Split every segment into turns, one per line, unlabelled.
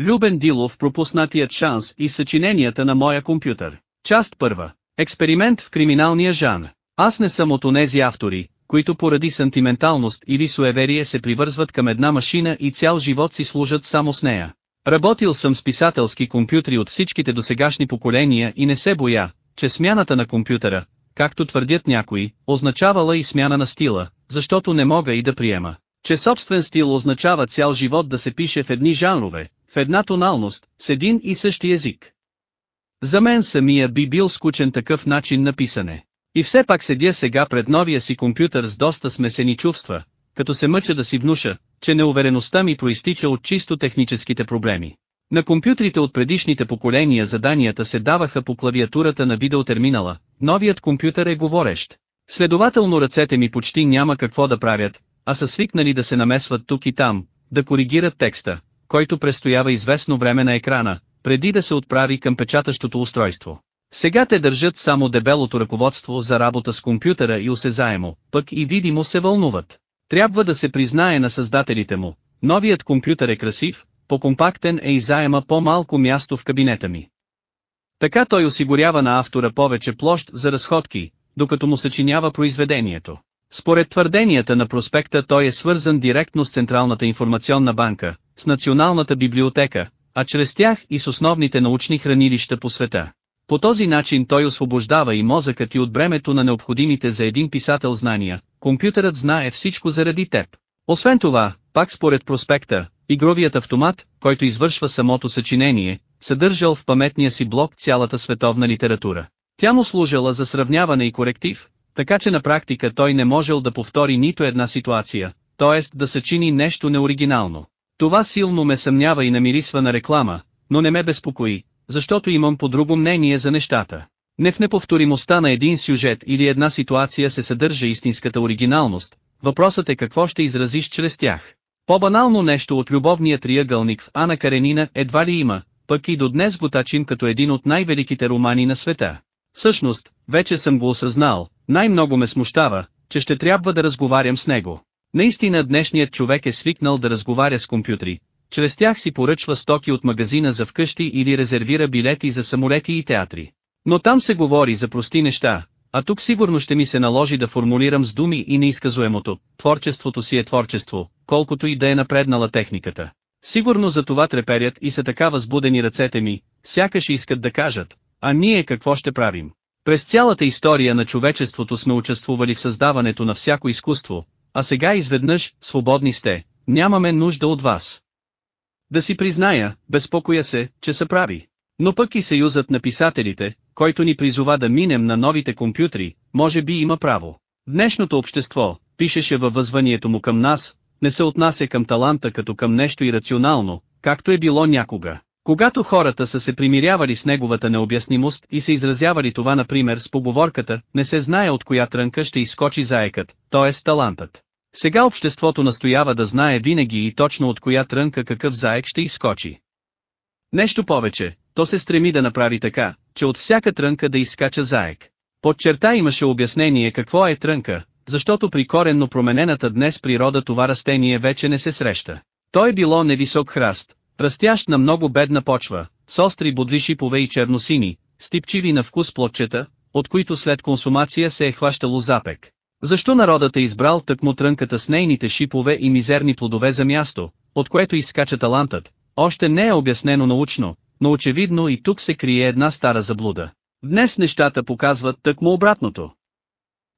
Любен Дилов пропуснатият шанс и съчиненията на моя компютър. Част първа. Експеримент в криминалния жанр. Аз не съм от онези автори, които поради сантименталност или суеверие се привързват към една машина и цял живот си служат само с нея. Работил съм с писателски компютри от всичките досегашни поколения и не се боя, че смяната на компютъра, както твърдят някои, означавала и смяна на стила, защото не мога и да приема, че собствен стил означава цял живот да се пише в едни жанрове, в една тоналност, с един и същи език. За мен самия би бил скучен такъв начин на писане. И все пак седя сега пред новия си компютър с доста смесени чувства, като се мъча да си внуша, че неувереността ми проистича от чисто техническите проблеми. На компютрите от предишните поколения заданията се даваха по клавиатурата на видеотерминала, новият компютър е говорещ. Следователно ръцете ми почти няма какво да правят, а са свикнали да се намесват тук и там, да коригират текста, който престоява известно време на екрана, преди да се отправи към печатащото устройство. Сега те държат само дебелото ръководство за работа с компютъра и осезаемо, пък и видимо се вълнуват. Трябва да се признае на създателите му, новият компютър е красив, по-компактен е и заема по-малко място в кабинета ми. Така той осигурява на автора повече площ за разходки, докато му съчинява произведението. Според твърденията на проспекта той е свързан директно с Централната информационна банка, с Националната библиотека, а чрез тях и с основните научни хранилища по света. По този начин той освобождава и мозъкът и от бремето на необходимите за един писател знания, компютърът знае всичко заради теб. Освен това, пак според проспекта, игровият автомат, който извършва самото съчинение, съдържал в паметния си блок цялата световна литература. Тя му служила за сравняване и коректив, така че на практика той не можел да повтори нито една ситуация, т.е. да съчини нещо неоригинално. Това силно ме съмнява и намирисва на реклама, но не ме безпокои, защото имам по друго мнение за нещата. Не в неповторимостта на един сюжет или една ситуация се съдържа истинската оригиналност, въпросът е какво ще изразиш чрез тях. По-банално нещо от любовния триъгълник в Ана Каренина едва ли има, пък и до днес го тачим като един от най-великите романи на света. Всъщност, вече съм го осъзнал, най-много ме смущава, че ще трябва да разговарям с него. Наистина днешният човек е свикнал да разговаря с компютри, чрез тях си поръчва стоки от магазина за вкъщи или резервира билети за самолети и театри. Но там се говори за прости неща, а тук сигурно ще ми се наложи да формулирам с думи и неизказуемото, творчеството си е творчество, колкото и да е напреднала техниката. Сигурно за това треперят и са така възбудени ръцете ми, сякаш искат да кажат, а ние какво ще правим? През цялата история на човечеството сме участвували в създаването на всяко изкуство, а сега изведнъж, свободни сте, нямаме нужда от вас. Да си призная, безпокоя се, че са прави. Но пък и съюзът на писателите, който ни призова да минем на новите компютри, може би има право. Днешното общество, пишеше във възванието му към нас, не се отнася към таланта като към нещо ирационално, както е било някога. Когато хората са се примирявали с неговата необяснимост и се изразявали това например с поговорката, не се знае от коя трънка ще изскочи заекът, т.е. талантът. Сега обществото настоява да знае винаги и точно от коя трънка какъв заек ще изскочи. Нещо повече, то се стреми да направи така, че от всяка трънка да изскача заек. Под черта имаше обяснение какво е трънка, защото при коренно променената днес природа това растение вече не се среща. То е било невисок храст, растящ на много бедна почва, с остри бодри шипове и черносини, стипчиви на вкус плотчета, от които след консумация се е хващало запек. Защо народът е избрал тъкмо трънката с нейните шипове и мизерни плодове за място, от което изкача талантът, още не е обяснено научно, но очевидно и тук се крие една стара заблуда. Днес нещата показват тъкмо обратното.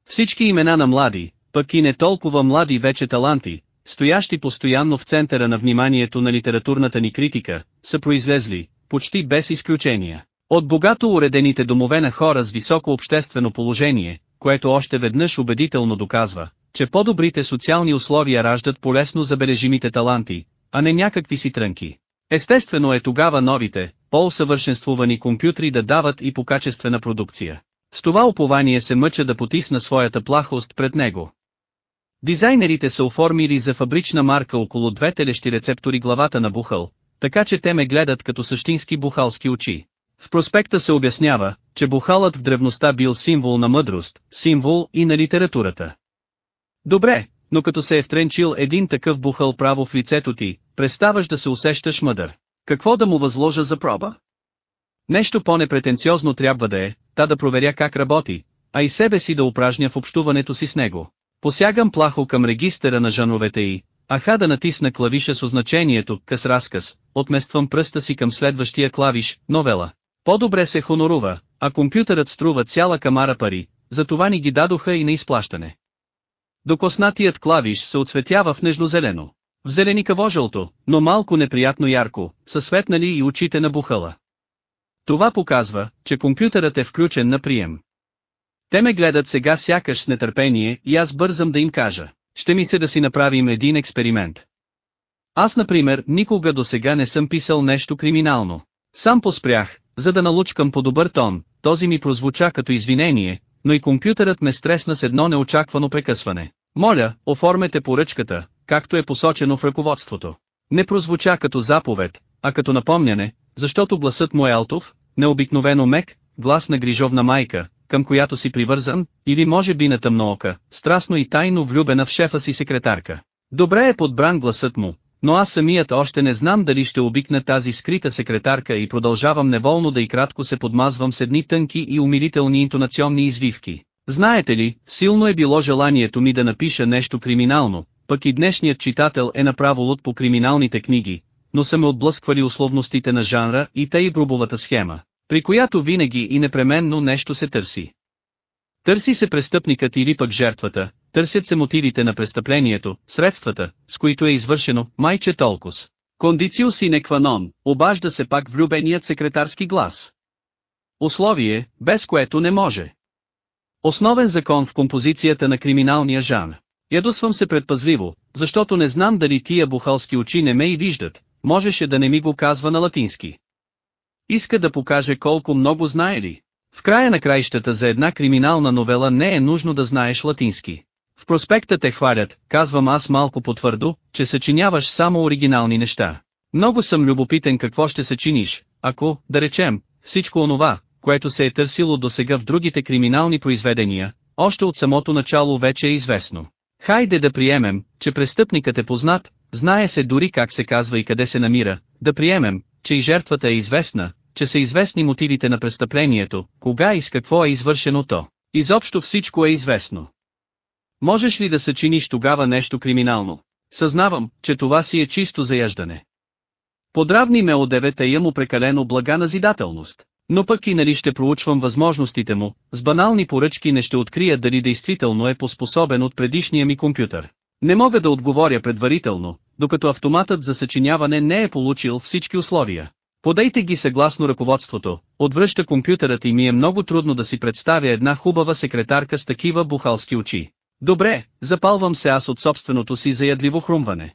Всички имена на млади, пък и не толкова млади вече таланти, стоящи постоянно в центъра на вниманието на литературната ни критика, са произлезли, почти без изключения, от богато уредените домове на хора с високо обществено положение, което още веднъж убедително доказва, че по-добрите социални условия раждат полесно забележимите таланти, а не някакви си трънки. Естествено е тогава новите, по-усъвършенствувани компютри да дават и по качествена продукция. С това упование се мъча да потисна своята плахост пред него. Дизайнерите са оформили за фабрична марка около две телещи рецептори главата на бухал, така че те ме гледат като същински бухалски очи. В проспекта се обяснява, че бухалът в древността бил символ на мъдрост, символ и на литературата. Добре, но като се е втренчил един такъв бухал право в лицето ти, преставаш да се усещаш мъдър. Какво да му възложа за проба? Нещо по-непретенциозно трябва да е, та да проверя как работи, а и себе си да упражня в общуването си с него. Посягам плахо към регистъра на жановете и, аха да натисна клавиша с означението «къс разказ», отмествам пръста си към следващия клавиш «новела». По-добре се хонорува, а компютърът струва цяла камара пари, затова ни ги дадоха и на изплащане. Докоснатият клавиш се отсветява в нежнозелено. В зеленикаво жълто, но малко неприятно ярко, са светнали и очите на бухала. Това показва, че компютърът е включен на прием. Те ме гледат сега сякаш с нетърпение и аз бързам да им кажа. Ще ми се да си направим един експеримент. Аз например никога до сега не съм писал нещо криминално. Сам поспрях, за да налучкам по добър тон, този ми прозвуча като извинение, но и компютърът ме стресна с едно неочаквано прекъсване. Моля, оформете поръчката, както е посочено в ръководството. Не прозвуча като заповед, а като напомняне, защото гласът му е алтов, необикновено мек, глас на грижовна майка, към която си привързан, или може би на тъмноока, страстно и тайно влюбена в шефа си секретарка. Добре е подбран гласът му, но аз самият още не знам дали ще обикна тази скрита секретарка и продължавам неволно да и кратко се подмазвам с едни тънки и умилителни интонационни извивки. Знаете ли, силно е било желанието ми да напиша нещо криминално, пък и днешният читател е направо луд по криминалните книги, но са ме отблъсквали условностите на жанра и тъй грубовата схема, при която винаги и непременно нещо се търси. Търси се престъпникът или пък жертвата, търсят се мотивите на престъплението, средствата, с които е извършено, майче толкос. Кондицио qua non, обажда се пак влюбеният секретарски глас. Условие, без което не може. Основен закон в композицията на криминалния жанр. Ядосвам се предпазливо, защото не знам дали тия бухалски очи не ме и виждат, можеше да не ми го казва на латински. Иска да покаже колко много знае ли. В края на краищата за една криминална новела не е нужно да знаеш латински. В проспекта те хвалят, казвам аз малко потвърдо, че съчиняваш само оригинални неща. Много съм любопитен какво ще съчиниш, ако, да речем, всичко онова, което се е търсило до сега в другите криминални произведения, още от самото начало вече е известно. Хайде да приемем, че престъпникът е познат, знае се дори как се казва и къде се намира, да приемем, че и жертвата е известна, че са известни мотивите на престъплението, кога и с какво е извършено то. Изобщо всичко е известно. Можеш ли да съчиниш тогава нещо криминално? Съзнавам, че това си е чисто заяждане. Подравни ме одевете я му прекалено блага назидателност. Но пък и нали ще проучвам възможностите му, с банални поръчки не ще открия дали действително е поспособен от предишния ми компютър. Не мога да отговоря предварително, докато автоматът за съчиняване не е получил всички условия. Подайте ги съгласно ръководството, отвръща компютърът и ми е много трудно да си представя една хубава секретарка с такива бухалски очи. Добре, запалвам се аз от собственото си заядливо хрумване.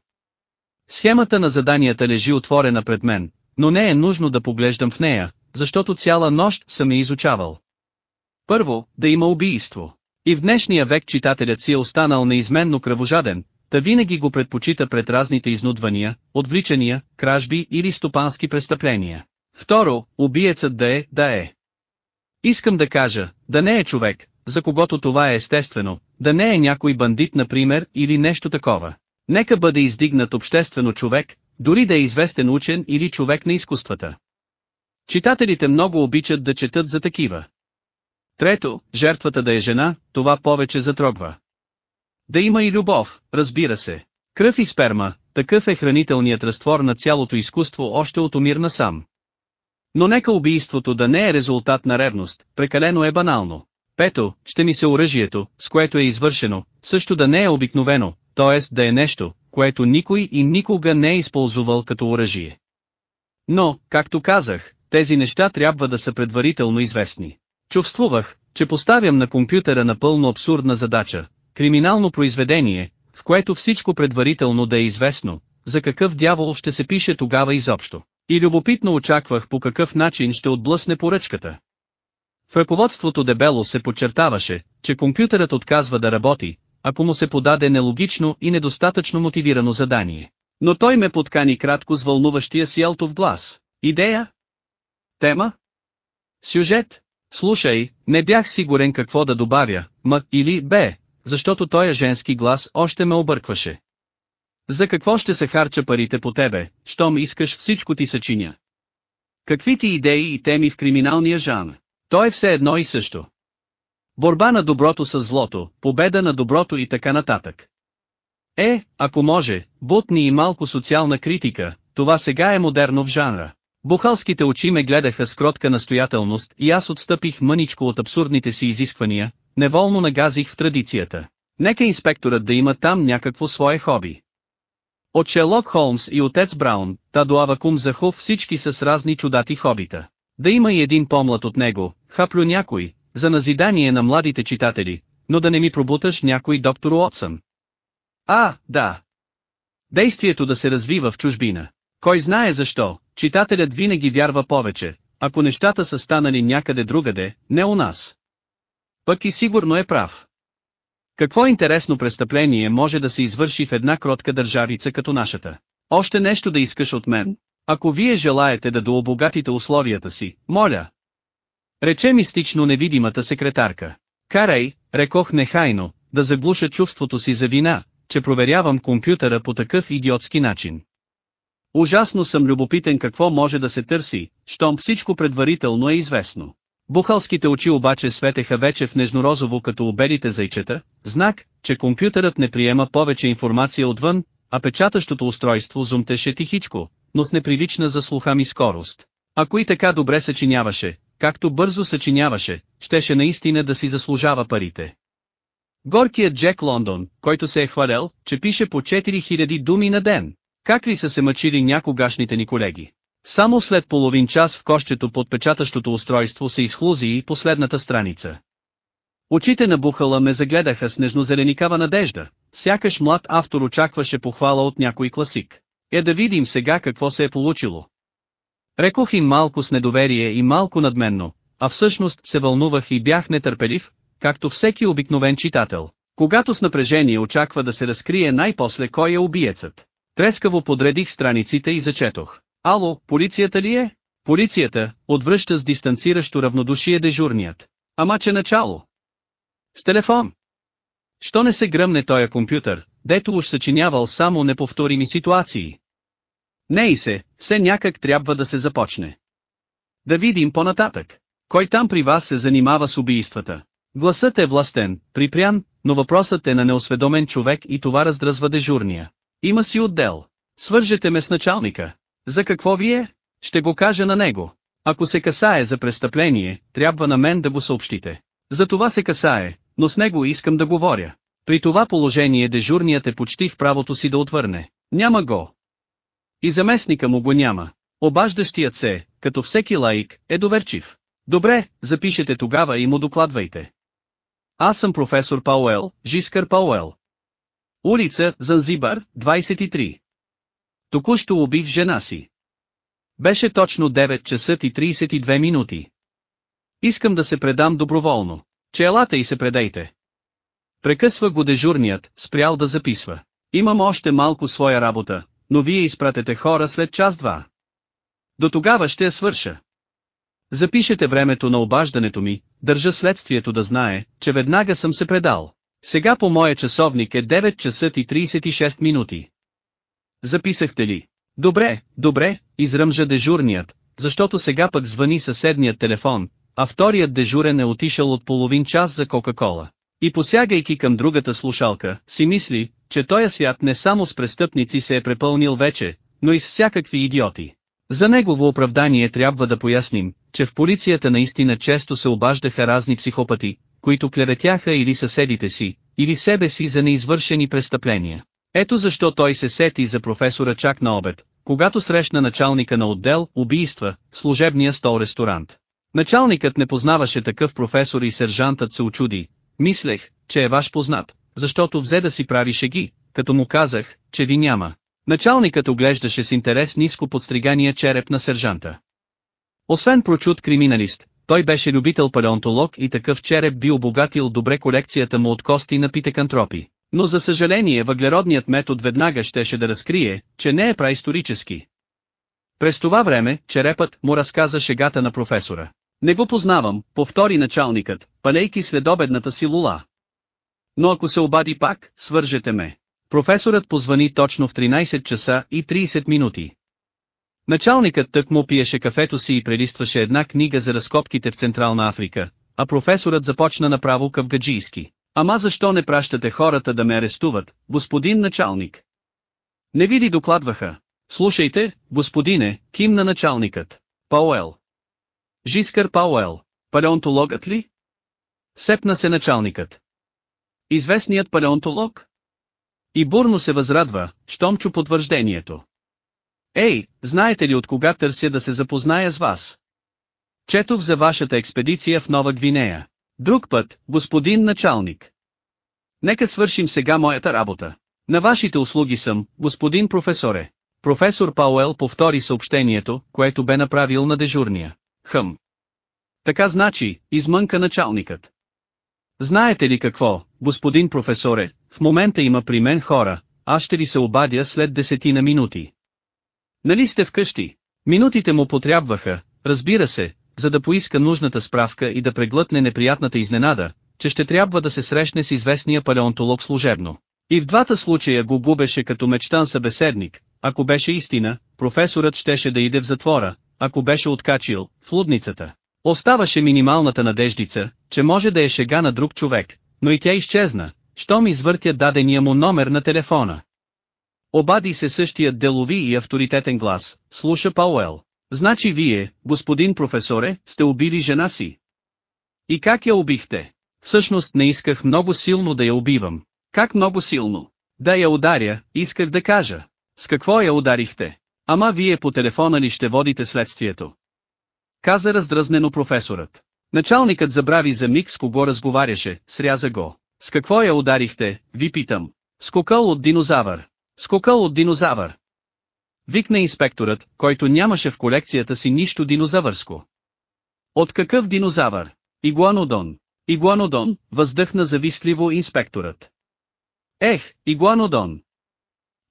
Схемата на заданията лежи отворена пред мен, но не е нужно да поглеждам в нея, защото цяла нощ съм я изучавал. Първо, да има убийство. И в днешния век читателят си е останал неизменно кръвожаден, та винаги го предпочита пред разните изнудвания, отвличания, кражби или стопански престъпления. Второ, убиецът да е, да е. Искам да кажа, да не е човек, за когото това е естествено, да не е някой бандит например или нещо такова. Нека бъде издигнат обществено човек, дори да е известен учен или човек на изкуствата. Читателите много обичат да четат за такива. Трето, жертвата да е жена, това повече затрогва. Да има и любов, разбира се. Кръв и сперма, такъв е хранителният разтвор на цялото изкуство още от умир насам. Но нека убийството да не е резултат на ревност, прекалено е банално. Пето, ще ми се оръжието, с което е извършено, също да не е обикновено, т.е. да е нещо, което никой и никога не е използвал като оръжие. Но, както казах, тези неща трябва да са предварително известни. Чувствувах, че поставям на компютъра напълно абсурдна задача, криминално произведение, в което всичко предварително да е известно, за какъв дявол ще се пише тогава изобщо. И любопитно очаквах по какъв начин ще отблъсне поръчката. В ръководството дебело се подчертаваше, че компютърът отказва да работи, ако му се подаде нелогично и недостатъчно мотивирано задание. Но той ме подкани кратко с вълнуващия си елтов глас. Идея? Тема? Сюжет? Слушай, не бях сигурен какво да добавя, м или б, защото този женски глас още ме объркваше. За какво ще се харча парите по тебе, щом искаш всичко ти съчиня? Какви ти идеи и теми в криминалния жанр? То е все едно и също. Борба на доброто с злото, победа на доброто и така нататък. Е, ако може, бутни и малко социална критика, това сега е модерно в жанра. Бухалските очи ме гледаха с кротка настоятелност и аз отстъпих мъничко от абсурдните си изисквания, неволно нагазих в традицията. Нека инспекторът да има там някакво свое хоби. От Шелок Холмс и отец Браун, та до Авакум Захов всички с разни чудати хобита. Да има и един помлад от него, хаплю някой, за назидание на младите читатели, но да не ми пробуташ някой доктор Уотсън. А, да. Действието да се развива в чужбина. Кой знае защо, читателят винаги вярва повече, ако нещата са станали някъде другаде, не у нас. Пък и сигурно е прав. Какво интересно престъпление може да се извърши в една кротка държавица като нашата? Още нещо да искаш от мен? Ако вие желаете да дообогатите условията си, моля. Рече мистично невидимата секретарка. Карай, рекох нехайно, да заглуша чувството си за вина, че проверявам компютъра по такъв идиотски начин. Ужасно съм любопитен какво може да се търси, щом всичко предварително е известно. Бухалските очи обаче светеха вече в нежнорозово като обелите зайчета, знак, че компютърът не приема повече информация отвън, а печатащото устройство зумтеше тихичко, но с неприлична за слуха ми скорост. Ако и така добре съчиняваше, както бързо съчиняваше, щеше наистина да си заслужава парите. Горкият Джек Лондон, който се е хвалял, че пише по 4000 думи на ден. Как ли са се мъчили някогашните ни колеги? Само след половин час в кощето под печатащото устройство се изхлузи и последната страница. Очите на Бухала ме загледаха с нежнозеленикава надежда, сякаш млад автор очакваше похвала от някой класик. Е да видим сега какво се е получило. Рекох им малко с недоверие и малко надменно, а всъщност се вълнувах и бях нетърпелив, както всеки обикновен читател, когато с напрежение очаква да се разкрие най-после кой е убиецът. Трескаво подредих страниците и зачетох. Ало, полицията ли е? Полицията, отвръща с дистанциращо равнодушие дежурният. Ама че начало. С телефон. Що не се гръмне тоя компютър, дето уж съчинявал само неповторими ситуации. Не и се, все някак трябва да се започне. Да видим по-нататък. Кой там при вас се занимава с убийствата? Гласът е властен, припрян, но въпросът е на неосведомен човек и това раздръзва дежурния. Има си отдел. Свържете ме с началника. За какво вие? Ще го кажа на него. Ако се касае за престъпление, трябва на мен да го съобщите. За това се касае, но с него искам да говоря. При това положение дежурният е почти в правото си да отвърне. Няма го. И заместника му го няма. Обаждащият се, като всеки лаик, е доверчив. Добре, запишете тогава и му докладвайте. Аз съм професор Пауел, Жискър Пауел. Улица, Занзибар, 23. Току-що убих жена си. Беше точно 9 часа и 32 минути. Искам да се предам доброволно. Че елата и се предайте. Прекъсва го дежурният, спрял да записва. Имам още малко своя работа, но вие изпратете хора след час-два. До тогава ще я свърша. Запишете времето на обаждането ми, държа следствието да знае, че веднага съм се предал. Сега по моя часовник е 9 часа и 36 минути. Записахте ли? Добре, добре, изръмжа дежурният, защото сега пък звъни съседният телефон, а вторият дежурен е отишъл от половин час за Кока-Кола. И посягайки към другата слушалка, си мисли, че този свят не само с престъпници се е препълнил вече, но и с всякакви идиоти. За негово оправдание трябва да поясним, че в полицията наистина често се обаждаха разни психопати, които клеветяха или съседите си, или себе си за неизвършени престъпления. Ето защо той се сети за професора чак на обед, когато срещна началника на отдел «Убийства» в служебния стол ресторант. Началникът не познаваше такъв професор и сержантът се очуди. Мислех, че е ваш познат, защото взе да си прави шеги, като му казах, че ви няма. Началникът оглеждаше с интерес ниско подстригания череп на сержанта. Освен прочут криминалист, той беше любител палеонтолог и такъв череп би обогатил добре колекцията му от кости на питекантропи. Но за съжаление въглеродният метод веднага щеше да разкрие, че не е праисторически. През това време, черепът му разказа шегата на професора. Не го познавам, повтори началникът, палейки следобедната си лула. Но ако се обади пак, свържете ме. Професорът позвани точно в 13 часа и 30 минути. Началникът тък му пиеше кафето си и прелистваше една книга за разкопките в Централна Африка, а професорът започна направо кавгаджийски. Ама защо не пращате хората да ме арестуват, господин началник? Не ви ли докладваха? Слушайте, господине, кимна началникът. Пауел. Жискър Пауел. Палеонтологът ли? Сепна се началникът. Известният палеонтолог? И бурно се възрадва, щом чу потвърждението. Ей, знаете ли от кога търся да се запозная с вас? Четох за вашата експедиция в Нова Гвинея. Друг път, господин началник. Нека свършим сега моята работа. На вашите услуги съм, господин професоре. Професор Пауел повтори съобщението, което бе направил на дежурния. Хъм. Така значи, измънка началникът. Знаете ли какво, господин професоре, в момента има при мен хора, аз ще ви се обадя след десетина минути. Нали сте вкъщи? Минутите му потрябваха, разбира се, за да поиска нужната справка и да преглътне неприятната изненада, че ще трябва да се срещне с известния палеонтолог служебно. И в двата случая го губеше като мечтан събеседник, ако беше истина, професорът щеше да иде в затвора, ако беше откачил, в лудницата. Оставаше минималната надеждица, че може да е шега на друг човек, но и тя изчезна, щом извъртя дадения му номер на телефона. Обади се същият делови и авторитетен глас, слуша Пауел. Значи вие, господин професоре, сте убили жена си. И как я убихте? Всъщност не исках много силно да я убивам. Как много силно? Да я ударя, исках да кажа. С какво я ударихте? Ама вие по телефона ли ще водите следствието? Каза раздразнено професорът. Началникът забрави за миг с кого разговаряше, сряза го. С какво я ударихте, ви питам. Скокъл от динозавър. Скокъл от динозавър. Викна инспекторът, който нямаше в колекцията си нищо динозавърско. От какъв динозавър? Игуанодон. Игуанодон, въздъхна завистливо инспекторът. Ех, игуанодон.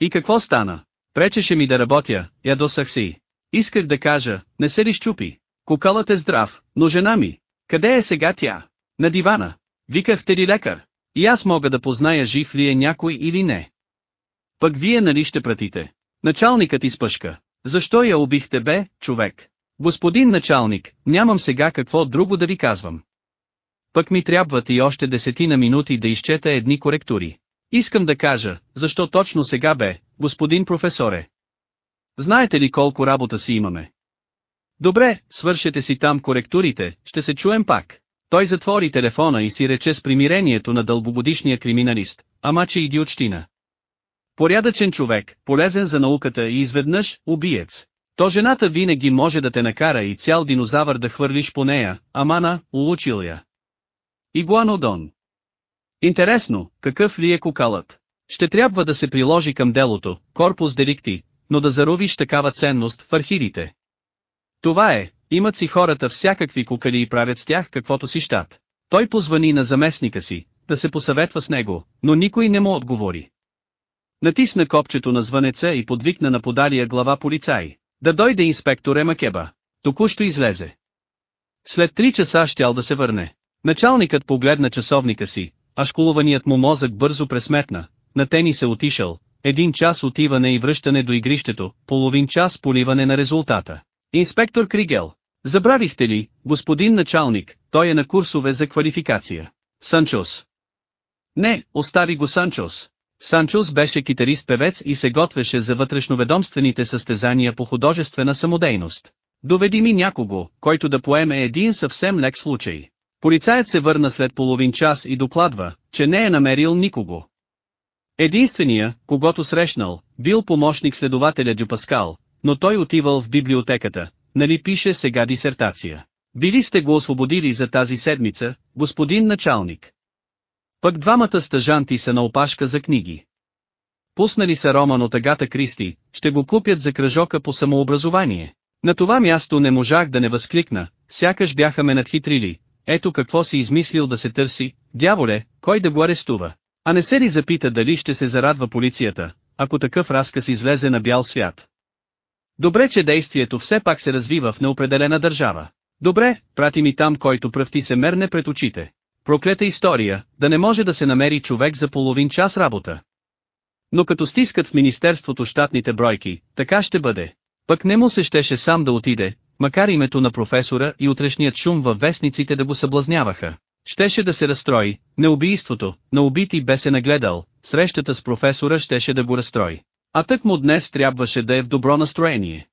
И какво стана? Пречеше ми да работя, ядосах си. Исках да кажа, не се ли щупи? Кокалът е здрав, но жена ми. Къде е сега тя? На дивана. Викахте ли лекар? И аз мога да позная жив ли е някой или не. Пък вие нали ще пратите? Началникът изпъшка. Защо я убихте бе, човек? Господин началник, нямам сега какво друго да ви казвам. Пък ми трябват и още десетина минути да изчета едни коректури. Искам да кажа, защо точно сега бе, господин професоре. Знаете ли колко работа си имаме? Добре, свършете си там коректурите, ще се чуем пак. Той затвори телефона и си рече с примирението на дълбогодишния криминалист, ама че идиотщина. Порядъчен човек, полезен за науката и изведнъж, убиец. То жената винаги може да те накара и цял динозавър да хвърлиш по нея, амана, улучил я. Игуанодон. Интересно, какъв ли е кокалът? Ще трябва да се приложи към делото, корпус деликти, но да заровиш такава ценност в архивите. Това е, имат си хората всякакви кукали и правят с тях каквото си щат. Той позвани на заместника си, да се посъветва с него, но никой не му отговори. Натисна копчето на звънеца и подвикна на подалия глава полицай. Да дойде инспектор Емакеба. Току-що излезе. След три часа щял да се върне. Началникът погледна часовника си, а школуваният му мозък бързо пресметна. На тени се отишъл, един час отиване и връщане до игрището, половин час поливане на резултата. Инспектор Кригел. Забравихте ли, господин началник, той е на курсове за квалификация. Санчос. Не, остави го Санчос. Санчос беше китарист-певец и се готвеше за вътрешноведомствените състезания по художествена самодейност. Доведи ми някого, който да поеме един съвсем лек случай. Полицаят се върна след половин час и докладва, че не е намерил никого. Единствения, когато срещнал, бил помощник следователя Дюпаскал, но той отивал в библиотеката, нали пише сега дисертация. Били сте го освободили за тази седмица, господин началник. Пък двамата стъжанти са на опашка за книги. Пуснали са роман от Агата Кристи, ще го купят за кръжока по самообразование. На това място не можах да не възкликна, сякаш бяха ме надхитрили, ето какво си измислил да се търси, дяволе, кой да го арестува. А не се ли запита дали ще се зарадва полицията, ако такъв разказ излезе на бял свят. Добре, че действието все пак се развива в неопределена държава. Добре, прати ми там който пръв ти се мерне пред очите. Проклета история, да не може да се намери човек за половин час работа. Но като стискат в министерството щатните бройки, така ще бъде. Пък не му се щеше сам да отиде, макар името на професора и утрешният шум във вестниците да го съблазняваха. Щеше да се разстрои, на убийството, на убити бе се нагледал, срещата с професора щеше да го разстрои. А тък му днес трябваше да е в добро настроение.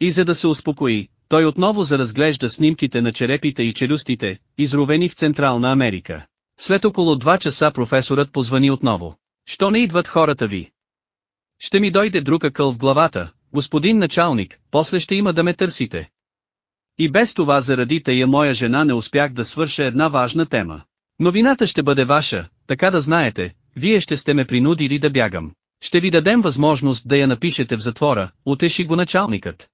И за да се успокои, той отново заразглежда снимките на черепите и челюстите, изровени в Централна Америка. След около два часа професорът позвани отново. Що не идват хората ви? Ще ми дойде друг акъл в главата, господин началник, после ще има да ме търсите. И без това заради тая моя жена не успях да свърша една важна тема. Новината ще бъде ваша, така да знаете, вие ще сте ме принудили да бягам. Ще ви дадем възможност да я напишете в затвора, утеши го началникът.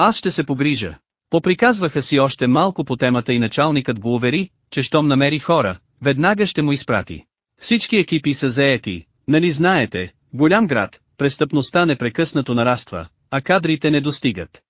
Аз ще се погрижа. Поприказваха си още малко по темата и началникът го увери, че щом намери хора, веднага ще му изпрати. Всички екипи са заети, нали знаете, голям град, престъпността непрекъснато нараства, а кадрите не достигат.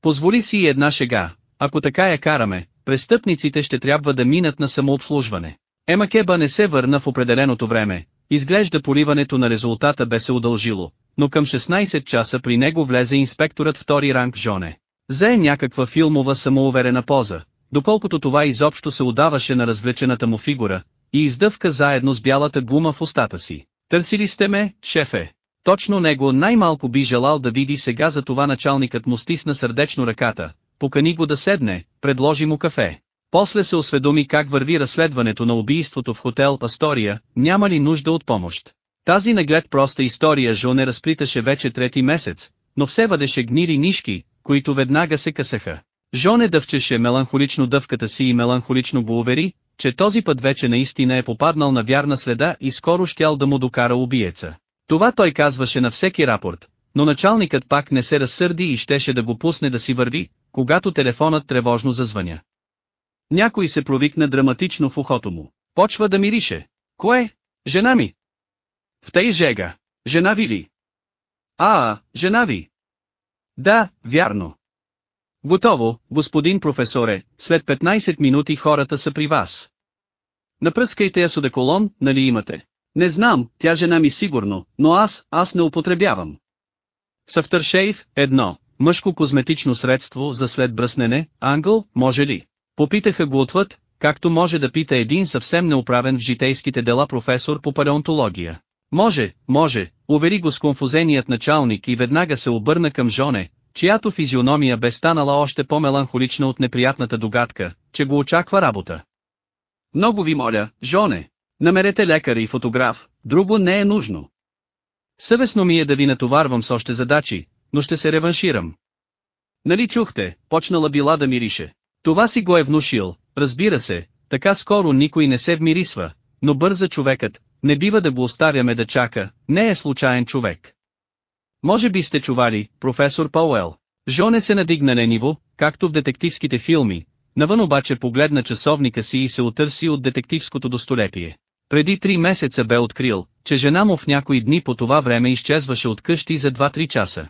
Позволи си една шега, ако така я караме, престъпниците ще трябва да минат на самообслужване. Емакеба не се върна в определеното време, изглежда поливането на резултата бе се удължило, но към 16 часа при него влезе инспекторът втори ранг Жоне. Зае някаква филмова самоуверена поза, доколкото това изобщо се удаваше на развлечената му фигура, и издъвка заедно с бялата гума в устата си. Търсили сте ме, шефе? Точно него най-малко би желал да види сега за това началникът му стисна сърдечно ръката, покани го да седне, предложи му кафе. После се осведоми как върви разследването на убийството в хотел Астория, няма ли нужда от помощ. Тази наглед проста история Жоне разплиташе вече трети месец, но все въдеше гнили нишки, които веднага се късаха. Жоне дъвчеше меланхолично дъвката си и меланхолично го увери, че този път вече наистина е попаднал на вярна следа и скоро щял да му докара убиеца. Това той казваше на всеки рапорт, но началникът пак не се разсърди и щеше да го пусне да си върви, когато телефонът тревожно зазвъня. Някой се провикна драматично в ухото му. Почва да мирише. Кое? Жена ми. В тъй жега. Жена ви ли? А, жена ви. Да, вярно. Готово, господин професоре, след 15 минути хората са при вас. Напръскайте я с одеколон, нали имате? Не знам, тя жена ми сигурно, но аз, аз не употребявам. Съвтършейв, едно, мъжко козметично средство за след бръснене, ангъл, може ли? Попитаха го отвъд, както може да пита един съвсем неуправен в житейските дела професор по палеонтология. Може, може, увери го с конфузеният началник и веднага се обърна към Жоне, чиято физиономия бе станала още по-меланхолична от неприятната догадка, че го очаква работа. Много ви моля, Жоне, намерете лекар и фотограф, друго не е нужно. Съвестно ми е да ви натоварвам с още задачи, но ще се реванширам. Нали чухте, почнала била да мирише. Това си го е внушил, разбира се, така скоро никой не се вмирисва, но бърза човекът, не бива да го оставяме да чака, не е случайен човек. Може би сте чували, професор Пауел. Жоне се надигна на ниво, както в детективските филми, навън обаче погледна часовника си и се отърси от детективското достолепие. Преди три месеца бе открил, че жена му в някои дни по това време изчезваше от къщи за 2-3 часа.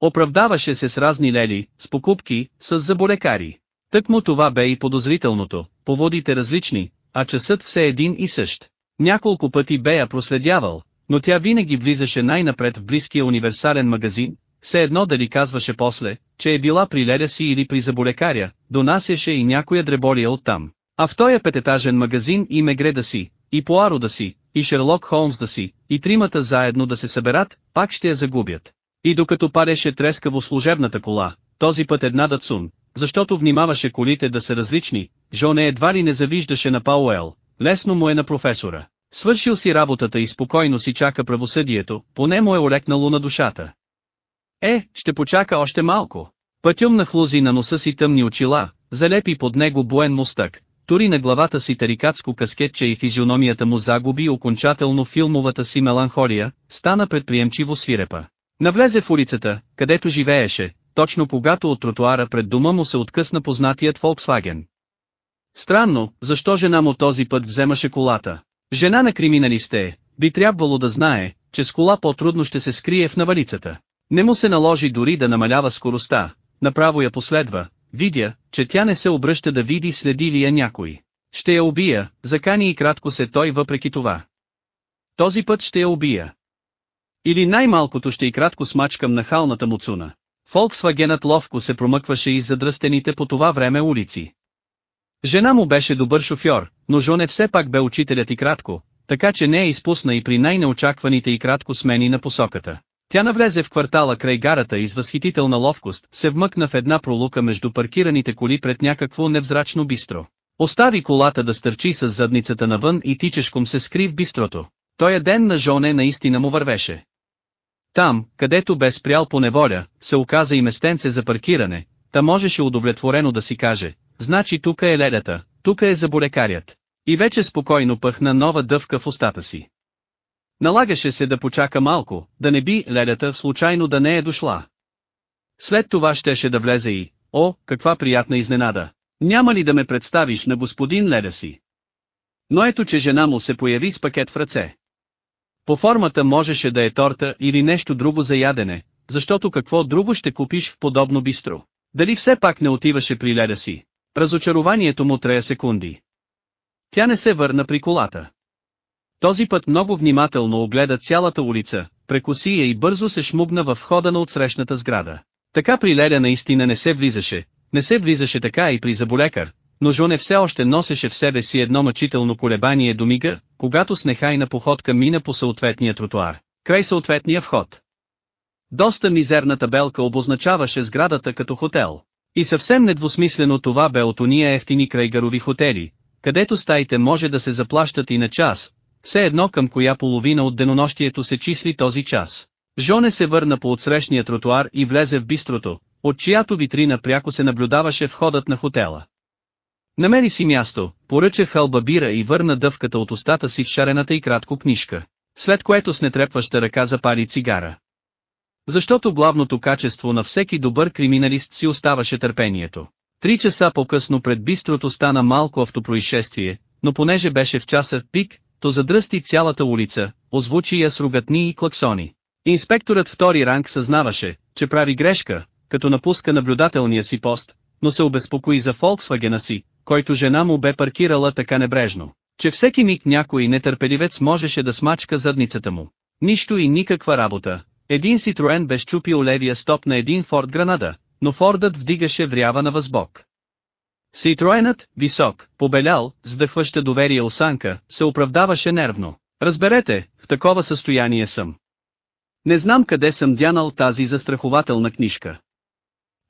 Оправдаваше се с разни лели, с покупки, с заболекари. Тък му това бе и подозрителното, поводите различни, а часът все един и същ. Няколко пъти бе я проследявал, но тя винаги влизаше най-напред в близкия универсален магазин, все едно дали казваше после, че е била при леля си или при заболекаря, донасяше и някоя дреболия оттам. А в този пететажен магазин и Мегре да си, и Пуаро да си, и Шерлок Холмс да си, и тримата заедно да се съберат, пак ще я загубят. И докато пареше трескаво служебната кола, този път една Датсун, защото внимаваше колите да са различни, Жоне едва ли не завиждаше на Пауел, лесно му е на професора. Свършил си работата и спокойно си чака правосъдието, поне му е олекнало на душата. Е, ще почака още малко. Пътюм нахлузи на носа си тъмни очила, залепи под него буен мустък, тури на главата си тарикатско каскетче и физиономията му загуби окончателно филмовата си меланхолия, стана предприемчиво свирепа. Навлезе в улицата, където живееше, точно когато от тротуара пред дома му се откъсна познатият Volkswagen. Странно, защо жена му този път вземаше колата? Жена на криминалисте би трябвало да знае, че с кола по-трудно ще се скрие в навалицата. Не му се наложи дори да намалява скоростта, направо я последва, видя, че тя не се обръща да види следи ли я някой. Ще я убия, закани и кратко се той въпреки това. Този път ще я убия. Или най-малкото ще и кратко смачкам на халната му цуна. Фолксвагенът ловко се промъкваше из задръстените по това време улици. Жена му беше добър шофьор, но Жоне все пак бе учителят и кратко, така че не я изпусна и при най-неочакваните и кратко смени на посоката. Тя навлезе в квартала край гарата и с възхитителна ловкост се вмъкна в една пролука между паркираните коли пред някакво невзрачно бистро. Остави колата да стърчи с задницата навън и тичешком се скри в бистрото. Той ден на Жоне наистина му вървеше. Там, където бе спрял по неволя, се оказа и местенце за паркиране, та можеше удовлетворено да си каже, значи тука е ледата, тука е заболекарят. И вече спокойно пъхна нова дъвка в устата си. Налагаше се да почака малко, да не би ледата случайно да не е дошла. След това щеше да влезе и, о, каква приятна изненада. Няма ли да ме представиш на господин Леда си? Но ето че жена му се появи с пакет в ръце. По формата можеше да е торта или нещо друго за ядене, защото какво друго ще купиш в подобно бистро? Дали все пак не отиваше при Леда си? Разочарованието му трея секунди. Тя не се върна при колата. Този път много внимателно огледа цялата улица, прекоси я и бързо се шмугна в входа на отсрещната сграда. Така при Леля наистина не се влизаше, не се влизаше така и при заболекар, но Жоне все още носеше в себе си едно мъчително колебание до мига, когато с нехайна походка мина по съответния тротуар, край съответния вход. Доста мизерна табелка обозначаваше сградата като хотел. И съвсем недвусмислено това бе от уния ефтини крайгарови хотели, където стаите може да се заплащат и на час, все едно към коя половина от денонощието се числи този час. Жоне се върна по отсрещния тротуар и влезе в бистрото, от чиято витрина пряко се наблюдаваше входът на хотела. Намери си място, поръча хълба бира и върна дъвката от устата си в шарената и кратко книжка, след което с нетрепваща ръка запали цигара. Защото главното качество на всеки добър криминалист си оставаше търпението. Три часа по-късно пред бистрото стана малко автопроизшествие, но понеже беше в часа пик, то задръсти цялата улица, озвучи я с ругатни и клаксони. Инспекторът втори ранг съзнаваше, че прави грешка, като напуска наблюдателния си пост, но се обезпокои за Фолксвагена си, който жена му бе паркирала така небрежно, че всеки миг някой нетърпеливец можеше да смачка задницата му. Нищо и никаква работа. Един Ситроен безчупил левия стоп на един Форд Гранада, но Фордът вдигаше врява на възбок. Ситроенът, висок, побелял, с вдъхваща доверие осанка, се оправдаваше нервно. Разберете, в такова състояние съм. Не знам къде съм дянал тази застрахователна книжка.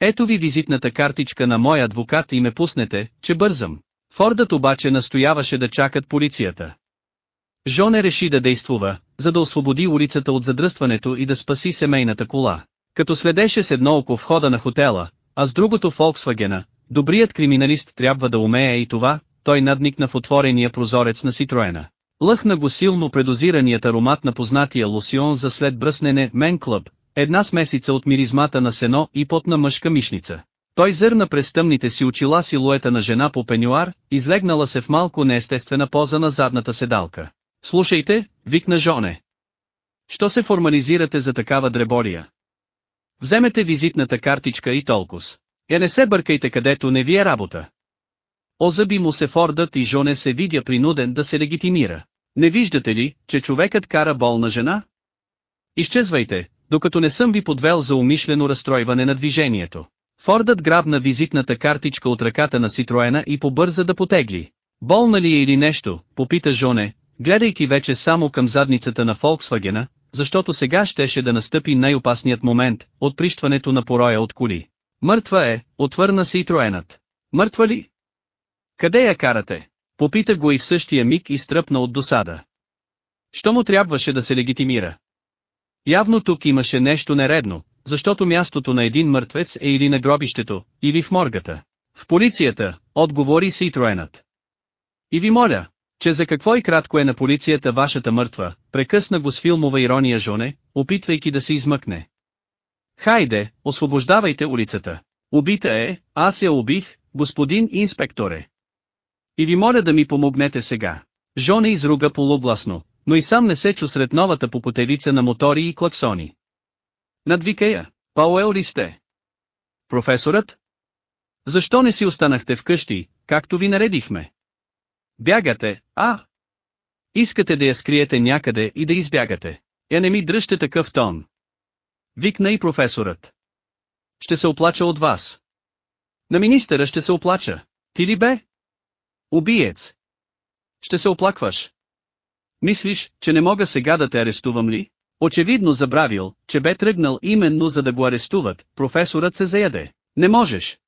Ето ви визитната картичка на мой адвокат и ме пуснете, че бързам. Фордът обаче настояваше да чакат полицията. Жоне реши да действува, за да освободи улицата от задръстването и да спаси семейната кола. Като следеше с едно око входа на хотела, а с другото Фолксвагена, добрият криминалист трябва да умее и това, той надникна в отворения прозорец на Ситроена. Лъхна го силно предозираният аромат на познатия лосион за след бръснене Мен Клъб, една смесица от миризмата на сено и потна мъжка мишница. Той зърна през тъмните си очила силуета на жена по пенюар, излегнала се в малко неестествена поза на задната седалка. Слушайте, викна Жоне. Що се формализирате за такава дребория? Вземете визитната картичка и толкос. Я не се бъркайте където не ви е работа. Озъби му се Фордът и Жоне се видя принуден да се легитимира. Не виждате ли, че човекът кара болна жена? Изчезвайте, докато не съм ви подвел за умишлено разстройване на движението. Фордът грабна визитната картичка от ръката на Ситроена и побърза да потегли. Болна ли е или нещо, попита Жоне, гледайки вече само към задницата на Фолксвагена, защото сега щеше да настъпи най-опасният момент, от прищването на пороя от коли. Мъртва е, отвърна се и троенът. Мъртва ли? Къде я карате? Попита го и в същия миг изтръпна от досада. Що му трябваше да се легитимира? Явно тук имаше нещо нередно, защото мястото на един мъртвец е или на гробището, или в моргата. В полицията, отговори Ситроенът. И ви моля, че за какво и кратко е на полицията вашата мъртва, прекъсна го с филмова ирония Жоне, опитвайки да се измъкне. Хайде, освобождавайте улицата. Убита е, аз я убих, господин инспекторе. И ви моля да ми помогнете сега. Жоне изруга полугласно, но и сам не се чу сред новата попотевица на мотори и клаксони. Надвика я, Пауел ли сте? Професорът? Защо не си останахте вкъщи, както ви наредихме? Бягате, а? Искате да я скриете някъде и да избягате. Я не ми дръжте такъв тон. Викна и професорът. Ще се оплача от вас. На министъра ще се оплача. Ти ли бе? Убиец. Ще се оплакваш. Мислиш, че не мога сега да те арестувам ли? Очевидно забравил, че бе тръгнал именно за да го арестуват, професорът се заяде. Не можеш.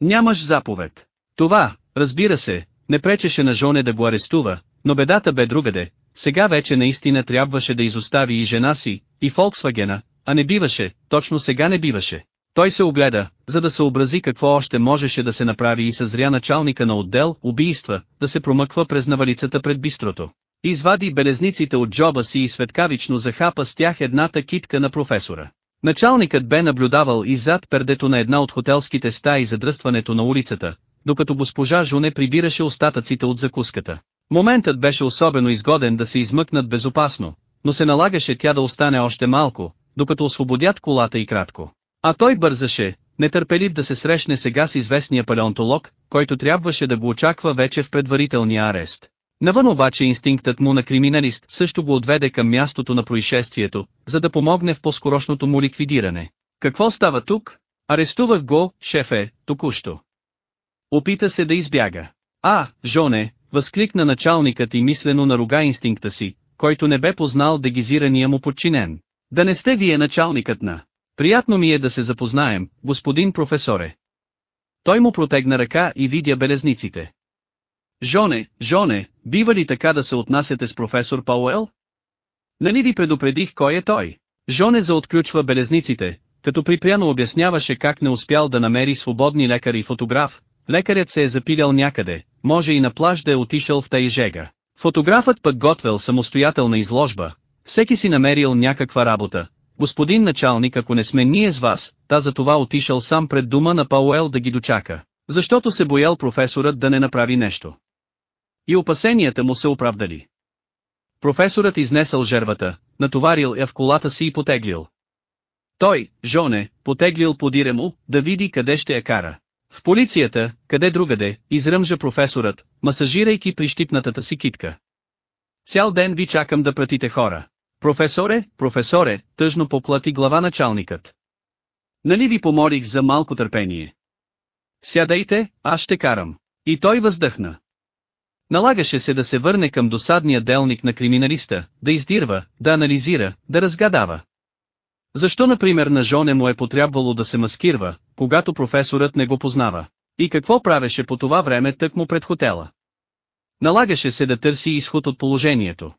Нямаш заповед. Това, разбира се, не пречеше на Жоне да го арестува, но бедата бе другаде, сега вече наистина трябваше да изостави и жена си, и Фолксвагена, а не биваше, точно сега не биваше. Той се огледа, за да се образи какво още можеше да се направи и съзря началника на отдел убийства, да се промъква през навалицата пред бистрото. Извади белезниците от джоба си и светкавично захапа с тях едната китка на професора. Началникът бе наблюдавал и зад пердето на една от хотелските стаи за дръстването на улицата, докато госпожа Жуне прибираше остатъците от закуската. Моментът беше особено изгоден да се измъкнат безопасно, но се налагаше тя да остане още малко, докато освободят колата и кратко. А той бързаше, нетърпелив да се срещне сега с известния палеонтолог, който трябваше да го очаква вече в предварителния арест. Навън обаче инстинктът му на криминалист също го отведе към мястото на происшествието, за да помогне в по-скорошното му ликвидиране. Какво става тук? Арестувах го, шефе, току-що. Опита се да избяга. А, Жоне, възкликна началникът и мислено наруга инстинкта си, който не бе познал дегизирания му подчинен. Да не сте вие началникът на. Приятно ми е да се запознаем, господин професоре. Той му протегна ръка и видя белезниците. Жоне, Жоне, бива ли така да се отнасяте с професор Пауел? Нали ви предупредих кой е той? Жоне заотключва белезниците, като припряно обясняваше как не успял да намери свободни лекар и фотограф, лекарят се е запилял някъде, може и на плаж да е отишъл в тайжега. Фотографът пък готвел самостоятелна изложба, всеки си намерил някаква работа. Господин началник ако не сме ние с вас, та за това отишъл сам пред дома на Пауел да ги дочака, защото се боял професорът да не направи нещо. И опасенията му се оправдали. Професорът изнесъл жервата, натоварил я в колата си и потеглил. Той, Жоне, потеглил подире му, да види къде ще я кара. В полицията, къде другаде, изръмжа професорът, масажирайки прищипнатата си китка. Цял ден ви чакам да пратите хора. Професоре, професоре, тъжно поплати глава началникът. Нали ви помолих за малко търпение? Сядайте, аз ще карам. И той въздъхна. Налагаше се да се върне към досадния делник на криминалиста, да издирва, да анализира, да разгадава. Защо например на Жоне му е потрябвало да се маскирва, когато професорът не го познава? И какво правеше по това време тък му пред хотела? Налагаше се да търси изход от положението.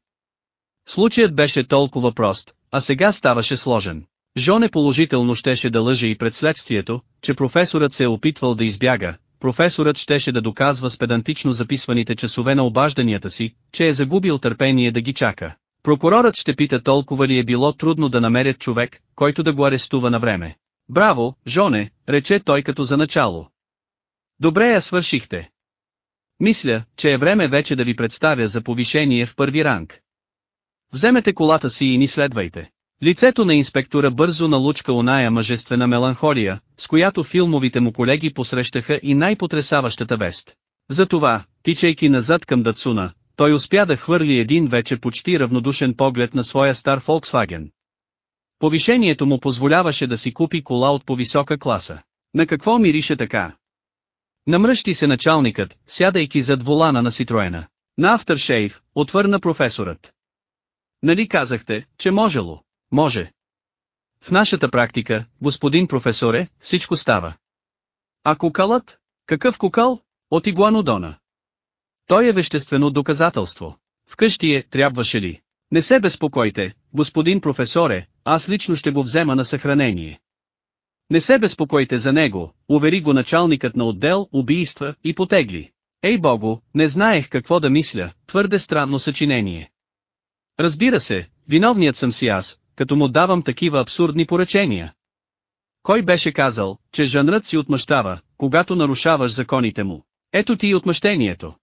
Случаят беше толкова прост, а сега ставаше сложен. Жоне положително щеше да лъже и пред следствието, че професорът се е опитвал да избяга, професорът щеше да доказва с педантично записваните часове на обажданията си, че е загубил търпение да ги чака. Прокурорът ще пита толкова ли е било трудно да намерят човек, който да го арестува на време. Браво, Жоне, рече той като за начало. Добре я свършихте. Мисля, че е време вече да ви представя за повишение в първи ранг. Вземете колата си и ни следвайте. Лицето на инспектора бързо налучка оная мъжествена меланхолия, с която филмовите му колеги посрещаха и най-потресаващата вест. Затова, тичайки назад към Дацуна, той успя да хвърли един вече почти равнодушен поглед на своя стар Volkswagen. Повишението му позволяваше да си купи кола от по-висока класа. На какво мирише така? Намръщи се началникът, сядайки зад волана на Ситроена. На авторшейв, отвърна професорът. Нали казахте, че можело? Може. В нашата практика, господин професоре, всичко става. А кукалът? Какъв кукал? От игуанодона. Той е веществено доказателство. Вкъщи е, трябваше ли? Не се безпокойте, господин професоре, аз лично ще го взема на съхранение. Не се безпокойте за него, увери го началникът на отдел, убийства и потегли. Ей богу, не знаех какво да мисля, твърде странно съчинение. Разбира се, виновният съм си аз, като му давам такива абсурдни поръчения. Кой беше казал, че жанрът си отмъщава, когато нарушаваш законите му? Ето ти и отмъщението.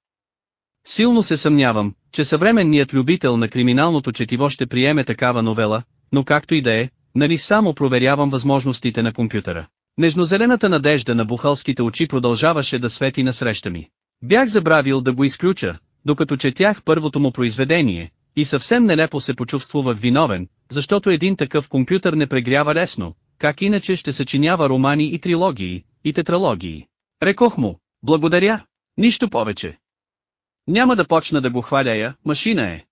Силно се съмнявам, че съвременният любител на криминалното четиво ще приеме такава новела, но както и да е, нали само проверявам възможностите на компютъра. Нежнозелената надежда на бухалските очи продължаваше да свети насреща ми. Бях забравил да го изключа, докато четях първото му произведение, и съвсем нелепо се почувствувах виновен, защото един такъв компютър не прегрява лесно, как иначе ще съчинява романи и трилогии, и тетралогии. Рекох му, благодаря, нищо повече. Няма да почна да го хваляя, машина е.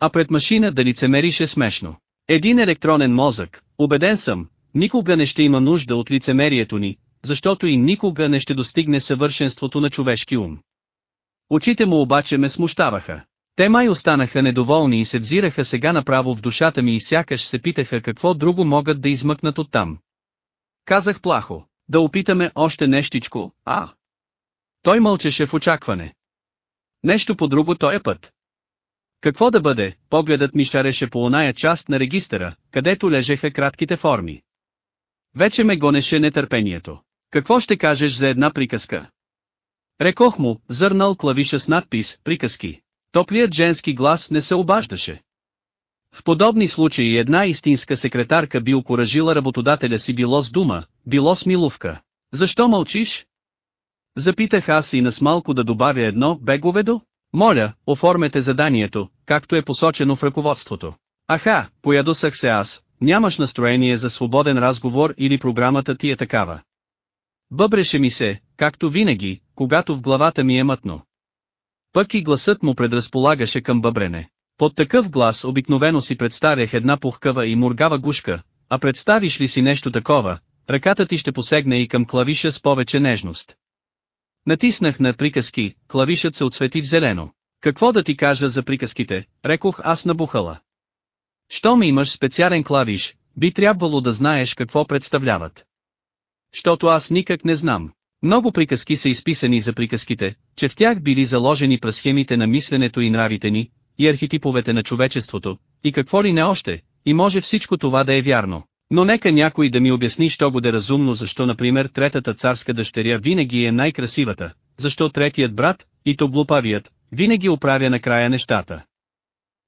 А пред машина да лицемерише смешно. Един електронен мозък, убеден съм, никога не ще има нужда от лицемерието ни, защото и никога не ще достигне съвършенството на човешки ум. Очите му обаче ме смущаваха. Те май останаха недоволни и се взираха сега направо в душата ми и сякаш се питаха какво друго могат да измъкнат оттам. Казах плахо, да опитаме още нещичко, а? Той мълчеше в очакване. Нещо по друго този път. Какво да бъде, погледът ми шареше по оная част на регистъра, където лежеха кратките форми. Вече ме гонеше нетърпението. Какво ще кажеш за една приказка? Рекох му, зърнал клавиша с надпис «Приказки». Топлият женски глас не се обаждаше. В подобни случаи една истинска секретарка би окоръжила работодателя си било с дума, било с милувка. Защо мълчиш? Запитах аз и нас малко да добавя едно беговедо. Моля, оформете заданието, както е посочено в ръководството. Аха, поядосах се аз, нямаш настроение за свободен разговор или програмата ти е такава. Бъбреше ми се, както винаги, когато в главата ми е мътно. Пък и гласът му предразполагаше към бъбрене. Под такъв глас обикновено си представях една пухкава и мургава гушка, а представиш ли си нещо такова, ръката ти ще посегне и към клавиша с повече нежност. Натиснах на приказки, клавишът се отсвети в зелено. Какво да ти кажа за приказките, рекох аз набухала. Щом имаш специален клавиш, би трябвало да знаеш какво представляват. Щото аз никак не знам. Много приказки са изписани за приказките, че в тях били заложени прасхемите на мисленето и нравите ни, и архетиповете на човечеството, и какво ли не още, и може всичко това да е вярно. Но нека някой да ми обясни що да разумно защо например третата царска дъщеря винаги е най-красивата, защо третият брат, и то глупавият, винаги оправя накрая нещата.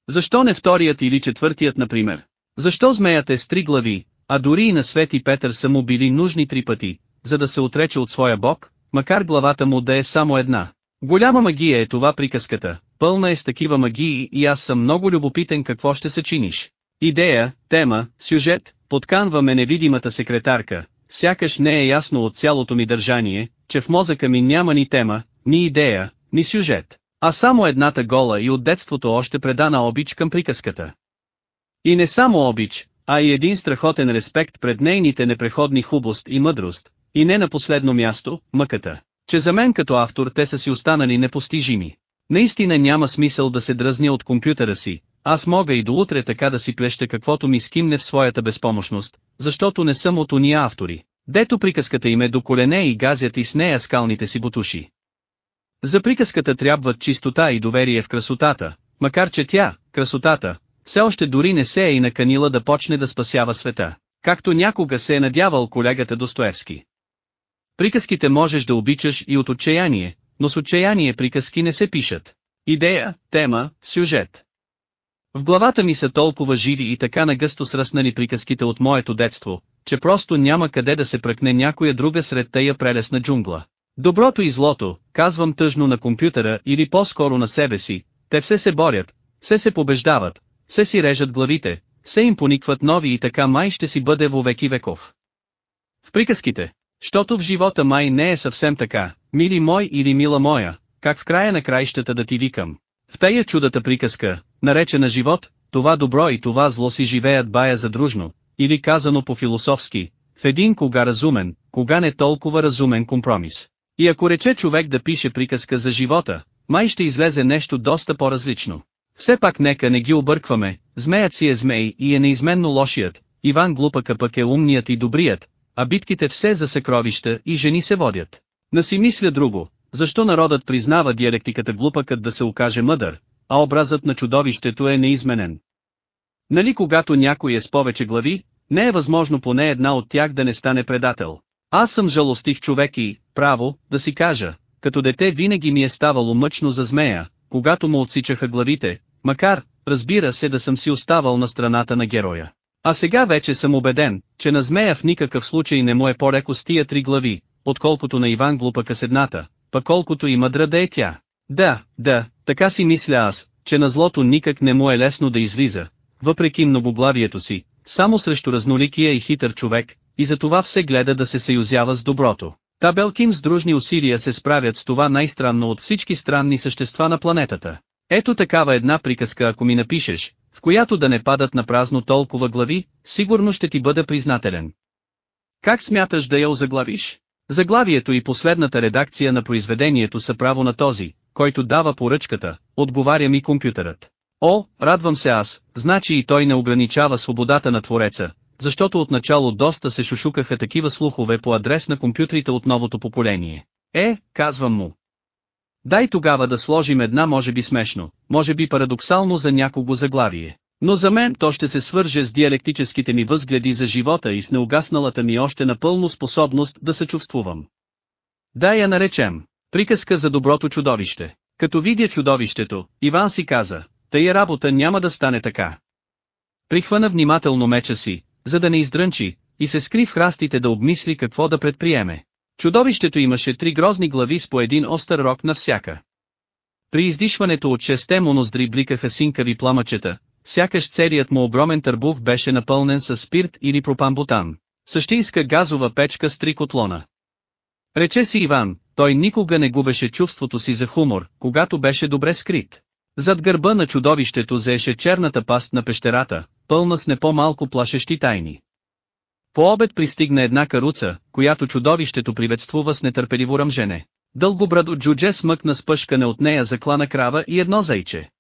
Защо не вторият или четвъртият например? Защо змеят е с три глави, а дори и на Свети Петър са му били нужни три пъти, за да се отрече от своя бог, макар главата му да е само една. Голяма магия е това приказката, пълна е с такива магии и аз съм много любопитен какво ще се чиниш. Идея, тема, сюжет, подканваме невидимата секретарка, сякаш не е ясно от цялото ми държание, че в мозъка ми няма ни тема, ни идея, ни сюжет, а само едната гола и от детството още предана обич към приказката. И не само обич, а и един страхотен респект пред нейните непреходни хубост и мъдрост, и не на последно място, мъката, че за мен като автор те са си останали непостижими. Наистина няма смисъл да се дразня от компютъра си, аз мога и до утре така да си плеща каквото ми скимне в своята безпомощност, защото не съм от уния автори, дето приказката им е до колене и газят и с нея скалните си бутуши. За приказката трябват чистота и доверие в красотата, макар че тя, красотата, все още дори не се е и наканила да почне да спасява света, както някога се е надявал колегата Достоевски. Приказките можеш да обичаш и от отчаяние, но с отчаяние приказки не се пишат. Идея, тема, сюжет. В главата ми са толкова живи и така нагъсто сръснали приказките от моето детство, че просто няма къде да се пръкне някоя друга сред тая прелесна джунгла. Доброто и злото, казвам тъжно на компютъра или по-скоро на себе си, те все се борят, все се побеждават, все си режат главите, все им поникват нови и така май ще си бъде во веки веков. В приказките, Щото в живота май не е съвсем така, мили мой или мила моя, как в края на краищата да ти викам. В тая чудата приказка, наречена живот, това добро и това зло си живеят бая задружно, или казано по-философски, в един кога разумен, кога не толкова разумен компромис. И ако рече човек да пише приказка за живота, май ще излезе нещо доста по-различно. Все пак нека не ги объркваме, змеят си е змей и е неизменно лошият, Иван глупака пък е умният и добрият, а битките все за съкровища и жени се водят. На си мисля друго, защо народът признава диалектиката глупакът да се окаже мъдър, а образът на чудовището е неизменен. Нали когато някой е с повече глави, не е възможно поне една от тях да не стане предател. Аз съм жалостив човек и, право, да си кажа, като дете винаги ми е ставало мъчно за змея, когато му отсичаха главите, макар, разбира се да съм си оставал на страната на героя. А сега вече съм убеден, че на змея в никакъв случай не му е по-леко с тия три глави, отколкото на Иван глупака с едната, пък колкото и мъдра да е тя. Да, да, така си мисля аз, че на злото никак не му е лесно да излиза, въпреки многоглавието си, само срещу разноликия и хитър човек, и за това все гледа да се съюзява с доброто. Табелким с дружни усилия се справят с това най-странно от всички странни същества на планетата. Ето такава една приказка ако ми напишеш, в която да не падат на празно толкова глави, сигурно ще ти бъда признателен. Как смяташ да я озаглавиш? Заглавието и последната редакция на произведението са право на този, който дава поръчката, отговаря ми компютърът. О, радвам се аз, значи и той не ограничава свободата на Твореца, защото отначало доста се шушукаха такива слухове по адрес на компютрите от новото поколение. Е, казвам му. Дай тогава да сложим една може би смешно, може би парадоксално за някого заглавие. Но за мен то ще се свърже с диалектическите ми възгледи за живота и с неугасналата ми още напълно способност да се чувствувам. Да я наречем. Приказка за доброто чудовище. Като видя чудовището, Иван си каза, тая работа няма да стане така. Прихвана внимателно меча си, за да не издрънчи, и се скри в храстите да обмисли какво да предприеме. Чудовището имаше три грозни глави с по един остър рок на всяка. При издишването от шесте му ноздри бликаха синкави пламъчета, сякаш целият му огромен търбух беше напълнен с спирт или пропан-бутан. Същинска газова печка с три котлона. Рече си Иван, той никога не губеше чувството си за хумор, когато беше добре скрит. Зад гърба на чудовището заеше черната паст на пещерата, пълна с не по-малко плашещи тайни. По обед пристигна една каруца, която чудовището приветствува с нетърпеливо ръмжене. Дългобрадо джудже смъкна с пъшкане от нея заклана крава и едно зайче.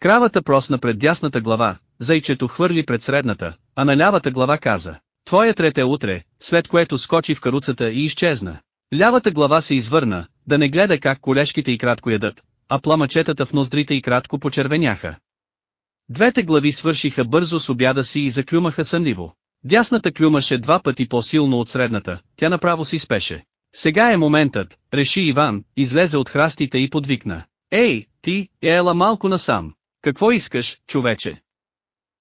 Кравата просна пред дясната глава, зайчето хвърли пред средната, а на лявата глава каза, Твоя трете утре, след което скочи в каруцата и изчезна. Лявата глава се извърна, да не гледа как колешките и кратко ядат, а пламъчетата в ноздрите и кратко почервеняха. Двете глави свършиха бързо с обяда си и заклюмаха сънливо. Дясната клюмаше два пъти по-силно от средната, тя направо си спеше. Сега е моментът, реши Иван, излезе от храстите и подвикна. Ей, ти, ела малко насам. Какво искаш, човече?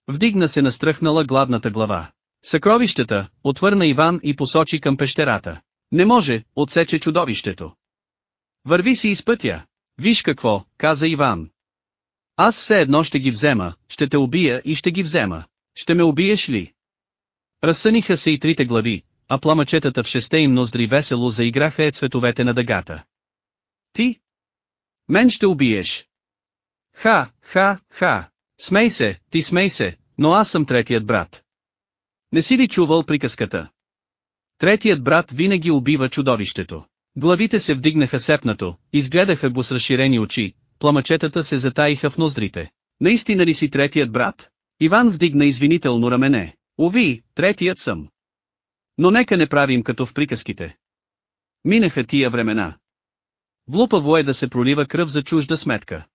Вдигна се настръхнала гладната глава. Съкровищата, отвърна Иван и посочи към пещерата. Не може, отсече чудовището. Върви си из пътя. Виж какво, каза Иван. Аз все едно ще ги взема, ще те убия и ще ги взема. Ще ме убиеш ли? Разсъниха се и трите глави, а пламъчетата в шесте им ноздри весело заиграха е цветовете на дъгата. Ти? Мен ще убиеш. Ха, ха, ха. Смей се, ти смей се, но аз съм третият брат. Не си ли чувал приказката? Третият брат винаги убива чудовището. Главите се вдигнаха сепнато, изгледаха го с разширени очи, пламъчетата се затаиха в ноздрите. Наистина ли си третият брат? Иван вдигна извинително рамене. Ови, третият съм. Но нека не правим като в приказките. Минаха тия времена. Влупаво е да се пролива кръв за чужда сметка.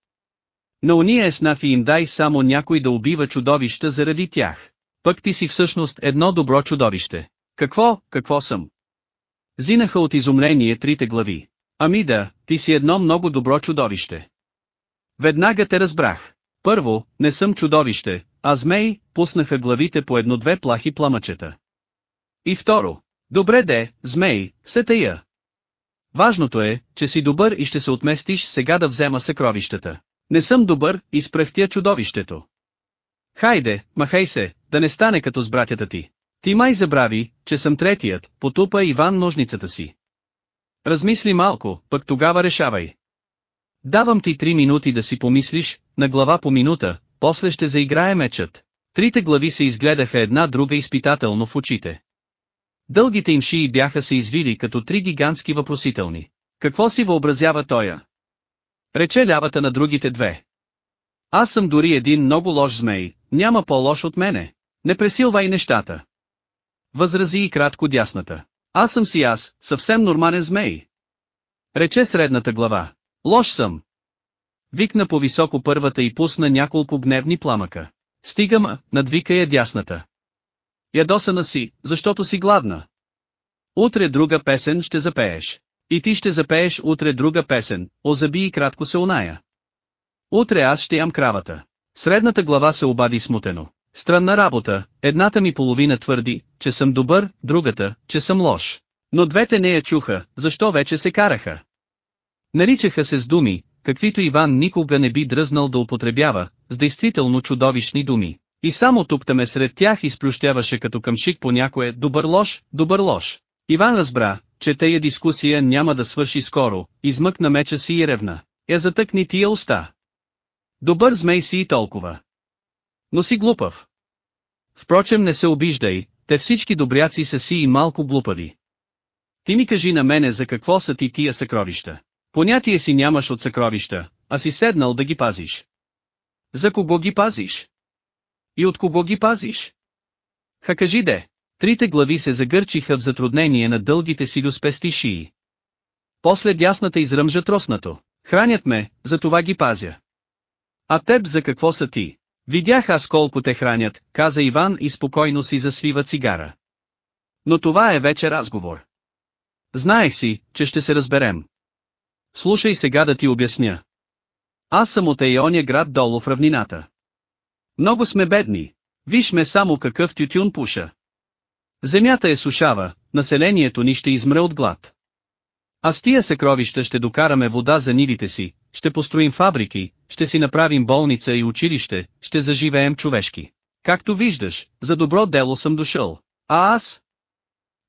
На уния еснафи им дай само някой да убива чудовища заради тях. Пък ти си всъщност едно добро чудовище. Какво, какво съм? Зинаха от изумление трите глави. Ами да, ти си едно много добро чудовище. Веднага те разбрах. Първо, не съм чудовище, а змей, пуснаха главите по едно-две плахи пламъчета. И второ, добре де, змей, се тая. Важното е, че си добър и ще се отместиш сега да взема съкровищата. Не съм добър, изпрехтя чудовището. Хайде, махай се, да не стане като с братята ти. Ти май забрави, че съм третият, потупа Иван ножницата си. Размисли малко, пък тогава решавай. Давам ти три минути да си помислиш, на глава по минута, после ще заиграе мечът. Трите глави се изгледаха една друга изпитателно в очите. Дългите им шии бяха се извили като три гигантски въпросителни. Какво си въобразява тоя? Рече лявата на другите две. Аз съм дори един много лош змей, няма по-лош от мене. Не пресилвай нещата. Възрази и кратко дясната. Аз съм си аз, съвсем нормален змей. Рече средната глава. Лош съм. Викна по-високо първата и пусна няколко гневни пламъка. Стига ма, надвика я дясната. Ядосана си, защото си гладна. Утре друга песен ще запееш. И ти ще запееш утре друга песен, озаби и кратко се оная. Утре аз ще ям кравата. Средната глава се обади смутено. Странна работа, едната ми половина твърди, че съм добър, другата, че съм лош. Но двете не я чуха, защо вече се караха. Наричаха се с думи, каквито Иван никога не би дръзнал да употребява, с действително чудовищни думи. И само туптаме сред тях изплющяваше като къмшик по някое «добър лош, добър лош». Иван разбра, че тая дискусия няма да свърши скоро, измъкна меча си и ревна. Я затъкни тия уста. Добър змей си и толкова. Но си глупав. Впрочем не се обиждай, те всички добряци са си и малко глупави. Ти ми кажи на мене за какво са ти тия съкровища. Понятие си нямаш от съкровища, а си седнал да ги пазиш. За кого ги пазиш? И от кого ги пазиш? Ха кажи де. Трите глави се загърчиха в затруднение на дългите си люспести шии. После дясната изръмжа троснато. Хранят ме, за това ги пазя. А теб за какво са ти? Видях аз колко те хранят, каза Иван и спокойно си засвива цигара. Но това е вече разговор. Знаех си, че ще се разберем. Слушай сега да ти обясня. Аз съм от Ейония град долу в равнината. Много сме бедни. Виж ме само какъв тютюн пуша. Земята е сушава, населението ни ще измре от глад. А с тия съкровища ще докараме вода за нивите си, ще построим фабрики, ще си направим болница и училище, ще заживеем човешки. Както виждаш, за добро дело съм дошъл. А аз?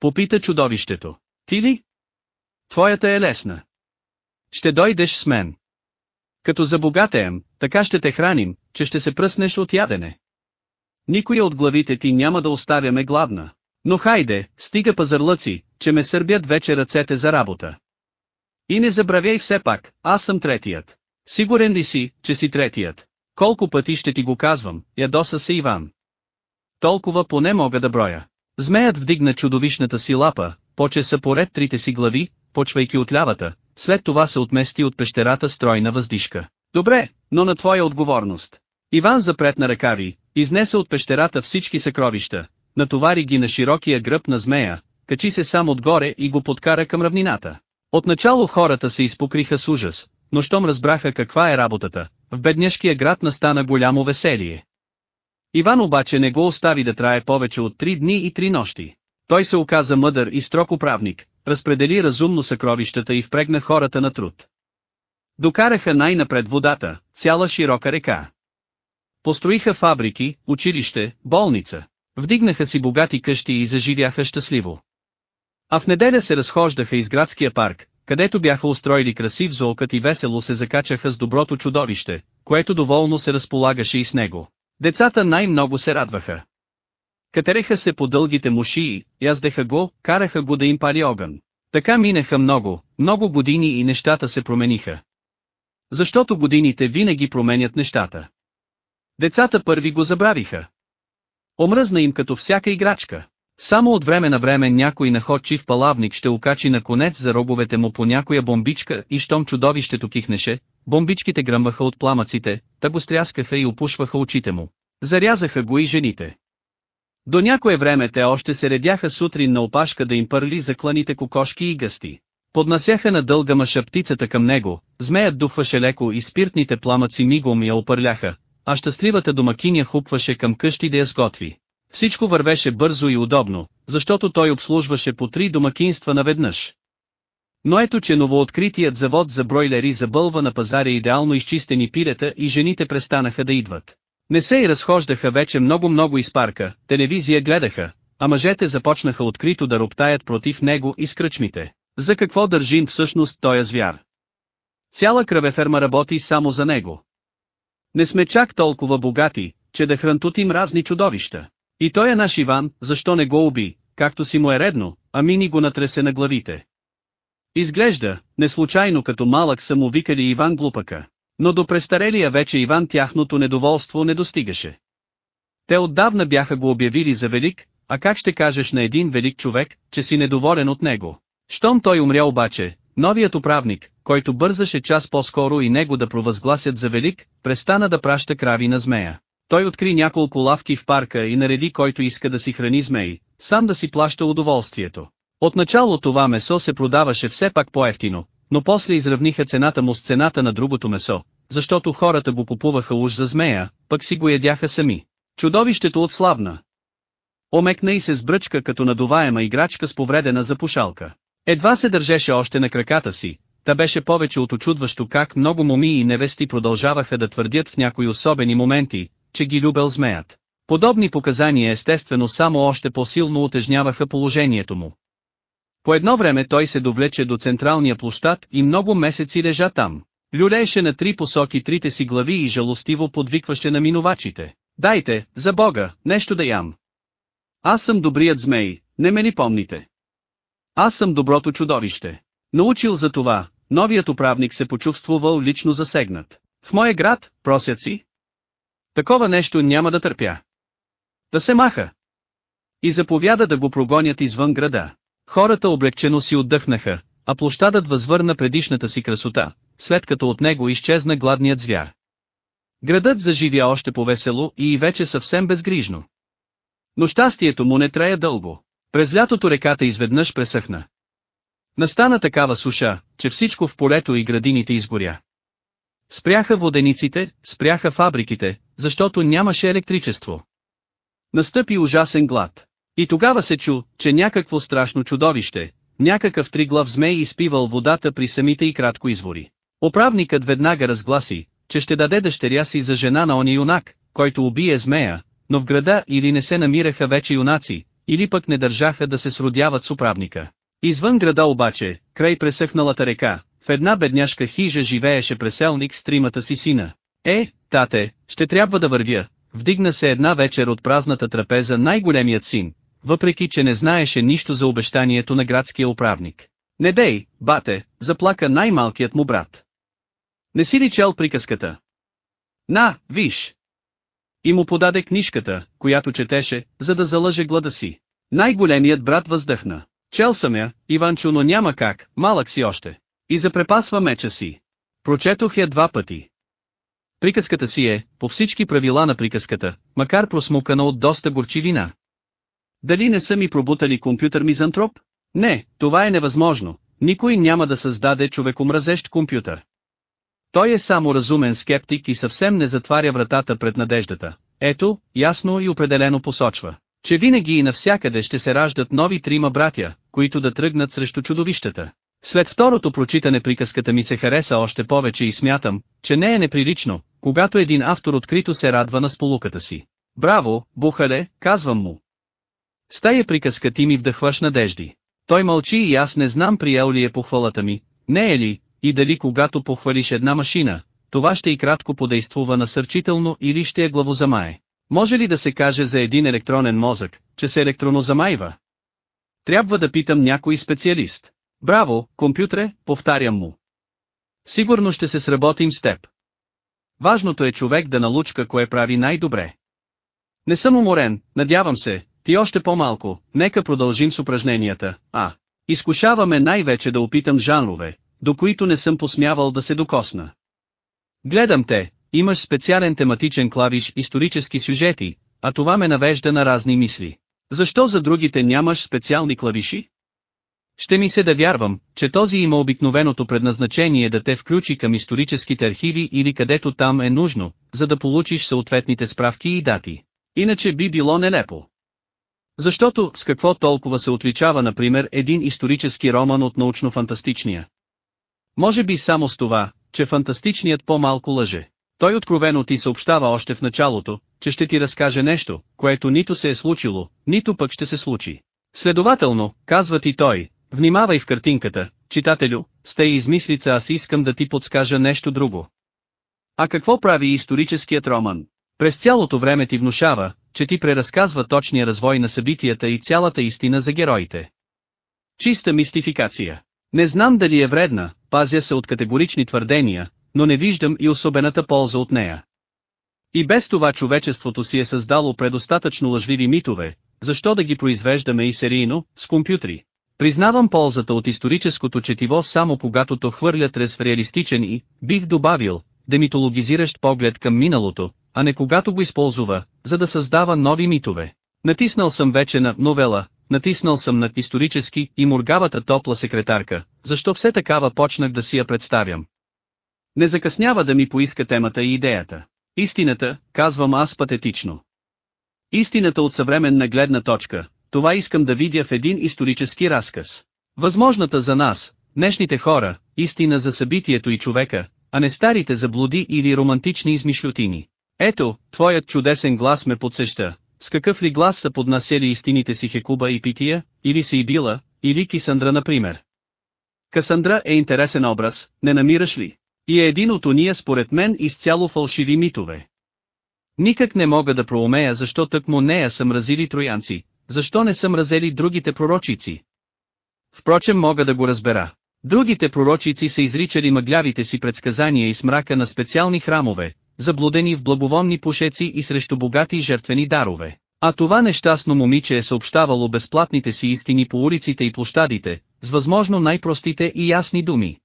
Попита чудовището. Ти ли? Твоята е лесна. Ще дойдеш с мен. Като забогатеем, така ще те храним, че ще се пръснеш от ядене. Никоя от главите ти няма да оставяме гладна. Но хайде, стига пазарлъци, че ме сърбят вече ръцете за работа. И не забравяй все пак, аз съм третият. Сигурен ли си, че си третият? Колко пъти ще ти го казвам, ядоса се Иван. Толкова поне мога да броя. Змеят вдигна чудовищната си лапа, поче са поред трите си глави, почвайки от лявата, след това се отмести от пещерата стройна въздишка. Добре, но на твоя отговорност. Иван запретна ръкави, изнесе от пещерата всички съкровища, натовари ги на широкия гръб на змея, качи се сам отгоре и го подкара към равнината. Отначало хората се изпокриха с ужас, но щом разбраха каква е работата, в бедняшкия град настана голямо веселие. Иван обаче не го остави да трае повече от три дни и три нощи. Той се оказа мъдър и строг управник, разпредели разумно съкровищата и впрегна хората на труд. Докараха най-напред водата, цяла широка река. Построиха фабрики, училище, болница. Вдигнаха си богати къщи и заживяха щастливо. А в неделя се разхождаха из градския парк, където бяха устроили красив зоокът и весело се закачаха с доброто чудовище, което доволно се разполагаше и с него. Децата най-много се радваха. Катереха се по дългите му шии, яздеха го, караха го да им пали огън. Така минаха много, много години и нещата се промениха. Защото годините винаги променят нещата. Децата първи го забравиха. Омръзна им като всяка играчка. Само от време на време някой находчив палавник ще окачи на конец за роговете му по някоя бомбичка и щом чудовището кихнеше, бомбичките гръмваха от пламъците, та го стряскаха и опушваха очите му. Зарязаха го и жените. До някое време те още се редяха сутрин на опашка да им пърли закланите кокошки и гъсти. Поднасяха на дълга мъша птицата към него, змеят духваше леко и спиртните пламъци мигом я опърляха, а щастливата домакиня хупваше към къщи да я сготви. Всичко вървеше бързо и удобно, защото той обслужваше по три домакинства наведнъж. Но ето че новооткритият завод за бройлери забълва на пазаря идеално изчистени пилета и жените престанаха да идват. Не се и разхождаха вече много-много из парка, телевизия гледаха, а мъжете започнаха открито да роптаят против него и скръчмите. За какво държим всъщност тоя звяр? Цяла кръвеферма работи само за него. Не сме чак толкова богати, че да хрантутим разни чудовища. И той е наш Иван, защо не го уби, както си му е редно, а мини го натресе на главите. Изглежда, неслучайно като малък са му викали Иван глупака. Но до престарелия вече Иван тяхното недоволство не достигаше. Те отдавна бяха го обявили за велик, а как ще кажеш на един велик човек, че си недоволен от него? Щом той умря обаче, новият управник, който бързаше час по-скоро и него да провъзгласят за велик, престана да праща крави на змея. Той откри няколко лавки в парка и нареди който иска да си храни змеи, сам да си плаща удоволствието. Отначало това месо се продаваше все пак по-ефтино, но после изравниха цената му с цената на другото месо, защото хората го купуваха уж за змея, пък си го ядяха сами. Чудовището отслабна. Омекна и се сбръчка като надуваема играчка с повредена запушалка. Едва се държеше още на краката си, та беше повече от очудващо как много моми и невести продължаваха да твърдят в някои особени моменти, че ги любел змеят. Подобни показания естествено само още по-силно утежняваха положението му. По едно време той се довлече до централния площад и много месеци лежа там. Люлееше на три посоки трите си глави и жалостиво подвикваше на минувачите. Дайте, за Бога, нещо да ям. Аз съм добрият змей, не ме ли помните? Аз съм доброто чудовище. Научил за това, новият управник се почувствувал лично засегнат. В моя град, просяци? Такова нещо няма да търпя. Да се маха. И заповяда да го прогонят извън града. Хората облегчено си отдъхнаха, а площадът възвърна предишната си красота, след като от него изчезна гладният звяр. Градът заживя още по-весело и вече съвсем безгрижно. Но щастието му не трея дълго. През лятото реката изведнъж пресъхна. Настана такава суша, че всичко в полето и градините изгоря. Спряха водениците, спряха фабриките, защото нямаше електричество. Настъпи ужасен глад. И тогава се чу, че някакво страшно чудовище, някакъв триглав змей изпивал водата при самите и кратко извори. Управникът веднага разгласи, че ще даде дъщеря си за жена на ония юнак, който убие змея, но в града или не се намираха вече юнаци, или пък не държаха да се сродяват с управника. Извън града обаче, край пресъхналата река, в една бедняшка хижа живееше преселник с тримата си сина. Е, тате, ще трябва да вървя. Вдигна се една вечер от празната трапеза най-големият син, въпреки че не знаеше нищо за обещанието на градския управник. Не дей, бате, заплака най-малкият му брат. Не си ли чел приказката? На, виж! И му подаде книжката, която четеше, за да залъже глада си. Най-големият брат въздъхна. Чел съм я, Иванчо, но няма как, малък си още. И запрепасва меча си. Прочетох я два пъти. Приказката си е, по всички правила на приказката, макар просмукана от доста горчивина. Дали не са ми пробутали компютър мизантроп? Не, това е невъзможно. Никой няма да създаде човекомразещ компютър. Той е само разумен скептик и съвсем не затваря вратата пред надеждата. Ето, ясно и определено посочва, че винаги и навсякъде ще се раждат нови трима братя, които да тръгнат срещу чудовищата. След второто прочитане приказката ми се хареса още повече и смятам, че не е неприлично, когато един автор открито се радва на сполуката си. Браво, Бухале, казвам му. С тая приказка ти ми вдъхваш надежди. Той мълчи и аз не знам приел ли е похвалата ми, не е ли, и дали когато похвалиш една машина, това ще и кратко подействува насърчително или ще е главозамае. Може ли да се каже за един електронен мозък, че се електронозамайва? Трябва да питам някой специалист. Браво, компютре, повтарям му. Сигурно ще се сработим с теб. Важното е човек да налучка кое прави най-добре. Не съм уморен, надявам се, ти още по-малко, нека продължим с упражненията, а. Изкушаваме най-вече да опитам жанрове, до които не съм посмявал да се докосна. Гледам те, имаш специален тематичен клавиш исторически сюжети, а това ме навежда на разни мисли. Защо за другите нямаш специални клавиши? Ще ми се да вярвам, че този има обикновеното предназначение да те включи към историческите архиви или където там е нужно, за да получиш съответните справки и дати. Иначе би било нелепо. Защото, с какво толкова се отличава например един исторически роман от научно-фантастичния? Може би само с това, че фантастичният по-малко лъже. Той откровено ти съобщава още в началото, че ще ти разкаже нещо, което нито се е случило, нито пък ще се случи. Следователно, казва ти той, внимавай в картинката, читателю, с измислица аз искам да ти подскажа нещо друго. А какво прави историческият роман? През цялото време ти внушава, че ти преразказва точния развой на събитията и цялата истина за героите. Чиста мистификация. Не знам дали е вредна, пазя се от категорични твърдения, но не виждам и особената полза от нея. И без това човечеството си е създало предостатъчно лъжливи митове, защо да ги произвеждаме и серийно, с компютри. Признавам ползата от историческото четиво само когато то хвърлят рез в реалистичен и, бих добавил, демитологизиращ поглед към миналото, а не когато го използва, за да създава нови митове. Натиснал съм вече на новела, натиснал съм на исторически и моргавата топла секретарка, защо все такава почнах да си я представям. Не закъснява да ми поиска темата и идеята. Истината, казвам аз патетично. Истината от съвременна гледна точка, това искам да видя в един исторически разказ. Възможната за нас, днешните хора, истина за събитието и човека, а не старите заблуди или романтични измишлютини. Ето, твоят чудесен глас ме подсеща. С какъв ли глас са поднасели истините си Хекуба и Пития, или си или Кисандра например. Касандра е интересен образ, не намираш ли? И е един от уния според мен изцяло фалшиви митове. Никак не мога да проумея защо тъкмо нея са мразили троянци, защо не са мразели другите пророчици. Впрочем мога да го разбера. Другите пророчици са изричали мъглявите си предсказания и смрака на специални храмове, заблудени в благовонни пушеци и срещу богати жертвени дарове. А това нещастно момиче е съобщавало безплатните си истини по улиците и площадите, с възможно най-простите и ясни думи.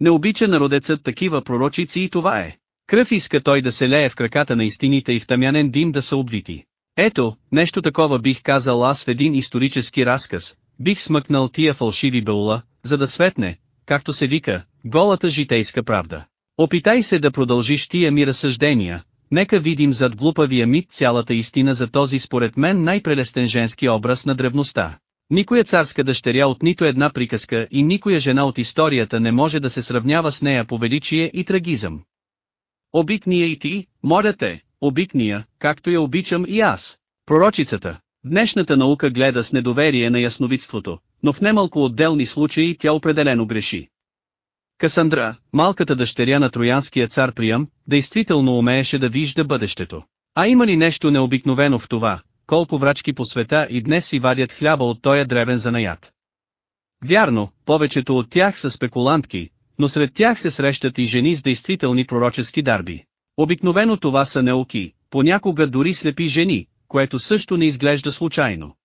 Не обича народецът такива пророчици и това е. Кръв иска той да се лее в краката на истините и в тъмянен дим да са обвити. Ето, нещо такова бих казал аз в един исторически разказ, бих смъкнал тия фалшиви баула, за да светне, както се вика, голата житейска правда. Опитай се да продължиш тия ми разсъждения, нека видим зад глупавия мит цялата истина за този според мен най-прелестен женски образ на древността. Никоя царска дъщеря от нито една приказка и никоя жена от историята не може да се сравнява с нея по величие и трагизъм. Обикния и ти, моля те, обикния, както я обичам и аз. Пророчицата. Днешната наука гледа с недоверие на ясновидството, но в немалко отделни случаи тя определено греши. Касандра, малката дъщеря на троянския цар Приям, действително умееше да вижда бъдещето. А има ли нещо необикновено в това, колко врачки по света и днес си вадят хляба от тоя древен занаят? Вярно, повечето от тях са спекулантки, но сред тях се срещат и жени с действителни пророчески дарби. Обикновено това са неуки, понякога дори слепи жени, което също не изглежда случайно.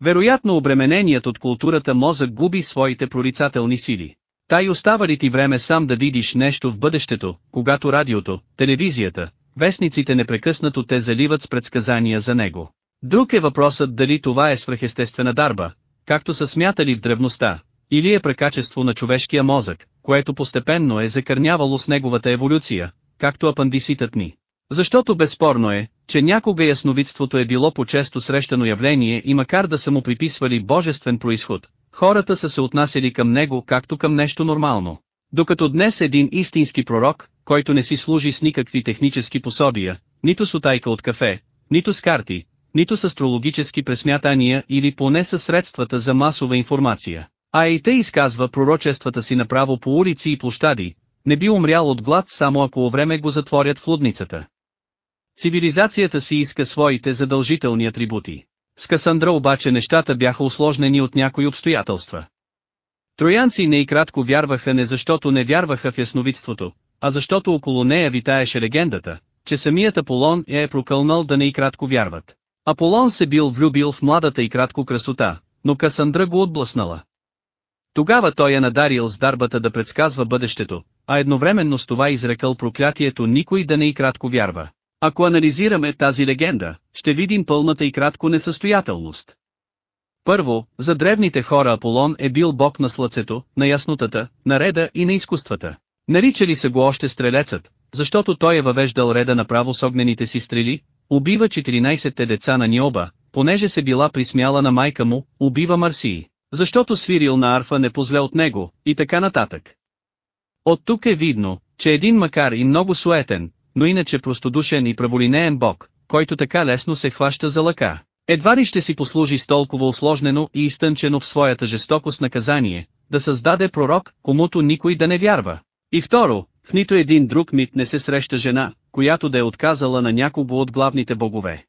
Вероятно обремененият от културата мозък губи своите прорицателни сили. Тай остава ли ти време сам да видиш нещо в бъдещето, когато радиото, телевизията, вестниците непрекъснато те заливат с предсказания за него. Друг е въпросът дали това е свръхестествена дарба, както са смятали в древността, или е прекачество на човешкия мозък, което постепенно е закърнявало с неговата еволюция, както апандиситът ни. Защото безспорно е, че някога ясновидството е било по-често срещано явление и макар да са му приписвали божествен происход, хората са се отнасяли към него както към нещо нормално. Докато днес един истински пророк, който не си служи с никакви технически пособия, нито с утайка от кафе, нито с карти, нито с астрологически пресмятания или поне със средствата за масова информация, а и те изказва пророчествата си направо по улици и площади, не би умрял от глад само ако време го затворят в лудницата. Цивилизацията си иска своите задължителни атрибути. С Касандра обаче нещата бяха усложнени от някои обстоятелства. Троянци не и кратко вярваха не защото не вярваха в ясновидството, а защото около нея витаеше легендата, че самият Аполон я е прокълнал да не и кратко вярват. Аполон се бил влюбил в младата и кратко красота, но Касандра го отблъснала. Тогава той е надарил с дарбата да предсказва бъдещето, а едновременно с това изрекал проклятието никой да не и кратко вярва. Ако анализираме тази легенда, ще видим пълната и кратко несъстоятелност. Първо, за древните хора Аполон е бил бог на слъцето, на яснотата, на реда и на изкуствата. Наричали се го още стрелецът, защото той е въвеждал реда направо с огнените си стрели, убива 14-те деца на Ниоба, понеже се била присмяла на майка му, убива Марсии, защото свирил на арфа не позле от него, и така нататък. От тук е видно, че един макар и много суетен, но иначе простодушен и праволинеен бог, който така лесно се хваща за лъка. Едва ли ще си послужи с толкова усложнено и изтънчено в своята жестокост наказание, да създаде пророк, комуто никой да не вярва. И второ, в нито един друг мит не се среща жена, която да е отказала на някого от главните богове.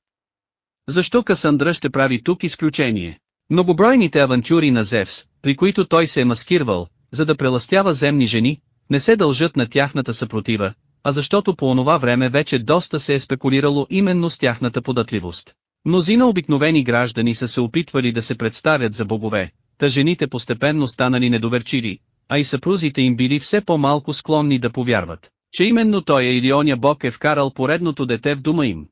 Защо Касандра ще прави тук изключение? Многобройните авантюри на Зевс, при които той се е маскирвал, за да преластява земни жени, не се дължат на тяхната съпротива, а защото по онова време вече доста се е спекулирало именно с тяхната податливост. Мнозина обикновени граждани са се опитвали да се представят за богове, та жените постепенно станали недоверчиви, а и съпрузите им били все по-малко склонни да повярват, че именно той или оня бог е вкарал поредното дете в дома им.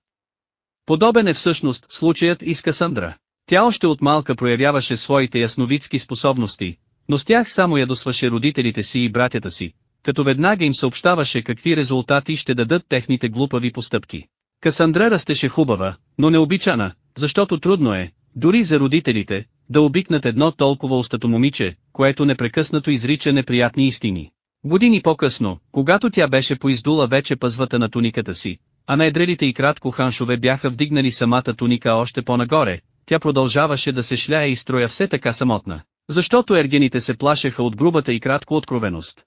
Подобен е всъщност случаят и с Касандра. Тя още от малка проявяваше своите ясновидски способности, но с тях само ядосваше родителите си и братята си, като веднага им съобщаваше какви резултати ще дадат техните глупави постъпки. Касандра растеше хубава, но необичана, защото трудно е, дори за родителите, да обикнат едно толкова устато момиче, което непрекъснато изрича неприятни истини. Години по-късно, когато тя беше поиздула вече пъзвата на туниката си, а на и кратко ханшове бяха вдигнали самата туника още по-нагоре, тя продължаваше да се шляе и строя все така самотна, защото ергените се плашеха от грубата и кратко откровеност.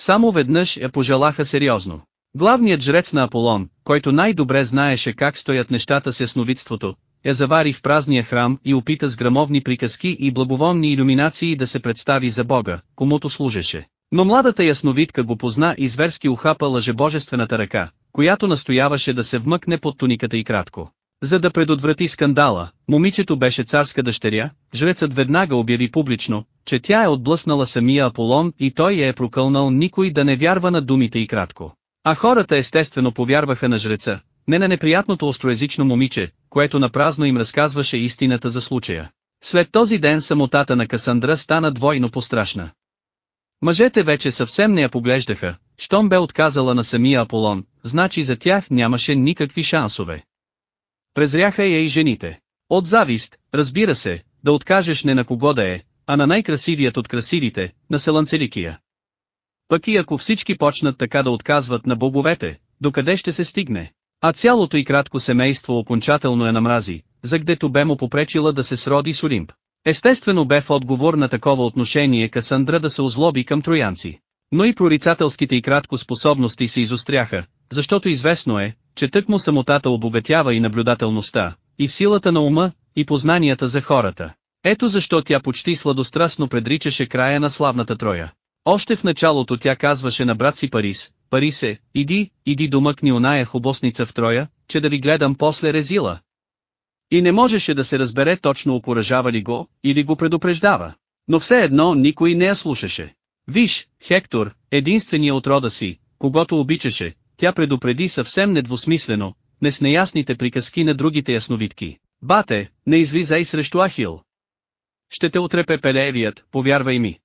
Само веднъж я пожелаха сериозно. Главният жрец на Аполон, който най-добре знаеше как стоят нещата с ясновидството, я завари в празния храм и опита с грамовни приказки и благовонни иллюминации да се представи за Бога, комуто служеше. Но младата ясновидка го позна и зверски ухапа лъжебожествената ръка, която настояваше да се вмъкне под туниката и кратко. За да предотврати скандала, момичето беше царска дъщеря, жрецът веднага обяви публично, че тя е отблъснала самия Аполон и той я е прокълнал никой да не вярва на думите и кратко. А хората естествено повярваха на жреца, не на неприятното остроязично момиче, което напразно им разказваше истината за случая. След този ден самотата на Касандра стана двойно пострашна. Мъжете вече съвсем не я поглеждаха, щом бе отказала на самия Аполон, значи за тях нямаше никакви шансове. Презряха я и жените. От завист, разбира се, да откажеш не на кого да е, а на най-красивият от красивите, на Селанцеликия. Пък и ако всички почнат така да отказват на боговете, докъде ще се стигне? А цялото и кратко семейство окончателно е намрази, за гдето бе му попречила да се сроди с Олимп. Естествено бе в отговор на такова отношение Касандра да се озлоби към троянци. Но и прорицателските и кратко способности се изостряха, защото известно е, че тъкмо самотата обогатява и наблюдателността, и силата на ума, и познанията за хората. Ето защо тя почти сладострастно предричаше края на славната троя. Още в началото тя казваше на брат си Парис, Парисе, иди, иди домъкни оная хубосница в Троя, че да ви гледам после резила. И не можеше да се разбере точно окоръжава ли го, или го предупреждава. Но все едно никой не я слушаше. Виж, Хектор, единствения от рода си, когато обичаше, тя предупреди съвсем недвусмислено, не с неясните приказки на другите ясновидки. Бате, не излизай срещу Ахил. Ще те отрепе пелеевият, повярвай ми.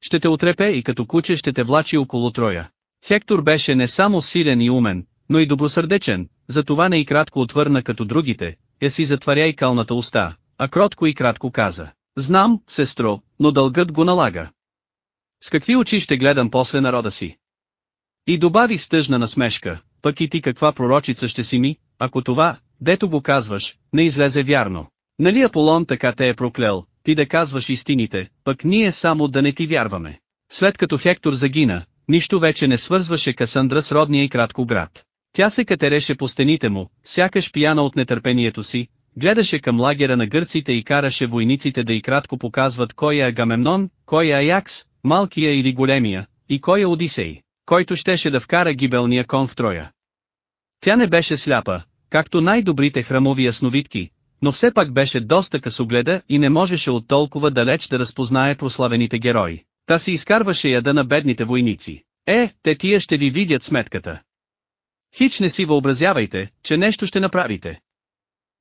Ще те отрепе и като куче ще те влачи около троя. Хектор беше не само силен и умен, но и добросърдечен, затова не и кратко отвърна като другите, я си затваряй калната уста, а кротко и кратко каза. Знам, сестро, но дългът го налага. С какви очи ще гледам после народа си? И добави с тъжна насмешка, пък и ти каква пророчица ще си ми, ако това, дето го казваш, не излезе вярно. Нали Аполон така те е проклел, ти да казваш истините, пък ние само да не ти вярваме. След като Хектор загина, нищо вече не свързваше Касандра с родния и кратко град. Тя се катереше по стените му, сякаш пияна от нетърпението си, гледаше към лагера на гърците и караше войниците да и кратко показват кой е Агамемнон, кой е Аякс, малкия или големия, и кой е Одисей, който щеше да вкара гибелния кон в Троя. Тя не беше сляпа, както най-добрите храмови ясновидки, но все пак беше доста късогледа и не можеше от толкова далеч да разпознае прославените герои. Та си изкарваше яда на бедните войници. Е, те тия ще ви видят сметката. Хич не си въобразявайте, че нещо ще направите.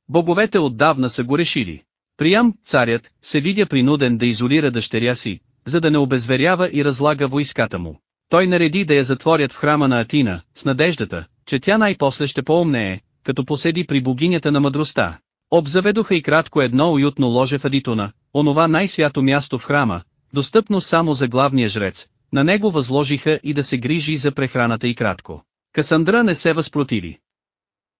Боговете отдавна са го решили. Приям, царят, се видя принуден да изолира дъщеря си, за да не обезверява и разлага войската му. Той нареди да я затворят в храма на Атина, с надеждата, че тя най-после ще поумнее, като поседи при богинята на мъдростта. Обзаведоха и кратко едно уютно ложе в Адитона, онова най-свято място в храма, достъпно само за главния жрец, на него възложиха и да се грижи за прехраната и кратко. Касандра не се възпротиви.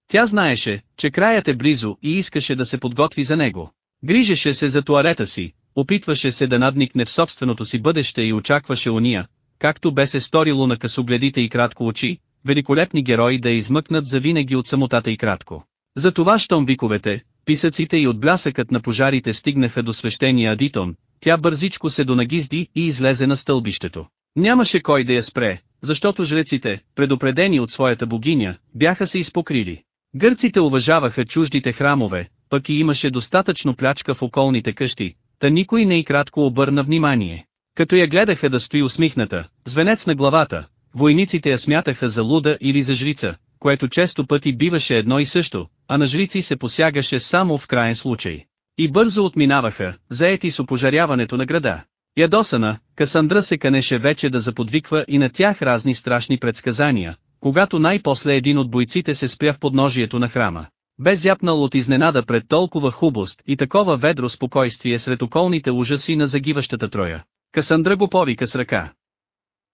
Тя знаеше, че краят е близо и искаше да се подготви за него. Грижеше се за туарета си, опитваше се да надникне в собственото си бъдеще и очакваше уния, както бе се сторило на късогледите и кратко очи, великолепни герои да измъкнат завинаги от самотата и кратко. Затова щом виковете, писъците и отблясъкът на пожарите стигнаха до свещения Адитон, тя бързичко се донагизди и излезе на стълбището. Нямаше кой да я спре, защото жреците, предупредени от своята богиня, бяха се изпокрили. Гърците уважаваха чуждите храмове, пък и имаше достатъчно плячка в околните къщи, та никой не и кратко обърна внимание. Като я гледаха да стои усмихната, звенец на главата, войниците я смятаха за луда или за жрица, което често пъти биваше едно и също, а на жрици се посягаше само в крайен случай. И бързо отминаваха, заети с опожаряването на града. Ядосана, Касандра се канеше вече да заподвиква и на тях разни страшни предсказания, когато най-после един от бойците се спря в подножието на храма. Бе зяпнал от изненада пред толкова хубост и такова ведро спокойствие сред околните ужаси на загиващата троя. Касандра го повика с ръка.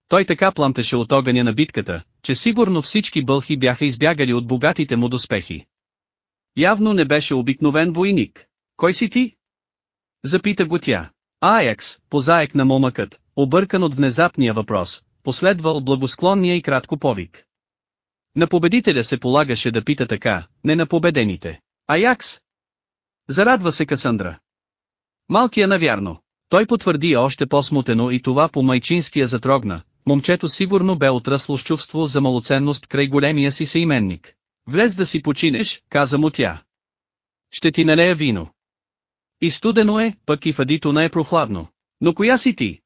Той така пламтеше от огъня на битката, че сигурно всички бълхи бяха избягали от богатите му доспехи. Явно не беше обикновен войник. Кой си ти? Запита го тя. Аякс, позаек на момъкът, объркан от внезапния въпрос, последвал благосклонния и кратко повик. На победителя се полагаше да пита така, не на победените. Аякс? Зарадва се Касандра. Малкия навярно. Той потвърди още по-смутено и това по майчинския затрогна, момчето сигурно бе отрасло с чувство за малоценност край големия си съименник. Влез да си починеш, каза му тя. Ще ти налея вино. И студено е, пък и фадитона е прохладно. Но коя си ти?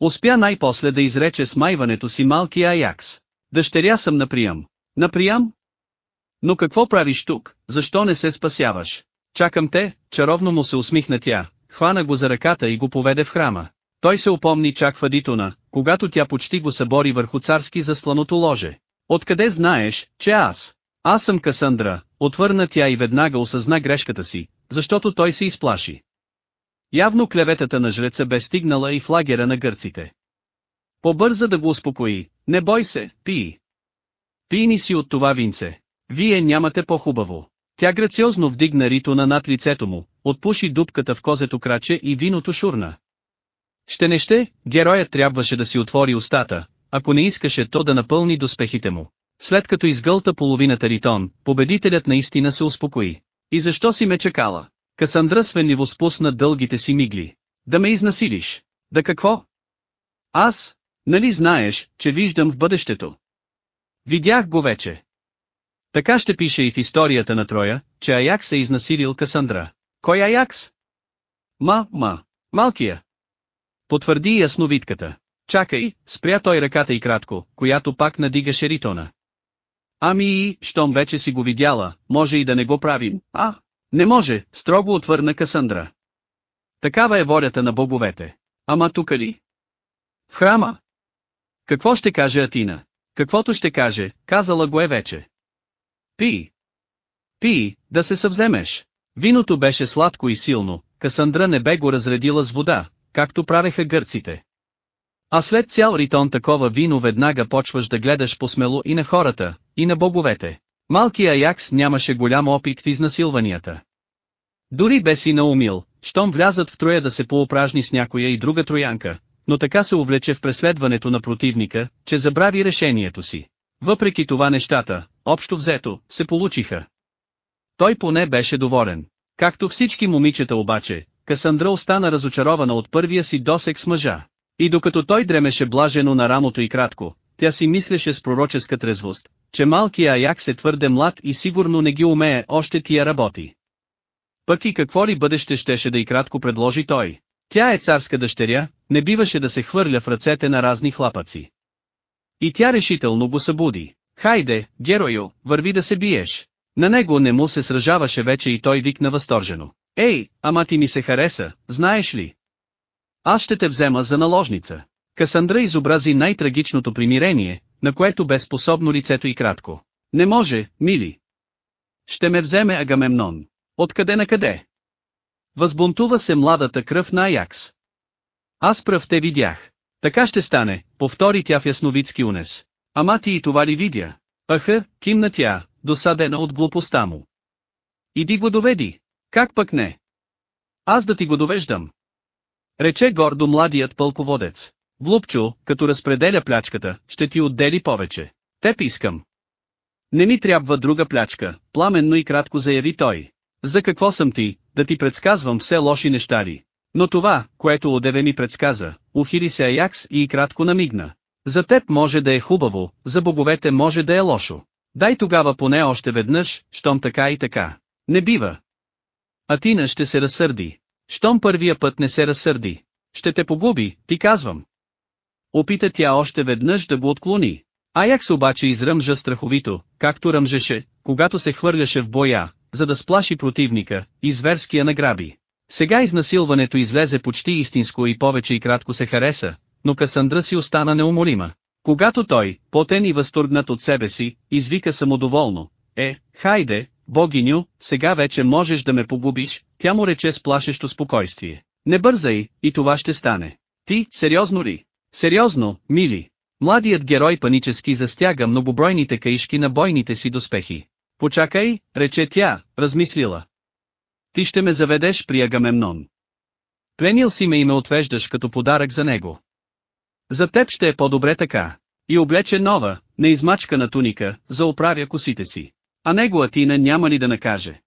Успя най-после да изрече смайването си малкия Аякс. Дъщеря съм на приям. На приям? Но какво правиш тук, защо не се спасяваш? Чакам те, чаровно му се усмихна тя, хвана го за ръката и го поведе в храма. Той се опомни чак в Адитона, когато тя почти го събори върху царски засланото ложе. Откъде знаеш, че аз? Аз съм Касандра, отвърна тя и веднага осъзна грешката си, защото той се изплаши. Явно клеветата на жреца бе стигнала и в лагера на гърците. Побърза да го успокои, не бой се. Пий ни си от това винце. Вие нямате по-хубаво. Тя грациозно вдигна ритона над лицето му, отпуши дупката в козето краче и виното шурна. Ще не ще, героят трябваше да си отвори устата, ако не искаше то да напълни доспехите му. След като изгълта половината ритон, победителят наистина се успокои. И защо си ме чекала? Касандра свенливо спусна дългите си мигли. Да ме изнасилиш. Да какво? Аз? Нали знаеш, че виждам в бъдещето? Видях го вече. Така ще пише и в историята на Троя, че Аякс е изнасилил Касандра. Кой Аякс? Ма, ма, малкия. Потвърди ясновидката. Чакай, спря той ръката и кратко, която пак надигаше Ритона. Ами и, щом вече си го видяла, може и да не го правим, а? Не може, строго отвърна Касандра. Такава е волята на боговете. Ама тука ли? В храма. Какво ще каже Атина? Каквото ще каже, казала го е вече. Пи. Пи, да се съвземеш. Виното беше сладко и силно, Касандра не бе го разредила с вода, както правеха гърците. А след цял ритон такова вино веднага почваш да гледаш посмело и на хората, и на боговете. Малкият Аякс нямаше голям опит в изнасилванията. Дори бе си наумил, щом влязат в троя да се поупражни с някоя и друга троянка, но така се увлече в преследването на противника, че забрави решението си. Въпреки това нещата, общо взето, се получиха. Той поне беше доволен. Както всички момичета обаче, Касандра остана разочарована от първия си досек с мъжа. И докато той дремеше блажено на рамото и кратко, тя си мислеше с пророческа трезвост, че малкият Аяк се твърде млад и сигурно не ги умее още тия работи. Пък и какво ли бъдеще щеше да и кратко предложи той. Тя е царска дъщеря, не биваше да се хвърля в ръцете на разни хлапаци. И тя решително го събуди. Хайде, герою, върви да се биеш. На него не му се сражаваше вече и той викна възторжено. Ей, ама ти ми се хареса, знаеш ли? Аз ще те взема за наложница. Касандра изобрази най-трагичното примирение, на което бе способно лицето и кратко. Не може, мили. Ще ме вземе Агамемнон. Откъде на къде? Възбунтува се младата кръв на Аякс. Аз пръв те видях. Така ще стане, повтори тя в ясновидски унес. Ама ти и това ли видя? Аха, кимна тя, досадена от глупостта му. Иди го доведи. Как пък не? Аз да ти го довеждам. Рече гордо младият пълководец. Влупчо, като разпределя плячката, ще ти отдели повече. Теб искам. Не ми трябва друга плячка, пламенно и кратко заяви той. За какво съм ти, да ти предсказвам все лоши неща ли? Но това, което Одеве ми предсказа, ухири се Аякс и кратко намигна. За теб може да е хубаво, за боговете може да е лошо. Дай тогава поне още веднъж, щом така и така. Не бива. Атина ще се разсърди. Щом първия път не се разсърди. Ще те погуби, ти казвам. Опита тя още веднъж да го отклони. Аякс обаче изръмжа страховито, както ръмжеше, когато се хвърляше в боя, за да сплаши противника, и зверския награби. Сега изнасилването излезе почти истинско и повече и кратко се хареса, но Касандра си остана неумолима. Когато той, потен и възторгнат от себе си, извика самодоволно, е, хайде, богиню, сега вече можеш да ме погубиш, тя му рече с плашещо спокойствие. Не бързай, и това ще стане. Ти, сериозно ли? Сериозно, мили. Младият герой панически застяга многобройните каишки на бойните си доспехи. Почакай, рече тя, размислила. Ти ще ме заведеш при Агамемнон. Пленил си ме и ме отвеждаш като подарък за него. За теб ще е по-добре така. И облече нова, неизмачкана туника, за оправя косите си. А него Атина няма ли да накаже?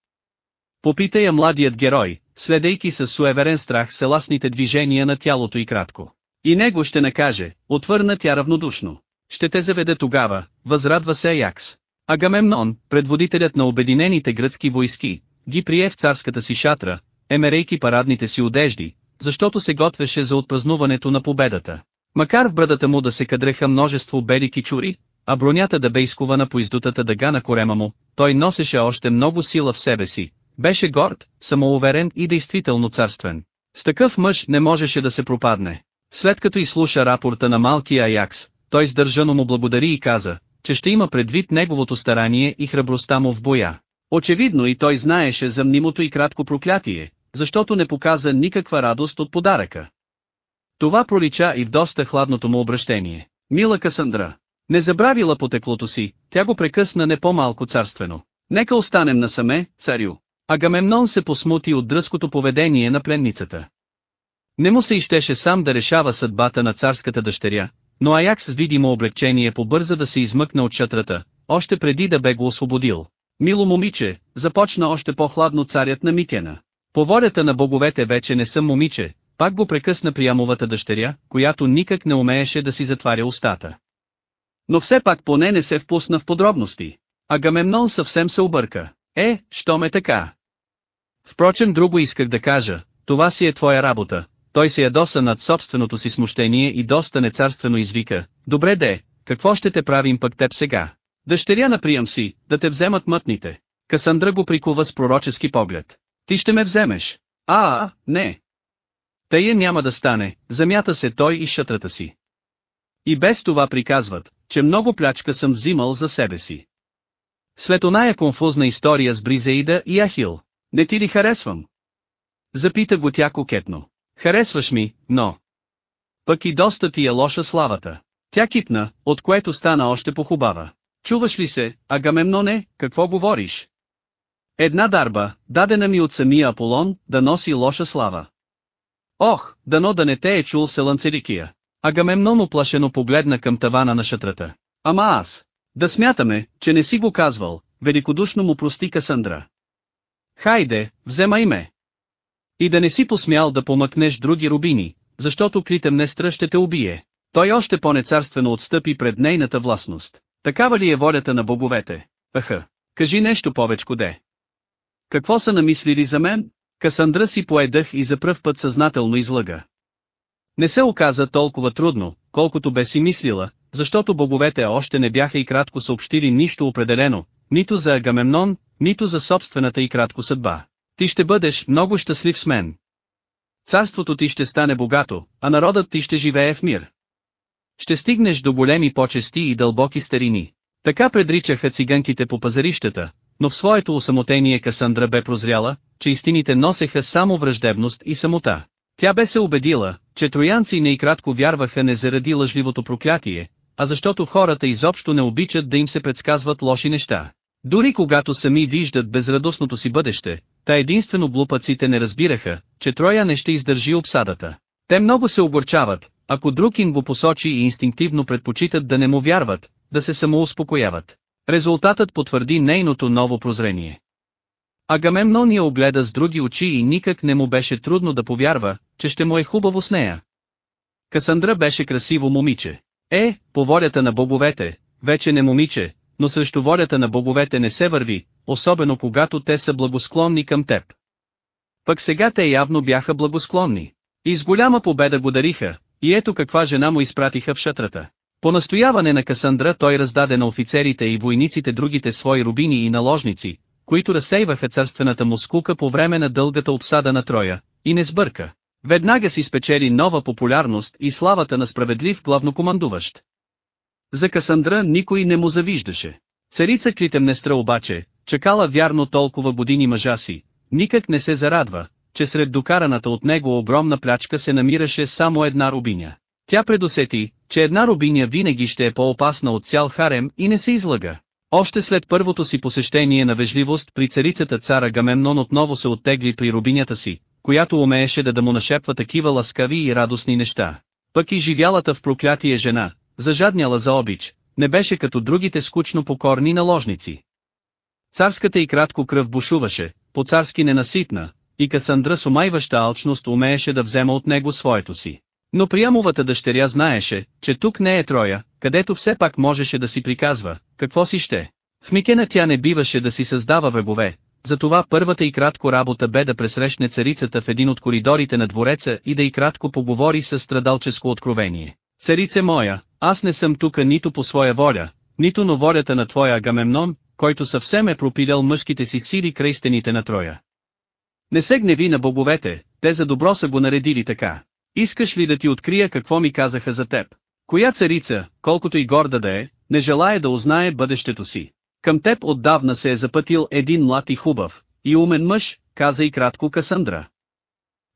Попита я младият герой, следейки със суеверен страх селасните движения на тялото и кратко. И него ще накаже, отвърна тя равнодушно. Ще те заведе тогава, възрадва се Аякс. Агамемнон, предводителят на обединените гръцки войски, ги прие в царската си шатра, емерейки парадните си одежди, защото се готвеше за отпразнуването на победата. Макар в брадата му да се кадреха множество бели кичури, а бронята да бе изкувана по издутата дъга на корема му, той носеше още много сила в себе си, беше горд, самоуверен и действително царствен. С такъв мъж не можеше да се пропадне. След като изслуша рапорта на малкия Аякс, той сдържано му благодари и каза, че ще има предвид неговото старание и храбростта му в боя. Очевидно и той знаеше за мнимото и кратко проклятие, защото не показа никаква радост от подаръка. Това пролича и в доста хладното му обращение. Мила Касандра, не забравила потеклото си, тя го прекъсна не по-малко царствено. Нека останем насаме, царю. Агамемнон се посмути от дръското поведение на пленницата. Не му се ищеше сам да решава съдбата на царската дъщеря, но Аякс с видимо облегчение побърза да се измъкне от шатрата, още преди да бе го освободил. Мило момиче, започна още по-хладно царят на Микена. По на боговете вече не съм момиче, пак го прекъсна приямовата дъщеря, която никак не умееше да си затваря устата. Но все пак поне не се впусна в подробности. Агамемнон съвсем се обърка. Е, що ме така? Впрочем друго исках да кажа, това си е твоя работа. Той се ядоса над собственото си смущение и доста нецарствено извика. Добре де, какво ще те правим пък теб сега? Дъщеря на прием си, да те вземат мътните. Касандра го прикува с пророчески поглед. Ти ще ме вземеш. А, не. Тая няма да стане, замята се той и шатрата си. И без това приказват, че много плячка съм взимал за себе си. След оная конфузна история с Бризеида и Ахил, не ти ли харесвам? Запита го тя кокетно. Харесваш ми, но... Пък и доста ти е лоша славата. Тя кипна, от което стана още похубава. Чуваш ли се, Агамемноне, какво говориш? Една дарба, дадена ми от самия Аполон, да носи лоша слава. Ох, дано да не те е чул Селанцерикия. Агамемнон оплашено погледна към тавана на шатрата. Ама аз. Да смятаме, че не си го казвал, великодушно му прости Касандра. Хайде, вземай ме. И да не си посмял да помъкнеш други рубини, защото Клитемнестра ще те убие. Той още по-нецарствено отстъпи пред нейната властност. Такава ли е волята на боговете? Аха, кажи нещо повечко де. Какво са намислили за мен? Касандра си поедах и за пръв път съзнателно излъга. Не се оказа толкова трудно, колкото бе си мислила, защото боговете още не бяха и кратко съобщили нищо определено, нито за Агамемнон, нито за собствената и кратко съдба. Ти ще бъдеш много щастлив с мен. Царството ти ще стане богато, а народът ти ще живее в мир. Ще стигнеш до големи почести и дълбоки старини. Така предричаха циганките по пазарищата, но в своето усамотение Касандра бе прозряла, че истините носеха само враждебност и самота. Тя бе се убедила, че троянци не и кратко вярваха не заради лъжливото проклятие, а защото хората изобщо не обичат да им се предсказват лоши неща. Дори когато сами виждат безрадостното си бъдеще, та единствено глупаците не разбираха, че Троя не ще издържи обсадата. Те много се огорчават, ако друг им го посочи и инстинктивно предпочитат да не му вярват, да се самоуспокояват. Резултатът потвърди нейното ново прозрение. Агамемнон я огледа с други очи и никак не му беше трудно да повярва, че ще му е хубаво с нея. Касандра беше красиво момиче. Е, по волята на боговете, вече не момиче, но срещу волята на боговете не се върви, особено когато те са благосклонни към теб. Пък сега те явно бяха благосклонни. И с голяма победа го дариха, и ето каква жена му изпратиха в шатрата. По настояване на Касандра той раздаде на офицерите и войниците другите свои рубини и наложници, които разсейваха царствената му скука по време на дългата обсада на Троя, и не сбърка. Веднага си спечели нова популярност и славата на справедлив главнокомандуващ. За Касандра никой не му завиждаше. Царица Клитемнестра обаче, чакала вярно толкова години мъжа си, никак не се зарадва, че сред докараната от него огромна плячка се намираше само една рубиня. Тя предусети, че една рубиня винаги ще е по-опасна от цял харем и не се излага. Още след първото си посещение на вежливост при царицата цара Гамемнон отново се оттегли при рубинята си, която умееше да да му нашепва такива ласкави и радостни неща. Пък и живялата в проклятие жена, зажадняла за обич, не беше като другите скучно покорни наложници. Царската и кратко кръв бушуваше, по-царски ненаситна, и Касандра с омайваща алчност умееше да взема от него своето си. Но приямовата дъщеря знаеше, че тук не е Троя, където все пак можеше да си приказва, какво си ще. В Микена тя не биваше да си създава врагове, затова първата и кратко работа бе да пресрещне царицата в един от коридорите на двореца и да и кратко поговори с страдалческо откровение. Царице моя, аз не съм тука нито по своя воля, нито на волята на твоя Агамемнон, който съвсем е пропилял мъжките си сили край стените на Троя. Не се гневи на боговете, те за добро са го наредили така. Искаш ли да ти открия какво ми казаха за теб? Коя царица, колкото и горда да е, не желая да узнае бъдещето си? Към теб отдавна се е запътил един млад и хубав, и умен мъж, каза и кратко Касандра.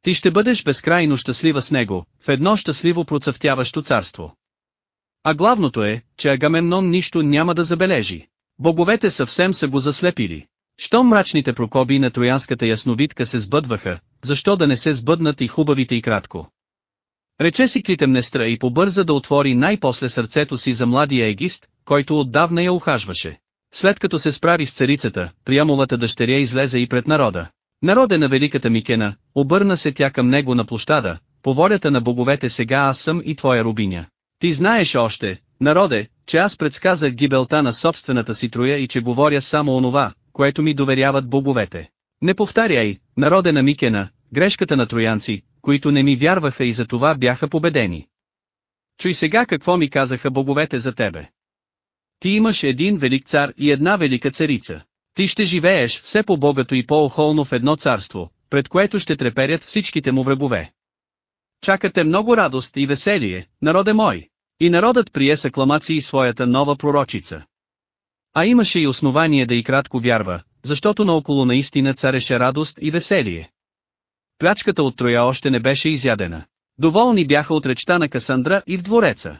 Ти ще бъдеш безкрайно щастлива с него, в едно щастливо процъфтяващо царство. А главното е, че Агамемнон нищо няма да забележи. Боговете съвсем са го заслепили. Щом мрачните прокоби на троянската ясновидка се сбъдваха, защо да не се сбъднат и хубавите и кратко? Рече си Клитемнестра и побърза да отвори най-после сърцето си за младия егист, който отдавна я ухажваше. След като се справи с царицата, приямовата дъщеря излезе и пред народа. Народе на великата Микена, обърна се тя към него на площада, по волята на боговете сега аз съм и твоя рубиня. Ти знаеш още, народе, че аз предсказах гибелта на собствената си троя и че говоря само онова, което ми доверяват боговете. Не повтаряй, народе на Микена, грешката на троянци, които не ми вярваха и за това бяха победени. Чуй сега какво ми казаха боговете за тебе. Ти имаш един велик цар и една велика царица. Ти ще живееш все по-богато и по-охолно в едно царство, пред което ще треперят всичките му врагове. Чакате много радост и веселие, народе мой. И народът прие с акламации своята нова пророчица. А имаше и основание да и кратко вярва, защото наоколо наистина цареше радост и веселие. Плячката от Троя още не беше изядена. Доволни бяха от речта на Касандра и в двореца.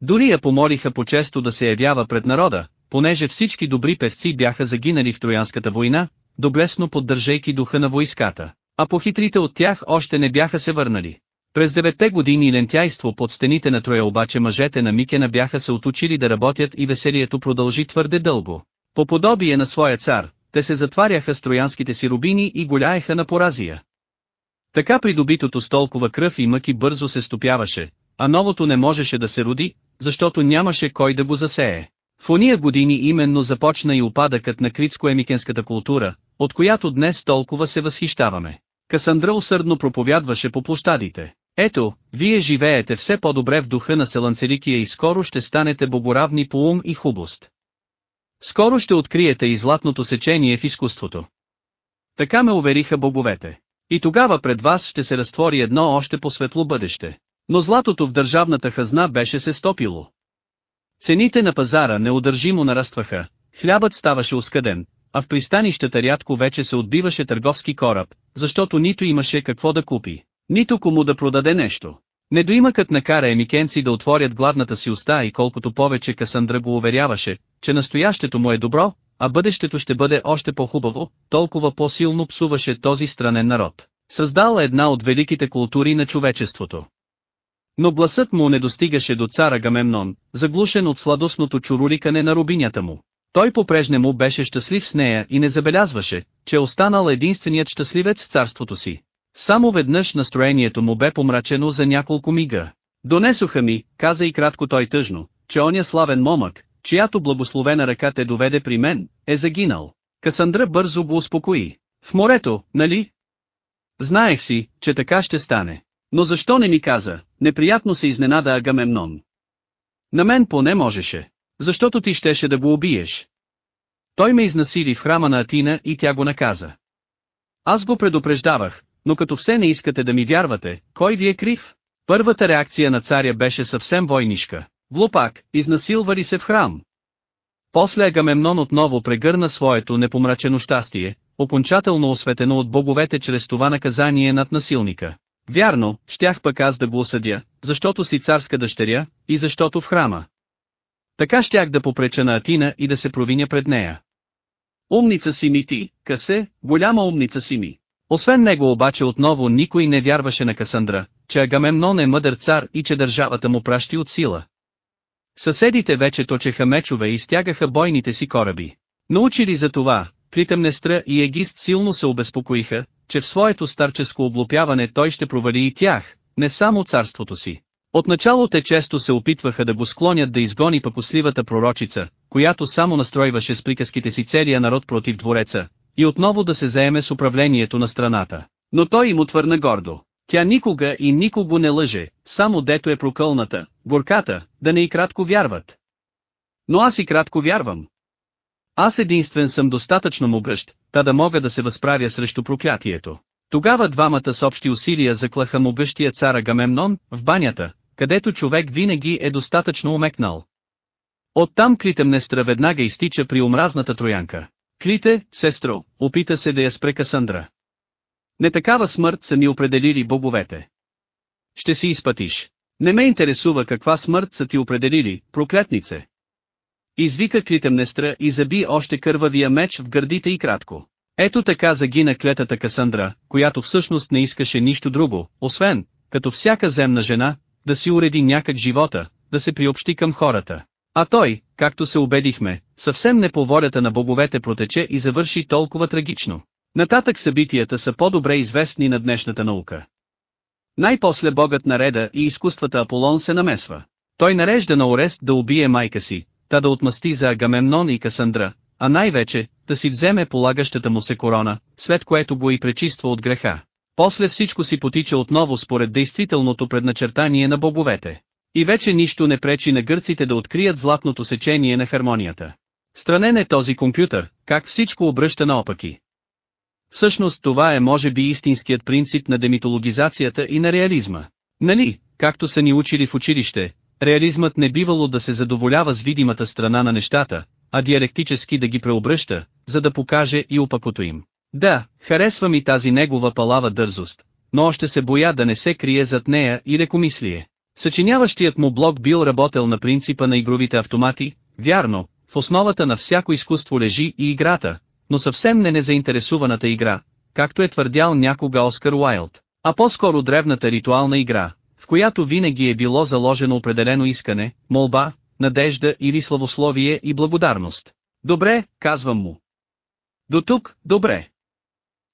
Дори я помолиха по-често да се явява пред народа, понеже всички добри певци бяха загинали в Троянската война, доблесно поддържайки духа на войската, а похитрите от тях още не бяха се върнали. През деветте години лентяйство под стените на Троя обаче мъжете на Микена бяха се отучили да работят и веселието продължи твърде дълго. По подобие на своя цар, те се затваряха с троянските си рубини и голяеха на поразия. Така придобитото с толкова кръв и мъки бързо се стопяваше, а новото не можеше да се роди, защото нямаше кой да го засее. В уния години именно започна и упадъкът на критско-емикенската култура, от която днес толкова се възхищаваме. Касандра усърдно проповядваше по площадите. Ето, вие живеете все по-добре в духа на Селанцеликия и скоро ще станете богоравни по ум и хубост. Скоро ще откриете и златното сечение в изкуството. Така ме увериха боговете. И тогава пред вас ще се разтвори едно още по-светло бъдеще. Но златото в държавната хазна беше се стопило. Цените на пазара неудържимо нарастваха, хлябът ставаше оскъден, а в пристанищата рядко вече се отбиваше търговски кораб, защото нито имаше какво да купи, нито кому да продаде нещо. Недоимъкът накара емикенци да отворят гладната си уста и колкото повече Касандра го уверяваше, че настоящето му е добро, а бъдещето ще бъде още по-хубаво, толкова по-силно псуваше този странен народ. Създал една от великите култури на човечеството. Но гласът му не достигаше до цара Гамемнон, заглушен от сладостното чуруликане на рубинята му. Той попрежнему беше щастлив с нея и не забелязваше, че е останал единственият щастливец в царството си. Само веднъж настроението му бе помрачено за няколко мига. Донесоха ми, каза и кратко той тъжно, че оня славен момък, чиято благословена ръка те доведе при мен, е загинал. Касандра бързо го успокои. В морето, нали? Знаех си, че така ще стане. Но защо не ми каза, неприятно се изненада Агамемнон. На мен поне можеше. Защото ти щеше да го убиеш. Той ме изнасили в храма на Атина и тя го наказа. Аз го предупреждавах, но като все не искате да ми вярвате, кой ви е крив? Първата реакция на царя беше съвсем войнишка. Влупак, изнасилва ли се в храм? После Агамемнон отново прегърна своето непомрачено щастие, окончателно осветено от боговете чрез това наказание над насилника. Вярно, щях пък аз да го осъдя, защото си царска дъщеря, и защото в храма. Така щях да попреча на Атина и да се провиня пред нея. Умница си ми ти, Касе, голяма умница си ми. Освен него обаче отново никой не вярваше на Касандра, че Агамемнон е мъдър цар и че държавата му пращи от сила. Съседите вече точеха мечове и стягаха бойните си кораби. Научили за това, Клитемнестра и Егист силно се обезпокоиха, че в своето старческо облупяване той ще провали и тях, не само царството си. Отначало те често се опитваха да го склонят да изгони пакосливата пророчица, която само настройваше с приказките си целия народ против двореца, и отново да се заеме с управлението на страната. Но той им отвърна гордо. Тя никога и никого не лъже, само дето е прокълната, горката, да не и кратко вярват. Но аз и кратко вярвам. Аз единствен съм достатъчно могъщ, та да мога да се възправя срещу проклятието. Тогава двамата с общи усилия заклаха могъщия цар Агамемнон, в банята, където човек винаги е достатъчно умекнал. Оттам Клитемнестра веднага изтича при омразната троянка. Клите, сестро, опита се да я спре Касандра. Не такава смърт са ми определили боговете. Ще си изпътиш. Не ме интересува каква смърт са ти определили, проклятнице. Извика Клитемнестра и заби още кървавия меч в гърдите и кратко. Ето така загина клетата Касандра, която всъщност не искаше нищо друго, освен, като всяка земна жена, да си уреди някак живота, да се приобщи към хората. А той, както се убедихме, съвсем не по волята на боговете протече и завърши толкова трагично. Нататък събитията са по-добре известни на днешната наука. Най-после богът нареда и изкуствата Аполон се намесва. Той нарежда на Орест да убие майка си, та да отмъсти за Агамемнон и Касандра, а най-вече, да си вземе полагащата му се корона, след което го и пречиства от греха. После всичко си потича отново според действителното предначертание на боговете. И вече нищо не пречи на гърците да открият златното сечение на хармонията. Странен е този компютър, как всичко обръща наопаки. Всъщност това е може би истинският принцип на демитологизацията и на реализма. Нали, както са ни учили в училище, реализмът не бивало да се задоволява с видимата страна на нещата, а диалектически да ги преобръща, за да покаже и опакото им. Да, харесва ми тази негова палава дързост, но още се боя да не се крие зад нея и лекомислие. Съчиняващият му блок бил работел на принципа на игровите автомати, вярно, в основата на всяко изкуство лежи и играта, но съвсем не незаинтересуваната игра, както е твърдял някога Оскар Уайлд, а по-скоро древната ритуална игра, в която винаги е било заложено определено искане, молба, надежда или славословие и благодарност. Добре, казвам му. До тук, добре.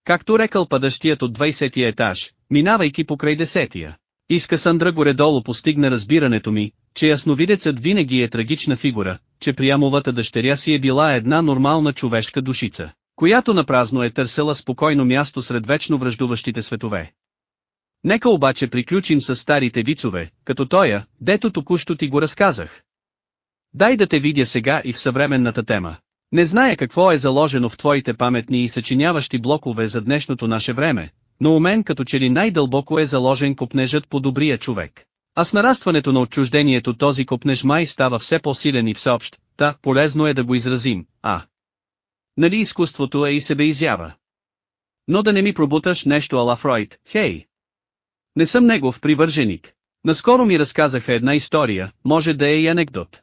Както рекал падащият от 20-я етаж, минавайки покрай 10-я. Иска Сандра горе-долу постигна разбирането ми, че ясновидецът винаги е трагична фигура, че приямовата дъщеря си е била една нормална човешка душица, която напразно е търсела спокойно място сред вечно връждуващите светове. Нека обаче приключим с старите вицове, като тоя, дето току-що ти го разказах. Дай да те видя сега и в съвременната тема. Не зная какво е заложено в твоите паметни и съчиняващи блокове за днешното наше време, но у мен като че ли най-дълбоко е заложен копнежът по добрия човек. А с нарастването на отчуждението този копнеж май става все по-силен и всеобщ, та, полезно е да го изразим, а. Нали изкуството е и себе изява. Но да не ми пробуташ нещо ала Фройд, хей. Не съм негов привърженик. Наскоро ми разказаха една история, може да е и анекдот.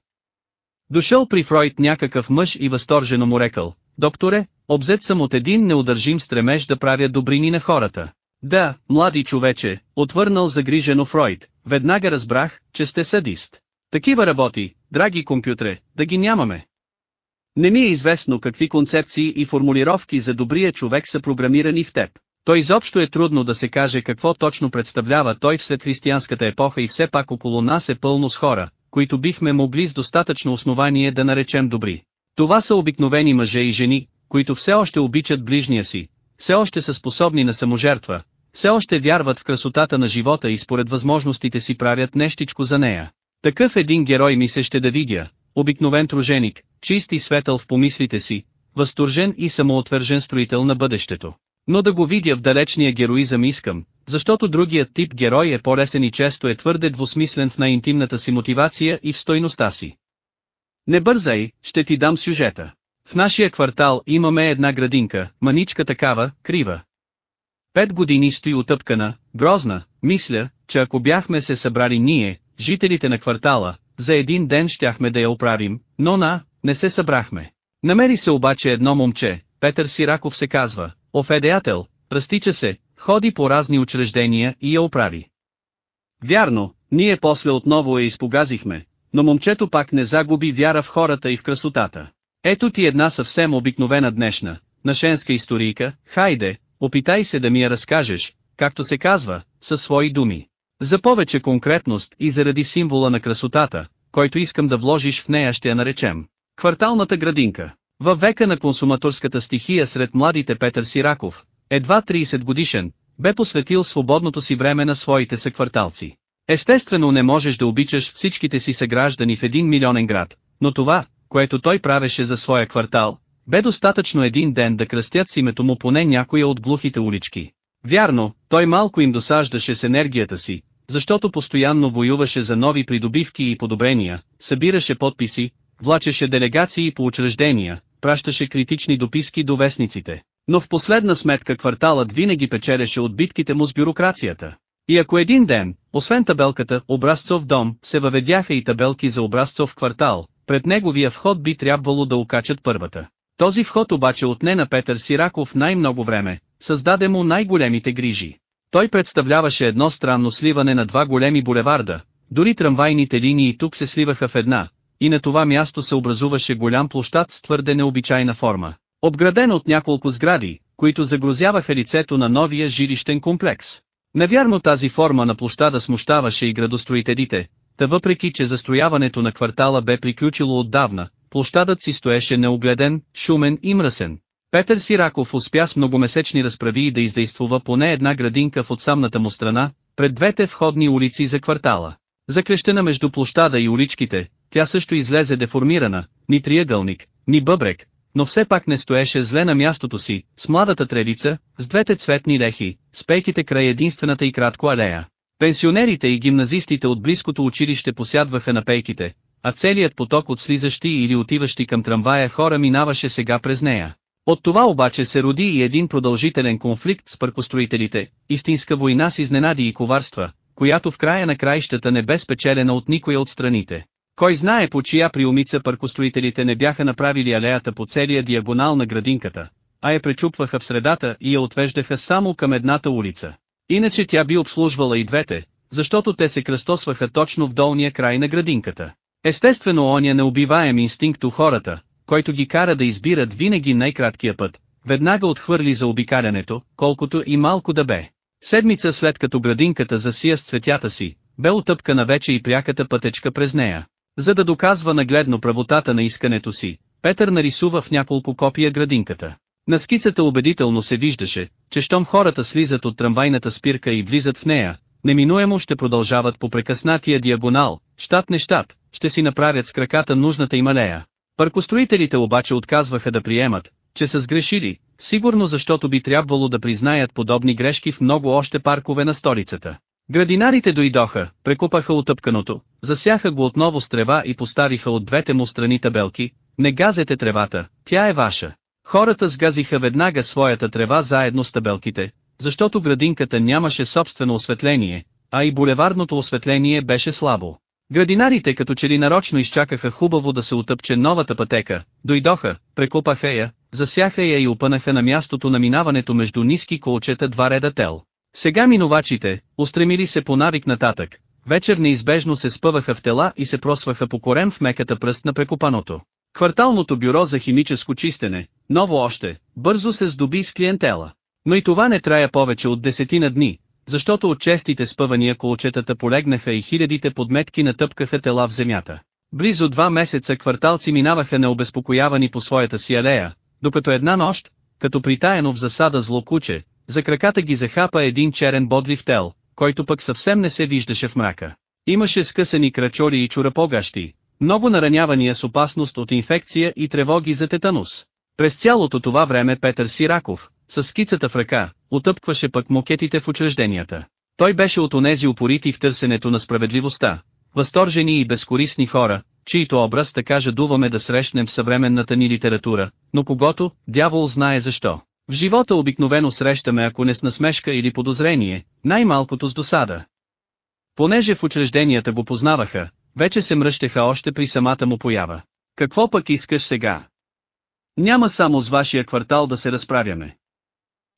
Дошъл при Фройд някакъв мъж и възторжено му рекал, докторе, обзет съм от един неудържим стремеж да правя добрини на хората. Да, млади човече, отвърнал загрижено Фройд, веднага разбрах, че сте садист. Такива работи, драги компютре, да ги нямаме. Не ми е известно какви концепции и формулировки за добрия човек са програмирани в теб. То изобщо е трудно да се каже какво точно представлява той след християнската епоха и все пак около нас е пълно с хора, които бихме могли с достатъчно основание да наречем добри. Това са обикновени мъже и жени, които все още обичат ближния си, все още са способни на саможертва, все още вярват в красотата на живота и според възможностите си правят нещичко за нея. Такъв един герой ми се ще да видя, обикновен труженик, чист и светъл в помислите си, възторжен и самоотвържен строител на бъдещето. Но да го видя в далечния героизъм искам, защото другият тип герой е по-лесен и често е твърде двусмислен в най-интимната си мотивация и в стойността си. Не бързай, ще ти дам сюжета. В нашия квартал имаме една градинка, маничка такава, крива. Пет години стои отъпкана, грозна, мисля, че ако бяхме се събрали ние, жителите на квартала, за един ден щяхме да я оправим, но на, не се събрахме. Намери се обаче едно момче, Петър Сираков се казва, офедеятел, разтича се, ходи по разни учреждения и я оправи. Вярно, ние после отново я изпогазихме, но момчето пак не загуби вяра в хората и в красотата. Ето ти една съвсем обикновена днешна, нашенска историйка, хайде, опитай се да ми я разкажеш, както се казва, със свои думи. За повече конкретност и заради символа на красотата, който искам да вложиш в нея ще я наречем. Кварталната градинка. Във века на консуматорската стихия сред младите Петър Сираков, едва 30 годишен, бе посветил свободното си време на своите съкварталци. Естествено не можеш да обичаш всичките си съграждани в един милионен град, но това, което той правеше за своя квартал, бе достатъчно един ден да кръстят с името му поне някоя от глухите улички. Вярно, той малко им досаждаше с енергията си, защото постоянно воюваше за нови придобивки и подобрения, събираше подписи, влачеше делегации по учреждения, пращаше критични дописки до вестниците. Но в последна сметка кварталът винаги печелеше от битките му с бюрокрацията. И ако един ден, освен табелката «Образцов дом», се въведяха и табелки за образцов квартал, пред неговия вход би трябвало да окачат първата. Този вход обаче отне на Петър Сираков най-много време, създаде му най-големите грижи. Той представляваше едно странно сливане на два големи булеварда, дори трамвайните линии тук се сливаха в една, и на това място се образуваше голям площад с твърде необичайна форма, обграден от няколко сгради, които загрозяваха лицето на новия жилищен комплекс. Навярно тази форма на площада смущаваше и градостроителите, та въпреки че застрояването на квартала бе приключило отдавна, площадът си стоеше неогледен, шумен и мръсен. Петър Сираков успя с многомесечни разправи да издействува поне една градинка в отсамната му страна, пред двете входни улици за квартала. Закрещена между площада и уличките, тя също излезе деформирана, ни триъгълник, ни бъбрек, но все пак не стоеше зле на мястото си, с младата тревица, с двете цветни лехи, с пейките край единствената и кратко алея. Пенсионерите и гимназистите от близкото училище посядваха на пейките, а целият поток от слизащи или отиващи към трамвая хора минаваше сега през нея. От това обаче се роди и един продължителен конфликт с паркостроителите, истинска война с изненади и коварства, която в края на краищата не бе спечелена от никоя от страните. Кой знае по чия приумица паркостроителите не бяха направили алеята по целия диагонал на градинката, а я пречупваха в средата и я отвеждаха само към едната улица. Иначе тя би обслужвала и двете, защото те се кръстосваха точно в долния край на градинката. Естествено оня неубиваем инстинкт у хората, който ги кара да избират винаги най-краткия път, веднага отхвърли за обикалянето, колкото и малко да бе. Седмица след като градинката засия с цветята си, бе отъпкана вече и пряката пътечка през нея. За да доказва нагледно правотата на искането си, Петър нарисува в няколко копия градинката. На скицата убедително се виждаше, че щом хората слизат от трамвайната спирка и влизат в нея, неминуемо ще продължават по прекъснатия диагонал, щат не щат, ще си направят с краката нужната им алея. Паркостроителите обаче отказваха да приемат, че са сгрешили, сигурно защото би трябвало да признаят подобни грешки в много още паркове на столицата. Градинарите дойдоха, прекупаха отъпканото, засяха го отново с трева и поставиха от двете му страни табелки, не газете тревата, тя е ваша. Хората сгазиха веднага своята трева заедно с табелките, защото градинката нямаше собствено осветление, а и булеварното осветление беше слабо. Градинарите като че ли нарочно изчакаха хубаво да се утъпче новата пътека, дойдоха, прекопаха я, засяха я и опънаха на мястото на минаването между ниски колчета два реда тел. Сега минувачите, устремили се по навик нататък, вечер неизбежно се спъваха в тела и се просваха по корем в меката пръст на прекопаното. Кварталното бюро за химическо чистене, ново още, бързо се здоби с клиентела. Но и това не трая повече от десетина дни, защото от честите спъвания колчетата полегнаха и хилядите подметки натъпкаха тела в земята. Близо два месеца кварталци минаваха необезпокоявани по своята си алея, докато една нощ, като притаяно в засада злокуче, за краката ги захапа един черен бодлив тел, който пък съвсем не се виждаше в мрака. Имаше скъсани крачори и чурапогащи, много наранявания с опасност от инфекция и тревоги за тетанус. През цялото това време Петър Сираков, с скицата в ръка, отъпкваше пък мокетите в учрежденията. Той беше от онези упорити в търсенето на справедливостта, възторжени и безкорисни хора, чието образ така жадуваме да срещнем в съвременната ни литература, но когато, дявол знае защо. В живота обикновено срещаме ако не с насмешка или подозрение, най-малкото с досада. Понеже в учрежденията го познаваха, вече се мръщеха още при самата му поява. Какво пък искаш сега? Няма само с вашия квартал да се разправяме.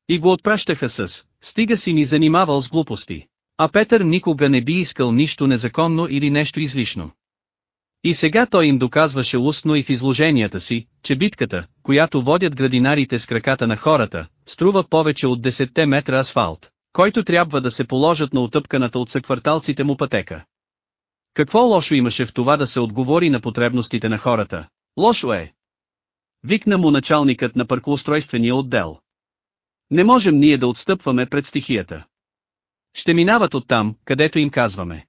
И го отпращаха с, стига си ни занимавал с глупости. А Петър никога не би искал нищо незаконно или нещо излишно. И сега той им доказваше устно и в изложенията си, че битката, която водят градинарите с краката на хората, струва повече от 10 метра асфалт, който трябва да се положат на отъпканата от съкварталците му пътека. Какво лошо имаше в това да се отговори на потребностите на хората? Лошо е. Викна му началникът на паркоустройствения отдел. Не можем ние да отстъпваме пред стихията. Ще минават оттам, където им казваме.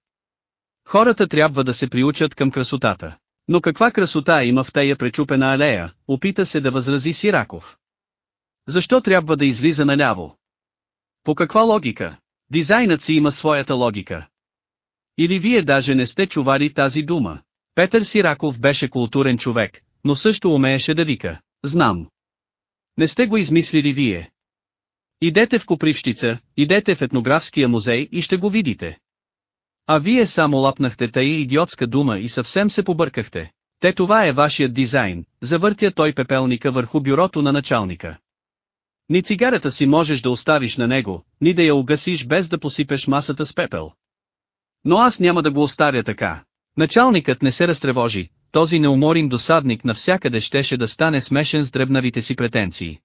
Хората трябва да се приучат към красотата. Но каква красота има в тая пречупена алея, опита се да възрази Сираков. Защо трябва да излиза наляво? По каква логика? Дизайнът си има своята логика. Или вие даже не сте чували тази дума. Петър Сираков беше културен човек, но също умееше да вика. Знам. Не сте го измислили вие. Идете в Копривщица, идете в етнографския музей и ще го видите. А вие само лапнахте тая идиотска дума и съвсем се побъркахте. Те това е вашият дизайн, завъртя той пепелника върху бюрото на началника. Ни цигарата си можеш да оставиш на него, ни да я угасиш без да посипеш масата с пепел. Но аз няма да го оставя така. Началникът не се разтревожи, този неуморим досадник навсякъде щеше да стане смешен с дребнавите си претенции.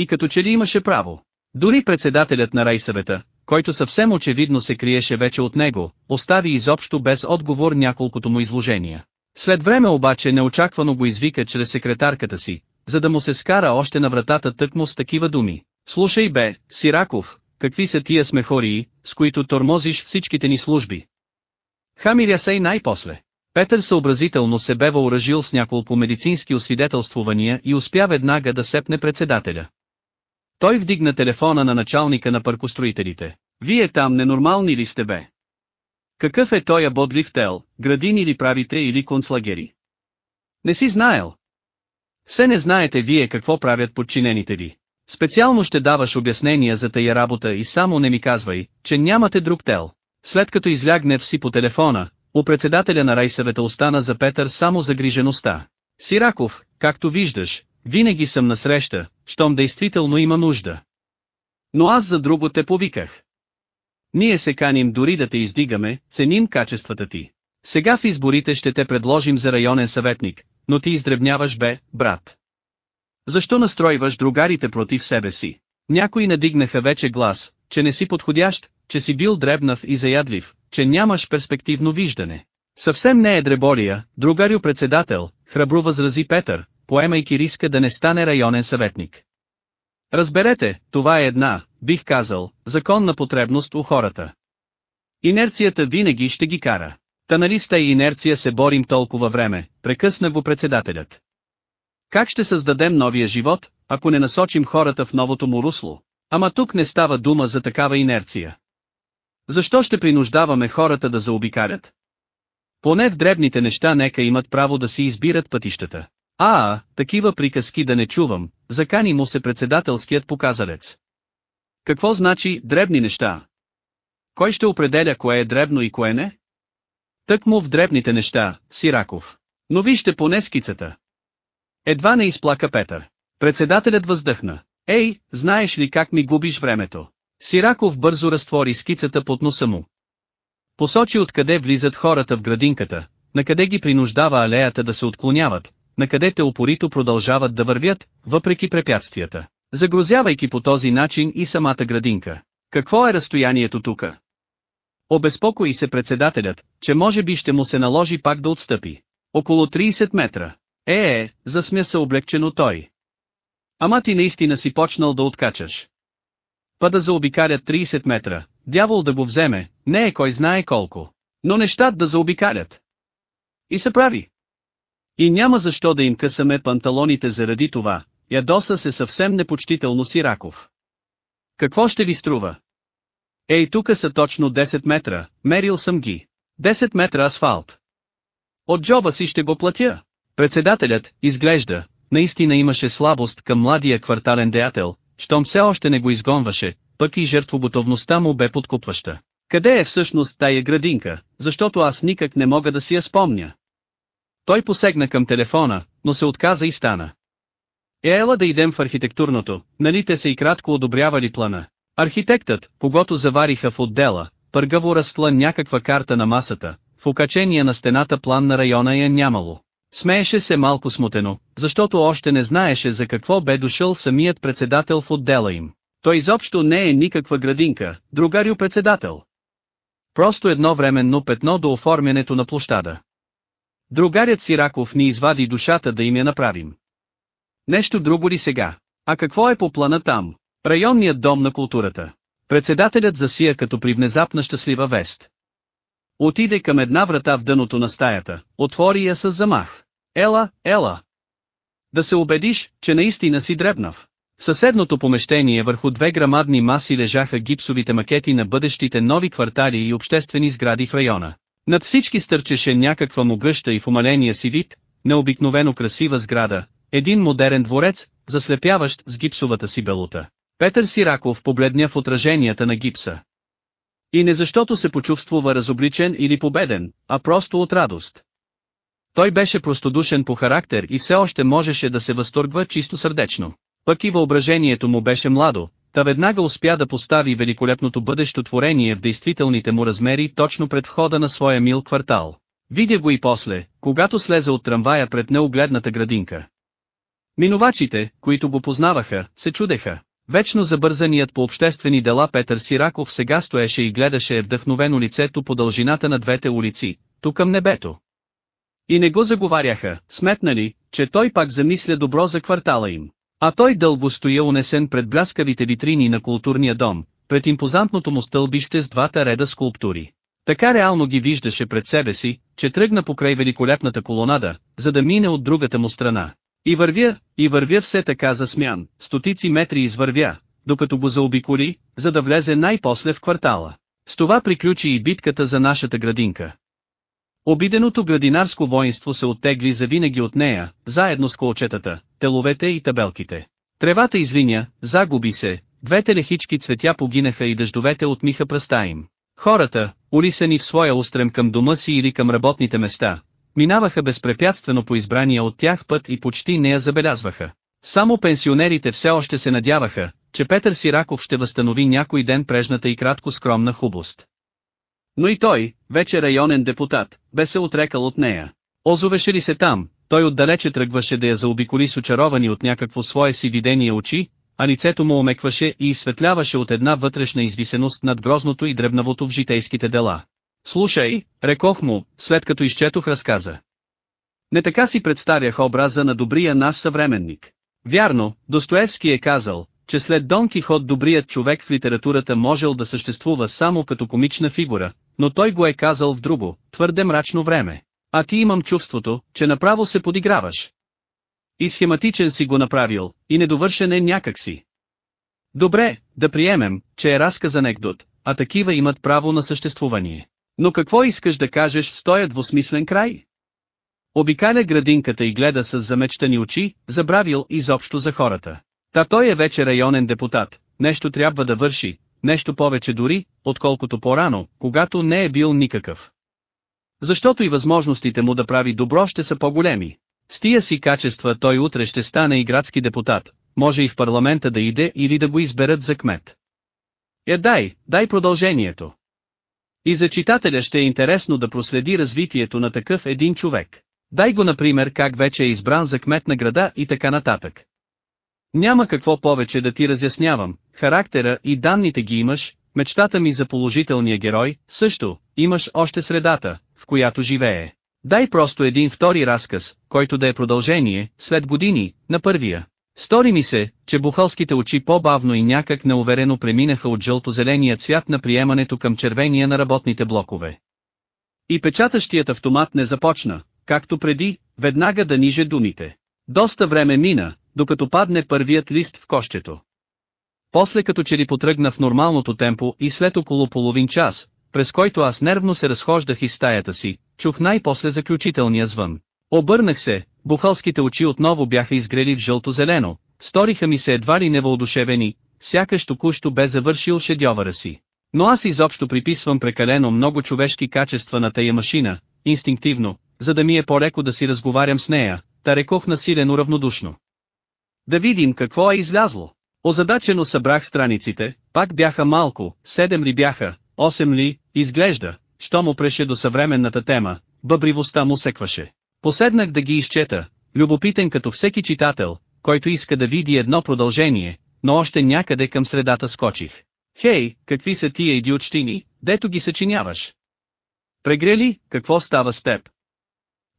И като че ли имаше право. Дори председателят на райсъвета, който съвсем очевидно се криеше вече от него, остави изобщо без отговор няколкото му изложения. След време обаче неочаквано го извика чрез секретарката си, за да му се скара още на вратата тъкмо с такива думи. Слушай бе, Сираков, какви са тия смехории, с които тормозиш всичките ни служби. Хамиря се и най-после. Петър съобразително се бе въоръжил с няколко медицински освидетелствувания и успя веднага да сепне председателя. Той вдигна телефона на началника на паркостроителите. Вие там ненормални ли сте бе? Какъв е той бодлив тел, градини ли правите или концлагери? Не си знаел. Все не знаете вие какво правят подчинените ви. Специално ще даваш обяснения за тая работа и само не ми казвай, че нямате друг тел. След като излягне си по телефона, у председателя на райсъвета остана за Петър само загрижеността. Сираков, както виждаш, винаги съм насреща, щом действително има нужда. Но аз за друго те повиках. Ние се каним дори да те издигаме, ценим качествата ти. Сега в изборите ще те предложим за районен съветник, но ти издребняваш бе, брат. Защо настройваш другарите против себе си? Някои надигнаха вече глас, че не си подходящ, че си бил дребнав и заядлив, че нямаш перспективно виждане. Съвсем не е дреболия, другарю председател, храбро възрази Петър, поемайки риска да не стане районен съветник. Разберете, това е една, бих казал, законна потребност у хората. Инерцията винаги ще ги кара. Та нали с тая инерция се борим толкова време, прекъсна го председателят. Как ще създадем новия живот, ако не насочим хората в новото му русло? Ама тук не става дума за такава инерция. Защо ще принуждаваме хората да заобикалят? Поне в дребните неща нека имат право да си избират пътищата. А, такива приказки да не чувам, закани му се председателският показалец. Какво значи дребни неща? Кой ще определя кое е дребно и кое не? Тък му в дребните неща, Сираков. Но вижте поне скицата. Едва не изплака Петър. Председателят въздъхна. Ей, знаеш ли как ми губиш времето? Сираков бързо разтвори скицата под носа му. Посочи откъде влизат хората в градинката, накъде ги принуждава алеята да се отклоняват, накъде те упорито продължават да вървят, въпреки препятствията, загрозявайки по този начин и самата градинка. Какво е разстоянието тука? Обезпокои се председателят, че може би ще му се наложи пак да отстъпи. Около 30 метра. Е, е, засмя се облегчено той. Ама ти наистина си почнал да откачаш. Па да заобикалят 30 метра, дявол да го вземе, не е кой знае колко. Но нещат да заобикалят. И се прави. И няма защо да им късаме панталоните заради това, ядоса се съвсем непочтително Сираков. Какво ще ви струва? Ей тука са точно 10 метра, мерил съм ги. 10 метра асфалт. От джоба си ще го платя. Председателят, изглежда, наистина имаше слабост към младия квартален деятел, щом все още не го изгонваше, пък и жертвоготовността му бе подкупваща. Къде е всъщност тая градинка, защото аз никак не мога да си я спомня. Той посегна към телефона, но се отказа и стана. Е, ела да идем в архитектурното, нали те са и кратко одобрявали плана. Архитектът, когато завариха в отдела, пъргаво разтла някаква карта на масата, в окачения на стената план на района я нямало. Смееше се малко смутено, защото още не знаеше за какво бе дошъл самият председател в отдела им. Той изобщо не е никаква градинка, другарю председател. Просто едно временно петно до оформянето на площада. Другарят Сираков ни извади душата да им я направим. Нещо друго ли сега? А какво е по плана там? Районният дом на културата. Председателят засия като при внезапна щастлива вест. Отиде към една врата в дъното на стаята, отвори я с замах. Ела, ела! Да се убедиш, че наистина си дребнав. В съседното помещение върху две грамадни маси лежаха гипсовите макети на бъдещите нови квартали и обществени сгради в района. Над всички стърчеше някаква могъща и в умаления си вид, необикновено красива сграда, един модерен дворец, заслепяващ с гипсовата си белута. Петър Сираков побледня в отраженията на гипса. И не защото се почувствува разобличен или победен, а просто от радост. Той беше простодушен по характер и все още можеше да се възторгва чисто сърдечно. Пък и въображението му беше младо, та веднага успя да постави великолепното бъдещо творение в действителните му размери точно пред входа на своя мил квартал. Видя го и после, когато слезе от трамвая пред неогледната градинка. Минувачите, които го познаваха, се чудеха. Вечно забързаният по обществени дела Петър Сираков сега стоеше и гледаше вдъхновено лицето по дължината на двете улици, тук към небето. И не го заговаряха, сметнали, че той пак замисля добро за квартала им. А той дълго стоя унесен пред бляскавите витрини на културния дом, пред импозантното му стълбище с двата реда скулптури. Така реално ги виждаше пред себе си, че тръгна покрай великолепната колонада, за да мине от другата му страна. И вървя, и вървя все така засмян, стотици метри извървя, докато го заобиколи, за да влезе най-после в квартала. С това приключи и битката за нашата градинка. Обиденото градинарско воинство се оттегли завинаги от нея, заедно с колчетата, теловете и табелките. Тревата извиня, загуби се, двете лехички цветя погинаха и дъждовете отмиха пръста им. Хората, улисани в своя устрем към дома си или към работните места, минаваха безпрепятствено по избрания от тях път и почти не я забелязваха. Само пенсионерите все още се надяваха, че Петър Сираков ще възстанови някой ден прежната и кратко скромна хубост. Но и той, вече районен депутат, бе се отрекал от нея. Озовеше ли се там, той отдалече тръгваше да я заобиколи с очаровани от някакво свое си видение очи, а лицето му омекваше и изсветляваше от една вътрешна извисеност над грозното и дребнавото в житейските дела. Слушай, рекох му, след като изчетох разказа. Не така си представях образа на добрия наш съвременник. Вярно, Достоевски е казал, че след Дон Кихот добрият човек в литературата можел да съществува само като комична фигура, но той го е казал в друго, твърде мрачно време. А ти имам чувството, че направо се подиграваш. И схематичен си го направил, и недовършен е някак си. Добре, да приемем, че е разказ анекдот, а такива имат право на съществуване. Но какво искаш да кажеш с този двусмислен край? Обикаля градинката и гледа с замечтани очи, забравил изобщо за хората. Та той е вече районен депутат, нещо трябва да върши, нещо повече дори, отколкото по-рано, когато не е бил никакъв. Защото и възможностите му да прави добро ще са по-големи. С тия си качества той утре ще стане и градски депутат, може и в парламента да иде или да го изберат за кмет. Е дай, дай продължението. И за читателя ще е интересно да проследи развитието на такъв един човек. Дай го например как вече е избран за кмет на града и така нататък. Няма какво повече да ти разяснявам, характера и данните ги имаш, мечтата ми за положителния герой, също, имаш още средата, в която живее. Дай просто един втори разказ, който да е продължение, след години, на първия. Стори ми се, че бухалските очи по-бавно и някак неуверено преминаха от жълто-зеления цвят на приемането към червения на работните блокове. И печатащият автомат не започна, както преди, веднага да ниже думите. Доста време мина, докато падне първият лист в кощето. После като че ли потръгна в нормалното темпо и след около половин час, през който аз нервно се разхождах из стаята си, чух най-после заключителния звън. Обърнах се, бухалските очи отново бяха изгрели в жълто-зелено, сториха ми се едва ли невъодушевени, сякаш току-що бе завършил шедьовъра си. Но аз изобщо приписвам прекалено много човешки качества на тая машина, инстинктивно, за да ми е по-леко да си разговарям с нея, та рекох насилено равнодушно. Да видим какво е излязло. Озадачено събрах страниците, пак бяха малко, седем ли бяха, осем ли, изглежда, що му преше до съвременната тема, бъбривостта му секваше. Поседнах да ги изчета, любопитен като всеки читател, който иска да види едно продължение, но още някъде към средата скочих. Хей, какви са тия идиотщини, дето ги съчиняваш? Прегрели, какво става с теб?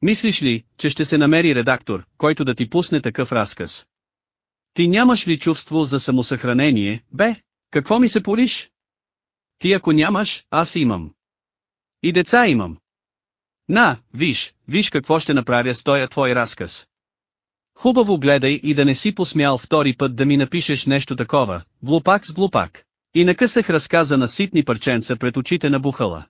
Мислиш ли, че ще се намери редактор, който да ти пусне такъв разказ? Ти нямаш ли чувство за самосъхранение, бе? Какво ми се пориш? Ти ако нямаш, аз имам. И деца имам. На, виж, виж какво ще направя с тоя твой разказ. Хубаво гледай и да не си посмял втори път да ми напишеш нещо такова, глупак с глупак. И накъсах разказа на ситни парченца пред очите на бухала.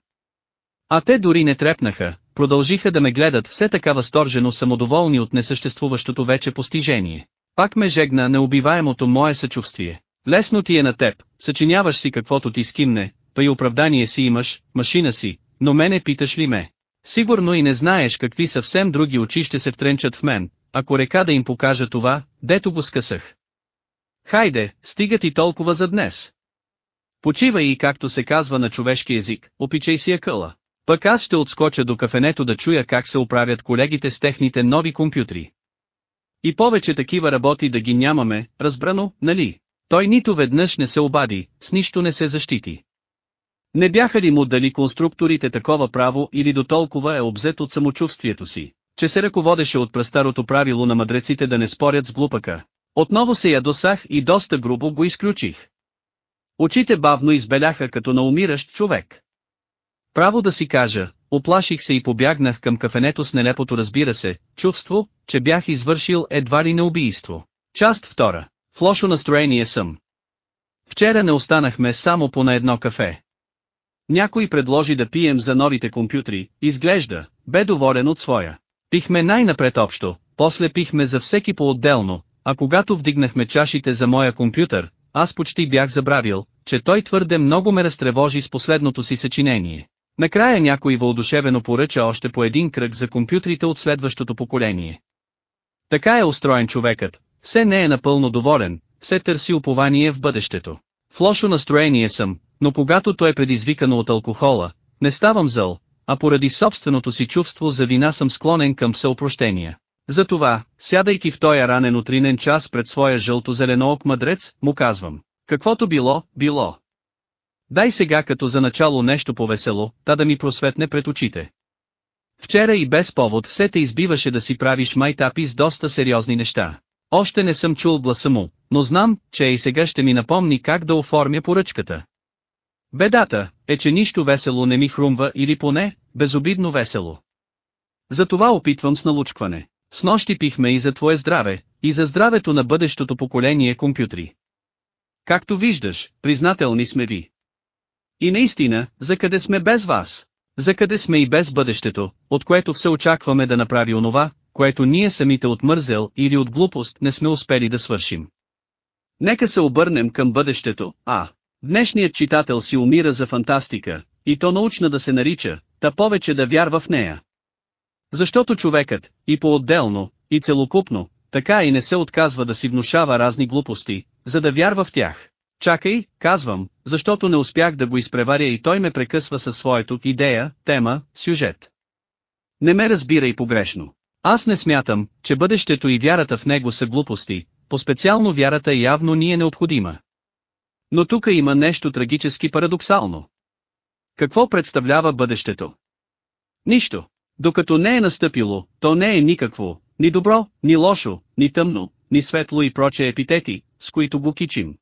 А те дори не трепнаха, продължиха да ме гледат все така възторжено самодоволни от несъществуващото вече постижение. Пак ме жегна неубиваемото мое съчувствие. Лесно ти е на теб, съчиняваш си каквото ти скимне, па и оправдание си имаш, машина си, но мене питаш ли ме? Сигурно и не знаеш какви съвсем други очи ще се втренчат в мен, ако река да им покажа това, дето го скъсах. Хайде, стига ти толкова за днес. Почивай и както се казва на човешки език, опичай си акъла. Пък аз ще отскоча до кафенето да чуя как се оправят колегите с техните нови компютри. И повече такива работи да ги нямаме, разбрано, нали? Той нито веднъж не се обади, с нищо не се защити. Не бяха ли му дали конструкторите такова право или до толкова е обзет от самочувствието си, че се ръководеше от престарото правило на мъдреците да не спорят с глупака. Отново се ядосах и доста грубо го изключих. Очите бавно избеляха като на умиращ човек. Право да си кажа, оплаших се и побягнах към кафенето с нелепото разбира се, чувство, че бях извършил едва ли на убийство. Част втора. В лошо настроение съм. Вчера не останахме само по на едно кафе. Някой предложи да пием за новите компютри, изглежда, бе доволен от своя. Пихме най-напред общо, после пихме за всеки по-отделно, а когато вдигнахме чашите за моя компютър, аз почти бях забравил, че той твърде много ме разтревожи с последното си съчинение. Накрая някой въодушевено поръча още по един кръг за компютрите от следващото поколение. Така е устроен човекът, все не е напълно доволен, все търси упование в бъдещето. В лошо настроение съм, но когато то е предизвикано от алкохола, не ставам зъл, а поради собственото си чувство за вина съм склонен към съопрощения. Затова, сядайки в този ранен утринен час пред своя жълто-зеленоок мъдрец, му казвам, каквото било, било. Дай сега като за начало нещо повесело, та да ми просветне пред очите. Вчера и без повод все те избиваше да си правиш майтапи с доста сериозни неща. Още не съм чул гласа му, но знам, че и сега ще ми напомни как да оформя поръчката. Бедата е, че нищо весело не ми хрумва или поне, безобидно весело. Затова опитвам с налучкване. С нощи пихме и за твое здраве, и за здравето на бъдещото поколение компютри. Както виждаш, признателни сме ви. И наистина, за къде сме без вас? За къде сме и без бъдещето, от което все очакваме да направи онова, което ние самите от мързел или от глупост не сме успели да свършим. Нека се обърнем към бъдещето, а, днешният читател си умира за фантастика, и то научна да се нарича, та повече да вярва в нея. Защото човекът, и по-отделно, и целокупно, така и не се отказва да си внушава разни глупости, за да вярва в тях. Чакай, казвам, защото не успях да го изпреваря и той ме прекъсва със своето идея, тема, сюжет. Не ме разбирай погрешно. Аз не смятам, че бъдещето и вярата в него са глупости, по-специално вярата явно ни е необходима. Но тук има нещо трагически парадоксално. Какво представлява бъдещето? Нищо. Докато не е настъпило, то не е никакво, ни добро, ни лошо, ни тъмно, ни светло и проче епитети, с които го кичим.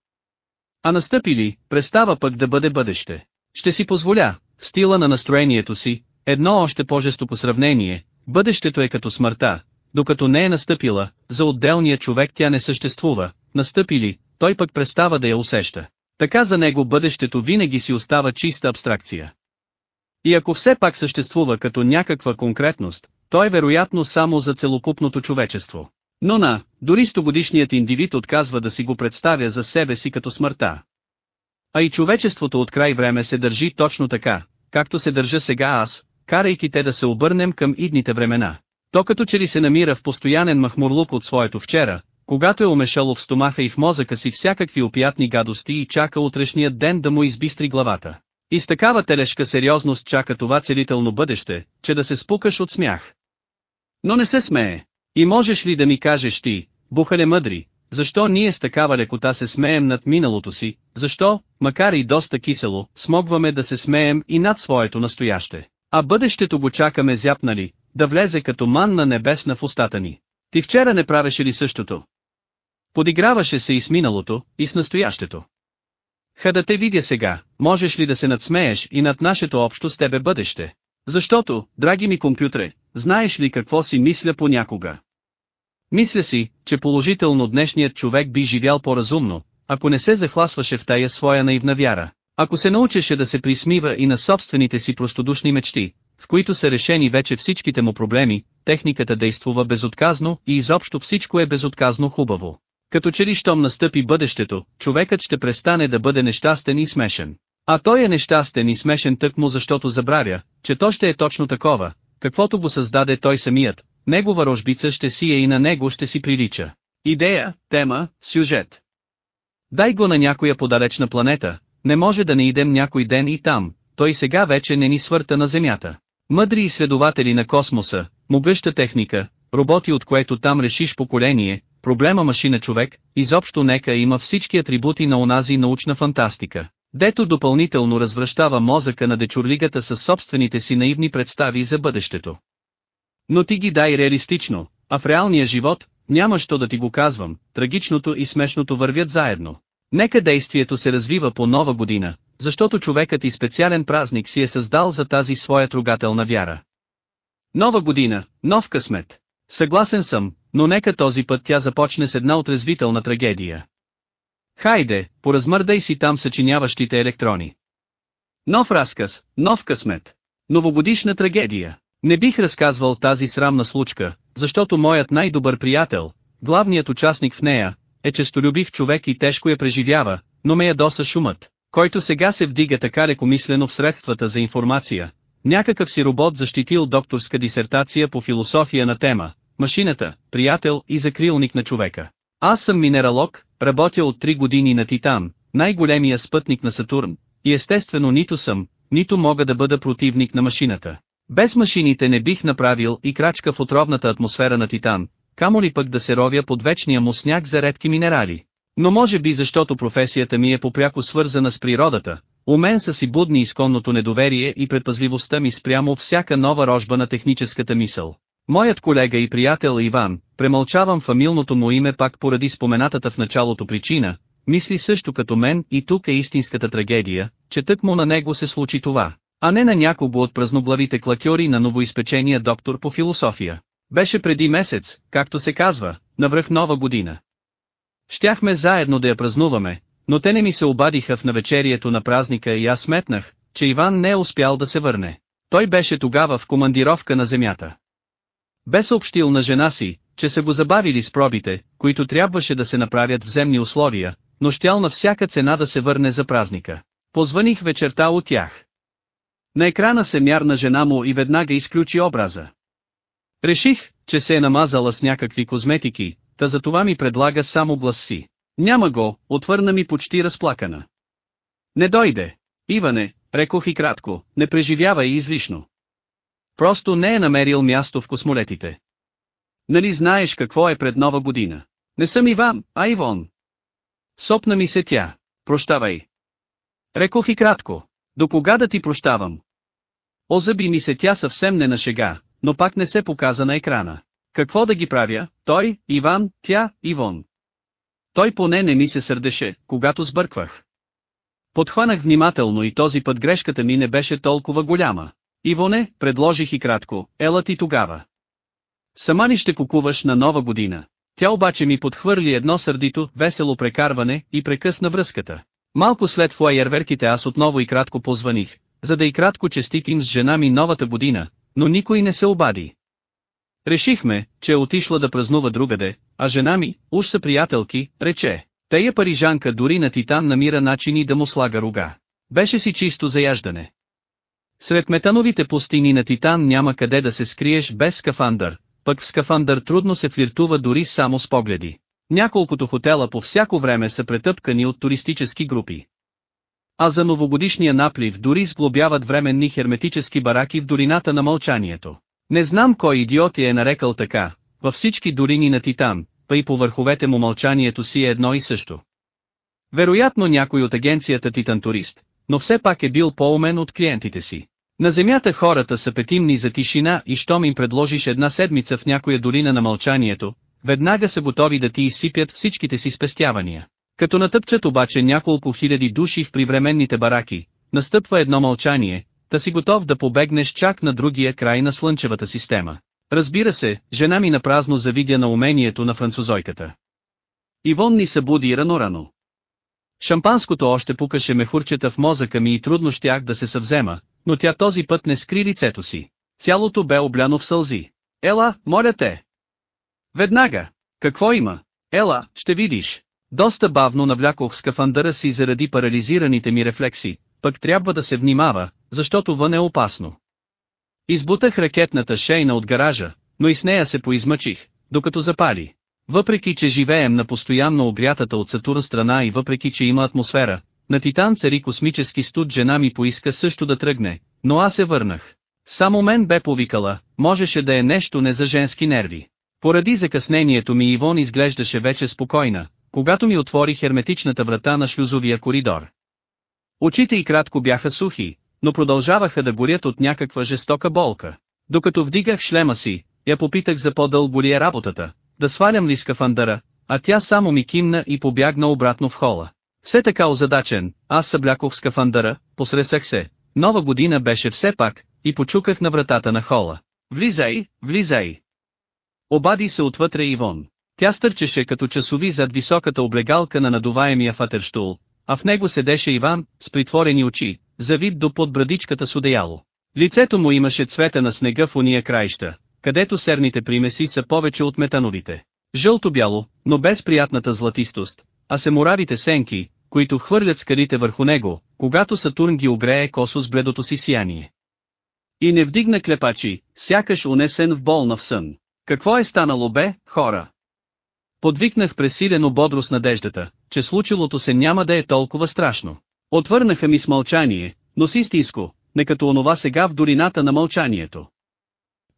А настъпили, престава пък да бъде бъдеще. Ще си позволя, в стила на настроението си, едно още по-жестоко сравнение, бъдещето е като смъртта, докато не е настъпила, за отделния човек тя не съществува, настъпили, той пък престава да я усеща. Така за него бъдещето винаги си остава чиста абстракция. И ако все пак съществува като някаква конкретност, то е вероятно само за целокупното човечество. Но на, дори стогодишният индивид отказва да си го представя за себе си като смъртта. А и човечеството от край време се държи точно така, както се държа сега аз, карайки те да се обърнем към идните времена. То като че ли се намира в постоянен махмурлук от своето вчера, когато е умешало в стомаха и в мозъка си всякакви опиятни гадости и чака утрешният ден да му избистри главата. И с такава телешка сериозност чака това целително бъдеще, че да се спукаш от смях. Но не се смее. И можеш ли да ми кажеш ти, бухале мъдри, защо ние с такава лекота се смеем над миналото си, защо, макар и доста кисело, смогваме да се смеем и над своето настояще, а бъдещето го чакаме зяпнали, да влезе като манна небесна в устата ни. Ти вчера не правеше ли същото? Подиграваше се и с миналото, и с настоящето. Ха да те видя сега, можеш ли да се надсмееш и над нашето общо с тебе бъдеще? Защото, драги ми компютре, знаеш ли какво си мисля понякога? Мисля си, че положително днешният човек би живял по-разумно, ако не се захласваше в тая своя наивна вяра, ако се научеше да се присмива и на собствените си простодушни мечти, в които са решени вече всичките му проблеми, техниката действува безотказно и изобщо всичко е безотказно хубаво. Като че ли щом настъпи бъдещето, човекът ще престане да бъде нещастен и смешен. А той е нещастен и смешен тъкмо защото забравя, че то ще е точно такова, каквото го създаде той самият, негова рожбица ще си е и на него ще си прилича. Идея, тема, сюжет. Дай го на някоя подалечна планета, не може да не идем някой ден и там, той сега вече не ни свърта на Земята. Мъдри изследователи на космоса, могъща техника, роботи от което там решиш поколение, проблема машина-човек, изобщо нека има всички атрибути на онази научна фантастика, дето допълнително развръщава мозъка на дечурлигата със собствените си наивни представи за бъдещето. Но ти ги дай реалистично, а в реалния живот, няма що да ти го казвам, трагичното и смешното вървят заедно. Нека действието се развива по нова година, защото човекът и специален празник си е създал за тази своя трогателна вяра. Нова година, нов късмет. Съгласен съм, но нека този път тя започне с една отрезвителна трагедия. Хайде, поразмърдай си там съчиняващите електрони. Нов разказ, нов късмет. Новогодишна трагедия. Не бих разказвал тази срамна случка, защото моят най-добър приятел, главният участник в нея, е честолюбив човек и тежко я преживява, но ме ядоса шумът, който сега се вдига така лекомислено в средствата за информация. Някакъв си робот защитил докторска дисертация по философия на тема, машината, приятел и закрилник на човека. Аз съм минералог, работя от 3 години на Титан, най-големия спътник на Сатурн, и естествено нито съм, нито мога да бъда противник на машината. Без машините не бих направил и крачка в отровната атмосфера на Титан, камо ли пък да се ровя под вечния му сняг за редки минерали. Но може би защото професията ми е попряко свързана с природата, у мен са си будни изконното недоверие и предпазливостта ми спрямо всяка нова рожба на техническата мисъл. Моят колега и приятел Иван, премълчавам фамилното му име пак поради споменатата в началото причина, мисли също като мен и тук е истинската трагедия, че тък му на него се случи това, а не на някого от празноглавите клакьори на новоизпечения доктор по философия. Беше преди месец, както се казва, навръх нова година. Щяхме заедно да я празнуваме, но те не ми се обадиха в навечерието на празника и аз сметнах, че Иван не е успял да се върне. Той беше тогава в командировка на земята. Бе съобщил на жена си, че са го забавили с пробите, които трябваше да се направят в земни условия, но щял на всяка цена да се върне за празника. Позваних вечерта от тях. На екрана се мярна жена му и веднага изключи образа. Реших, че се е намазала с някакви козметики, та за това ми предлага само глас си. Няма го, отвърна ми почти разплакана. Не дойде. Иване, рекох и кратко, не преживявай излишно. Просто не е намерил място в космолетите. Нали знаеш какво е пред нова година? Не съм Иван, а Ивон. Сопна ми се тя. Прощавай. Рекох и кратко. До кога да ти прощавам? Озъби ми се тя съвсем не на шега, но пак не се показа на екрана. Какво да ги правя, той, Иван, тя, Ивон. Той поне не ми се сърдеше, когато сбърквах. Подхванах внимателно и този път грешката ми не беше толкова голяма. Ивоне, предложих и кратко, ела ти тогава. Сама ли ще кукуваш на нова година? Тя обаче ми подхвърли едно сърдито, весело прекарване и прекъсна връзката. Малко след фуайерверките аз отново и кратко позваних, за да и кратко честитим с жена ми новата година, но никой не се обади. Решихме, че е отишла да празнува другаде, а жена ми, уж са приятелки, рече. Тея парижанка дори на Титан намира начини да му слага рога. Беше си чисто заяждане. Сред метановите пустини на Титан няма къде да се скриеш без скафандър, пък в скафандър трудно се флиртува дори само с погледи. Няколкото хотела по всяко време са претъпкани от туристически групи. А за новогодишния наплив дори сглобяват временни херметически бараки в долината на мълчанието. Не знам кой идиот е нарекал така, във всички долини на Титан, па и по върховете му мълчанието си е едно и също. Вероятно някой от агенцията Титан Турист, но все пак е бил по-умен от клиентите си. На земята хората са петимни за тишина и щом им предложиш една седмица в някоя долина на мълчанието, веднага са готови да ти изсипят всичките си спестявания. Като натъпчат обаче няколко хиляди души в привременните бараки, настъпва едно мълчание, да си готов да побегнеш чак на другия край на слънчевата система. Разбира се, жена ми напразно завидя на умението на французойката. Ивон ни събуди рано-рано. Шампанското още пукаше мехурчета в мозъка ми и трудно щях да се съвзема, но тя този път не скри лицето си. Цялото бе обляно в сълзи. Ела, моля те! Веднага! Какво има? Ела, ще видиш. Доста бавно навлякох скафандъра си заради парализираните ми рефлекси, пък трябва да се внимава, защото вън е опасно. Избутах ракетната шейна от гаража, но и с нея се поизмъчих, докато запали. Въпреки че живеем на постоянно обрятата от Сатурн страна и въпреки че има атмосфера, на Титан цари космически студ жена ми поиска също да тръгне, но аз се върнах. Само мен бе повикала, можеше да е нещо не за женски нерви. Поради закъснението ми Ивон изглеждаше вече спокойна, когато ми отвори херметичната врата на шлюзовия коридор. Очите и кратко бяха сухи, но продължаваха да горят от някаква жестока болка. Докато вдигах шлема си, я попитах за по-дълго ли е работата, да свалям ли скафандъра, а тя само ми кимна и побягна обратно в хола. Все така озадачен, аз съблякох скафандъра, посресах се, нова година беше все пак, и почуках на вратата на хола. Влизай, влизай! Обади се отвътре Ивон. Тя стърчеше като часови зад високата облегалка на надуваемия фатерштул, а в него седеше Иван, с притворени очи, завид до под брадичката с одеяло. Лицето му имаше цвета на снега в уния краища, където серните примеси са повече от метановите. Жълто-бяло, но без приятната златистост, а се муравите сенки, които хвърлят скалите върху него, когато Сатурн ги огрее косо с бледото си сияние. И не вдигна клепачи, сякаш унесен в болна в сън. Какво е станало бе, хора? Подвикнах пресилено бодро с надеждата, че случилото се няма да е толкова страшно. Отвърнаха ми с мълчание, но с истинско, не като онова сега в долината на мълчанието.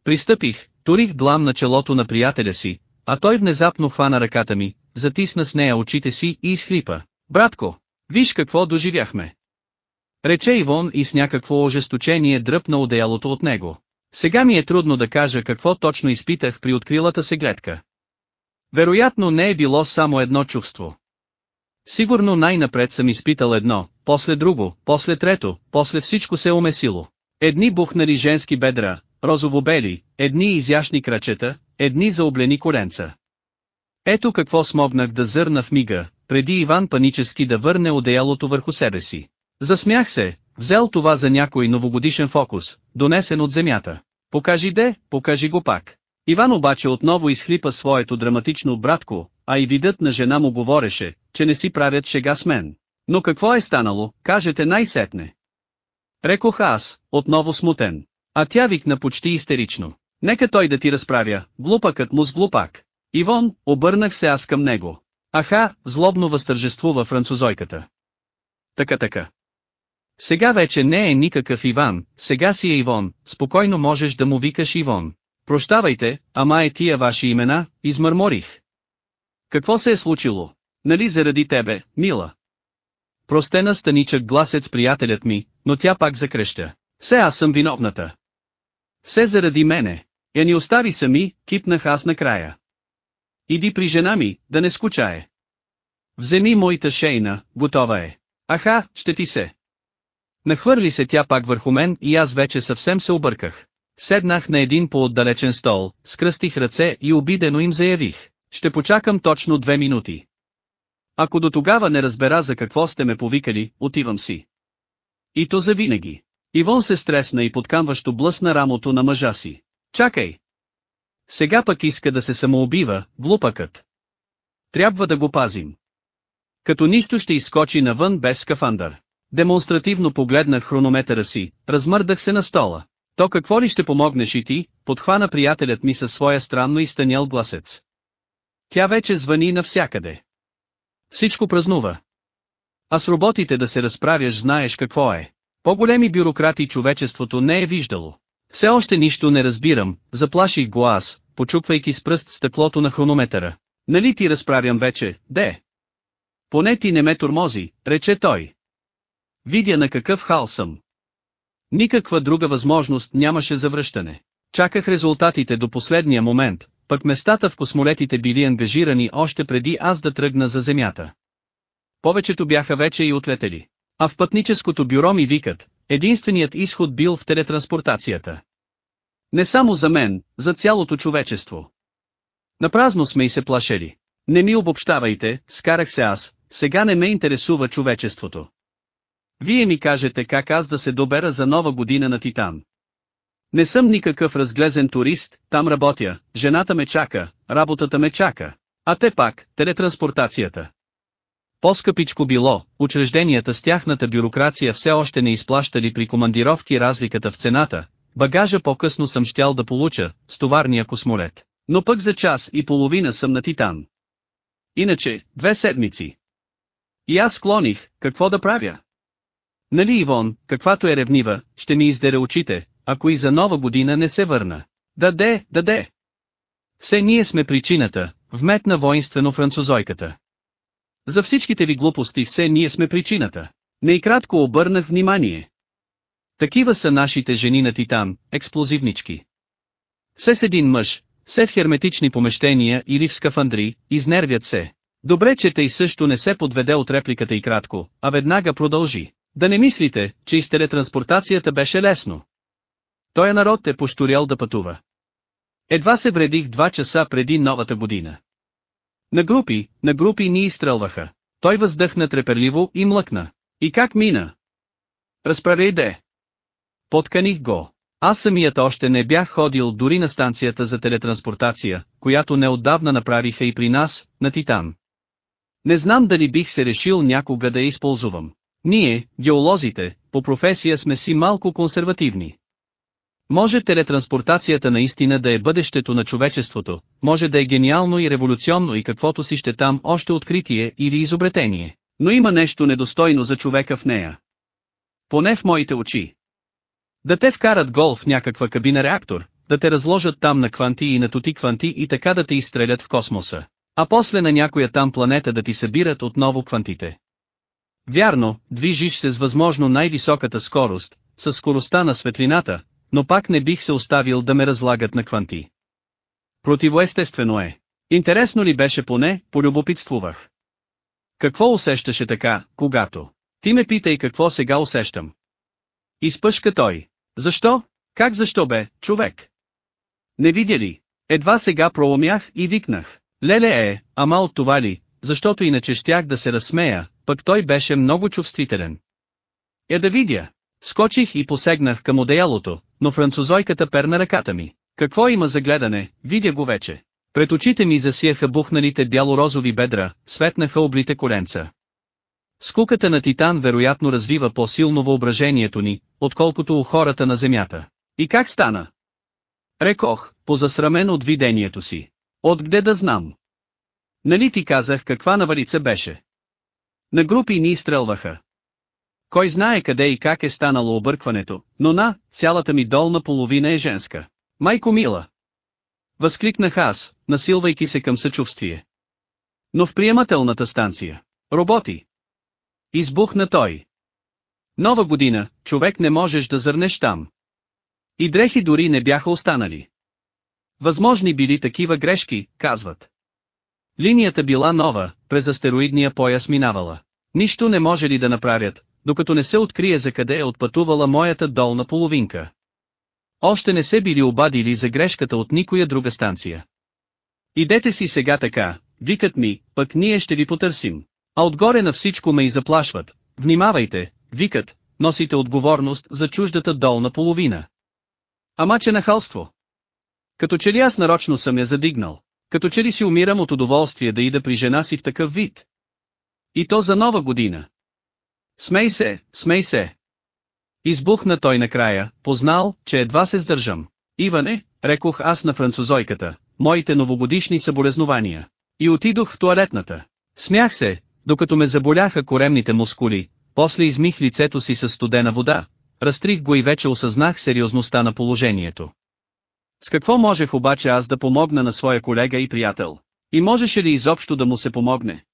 Пристъпих, турих длан на челото на приятеля си, а той внезапно хвана ръката ми, затисна с нея очите си и изхлипа. Братко, виж какво доживяхме. Рече Ивон и с някакво ожесточение дръпна одеялото от него. Сега ми е трудно да кажа какво точно изпитах при открилата се гледка. Вероятно не е било само едно чувство. Сигурно най-напред съм изпитал едно, после друго, после трето, после всичко се умесило. Едни бухнали женски бедра, розово-бели, едни изящни крачета, едни заоблени коленца. Ето какво смогнах да зърна в мига, преди Иван панически да върне одеялото върху себе си. Засмях се, взел това за някой новогодишен фокус, донесен от земята. Покажи де, покажи го пак. Иван обаче отново изхлипа своето драматично братко, а и видът на жена му говореше, че не си правят шега с мен. Но какво е станало, кажете най-сетне. Рекох аз, отново смутен. А тя викна почти истерично. Нека той да ти разправя, глупакът му с глупак. Ивон, обърнах се аз към него. Аха, злобно възтържествува французойката. Така така. Сега вече не е никакъв Иван, сега си е Ивон, спокойно можеш да му викаш Ивон. Прощавайте, ама е тия ваши имена, измърморих. Какво се е случило? Нали заради тебе, мила? Простена станичък гласец приятелят ми, но тя пак закреща. Все аз съм виновната. Все заради мене. Я ни остави сами, кипнах аз накрая. Иди при жена ми, да не скучае. Вземи моята шейна, готова е. Аха, ще ти се. Нахвърли се тя пак върху мен и аз вече съвсем се обърках. Седнах на един по-отдалечен стол, скръстих ръце и обидено им заявих. Ще почакам точно две минути. Ако до тогава не разбера за какво сте ме повикали, отивам си. И то завинаги. Ивон се стресна и подкамващо блъсна рамото на мъжа си. Чакай! Сега пък иска да се самоубива, глупакът. Трябва да го пазим. Като нищо ще изскочи навън без скафандър. Демонстративно погледнах хронометъра си, размърдах се на стола. То какво ли ще помогнеш и ти, подхвана приятелят ми със своя странно изтънял гласец. Тя вече звъни навсякъде. Всичко празнува. А с роботите да се разправяш знаеш какво е. По-големи бюрократи човечеството не е виждало. Все още нищо не разбирам, заплаших го аз, почупвайки с пръст стъклото на хронометъра. Нали ти разправям вече, де? Поне ти не ме тормози, рече той. Видя на какъв хал съм. Никаква друга възможност нямаше за връщане. Чаках резултатите до последния момент, пък местата в космолетите били ангажирани още преди аз да тръгна за Земята. Повечето бяха вече и отлетели. А в пътническото бюро ми викат, единственият изход бил в телетранспортацията. Не само за мен, за цялото човечество. Напразно сме и се плашели. Не ми обобщавайте, скарах се аз, сега не ме интересува човечеството. Вие ми кажете как аз да се добера за нова година на Титан. Не съм никакъв разглезен турист, там работя, жената ме чака, работата ме чака. А те пак, телетранспортацията. По-скъпичко било, учрежденията с тяхната бюрокрация все още не изплащали при командировки разликата в цената, багажа по-късно съм щял да получа, с товарния космолет. Но пък за час и половина съм на Титан. Иначе, две седмици. И аз склоних, какво да правя? Нали Ивон, каквато е ревнива, ще ми издере очите, ако и за нова година не се върна. Даде, даде. Все ние сме причината, вметна воинствено французойката. За всичките ви глупости все ние сме причината. Не и кратко обърнах внимание. Такива са нашите жени на Титан, експлозивнички. Все с един мъж, все в херметични помещения или в скафандри, изнервят се. Добре че тъй също не се подведе от репликата и кратко, а веднага продължи. Да не мислите, че из телетранспортацията беше лесно. Той народ е пошторял да пътува. Едва се вредих два часа преди новата година. На групи, на групи ни изстрелваха. Той въздъхна треперливо и млъкна. И как мина? Разправяй де. Подканих го. Аз самият още не бях ходил дори на станцията за телетранспортация, която неотдавна направиха и при нас, на Титан. Не знам дали бих се решил някога да я използвам. Ние, геолозите, по професия сме си малко консервативни. Може телетранспортацията наистина да е бъдещето на човечеството, може да е гениално и революционно и каквото си ще там още откритие или изобретение, но има нещо недостойно за човека в нея. Поне в моите очи. Да те вкарат гол в някаква кабина реактор, да те разложат там на кванти и на тоти кванти и така да те изстрелят в космоса. А после на някоя там планета да ти събират отново квантите. Вярно, движиш се с възможно най-високата скорост, с скоростта на светлината, но пак не бих се оставил да ме разлагат на кванти. Противоестествено е. Интересно ли беше поне, полюбопитствувах. Какво усещаше така, когато? Ти ме питай какво сега усещам. Изпъшка той. Защо? Как защо бе, човек? Не видя ли? Едва сега проумях и викнах. Леле е, ама от това ли, защото иначе щях да се разсмея, пък той беше много чувствителен. Е да видя. Скочих и посегнах към одеялото, но французойката перна ръката ми. Какво има за гледане, видя го вече. Пред очите ми засияха бухналите бяло-розови бедра, светнаха облите коленца. Скуката на Титан вероятно развива по-силно въображението ни, отколкото у хората на Земята. И как стана? Рекох, позасрамен от видението си. Откъде да знам? Нали ти казах каква навалица беше? На групи ни изстрелваха. Кой знае къде и как е станало объркването, но на, цялата ми долна половина е женска. Майко мила! Възкликнах аз, насилвайки се към съчувствие. Но в приемателната станция. Роботи! Избухна той. Нова година, човек не можеш да зърнеш там. И дрехи дори не бяха останали. Възможни били такива грешки, казват. Линията била нова, през астероидния пояс минавала. Нищо не може ли да направят, докато не се открие за къде е отпътувала моята долна половинка. Още не се били обадили за грешката от никоя друга станция. Идете си сега така, викат ми, пък ние ще ви потърсим. А отгоре на всичко ме и заплашват. Внимавайте, викат, носите отговорност за чуждата долна половина. Ама че нахалство. Като че ли аз нарочно съм я задигнал. Като че ли си умирам от удоволствие да ида при жена си в такъв вид. И то за нова година. Смей се, смей се. Избухна той накрая, познал, че едва се сдържам. Иване, рекох аз на французойката, моите новогодишни съболезнования. И отидох в туалетната. Смях се, докато ме заболяха коремните мускули, после измих лицето си с студена вода, разтрих го и вече осъзнах сериозността на положението. С какво можех обаче аз да помогна на своя колега и приятел? И можеше ли изобщо да му се помогне?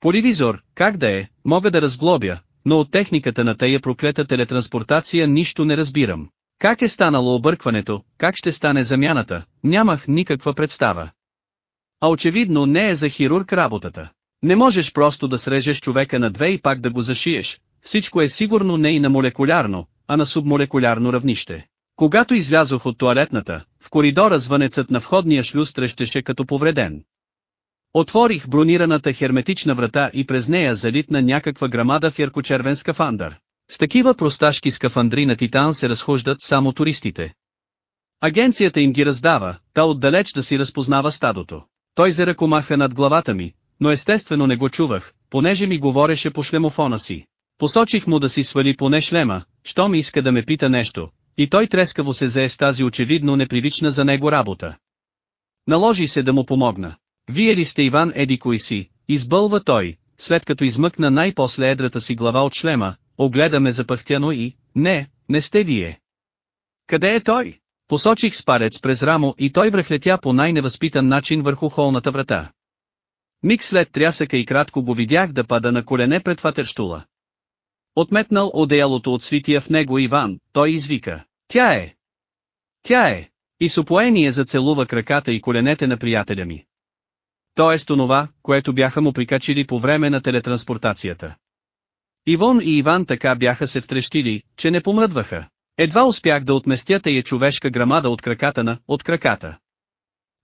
Поливизор, как да е, мога да разглобя, но от техниката на тая проклета телетранспортация нищо не разбирам. Как е станало объркването, как ще стане замяната, нямах никаква представа. А очевидно не е за хирург работата. Не можеш просто да срежеш човека на две и пак да го зашиеш, всичко е сигурно не и на молекулярно, а на субмолекулярно равнище. Когато излязох от туалетната, в коридора звънецът на входния шлюз трещеше като повреден. Отворих бронираната херметична врата и през нея залитна някаква грамада в яркочервен скафандър. С такива просташки скафандри на Титан се разхождат само туристите. Агенцията им ги раздава, та отдалеч да си разпознава стадото. Той ръкомаха над главата ми, но естествено не го чувах, понеже ми говореше по шлемофона си. Посочих му да си свали поне шлема, що ми иска да ме пита нещо, и той трескаво се зае с тази очевидно непривична за него работа. Наложи се да му помогна. Вие ли сте Иван Еди кой си, избълва той, след като измъкна най-после едрата си глава от шлема, огледаме запъхтяно и, не, не сте вие. Къде е той? Посочих с парец през рамо и той връхлетя по най-невъзпитан начин върху холната врата. Миг след трясъка и кратко го видях да пада на колене пред фатерштула. Отметнал одеялото от свития в него Иван, той извика. Тя е! Тя е! И с зацелува краката и коленете на приятеля ми. Тоест онова, което бяха му прикачили по време на телетранспортацията. Ивон и Иван така бяха се втрещили, че не помръдваха. Едва успях да отместя тая човешка грамада от краката на, от краката.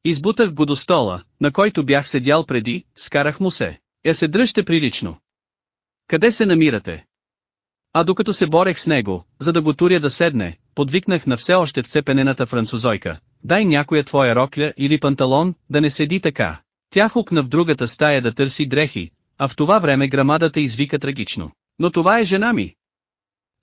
Избутах го до стола, на който бях седял преди, скарах му се. Я се дръжте прилично. Къде се намирате? А докато се борех с него, за да го туря да седне, подвикнах на все още вцепенената французойка. Дай някоя твоя рокля или панталон, да не седи така. Тя хукна в другата стая да търси дрехи, а в това време грамадата извика трагично. Но това е жена ми.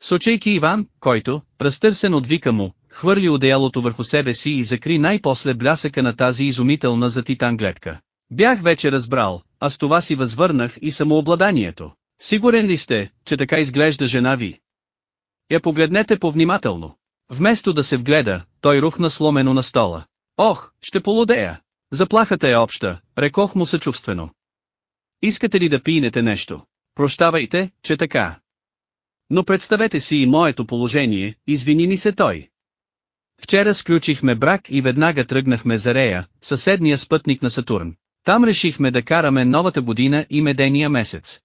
Сочейки Иван, който, разтърсен от вика му, хвърли одеялото върху себе си и закри най-после блясъка на тази изумителна за титан гледка. Бях вече разбрал, а с това си възвърнах и самообладанието. Сигурен ли сте, че така изглежда жена ви? Я погледнете повнимателно. Вместо да се вгледа, той рухна сломено на стола. Ох, ще полудея. Заплахата е обща, рекох му съчувствено. Искате ли да пинете нещо? Прощавайте, че така. Но представете си и моето положение, извини ни се той. Вчера сключихме брак и веднага тръгнахме за Рея, съседния спътник на Сатурн. Там решихме да караме новата година и медения месец.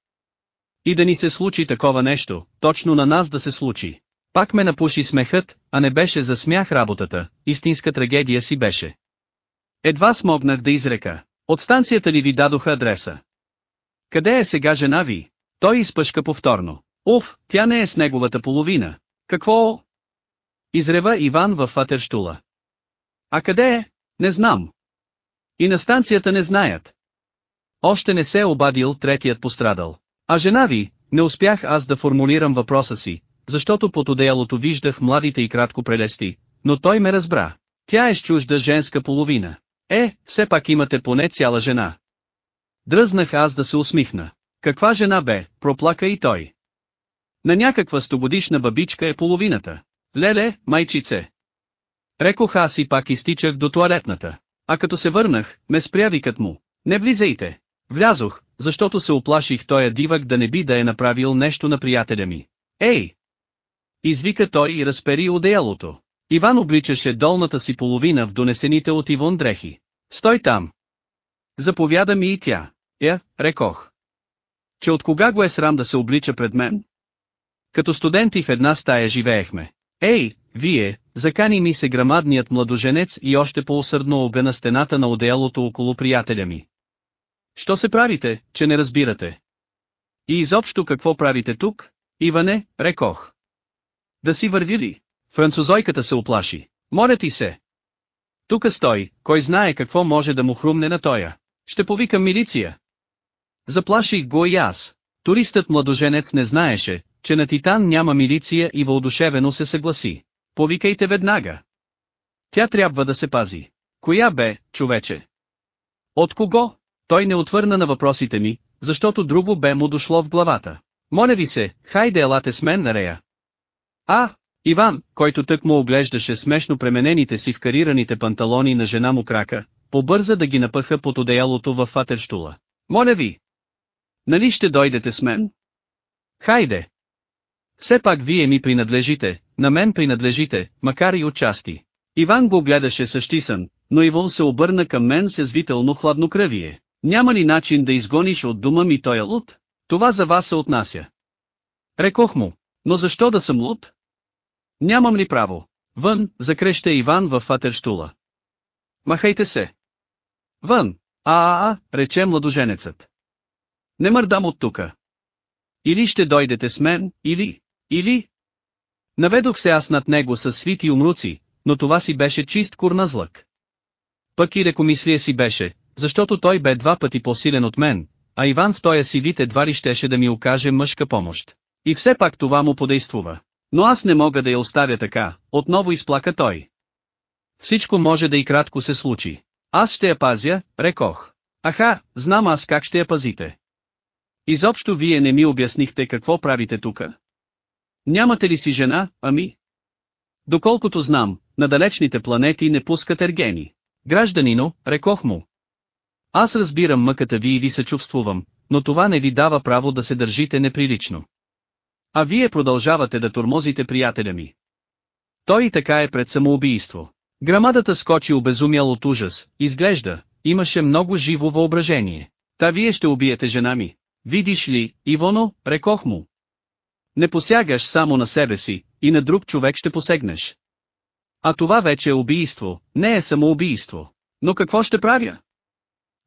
И да ни се случи такова нещо, точно на нас да се случи. Пак ме напуши смехът, а не беше за смях работата, истинска трагедия си беше. Едва смогнах да изрека. От станцията ли ви дадоха адреса? Къде е сега жена ви? Той изпъшка повторно. Уф, тя не е с неговата половина. Какво? Изрева Иван във фатерштула. А къде е? Не знам. И на станцията не знаят. Още не се е обадил третият пострадал. А жена ви, не успях аз да формулирам въпроса си, защото под одеялото виждах младите и кратко прелести, но той ме разбра. Тя е с чужда женска половина. Е, все пак имате поне цяла жена. Дръзнах аз да се усмихна. Каква жена бе, проплака и той. На някаква стогодишна бабичка е половината. Леле, майчице. Рекох аз и пак изтичах до туалетната. А като се върнах, ме спря викът му. Не влизайте. Влязох, защото се оплаших тоя дивък да не би да е направил нещо на приятеля ми. Ей! Извика той и разпери одеялото. Иван обличаше долната си половина в донесените от Ивон дрехи. Стой там! Заповяда ми и тя. Я, рекох. Че от кога го е срам да се облича пред мен? Като студенти в една стая живеехме. Ей, вие, закани ми се грамадният младоженец и още по-усърдно обе стената на одеялото около приятеля ми. Що се правите, че не разбирате? И изобщо какво правите тук? Иване, рекох. Да си върви ли? Французойката се оплаши. Моля ти се. Тука стой, кой знае какво може да му хрумне на тоя. Ще повикам милиция. Заплаших го и аз. Туристът младоженец не знаеше, че на Титан няма милиция и въодушевено се съгласи. Повикайте веднага. Тя трябва да се пази. Коя бе, човече? От кого? Той не отвърна на въпросите ми, защото друго бе му дошло в главата. Моля ви се, хайде елате с мен на Рея. А, Иван, който тък му оглеждаше смешно пременените си в карираните панталони на жена му крака, побърза да ги напъха под одеялото във фатерштула. Моля ви! Нали ще дойдете с мен? Хайде! Все пак вие ми принадлежите, на мен принадлежите, макар и отчасти. Иван го гледаше същисан, но Ивон се обърна към мен с язвително хладнокръвие. Няма ли начин да изгониш от дома ми тоя луд? Това за вас се отнася. Рекох му, но защо да съм луд? Нямам ли право? Вън, закреща Иван във фатерштула. Махайте се. Вън, а-а-а, рече младоженецът. Не мърдам от тука. Или ще дойдете с мен, или, или... Наведох се аз над него с свити умруци, но това си беше чист курназлък. Пък и лекомислие си беше, защото той бе два пъти по-силен от мен, а Иван в тоя си вид едва ли щеше да ми окаже мъжка помощ. И все пак това му подействува. Но аз не мога да я оставя така, отново изплака той. Всичко може да и кратко се случи. Аз ще я пазя, рекох. Аха, знам аз как ще я пазите. Изобщо вие не ми обяснихте какво правите тука. Нямате ли си жена, ами? Доколкото знам, на далечните планети не пускат ергени. Гражданино, рекох му. Аз разбирам мъката ви и ви съчувствувам, но това не ви дава право да се държите неприлично. А вие продължавате да тормозите приятеля ми. Той и така е пред самоубийство. Грамадата скочи обезумял от ужас, изглежда, имаше много живо въображение. Та вие ще убиете жена ми. Видиш ли, Ивоно, рекох му. Не посягаш само на себе си, и на друг човек ще посегнеш. А това вече е убийство, не е самоубийство. Но какво ще правя?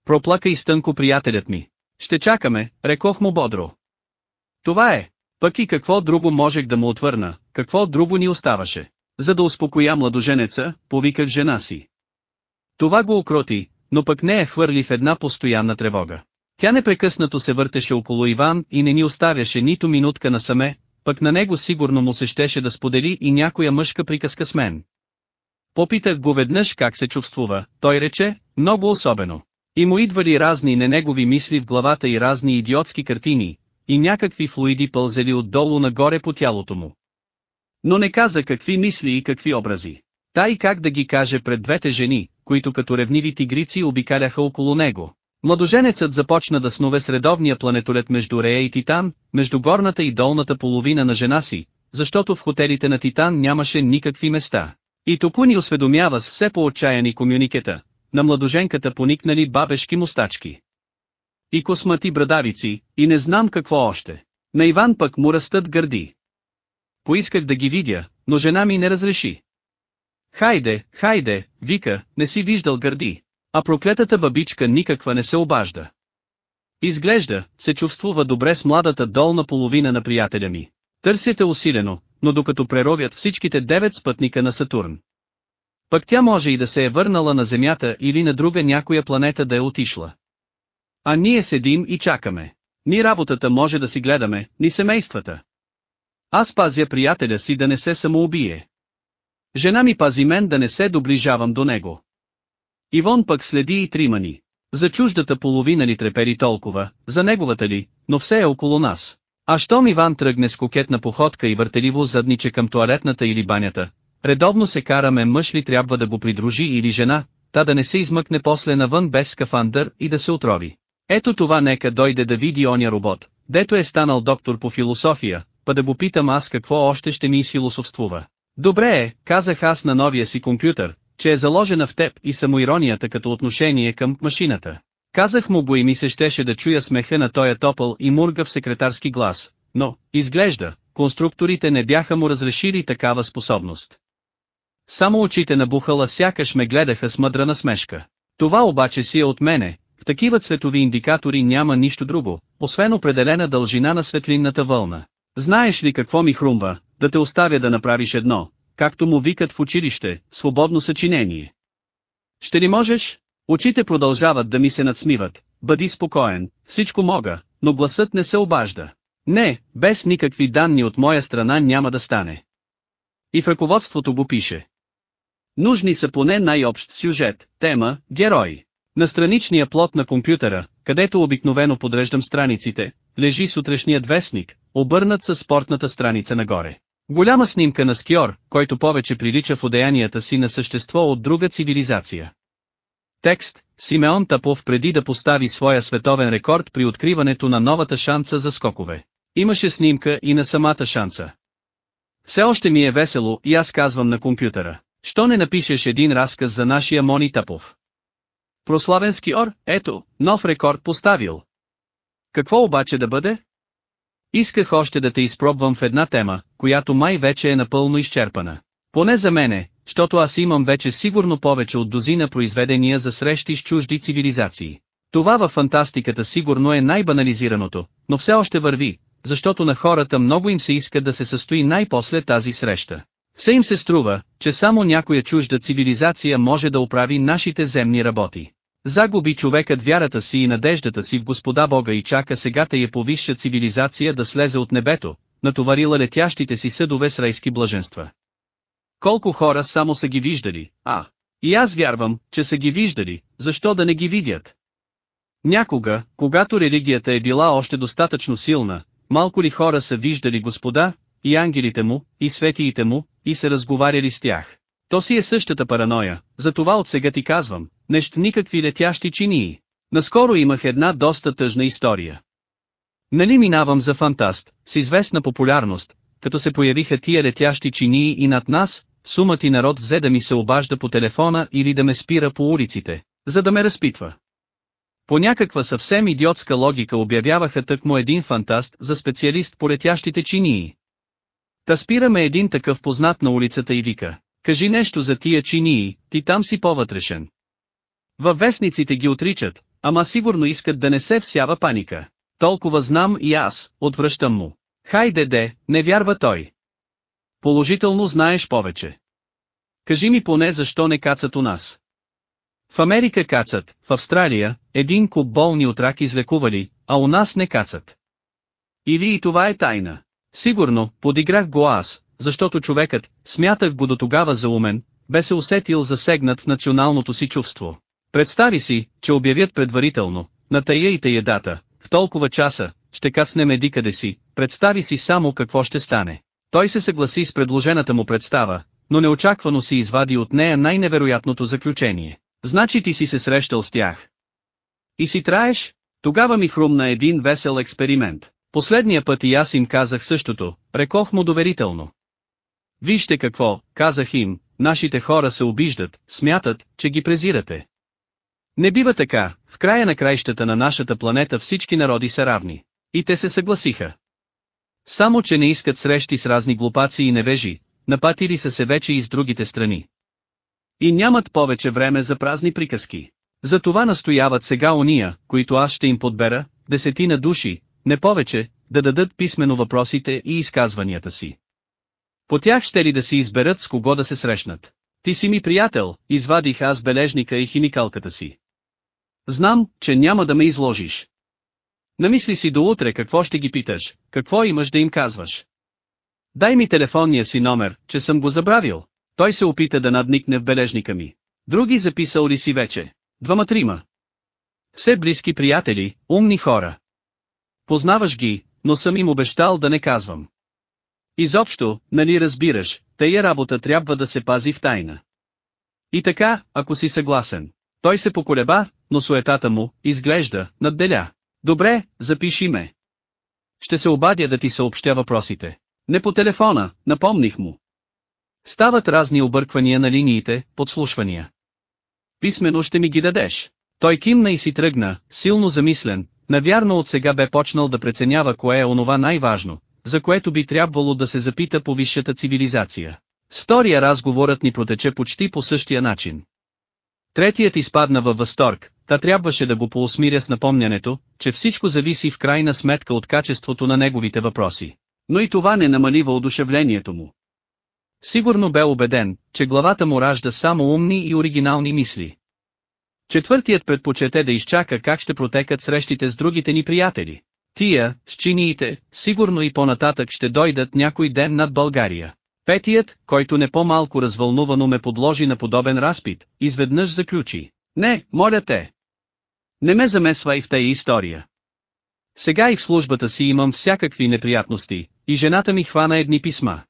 Проплака изтънко приятелят ми. Ще чакаме, рекох му бодро. Това е. Пък и какво друго можех да му отвърна, какво друго ни оставаше. За да успокоя младоженеца, повиках жена си. Това го окроти, но пък не е хвърли в една постоянна тревога. Тя непрекъснато се въртеше около Иван и не ни оставяше нито минутка насаме, пък на него сигурно му се щеше да сподели и някоя мъжка приказка с мен. Попитах го веднъж как се чувствува, той рече, много особено. И му идвали разни ненегови мисли в главата и разни идиотски картини, и някакви флуиди пълзели отдолу нагоре по тялото му. Но не каза какви мисли и какви образи. Та и как да ги каже пред двете жени, които като ревниви тигрици обикаляха около него. Младоженецът започна да снове средовния планетолет между Рея и Титан, между горната и долната половина на жена си, защото в хотелите на Титан нямаше никакви места. И току ни осведомява с все по-отчаяни комюникета, на младоженката поникнали бабешки мустачки. И космати брадавици, и не знам какво още. На Иван пък му растат гърди. Поисках да ги видя, но жена ми не разреши. Хайде, хайде, вика, не си виждал гърди. А проклетата бабичка никаква не се обажда. Изглежда, се чувствува добре с младата долна половина на приятеля ми. Търсите усилено, но докато преровят всичките девет спътника на Сатурн. Пък тя може и да се е върнала на Земята или на друга някоя планета да е отишла. А ние седим и чакаме. Ни работата може да си гледаме, ни семействата. Аз пазя приятеля си да не се самоубие. Жена ми пази мен да не се доближавам до него. Ивон пък следи и тримани. За чуждата половина ни трепери толкова, за неговата ли, но все е около нас. А щом Иван тръгне с кокетна походка и въртеливо задниче към туалетната или банята, редовно се караме мъж ли трябва да го придружи или жена, та да не се измъкне после навън без скафандър и да се отрови. Ето това нека дойде да види оня робот, дето е станал доктор по философия, па да го питам аз какво още ще ми изфилософствува. Добре е, казах аз на новия си компютър, че е заложена в теб и самоиронията като отношение към машината. Казах му го и ми се щеше да чуя смеха на тоя топъл и мурга в секретарски глас, но, изглежда, конструкторите не бяха му разрешили такава способност. Само очите на Бухала сякаш ме гледаха с мъдра насмешка. Това обаче си е от мене, в такива цветови индикатори няма нищо друго, освен определена дължина на светлинната вълна. Знаеш ли какво ми хрумва, да те оставя да направиш едно, както му викат в училище, свободно съчинение. Ще ли можеш? Очите продължават да ми се надсмиват, бъди спокоен, всичко мога, но гласът не се обажда. Не, без никакви данни от моя страна няма да стане. И в ръководството го пише. Нужни са поне най-общ сюжет, тема, герои. На страничния плот на компютъра, където обикновено подреждам страниците, лежи сутрешният вестник, обърнат със спортната страница нагоре. Голяма снимка на скиор, който повече прилича в одеянията си на същество от друга цивилизация. Текст Симеон Тапов преди да постави своя световен рекорд при откриването на новата шанса за скокове. Имаше снимка и на самата шанса. Все още ми е весело и аз казвам на компютъра. Що не напишеш един разказ за нашия Мони Тапов? Прославен скиор, ето, нов рекорд поставил. Какво обаче да бъде? Исках още да те изпробвам в една тема, която май вече е напълно изчерпана. Поне за мене, защото аз имам вече сигурно повече от дозина произведения за срещи с чужди цивилизации. Това във фантастиката сигурно е най-банализираното, но все още върви, защото на хората много им се иска да се състои най-после тази среща. Все им се струва, че само някоя чужда цивилизация може да оправи нашите земни работи. Загуби човекът вярата си и надеждата си в Господа Бога и чака сега я повисша цивилизация да слезе от небето, натоварила летящите си съдове с райски блаженства. Колко хора само са ги виждали, а, и аз вярвам, че са ги виждали, защо да не ги видят? Някога, когато религията е била още достатъчно силна, малко ли хора са виждали Господа, и ангелите му, и светиите му, и са разговаряли с тях. То си е същата параноя, затова от сега ти казвам, нещо никакви летящи чинии. Наскоро имах една доста тъжна история. Нали минавам за фантаст, с известна популярност, като се появиха тия летящи чинии и над нас, сумът и народ взе да ми се обажда по телефона или да ме спира по улиците, за да ме разпитва. По някаква съвсем идиотска логика обявяваха тъкмо един фантаст за специалист по летящите чинии. Та спираме един такъв познат на улицата и вика, кажи нещо за тия чинии, ти там си по-вътрешен. Във вестниците ги отричат, ама сигурно искат да не се всява паника. Толкова знам и аз, отвръщам му. Хайде де, не вярва той. Положително знаеш повече. Кажи ми поне защо не кацат у нас. В Америка кацат, в Австралия, един куп болни от рак излекували, а у нас не кацат. Или и това е тайна. Сигурно, подиграх го аз, защото човекът, смятах го до тогава за умен, бе се усетил засегнат в националното си чувство. Представи си, че обявят предварително, на тая и тая дата, в толкова часа, ще кацнем еди къде си, представи си само какво ще стане. Той се съгласи с предложената му представа, но неочаквано си извади от нея най-невероятното заключение. Значи ти си се срещал с тях. И си траеш? Тогава ми хрумна един весел експеримент. Последния път и аз им казах същото, рекох му доверително. Вижте какво, казах им, нашите хора се обиждат, смятат, че ги презирате. Не бива така, в края на краищата на нашата планета всички народи са равни. И те се съгласиха. Само че не искат срещи с разни глупаци и невежи, напатили са се вече и с другите страни. И нямат повече време за празни приказки. Затова настояват сега ония, които аз ще им подбера, десетина души, не повече, да дадат писмено въпросите и изказванията си. По тях ще ли да си изберат с кого да се срещнат. Ти си ми приятел, извадих аз бележника и химикалката си. Знам, че няма да ме изложиш. Намисли си до утре какво ще ги питаш, какво имаш да им казваш. Дай ми телефонния си номер, че съм го забравил. Той се опита да надникне в бележника ми. Други записал ли си вече? Двама-трима. Все близки приятели, умни хора. Познаваш ги, но съм им обещал да не казвам. Изобщо, нали разбираш, тая работа трябва да се пази в тайна. И така, ако си съгласен. Той се поколеба, но суетата му, изглежда, надделя. Добре, запиши ме. Ще се обадя да ти съобщя въпросите. Не по телефона, напомних му. Стават разни обърквания на линиите, подслушвания. Писмено ще ми ги дадеш. Той кимна и си тръгна, силно замислен, навярно от сега бе почнал да преценява кое е онова най-важно, за което би трябвало да се запита по висшата цивилизация. С втория разговорът ни протече почти по същия начин. Третият изпадна във възторг, та трябваше да го поусмиря с напомнянето, че всичко зависи в крайна сметка от качеството на неговите въпроси. Но и това не намали въодушевлението му. Сигурно бе убеден, че главата му ражда само умни и оригинални мисли. Четвъртият предпочете да изчака как ще протекат срещите с другите ни приятели. Тия, с чиниите, сигурно и по-нататък ще дойдат някой ден над България. Петият, който не по-малко развълнувано ме подложи на подобен разпит, изведнъж заключи. Не, моля те. Не ме замесвай в тая история. Сега и в службата си имам всякакви неприятности, и жената ми хвана едни писма.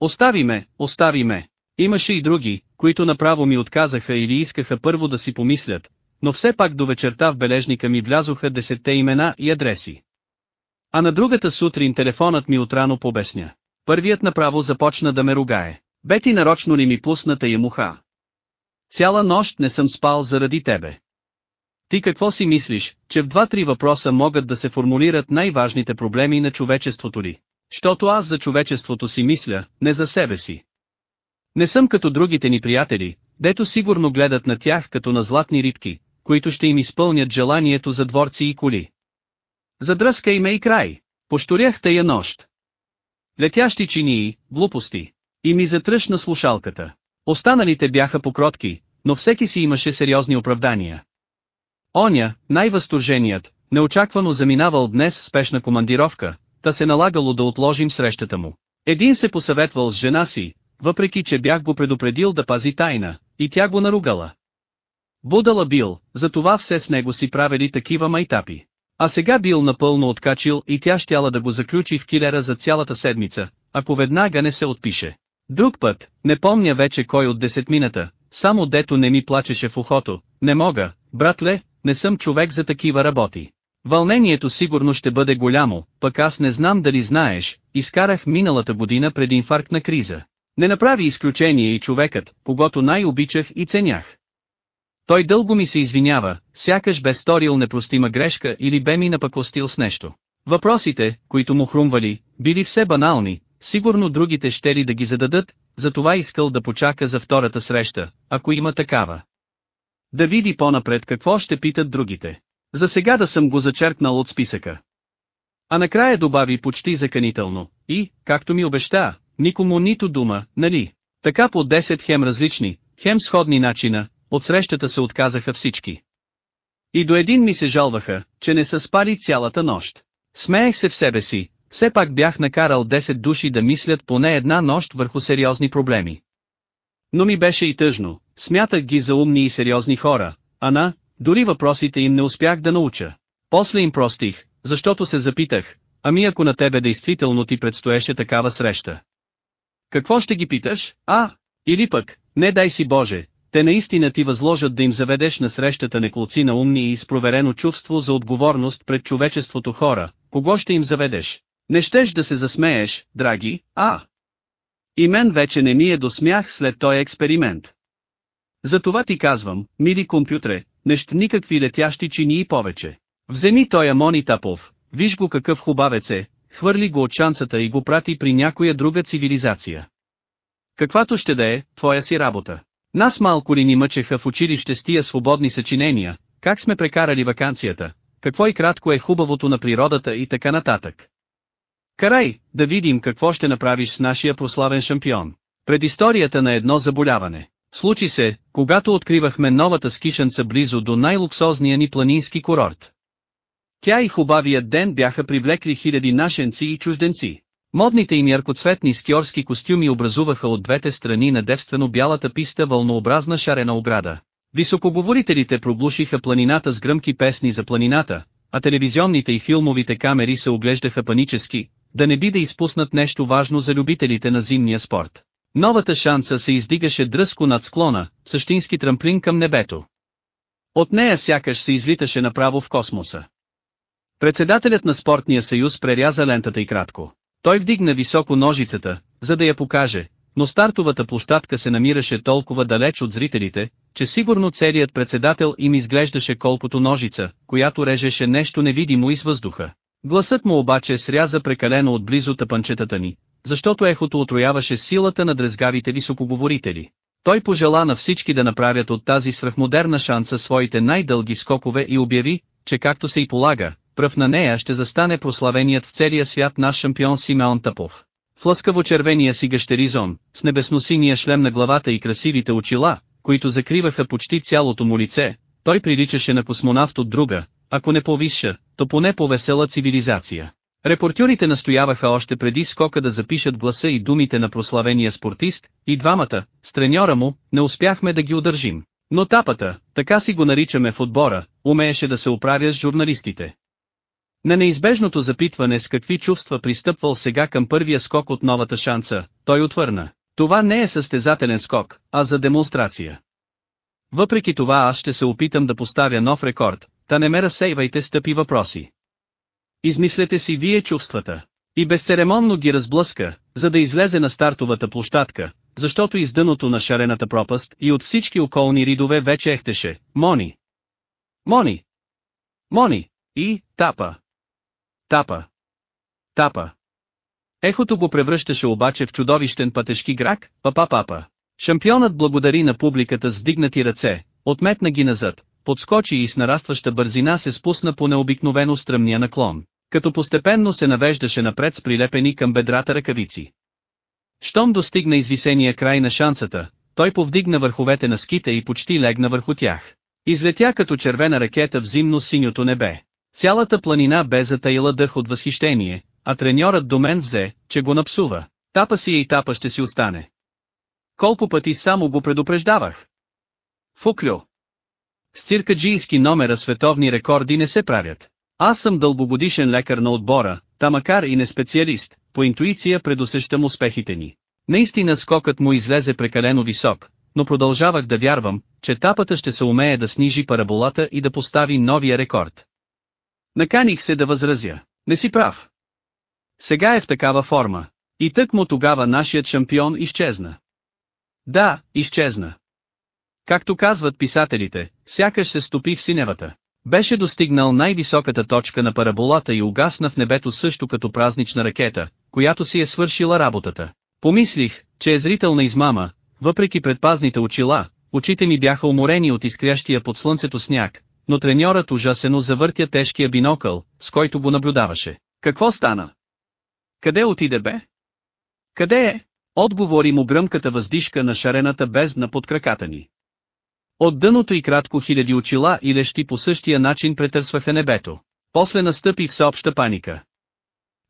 Остави ме, остави ме. Имаше и други, които направо ми отказаха или искаха първо да си помислят, но все пак до вечерта в бележника ми влязоха десетте имена и адреси. А на другата сутрин телефонът ми отрано побесня. Първият направо започна да ме ругае. Бети нарочно ли ми пусна тая муха? Цяла нощ не съм спал заради тебе. Ти какво си мислиш, че в два-три въпроса могат да се формулират най-важните проблеми на човечеството ли? Щото аз за човечеството си мисля, не за себе си. Не съм като другите ни приятели, дето сигурно гледат на тях като на златни рибки, които ще им изпълнят желанието за дворци и коли. Задръскай ме и край. Пошторях тая нощ. Летящи чинии, глупости. И ми затръшна слушалката. Останалите бяха покротки, но всеки си имаше сериозни оправдания. Оня, най-възторженият, неочаквано заминавал днес спешна командировка, та се налагало да отложим срещата му. Един се посъветвал с жена си, въпреки че бях го предупредил да пази тайна, и тя го наругала. Будала бил, затова все с него си правили такива майтапи. А сега бил напълно откачил и тя щяла да го заключи в килера за цялата седмица, ако веднага не се отпише. Друг път, не помня вече кой от десетмината, само дето не ми плачеше в ухото, не мога, братле, не съм човек за такива работи. Вълнението сигурно ще бъде голямо, пък аз не знам дали знаеш, изкарах миналата година пред инфарктна криза. Не направи изключение и човекът, когато най-обичах и ценях. Той дълго ми се извинява, сякаш бе сторил непростима грешка или бе ми напакостил с нещо. Въпросите, които му хрумвали, били все банални, сигурно другите ще ли да ги зададат, затова искал да почака за втората среща, ако има такава. Да види по-напред какво ще питат другите. За сега да съм го зачеркнал от списъка. А накрая добави почти заканително, и, както ми обеща, никому нито дума, нали? Така по 10 хем различни, хем сходни начина, от срещата се отказаха всички. И до един ми се жалваха, че не са спали цялата нощ. Смеех се в себе си, все пак бях накарал 10 души да мислят поне една нощ върху сериозни проблеми. Но ми беше и тъжно, смятах ги за умни и сериозни хора, а на, дори въпросите им не успях да науча. После им простих, защото се запитах, ами ако на тебе действително ти предстоеше такава среща. Какво ще ги питаш, а? Или пък, не дай си Боже, те наистина ти възложат да им заведеш на срещата неколци на умни и изпроверено чувство за отговорност пред човечеството хора, кого ще им заведеш? Не щеш да се засмееш, драги, а? И мен вече не ми е до смях след този експеримент. Затова ти казвам, мили компютре, нещ никакви летящи чини и повече. Вземи той Амони Тапов, виж го какъв хубавец е, хвърли го от шансата и го прати при някоя друга цивилизация. Каквато ще да е, твоя си работа. Нас малко ли ни мъчеха в училище с тия свободни съчинения, как сме прекарали вакансията, какво и кратко е хубавото на природата и така нататък. Карай, да видим какво ще направиш с нашия прославен шампион. Предисторията на едно заболяване. Случи се, когато откривахме новата скишенца близо до най-луксозния ни планински курорт. Тя и хубавият ден бяха привлекли хиляди нашенци и чужденци. Модните им яркоцветни скиорски костюми образуваха от двете страни на девствено бялата писта вълнообразна шарена ограда. Високоговорителите проблушиха планината с гръмки песни за планината, а телевизионните и филмовите камери се оглеждаха панически, да не би да изпуснат нещо важно за любителите на зимния спорт. Новата шанса се издигаше дръско над склона, същински трамплин към небето. От нея сякаш се излиташе направо в космоса. Председателят на спортния съюз преряза лентата и кратко. Той вдигна високо ножицата, за да я покаже, но стартовата площадка се намираше толкова далеч от зрителите, че сигурно целият председател им изглеждаше колкото ножица, която режеше нещо невидимо из въздуха. Гласът му обаче сряза прекалено отблизо тъпанчетата ни, защото ехото отрояваше силата на дрезгавите високоговорители. Той пожела на всички да направят от тази свръхмодерна шанса своите най-дълги скокове и обяви, че както се и полага, пръв на нея ще застане прославеният в целия свят наш шампион Симеон Тапов. В лъскаво-червения си гащеризон, с небесносиния шлем на главата и красивите очила, които закриваха почти цялото му лице, той приличаше на космонавт от друга, ако не по-висша, то поне по-весела цивилизация. Репортьорите настояваха още преди скока да запишат гласа и думите на прославения спортист, и двамата, с треньора му, не успяхме да ги удържим. Но тапата, така си го наричаме в отбора, умееше да се оправя с журналистите. На неизбежното запитване с какви чувства пристъпвал сега към първия скок от новата шанса, той отвърна. Това не е състезателен скок, а за демонстрация. Въпреки това аз ще се опитам да поставя нов рекорд, та не ме разсейвайте с тъпи въпроси. Измислете си вие чувствата. И безцеремонно ги разблъска, за да излезе на стартовата площадка, защото из дъното на шарената пропаст и от всички околни ридове вече ехтеше, Мони. Мони. Мони. И, тапа. Тапа. Тапа. Ехото го превръщаше обаче в чудовищен пътешки грак, папа-папа. Шампионът благодари на публиката с вдигнати ръце, отметна ги назад, подскочи и с нарастваща бързина се спусна по необикновено стръмния наклон, като постепенно се навеждаше напред с прилепени към бедрата ръкавици. Щом достигна извисения край на шансата, той повдигна върховете на ските и почти легна върху тях. Излетя като червена ракета в зимно синьото небе. Цялата планина бе затаила дъх от възхищение, а треньорът до мен взе, че го напсува. Тапа си и тапа ще си остане. Колко пъти само го предупреждавах. Фуклю. С циркаджийски номера световни рекорди не се правят. Аз съм дълбогодишен лекар на отбора, та макар и не специалист, по интуиция предусещам успехите ни. Наистина скокът му излезе прекалено висок, но продължавах да вярвам, че тапата ще се умее да снижи параболата и да постави новия рекорд. Наканих се да възразя. Не си прав. Сега е в такава форма. И тък му тогава нашият шампион изчезна. Да, изчезна. Както казват писателите, сякаш се стопи в синевата. Беше достигнал най-високата точка на параболата и угасна в небето също като празнична ракета, която си е свършила работата. Помислих, че е зрителна измама, въпреки предпазните очила, очите ми бяха уморени от изкрящия под слънцето сняг, но треньорът ужасено завъртя тежкия бинокъл, с който го наблюдаваше. Какво стана? Къде отиде бе? Къде е? Отговори му гръмката въздишка на шарената бездна под краката ни. От дъното и кратко хиляди очила и лещи по същия начин претърсваха небето. После настъпи всеобща паника.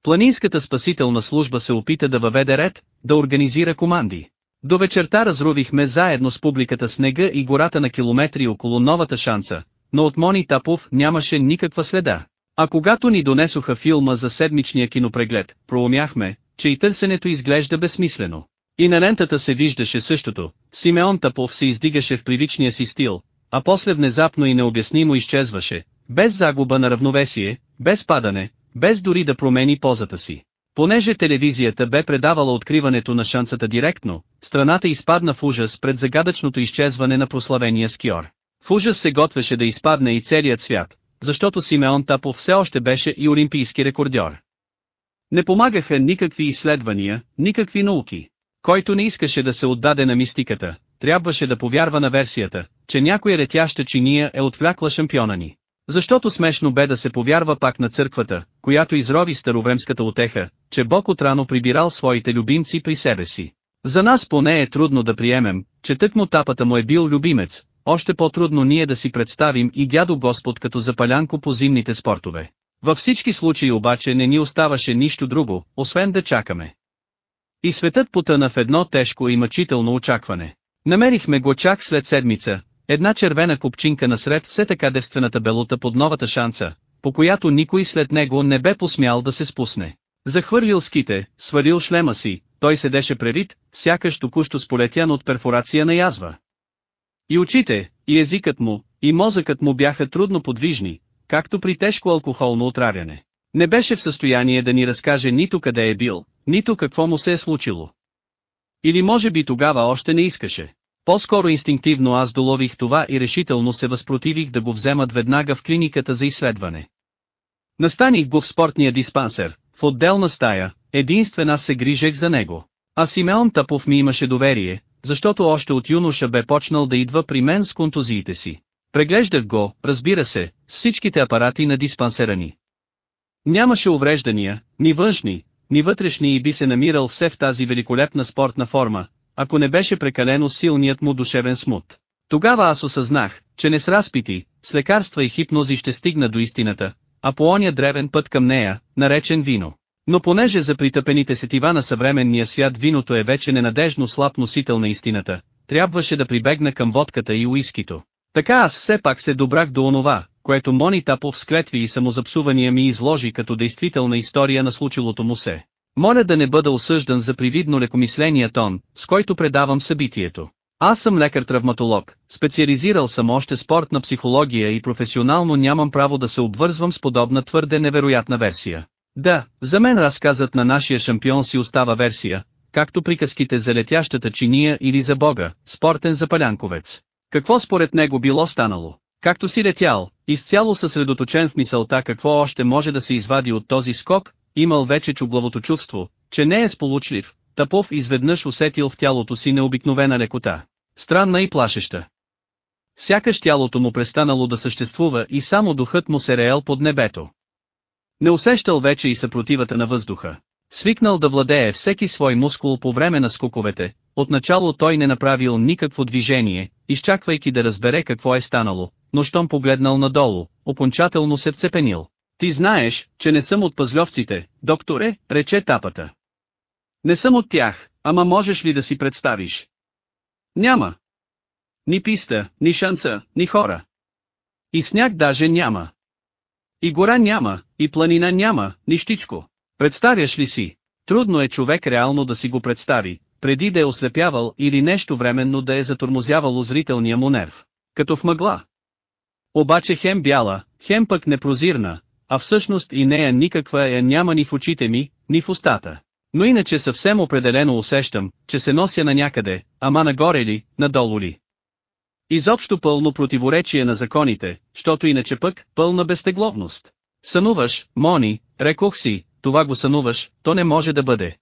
Планинската спасителна служба се опита да въведе ред, да организира команди. До вечерта разрувихме заедно с публиката снега и гората на километри около новата шанса, но от Мони Тапов нямаше никаква следа. А когато ни донесоха филма за седмичния кинопреглед, проумяхме, че и търсенето изглежда безсмислено. И на лентата се виждаше същото, Симеон Тапов се издигаше в привичния си стил, а после внезапно и необяснимо изчезваше, без загуба на равновесие, без падане, без дори да промени позата си. Понеже телевизията бе предавала откриването на шансата директно, страната изпадна в ужас пред загадъчното изчезване на прославения скиор. В ужас се готвеше да изпадне и целият свят, защото Симеон Тапов все още беше и олимпийски рекордьор. Не помагаха никакви изследвания, никакви науки. Който не искаше да се отдаде на мистиката, трябваше да повярва на версията, че някоя летяща чиния е отвлякла шампиона ни. Защото смешно бе да се повярва пак на църквата, която изрови старовремската отеха, че Бог отрано прибирал своите любимци при себе си. За нас поне е трудно да приемем, че тъкмо тапата му е бил любимец, още по-трудно ние да си представим и дядо Господ като запалянко по зимните спортове. Във всички случаи обаче не ни оставаше нищо друго, освен да чакаме. И светът потъна в едно тежко и мъчително очакване. Намерихме го чак след седмица, една червена купчинка насред все така девствената белота под новата шанса, по която никой след него не бе посмял да се спусне. Захвърлил ските, свалил шлема си, той седеше прерит, сякаш току-що сполетян от перфорация на язва. И очите, и езикът му, и мозъкът му бяха трудно подвижни, както при тежко алкохолно отравяне. Не беше в състояние да ни разкаже нито къде е бил, нито какво му се е случило. Или може би тогава още не искаше. По-скоро инстинктивно аз долових това и решително се възпротивих да го вземат веднага в клиниката за изследване. Настаних го в спортния диспансер, в отделна стая, единствена се грижех за него. А Симеон Тапов ми имаше доверие, защото още от юноша бе почнал да идва при мен с контузиите си. Преглеждах го, разбира се, с всичките апарати на диспансера ни. Нямаше увреждания, ни външни, ни вътрешни и би се намирал все в тази великолепна спортна форма, ако не беше прекалено силният му душевен смут. Тогава аз осъзнах, че не с разпити, с лекарства и хипнози ще стигна до истината, а по оня древен път към нея, наречен вино. Но понеже за притъпените сетива на съвременния свят виното е вече ненадежно слаб носител на истината, трябваше да прибегна към водката и уискито. Така аз все пак се добрах до онова, което Мони Тапов с клетви и самозапсувания ми изложи като действителна история на случилото му се. Моля да не бъда осъждан за привидно лекомисления тон, с който предавам събитието. Аз съм лекар-травматолог, специализирал съм още спортна психология и професионално нямам право да се обвързвам с подобна твърде невероятна версия. Да, за мен разказът на нашия шампион си остава версия, както приказките за летящата чиния или за Бога, спортен запалянковец. Какво според него било станало? Както си летял, изцяло съсредоточен в мисълта какво още може да се извади от този скок, имал вече чуглавото чувство, че не е сполучлив, Тапов изведнъж усетил в тялото си необикновена лекота. Странна и плашеща. Сякаш тялото му престанало да съществува и само духът му се реел под небето. Не усещал вече и съпротивата на въздуха. Свикнал да владее всеки свой мускул по време на скоковете, отначало той не направил никакво движение, изчаквайки да разбере какво е станало, но щом погледнал надолу, окончателно се вцепенил. Ти знаеш, че не съм от пазльовците, докторе, рече тапата. Не съм от тях, ама можеш ли да си представиш? Няма. Ни писта, ни шанса, ни хора. И сняг даже няма. И гора няма, и планина няма, нищичко. Представяш ли си? Трудно е човек реално да си го представи, преди да е ослепявал или нещо временно да е затормозявало зрителния му нерв. Като в мъгла. Обаче хем бяла, хем пък непрозирна, а всъщност и нея никаква я няма ни в очите ми, ни в устата. Но иначе съвсем определено усещам, че се нося на някъде, ама нагоре ли, надолу ли. Изобщо пълно противоречие на законите, щото иначе пък, пълна безтегловност. Сънуваш, Мони, рекох си, това го сънуваш, то не може да бъде.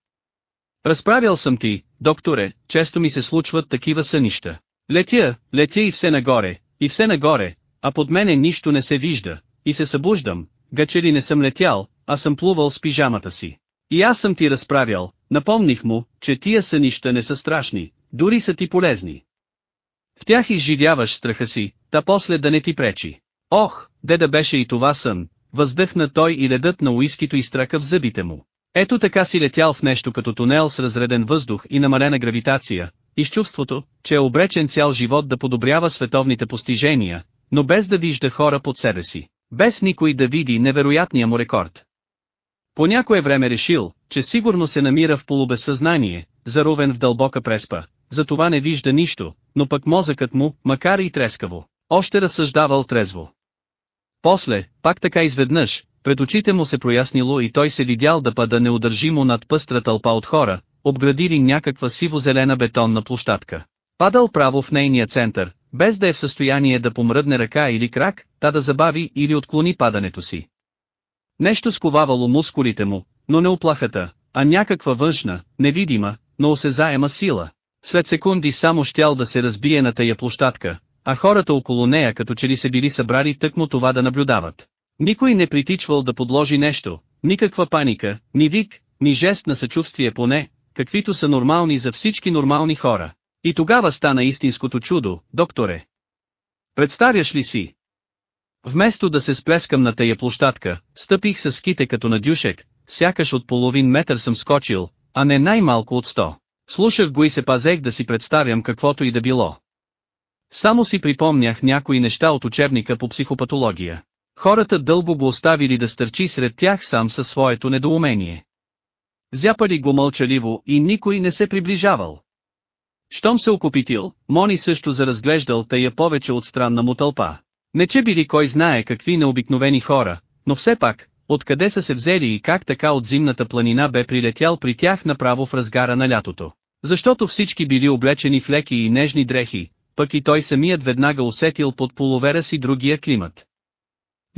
Разправял съм ти, докторе, често ми се случват такива сънища. Летя, летя и все нагоре, и все нагоре, а под мене нищо не се вижда, и се събуждам, гаче ли не съм летял, а съм плувал с пижамата си. И аз съм ти разправял, напомних му, че тия сънища не са страшни, дори са ти полезни. В тях изживяваш страха си, та после да не ти пречи. Ох, де да беше и това сън, въздъхна той и ледът на уискито изтрака в зъбите му. Ето така си летял в нещо като тунел с разреден въздух и намалена гравитация, и с чувството, че е обречен цял живот да подобрява световните постижения, но без да вижда хора под себе си, без никой да види невероятния му рекорд. По някое време решил, че сигурно се намира в полубезсъзнание, заровен в дълбока преспа, затова не вижда нищо, но пък мозъкът му, макар и трескаво, още разсъждавал трезво. После, пак така изведнъж, пред очите му се прояснило и той се видял да пада неудържимо над пъстра тълпа от хора, обградили някаква сиво-зелена бетонна площадка. Падал право в нейния център, без да е в състояние да помръдне ръка или крак, та да забави или отклони падането си. Нещо сковавало мускулите му, но не оплахата, а някаква външна, невидима, но осезаема сила. След секунди само щял да се разбие на тая площадка, а хората около нея като че ли се били събрали тъкмо това да наблюдават. Никой не притичвал да подложи нещо, никаква паника, ни вик, ни жест на съчувствие поне, каквито са нормални за всички нормални хора. И тогава стана истинското чудо, докторе. Представяш ли си? Вместо да се сплескам на тая площадка, стъпих с ските като на дюшек, сякаш от половин метър съм скочил, а не най-малко от сто. Слушах го и се пазех да си представям каквото и да било. Само си припомнях някои неща от учебника по психопатология. Хората дълго го оставили да стърчи сред тях сам със своето недоумение. Зяпали го мълчаливо и никой не се приближавал. Щом се окупитил, Мони също заразглеждал тая повече от странна му тълпа. Не че били кой знае какви необикновени хора, но все пак, откъде са се взели и как така от зимната планина бе прилетял при тях направо в разгара на лятото. Защото всички били облечени в леки и нежни дрехи, пък и той самият веднага усетил под половера си другия климат.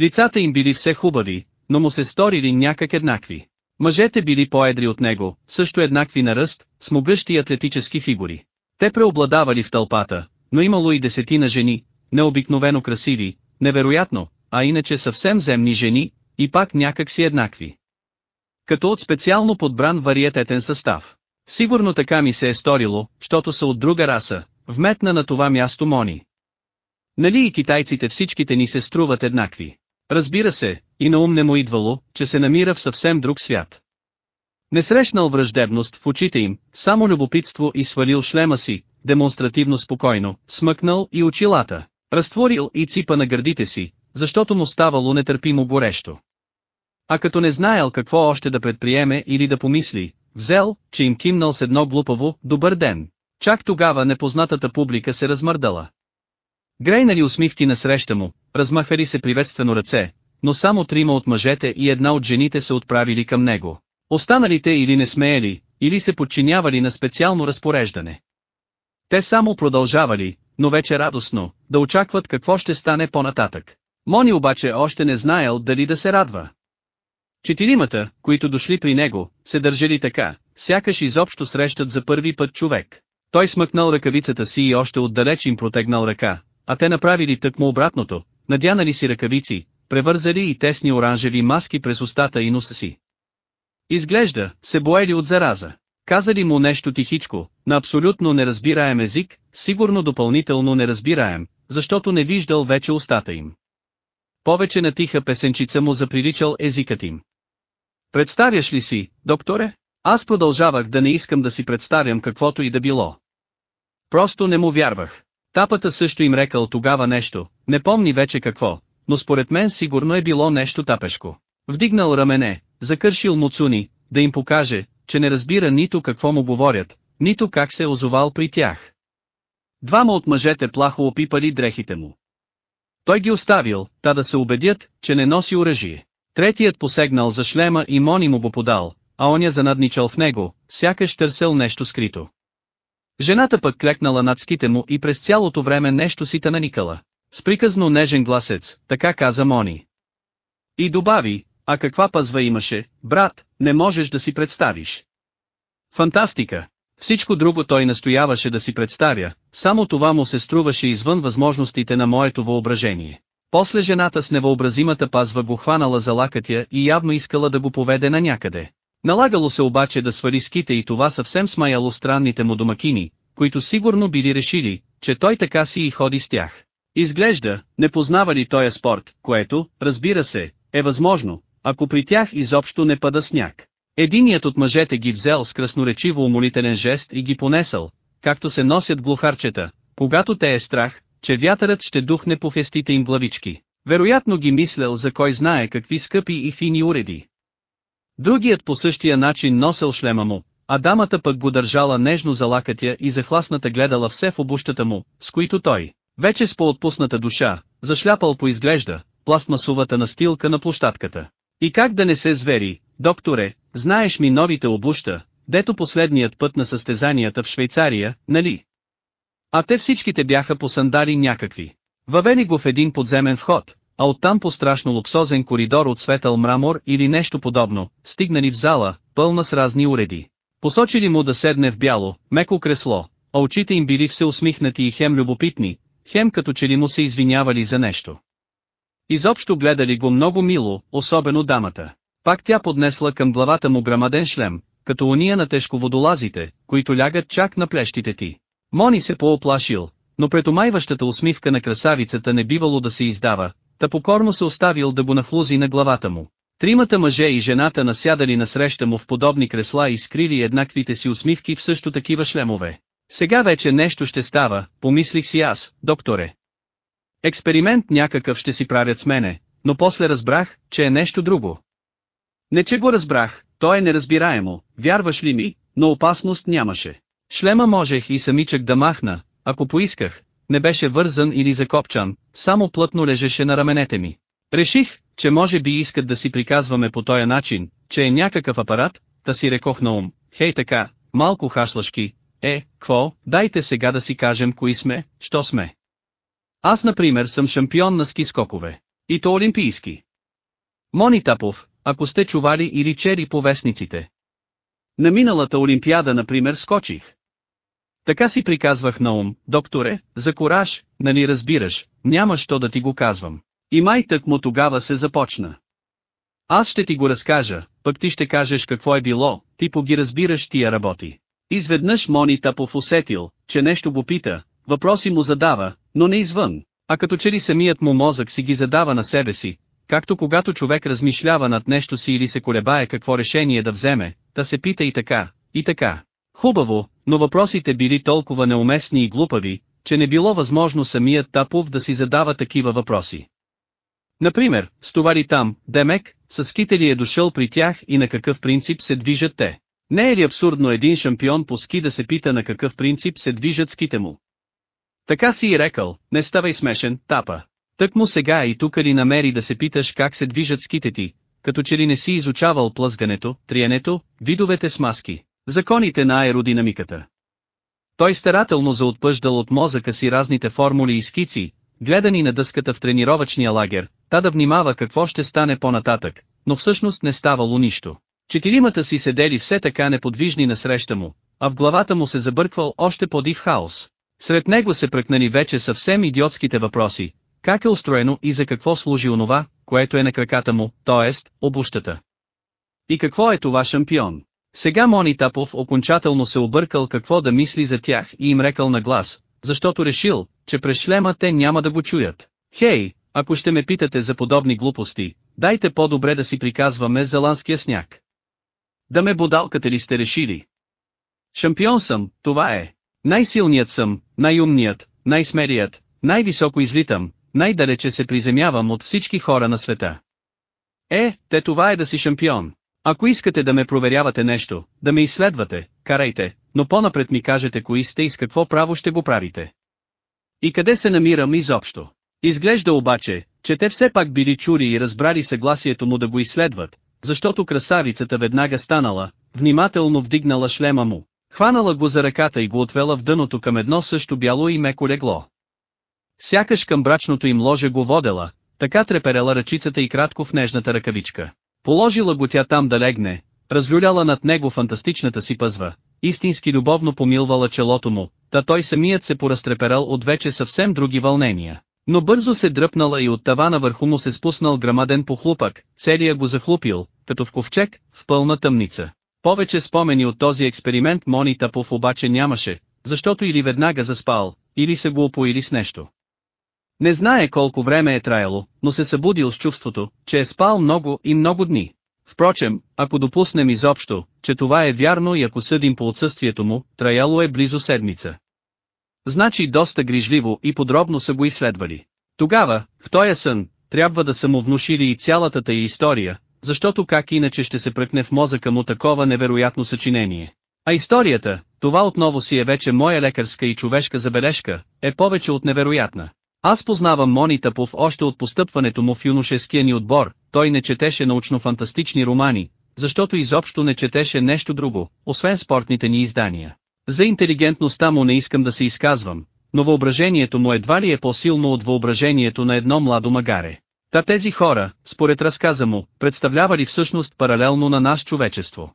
Лицата им били все хубави, но му се сторили някак еднакви. Мъжете били по-едри от него, също еднакви на ръст, с могъщи атлетически фигури. Те преобладавали в тълпата, но имало и десетина жени, необикновено красиви, невероятно, а иначе съвсем земни жени, и пак някак си еднакви. Като от специално подбран вариететен състав. Сигурно така ми се е сторило, щото са от друга раса, вметна на това място Мони. Нали и китайците всичките ни се струват еднакви. Разбира се, и на ум не му идвало, че се намира в съвсем друг свят. Не срещнал враждебност в очите им, само любопитство и свалил шлема си, демонстративно спокойно, смъкнал и очилата, разтворил и ципа на гърдите си, защото му ставало нетърпимо горещо. А като не знаел какво още да предприеме или да помисли, взел, че им кимнал с едно глупаво «Добър ден». Чак тогава непознатата публика се размърдала. Грейнали усмивки на среща му, размахали се приветствено ръце, но само трима от мъжете и една от жените се отправили към него. Останалите или не смеели, или се подчинявали на специално разпореждане. Те само продължавали, но вече радостно, да очакват какво ще стане по-нататък. Мони обаче още не знаел дали да се радва. Четиримата, които дошли при него, се държали така, сякаш изобщо срещат за първи път човек. Той смъкнал ръкавицата си и още отдалеч им протегнал ръка, а те направили тъкмо обратното, надянали си ръкавици, превързали и тесни оранжеви маски през устата и носа си. Изглежда, се боели от зараза. Казали му нещо тихичко, на абсолютно неразбираем език, сигурно допълнително неразбираем, защото не виждал вече устата им. Повече на тиха песенчица му заприличал езикът им. Представяш ли си, докторе? Аз продължавах да не искам да си представям каквото и да било. Просто не му вярвах. Тапата също им рекал тогава нещо, не помни вече какво, но според мен сигурно е било нещо тапешко. Вдигнал рамене, закършил муцуни, да им покаже, че не разбира нито какво му говорят, нито как се е озовал при тях. Двама от мъжете плахо опипали дрехите му. Той ги оставил, та да се убедят, че не носи оръжие. Третият посегнал за шлема и Мони му го подал, а оня занадничал в него, сякаш търсел нещо скрито. Жената пък клекнала над ските му и през цялото време нещо си наникала. С приказно нежен гласец, така каза Мони. И добави, а каква пазва имаше, брат, не можеш да си представиш. Фантастика! Всичко друго той настояваше да си представя, само това му се струваше извън възможностите на моето въображение. После жената с невъобразимата пазва го хванала за лакътя и явно искала да го поведе на някъде. Налагало се обаче да свали ските и това съвсем смаяло странните му домакини, които сигурно били решили, че той така си и ходи с тях. Изглежда, не познава ли този спорт, което, разбира се, е възможно, ако при тях изобщо не пада сняг. Единият от мъжете ги взел с красноречиво умолителен жест и ги понесъл, както се носят глухарчета, когато те е страх, че вятърът ще духне по фестите им главички. Вероятно ги мислял за кой знае какви скъпи и фини уреди. Другият по същия начин носел шлема му, а дамата пък го държала нежно за лакътя и захласната гледала все в обущата му, с които той, вече с поотпусната душа, зашляпал по изглежда, пластмасовата настилка на площадката. И как да не се звери, докторе, знаеш ми новите обуща, дето последният път на състезанията в Швейцария, нали? А те всичките бяха по сандали някакви. Въвели го в един подземен вход, а оттам по страшно луксозен коридор от светъл мрамор или нещо подобно, стигнали в зала, пълна с разни уреди. Посочили му да седне в бяло, меко кресло, а очите им били все усмихнати и хем любопитни, хем като че ли му се извинявали за нещо. Изобщо гледали го много мило, особено дамата. Пак тя поднесла към главата му грамаден шлем, като уния на тежко водолазите, които лягат чак на плещите ти. Мони се пооплашил, но пред омайващата усмивка на красавицата не бивало да се издава, та покорно се оставил да го нахлузи на главата му. Тримата мъже и жената насядали насреща му в подобни кресла и скрили еднаквите си усмивки в също такива шлемове. Сега вече нещо ще става, помислих си аз, докторе. Експеримент някакъв ще си правят с мене, но после разбрах, че е нещо друго. Не че го разбрах, то е неразбираемо, вярваш ли ми, но опасност нямаше. Шлема можех и самичък да махна, ако поисках, не беше вързан или закопчан, само плътно лежеше на раменете ми. Реших, че може би искат да си приказваме по този начин, че е някакъв апарат, та си рекох на ум, хей така, малко хашлашки, е, кво, дайте сега да си кажем кои сме, що сме. Аз например съм шампион на ски скокове. И то олимпийски. Мони Тапов, ако сте чували или чери по вестниците. На миналата олимпиада например скочих. Така си приказвах на ум, докторе, за кораж, нали разбираш, няма що да ти го казвам. И май тък му тогава се започна. Аз ще ти го разкажа, пък ти ще кажеш какво е било, ти по ги разбираш тия работи. Изведнъж Мони Тапов усетил, че нещо го пита, въпроси му задава, но не извън, а като че ли самият му мозък си ги задава на себе си, както когато човек размишлява над нещо си или се колебае какво решение да вземе, да се пита и така, и така. Хубаво, но въпросите били толкова неуместни и глупави, че не било възможно самият Тапов да си задава такива въпроси. Например, стовари там, Демек, с ските ли е дошъл при тях и на какъв принцип се движат те? Не е ли абсурдно един шампион по ски да се пита на какъв принцип се движат ските му? Така си и рекал, не ставай смешен, тапа. Тък му сега и тук ли намери да се питаш как се движат ските ти, като че ли не си изучавал плъзгането, триенето, видовете смазки, законите на аеродинамиката. Той старателно заотпъждал от мозъка си разните формули и скици, гледани на дъската в тренировъчния лагер, та да внимава какво ще стане по-нататък, но всъщност не ставало нищо. Четиримата си седели все така неподвижни насреща му, а в главата му се забърквал още по-див хаос. Сред него се пръкнали вече съвсем идиотските въпроси, как е устроено и за какво служи онова, което е на краката му, т.е. обущата. И какво е това шампион? Сега Мони Тапов окончателно се объркал какво да мисли за тях и им рекал на глас, защото решил, че през шлема те няма да го чуят. Хей, ако ще ме питате за подобни глупости, дайте по-добре да си приказваме за ланския сняг. Да ме бодалкате ли сте решили? Шампион съм, това е. Най-силният съм, най-умният, най-смерият, най-високо излитам, най-далече се приземявам от всички хора на света. Е, те това е да си шампион. Ако искате да ме проверявате нещо, да ме изследвате, карайте, но по-напред ми кажете кои сте и с какво право ще го правите. И къде се намирам изобщо? Изглежда обаче, че те все пак били чури и разбрали съгласието му да го изследват, защото красавицата веднага станала, внимателно вдигнала шлема му, хванала го за ръката и го отвела в дъното към едно също бяло и меко легло. Сякаш към брачното им ложе го водела, така треперела ръчицата и кратко в нежната ръкавичка. Положила го тя там да легне, разлюляла над него фантастичната си пъзва, истински любовно помилвала челото му, та той самият се поразтреперал от вече съвсем други вълнения. Но бързо се дръпнала и от тавана върху му се спуснал грамаден похлупък, целия го захлупил, като в ковчег, в пълна тъмница. Повече спомени от този експеримент Мони Тапов обаче нямаше, защото или веднага заспал, или се го опоили с нещо. Не знае колко време е траяло, но се събудил с чувството, че е спал много и много дни. Впрочем, ако допуснем изобщо, че това е вярно и ако съдим по отсъствието му, траяло е близо седмица. Значи доста грижливо и подробно са го изследвали. Тогава, в този сън, трябва да са му внушили и цялата тая история, защото как иначе ще се пръкне в мозъка му такова невероятно съчинение. А историята, това отново си е вече моя лекарска и човешка забележка, е повече от невероятна. Аз познавам Мони Тапов още от постъпването му в юношеския ни отбор, той не четеше научно-фантастични романи, защото изобщо не четеше нещо друго, освен спортните ни издания. За интелигентността му не искам да се изказвам, но въображението му едва ли е по-силно от въображението на едно младо магаре. Та тези хора, според разказа му, представлявали всъщност паралелно на наш човечество.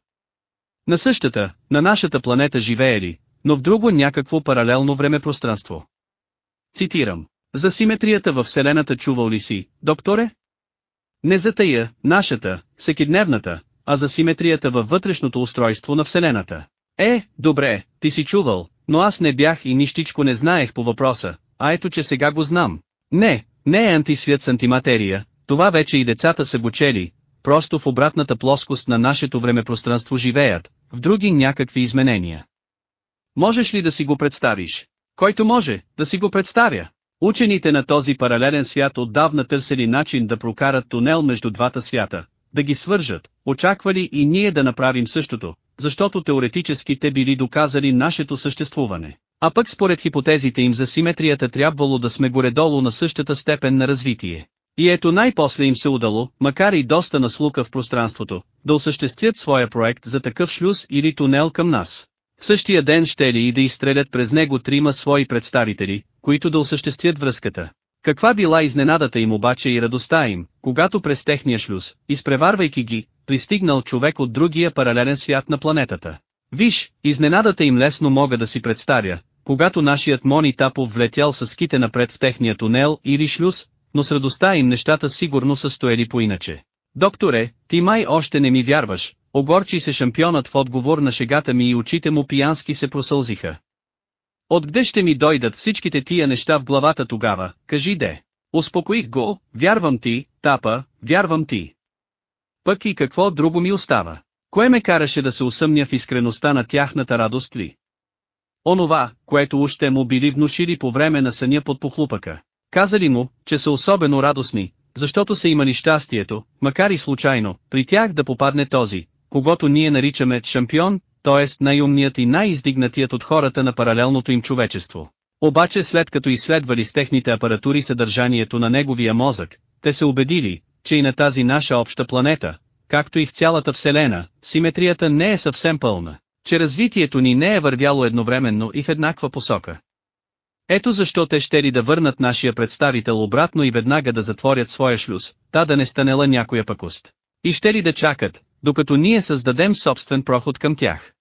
На същата, на нашата планета живеели, но в друго някакво паралелно времепространство. Цитирам. За симетрията във Вселената чувал ли си, докторе? Не за тая, нашата, всекидневната, а за симетрията във вътрешното устройство на Вселената. Е, добре, ти си чувал, но аз не бях и нищичко не знаех по въпроса, а ето че сега го знам. Не, не е антисвят с антиматерия, това вече и децата са го чели, просто в обратната плоскост на нашето времепространство живеят, в други някакви изменения. Можеш ли да си го представиш? Който може, да си го представя. Учените на този паралелен свят отдавна търсили начин да прокарат тунел между двата свята, да ги свържат, очаквали и ние да направим същото, защото теоретически те били доказали нашето съществуване. А пък според хипотезите им за симетрията трябвало да сме горе-долу на същата степен на развитие. И ето най-после им се удало, макар и доста наслука в пространството, да осъществят своя проект за такъв шлюз или тунел към нас. Същия ден ще ли и да изстрелят през него трима свои представители, които да осъществят връзката. Каква била изненадата им обаче и радостта им, когато през техния шлюз, изпреварвайки ги, пристигнал човек от другия паралелен свят на планетата. Виж, изненадата им лесно мога да си представя, когато нашият Мони Тапов влетял с ските напред в техния тунел или шлюз, но с радостта им нещата сигурно са стоели по иначе. Докторе, ти май още не ми вярваш, огорчи се шампионът в отговор на шегата ми и очите му пиянски се просълзиха. Откъде ще ми дойдат всичките тия неща в главата тогава, кажи де. Успокоих го, вярвам ти, тапа, вярвам ти. Пък и какво друго ми остава? Кое ме караше да се усъмня в искреността на тяхната радост ли? Онова, което още му били внушили по време на съня под похлупъка. Казали му, че са особено радостни, защото са имали щастието, макар и случайно, при тях да попадне този, когато ние наричаме шампион, т.е. най-умният и най-издигнатият от хората на паралелното им човечество. Обаче след като изследвали с техните апаратури съдържанието на неговия мозък, те се убедили, че и на тази наша обща планета, както и в цялата Вселена, симетрията не е съвсем пълна, че развитието ни не е вървяло едновременно и в еднаква посока. Ето защо те ще ли да върнат нашия представител обратно и веднага да затворят своя шлюз, та да не станела някоя пакост. И ще ли да чакат, докато ние създадем собствен проход към тях.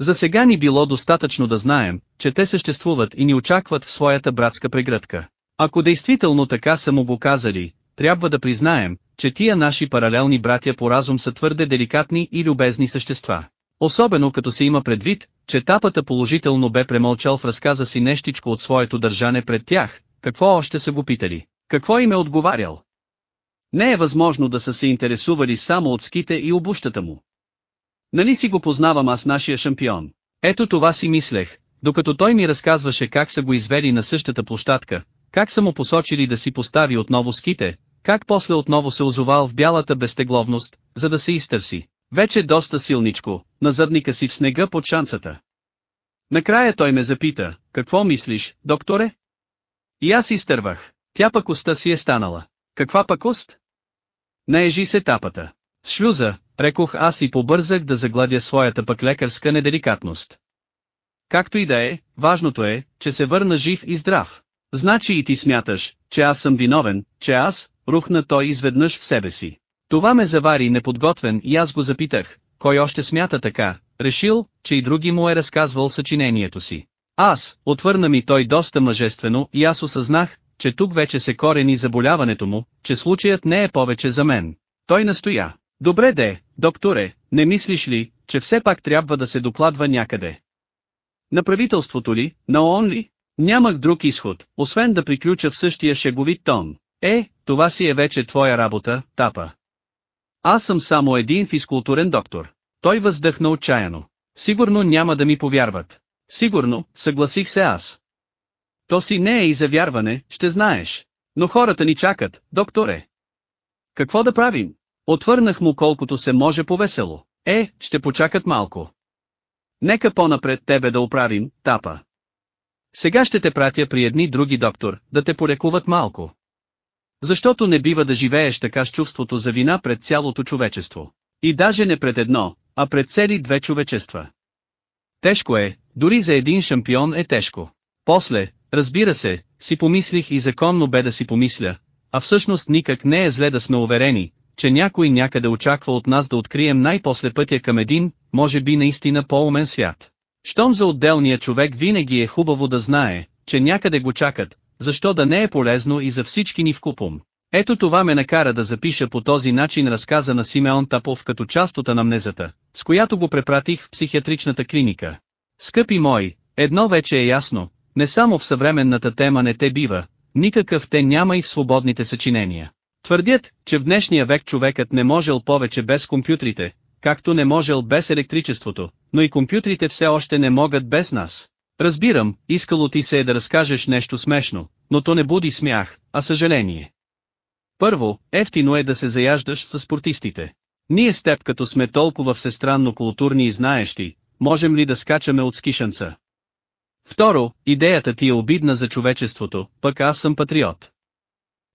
За сега ни било достатъчно да знаем, че те съществуват и ни очакват в своята братска прегръдка. Ако действително така са му го казали, трябва да признаем, че тия наши паралелни братя по разум са твърде деликатни и любезни същества. Особено като се има предвид, че тапата положително бе премълчал в разказа си нещичко от своето държане пред тях, какво още са го питали, какво им е отговарял. Не е възможно да са се интересували само от ските и обущата му. Нали си го познавам аз нашия шампион? Ето това си мислех, докато той ми разказваше как са го извели на същата площадка, как са му посочили да си постави отново ските, как после отново се озовал в бялата безтегловност, за да се изтърси, вече доста силничко, на задника си в снега под шансата. Накрая той ме запита, какво мислиш, докторе? И аз изтървах, тя пакостта си е станала. Каква пакост? Наежи се тапата. Шлюза, рекох аз и побързах да загладя своята пък лекарска неделикатност. Както и да е, важното е, че се върна жив и здрав. Значи и ти смяташ, че аз съм виновен, че аз, рухна той изведнъж в себе си. Това ме завари неподготвен и аз го запитах, кой още смята така, решил, че и други му е разказвал съчинението си. Аз, отвърна ми той доста мъжествено и аз осъзнах, че тук вече се корени заболяването му, че случаят не е повече за мен. Той настоя. Добре де, докторе, не мислиш ли, че все пак трябва да се докладва някъде? На правителството ли, на ООН ли? Нямах друг изход, освен да приключа в същия шеговит тон. Е, това си е вече твоя работа, тапа. Аз съм само един физкултурен доктор. Той въздъхна отчаяно. Сигурно няма да ми повярват. Сигурно, съгласих се аз. То си не е и за вярване, ще знаеш. Но хората ни чакат, докторе. Какво да правим? Отвърнах му колкото се може повесело. Е, ще почакат малко. Нека по-напред тебе да оправим, тапа. Сега ще те пратя при едни други доктор, да те полекуват малко. Защото не бива да живееш така с чувството за вина пред цялото човечество. И даже не пред едно, а пред цели две човечества. Тежко е, дори за един шампион е тежко. После, разбира се, си помислих и законно бе да си помисля, а всъщност никак не е зле да сме уверени, че някой някъде очаква от нас да открием най-после пътя към един, може би наистина по-умен свят. Щом за отделния човек винаги е хубаво да знае, че някъде го чакат, защо да не е полезно и за всички ни вкупом. Ето това ме накара да запиша по този начин разказа на Симеон Тапов като част от анамнезата, с която го препратих в психиатричната клиника. Скъпи мой, едно вече е ясно, не само в съвременната тема не те бива, никакъв те няма и в свободните съчинения. Твърдят, че в днешния век човекът не можел повече без компютрите, както не можел без електричеството, но и компютрите все още не могат без нас. Разбирам, искало ти се е да разкажеш нещо смешно, но то не буди смях, а съжаление. Първо, ефтино е да се заяждаш с спортистите. Ние с теб като сме толкова всестранно културни и знаещи, можем ли да скачаме от скишанца? Второ, идеята ти е обидна за човечеството, пък аз съм патриот.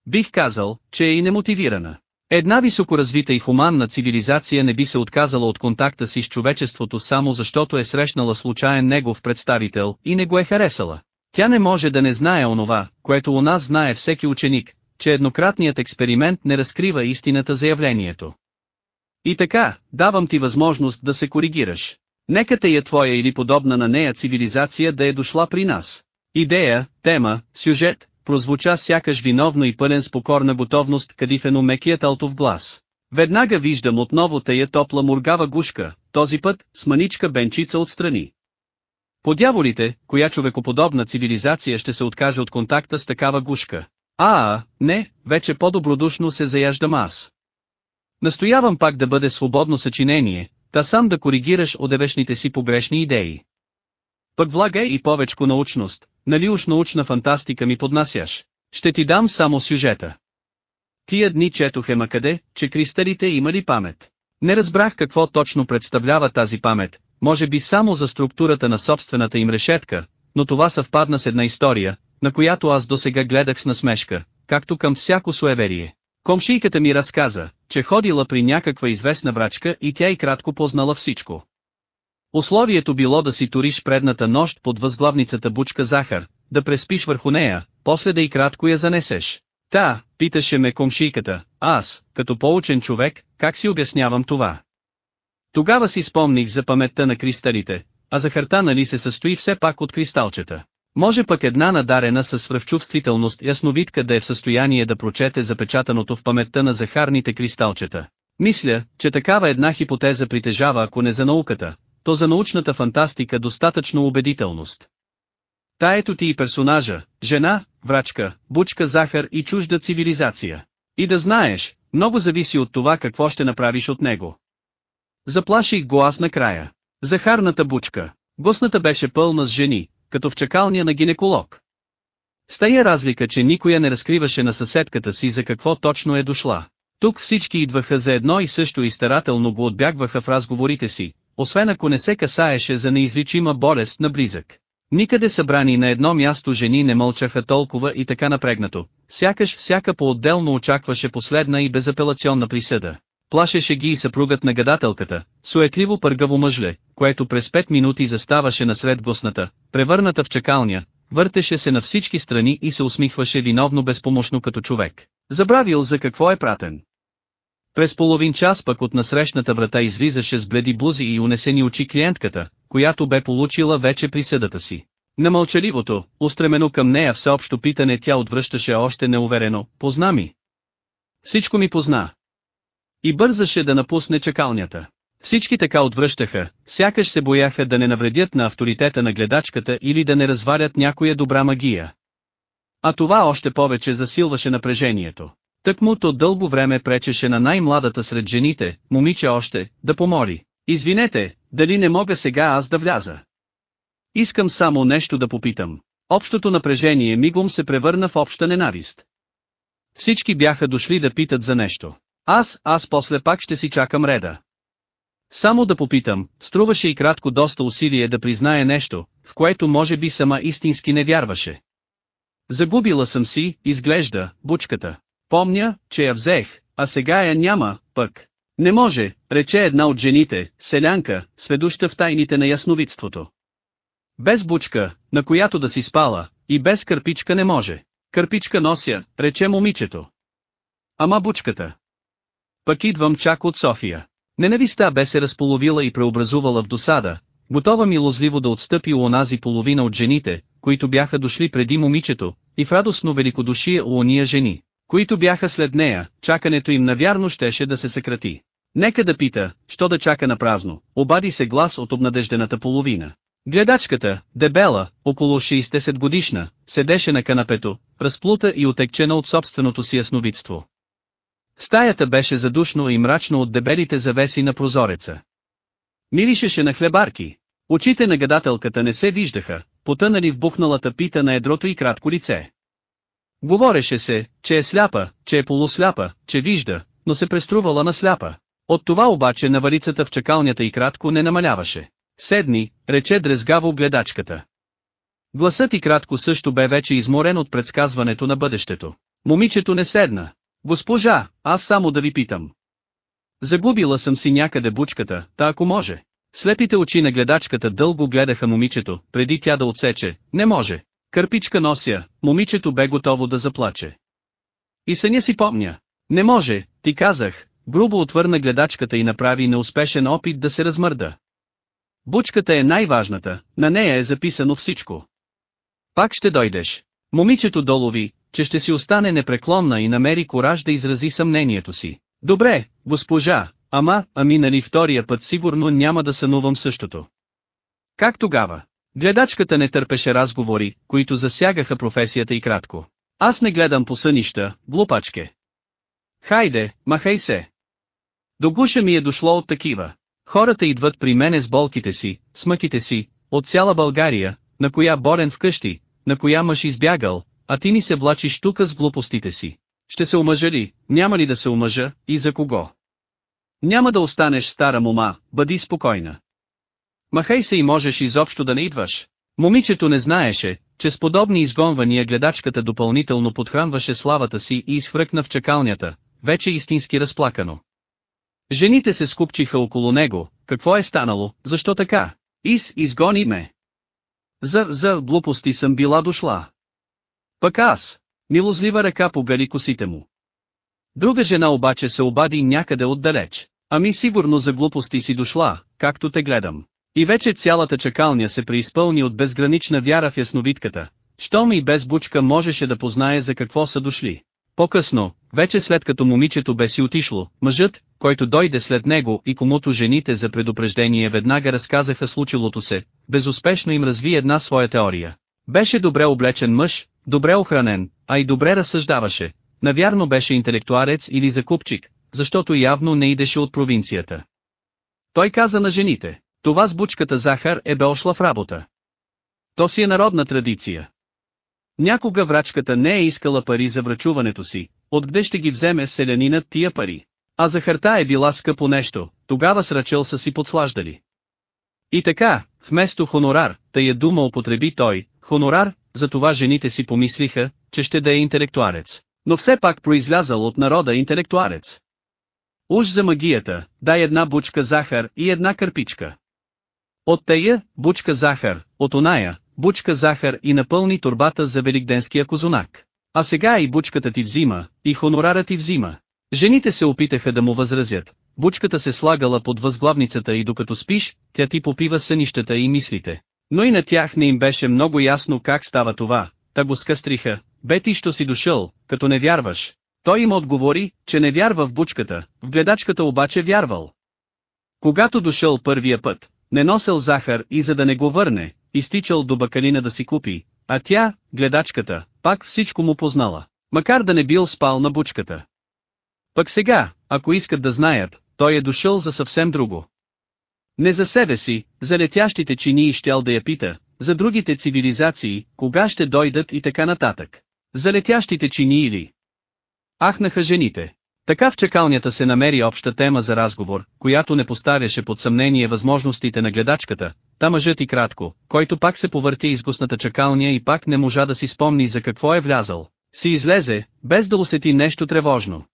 Бих казал, че е и немотивирана. Една високоразвита и хуманна цивилизация не би се отказала от контакта си с човечеството само защото е срещнала случайен негов представител и не го е харесала. Тя не може да не знае онова, което у нас знае всеки ученик, че еднократният експеримент не разкрива истината за явлението. И така, давам ти възможност да се коригираш. Нека те я твоя или подобна на нея цивилизация да е дошла при нас. Идея, тема, сюжет, прозвуча сякаш виновно и пълен с покорна готовност кадифено мекият алтов глас. Веднага виждам отново тая топла мургава гушка, този път, с маничка бенчица отстрани. По дяволите, коя човекоподобна цивилизация ще се откаже от контакта с такава гушка? А, не, вече по-добродушно се заяждам аз. Настоявам пак да бъде свободно съчинение, та сам да коригираш одевешните си погрешни идеи. Пък влагай и повечко научност, нали уж научна фантастика ми поднасяш. Ще ти дам само сюжета. Тия дни четох ема че кристалите имали памет. Не разбрах какво точно представлява тази памет, може би само за структурата на собствената им решетка, но това съвпадна с една история, на която аз досега гледах с насмешка, както към всяко суеверие. Комшийката ми разказа, че ходила при някаква известна врачка и тя и кратко познала всичко. Условието било да си туриш предната нощ под възглавницата бучка захар, да преспиш върху нея, после да и кратко я занесеш. Та, питаше ме комшийката, аз, като поучен човек, как си обяснявам това? Тогава си спомних за паметта на кристалите, а захарта нали се състои все пак от кристалчета. Може пък една надарена със свръхчувствителност ясновидка да е в състояние да прочете запечатаното в паметта на захарните кристалчета. Мисля, че такава една хипотеза притежава ако не за науката, то за научната фантастика достатъчно убедителност. Та ето ти и персонажа, жена, врачка, бучка захар и чужда цивилизация. И да знаеш, много зависи от това какво ще направиш от него. Заплаших го аз накрая. Захарната бучка. Госната беше пълна с жени, като в чакалния на гинеколог. С тая разлика, че никоя не разкриваше на съседката си за какво точно е дошла. Тук всички идваха за едно и също и старателно го отбягваха в разговорите си, освен ако не се касаеше за неизличима болест на близък. Никъде събрани на едно място жени не мълчаха толкова и така напрегнато, сякаш всяка по-отделно очакваше последна и безапелационна присъда. Плашеше ги и съпругът на гадателката, суетливо пъргаво мъжле, което през 5 минути заставаше насред гостната, превърната в чакалня, въртеше се на всички страни и се усмихваше виновно безпомощно като човек. Забравил за какво е пратен. През половин час пък от насрещната врата излизаше с бледи бузи и унесени очи клиентката, която бе получила вече присъдата си. На мълчаливото, устремено към нея всеобщо питане тя отвръщаше още неуверено, позна ми. Всичко ми позна. И бързаше да напусне чакалнята. Всички така отвръщаха, сякаш се бояха да не навредят на авторитета на гледачката или да не разварят някоя добра магия. А това още повече засилваше напрежението. Тъкмото дълго време пречеше на най-младата сред жените, момиче още, да помоли. Извинете, дали не мога сега аз да вляза? Искам само нещо да попитам. Общото напрежение мигом се превърна в обща ненавист. Всички бяха дошли да питат за нещо. Аз, аз после пак ще си чакам реда. Само да попитам, струваше и кратко доста усилие да признае нещо, в което може би сама истински не вярваше. Загубила съм си, изглежда, бучката. Помня, че я взех, а сега я няма, пък. Не може, рече една от жените, селянка, сведуща в тайните на ясновидството. Без бучка, на която да си спала, и без кърпичка не може. Кърпичка нося, рече момичето. Ама бучката. Пък идвам чак от София. Ненависта бе се разполовила и преобразувала в досада, готова милозливо да отстъпи у онази половина от жените, които бяха дошли преди момичето, и в радостно великодушие у ония жени, които бяха след нея, чакането им навярно щеше да се съкрати. Нека да пита, що да чака на празно, обади се глас от обнадеждената половина. Гледачката, дебела, около 60 годишна, седеше на канапето, разплута и отекчена от собственото си ясновидство. Стаята беше задушно и мрачно от дебелите завеси на прозореца. Миришеше на хлебарки. Очите на гадателката не се виждаха, потънали в бухналата пита на едрото и кратко лице. Говореше се, че е сляпа, че е полусляпа, че вижда, но се преструвала на сляпа. От това обаче навалицата в чакалнята и кратко не намаляваше. Седни, рече дрезгаво гледачката. Гласът и кратко също бе вече изморен от предсказването на бъдещето. Момичето не седна. Госпожа, аз само да ви питам. Загубила съм си някъде бучката, та ако може. Слепите очи на гледачката дълго гледаха момичето, преди тя да отсече, не може. Кърпичка нося, момичето бе готово да заплаче. И съня си помня. Не може, ти казах, грубо отвърна гледачката и направи неуспешен опит да се размърда. Бучката е най-важната, на нея е записано всичко. Пак ще дойдеш. Момичето долови, че ще си остане непреклонна и намери кораж да изрази съмнението си. Добре, госпожа, ама, ами нали втория път сигурно няма да сънувам същото. Как тогава? Гледачката не търпеше разговори, които засягаха професията и кратко. Аз не гледам по сънища, глупачке. Хайде, махай се. До гуша ми е дошло от такива. Хората идват при мене с болките си, с мъките си, от цяла България, на коя борен вкъщи, на коя мъж избягал, а ти ни се влачиш тука с глупостите си. Ще се омъжа ли, няма ли да се омъжа, и за кого? Няма да останеш стара мома, бъди спокойна. Махай се и можеш изобщо да не идваш. Момичето не знаеше, че с подобни изгонвания гледачката допълнително подхранваше славата си и изхвръкна в чакалнята, вече истински разплакано. Жените се скупчиха около него, какво е станало, защо така? Из, изгони ме. За, за глупости съм била дошла. Пък аз, милозлива ръка побели косите му. Друга жена обаче се обади някъде отдалеч. Ами сигурно за глупости си дошла, както те гледам. И вече цялата чакалня се преизпълни от безгранична вяра в ясновидката, щом и без бучка можеше да познае за какво са дошли. По-късно, вече след като момичето бе си отишло, мъжът, който дойде след него и комуто жените за предупреждение веднага разказаха случилото се, безуспешно им разви една своя теория. Беше добре облечен мъж, добре охранен, а и добре разсъждаваше. Навярно беше интелектуарец или закупчик, защото явно не идеше от провинцията. Той каза на жените, това с бучката захар е бе ошла в работа. То си е народна традиция. Някога врачката не е искала пари за врачуването си, откъде ще ги вземе селянинът тия пари. А захарта е била скъпо нещо, тогава с Рачел са си подслаждали. И така, вместо хонорар, тая дума употреби той, хонорар, затова жените си помислиха, че ще да е интелектуарец. Но все пак произлязал от народа интелектуарец. Уж за магията, дай една бучка захар и една кърпичка. От тая, бучка захар, от оная, бучка захар и напълни турбата за великденския козунак. А сега и бучката ти взима, и хонорара ти взима. Жените се опитаха да му възразят. Бучката се слагала под възглавницата и докато спиш, тя ти попива сънищата и мислите. Но и на тях не им беше много ясно как става това, та го скъстриха, бе ти що си дошъл, като не вярваш. Той им отговори, че не вярва в бучката, в гледачката обаче вярвал. Когато дошъл първия път, не носел захар и за да не го върне, изтичал до бакалина да си купи, а тя, гледачката, пак всичко му познала, макар да не бил спал на бучката. Пък сега, ако искат да знаят, той е дошъл за съвсем друго. Не за себе си, за летящите чини щял да я пита, за другите цивилизации, кога ще дойдат и така нататък. За летящите чини или... Ахнаха жените. Така в чакалнята се намери обща тема за разговор, която не поставяше под съмнение възможностите на гледачката, та мъжът и кратко, който пак се повърти изгусната чакалня и пак не можа да си спомни за какво е влязал, си излезе, без да усети нещо тревожно.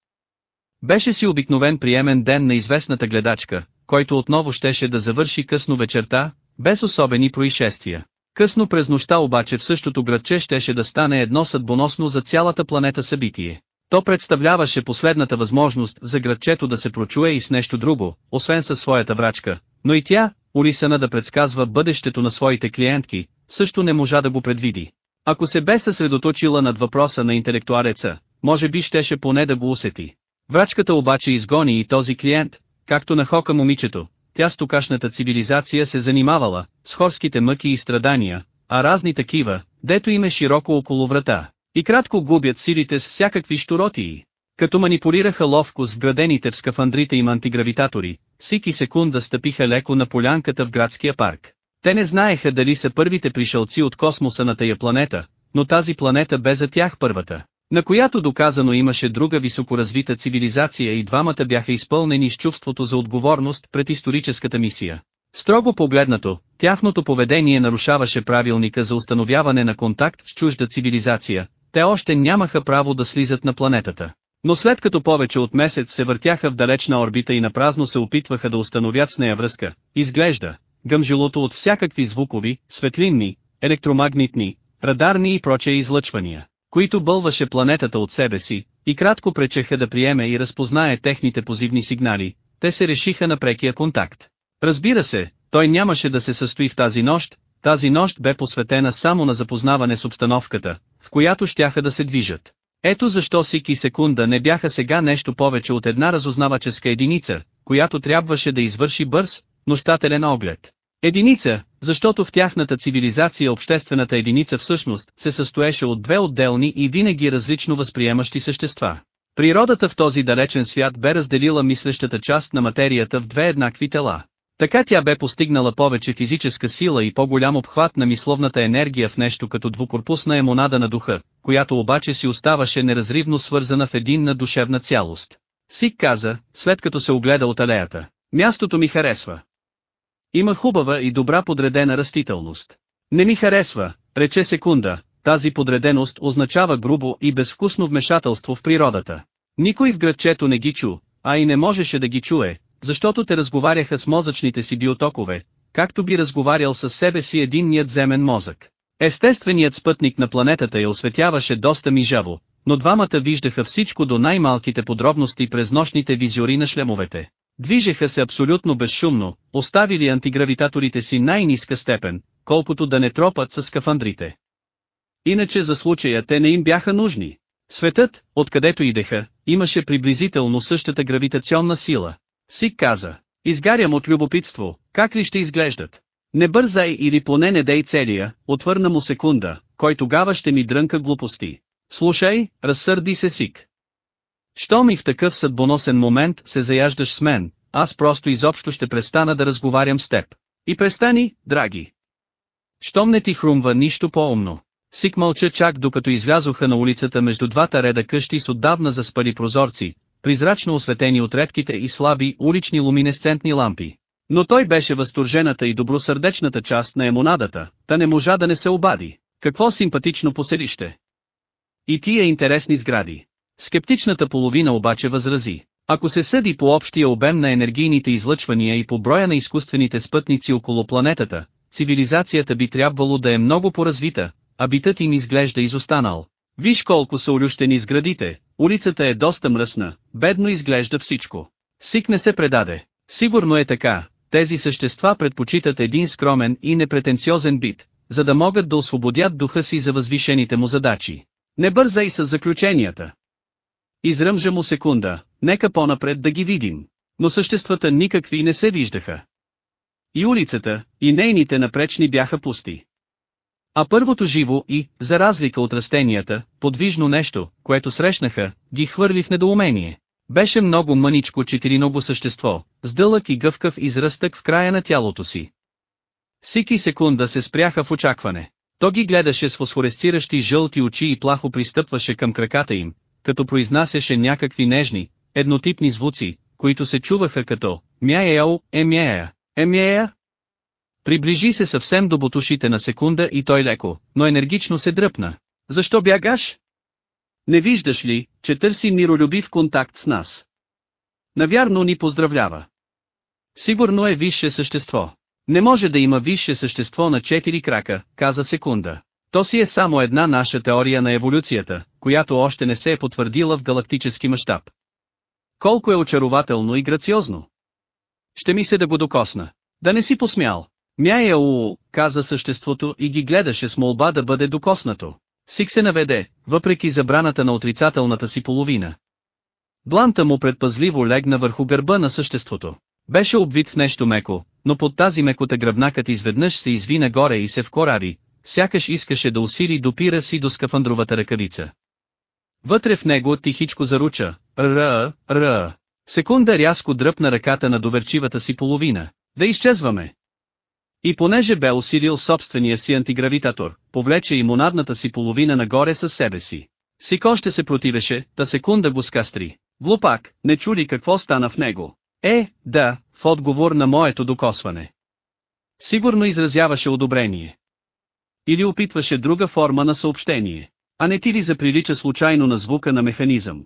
Беше си обикновен приемен ден на известната гледачка, който отново щеше да завърши късно вечерта, без особени происшествия. Късно през нощта обаче в същото градче щеше да стане едно съдбоносно за цялата планета събитие. То представляваше последната възможност за градчето да се прочуе и с нещо друго, освен със своята врачка, но и тя, улисана да предсказва бъдещето на своите клиентки, също не можа да го предвиди. Ако се бе съсредоточила над въпроса на интелектуалеца, може би щеше поне да го усети. Врачката обаче изгони и този клиент, както на хока момичето, тя с токашната цивилизация се занимавала, с хорските мъки и страдания, а разни такива, дето име широко около врата, и кратко губят силите с всякакви штуротии. Като манипулираха ловко с вградените в скафандрите им антигравитатори, всики секунда стъпиха леко на полянката в градския парк. Те не знаеха дали са първите пришелци от космоса на тая планета, но тази планета бе за тях първата, на която доказано имаше друга високоразвита цивилизация и двамата бяха изпълнени с чувството за отговорност пред историческата мисия. Строго погледнато, тяхното поведение нарушаваше правилника за установяване на контакт с чужда цивилизация, те още нямаха право да слизат на планетата. Но след като повече от месец се въртяха в далечна орбита и напразно се опитваха да установят с нея връзка, изглежда, гъмжилото от всякакви звукови, светлинни, електромагнитни, радарни и прочее излъчвания, които бълваше планетата от себе си, и кратко пречеха да приеме и разпознае техните позивни сигнали, те се решиха на прекия контакт. Разбира се, той нямаше да се състои в тази нощ, тази нощ бе посветена само на запознаване с обстановката, в която щяха да се движат. Ето защо Сик и Секунда не бяха сега нещо повече от една разузнаваческа единица, която трябваше да извърши бърз, но щателен оглед. Единица, защото в тяхната цивилизация обществената единица всъщност се състоеше от две отделни и винаги различно възприемащи същества. Природата в този далечен свят бе разделила мислещата част на материята в две еднакви тела. Така тя бе постигнала повече физическа сила и по-голям обхват на мисловната енергия в нещо като двукорпусна емонада на духа, която обаче си оставаше неразривно свързана в единна душевна цялост. Сик каза, след като се огледа от алеята. Мястото ми харесва. Има хубава и добра подредена растителност. Не ми харесва, рече секунда, тази подреденост означава грубо и безвкусно вмешателство в природата. Никой в градчето не ги чу, а и не можеше да ги чуе, защото те разговаряха с мозъчните си биотокове, както би разговарял с себе си единният земен мозък. Естественият спътник на планетата я осветяваше доста мижаво, но двамата виждаха всичко до най-малките подробности през нощните визиори на шлемовете. Движеха се абсолютно безшумно, оставили антигравитаторите си най-ниска степен, колкото да не тропат с скафандрите. Иначе за случая те не им бяха нужни. Светът, откъдето идеха, имаше приблизително същата гравитационна сила. Сик каза, изгарям от любопитство, как ли ще изглеждат? Не бързай или поне не дей целия, отвърна му секунда, кой тогава ще ми дрънка глупости. Слушай, разсърди се Сик. Що ми в такъв съдбоносен момент се заяждаш с мен, аз просто изобщо ще престана да разговарям с теб. И престани, драги. Щом не ти хрумва нищо по-умно. Сик мълча чак докато излязоха на улицата между двата реда къщи с отдавна заспали прозорци, призрачно осветени от редките и слаби улични луминесцентни лампи. Но той беше възторжената и добросърдечната част на емонадата, та не можа да не се обади. Какво симпатично поселище! И тия интересни сгради. Скептичната половина обаче възрази. Ако се съди по общия обем на енергийните излъчвания и по броя на изкуствените спътници около планетата, цивилизацията би трябвало да е много поразвита, а битът им изглежда изостанал. Виж колко са улющени сградите, улицата е доста мръсна, бедно изглежда всичко. Сик не се предаде. Сигурно е така, тези същества предпочитат един скромен и непретенциозен бит, за да могат да освободят духа си за възвишените му задачи. Не бързай с заключенията. Изръмжа му секунда, нека по-напред да ги видим. Но съществата никакви не се виждаха. И улицата, и нейните напречни бяха пусти. А първото живо и, за разлика от растенията, подвижно нещо, което срещнаха, ги хвърли в недоумение. Беше много мъничко четириного същество, с дълъг и гъвкав изръстък в края на тялото си. Сики секунда се спряха в очакване. То ги гледаше с фосфоресциращи жълти очи и плахо пристъпваше към краката им, като произнасяше някакви нежни, еднотипни звуци, които се чуваха като «мяяяо», «емяя», «емяя». Приближи се съвсем до бутушите на секунда и той леко, но енергично се дръпна. Защо бягаш? Не виждаш ли, че търси миролюбив контакт с нас? Навярно ни поздравлява. Сигурно е висше същество. Не може да има висше същество на четири крака, каза секунда. То си е само една наша теория на еволюцията, която още не се е потвърдила в галактически мащаб. Колко е очарователно и грациозно. Ще ми се да го докосна. Да не си посмял. Мяя уу, каза съществото и ги гледаше с молба да бъде докоснато. Сик се наведе, въпреки забраната на отрицателната си половина. Бланта му предпазливо легна върху гърба на съществото. Беше обвит в нещо меко, но под тази мекота гръбнакът изведнъж се изви нагоре и се вкорари, сякаш искаше да усили допира си до скафандровата ръкавица. Вътре в него тихичко заруча, р р Секунда рязко дръпна ръката на доверчивата си половина. Да изчезваме. И понеже бе усилил собствения си антигравитатор, повлече и монадната си половина нагоре със себе си. Сико ще се противеше, та секунда го скастри. Глупак, не чули какво стана в него. Е, да, в отговор на моето докосване. Сигурно изразяваше одобрение. Или опитваше друга форма на съобщение. А не ти ли заприлича случайно на звука на механизъм?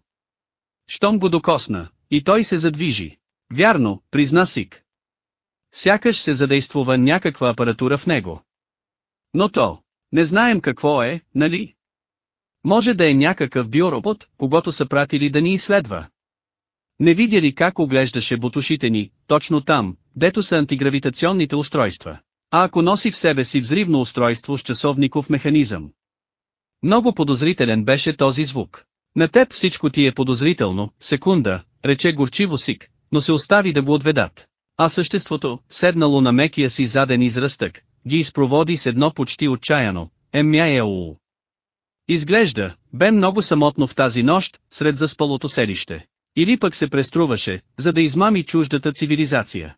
Щом го докосна, и той се задвижи. Вярно, призна Сик. Сякаш се задействува някаква апаратура в него. Но то, не знаем какво е, нали? Може да е някакъв биоробот, когато са пратили да ни изследва. Не видя ли как оглеждаше бутушите ни, точно там, дето са антигравитационните устройства. А ако носи в себе си взривно устройство с часовников механизъм? Много подозрителен беше този звук. На теб всичко ти е подозрително, секунда, рече горчиво Сик, но се остави да го отведат. А съществото, седнало на мекия си заден изръстък, ги изпроводи с едно почти отчаяно, емяяул. Изглежда, бе много самотно в тази нощ, сред заспалото селище. Или пък се преструваше, за да измами чуждата цивилизация.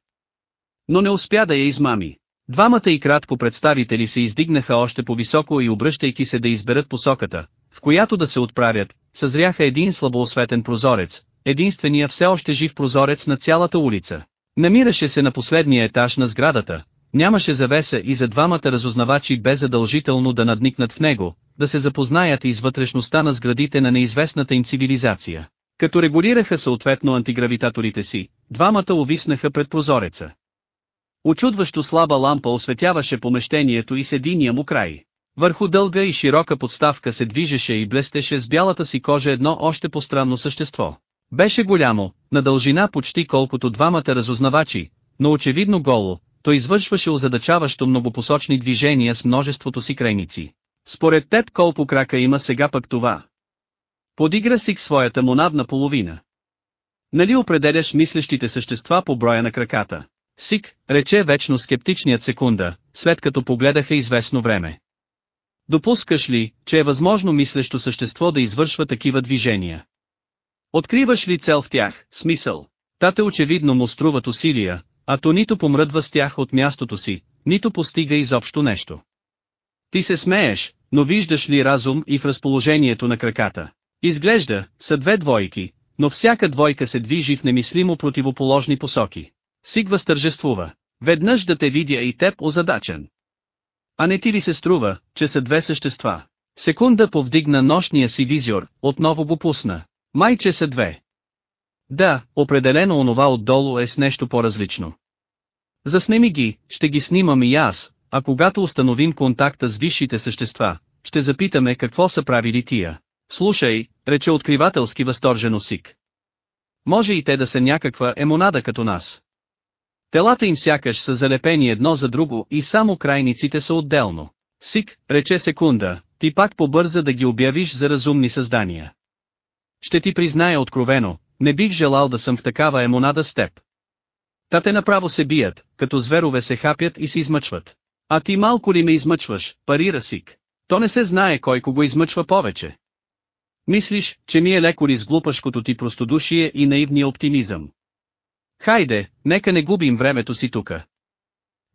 Но не успя да я измами. Двамата и кратко представители се издигнаха още по-високо и обръщайки се да изберат посоката, в която да се отправят, съзряха един слабоосветен прозорец, единствения все още жив прозорец на цялата улица. Намираше се на последния етаж на сградата, нямаше завеса и за двамата разузнавачи бе задължително да надникнат в него, да се запознаят и с вътрешността на сградите на неизвестната им цивилизация. Като регулираха съответно антигравитаторите си, двамата увиснаха пред прозореца. Очудващо слаба лампа осветяваше помещението и с единия му край. Върху дълга и широка подставка се движеше и блестеше с бялата си кожа едно още по-странно същество. Беше голямо, на дължина почти колкото двамата разузнавачи, но очевидно голо, то извършваше озадачаващо многопосочни движения с множеството си крайници. Според теб колко крака има сега пък това? Подигра си к своята монадна половина. Нали определяш мислещите същества по броя на краката? Сик, рече вечно скептичният секунда, след като погледаха известно време. Допускаш ли, че е възможно мислещо същество да извършва такива движения? Откриваш ли цел в тях, смисъл? Тате очевидно му струват усилия, а то нито помръдва с тях от мястото си, нито постига изобщо нещо. Ти се смееш, но виждаш ли разум и в разположението на краката? Изглежда, са две двойки, но всяка двойка се движи в немислимо противоположни посоки. Сиг възтържествува. Веднъж да те видя и теб озадачен. А не ти ли се струва, че са две същества? Секунда повдигна нощния си визиор, отново го пусна. Майче са две. Да, определено онова отдолу е с нещо по-различно. Заснеми ги, ще ги снимам и аз, а когато установим контакта с висшите същества, ще запитаме какво са правили тия. Слушай, рече откривателски възторжено Сик. Може и те да са някаква емонада като нас. Телата им сякаш са залепени едно за друго и само крайниците са отделно. Сик, рече секунда, ти пак побърза да ги обявиш за разумни създания. Ще ти призная откровено, не бих желал да съм в такава емонада с теб. Та те направо се бият, като зверове се хапят и се измъчват. А ти малко ли ме измъчваш, парира Сик. То не се знае кой кого измъчва повече. Мислиш, че ми е леко ли с глупашкото ти простодушие и наивния оптимизъм. Хайде, нека не губим времето си тука.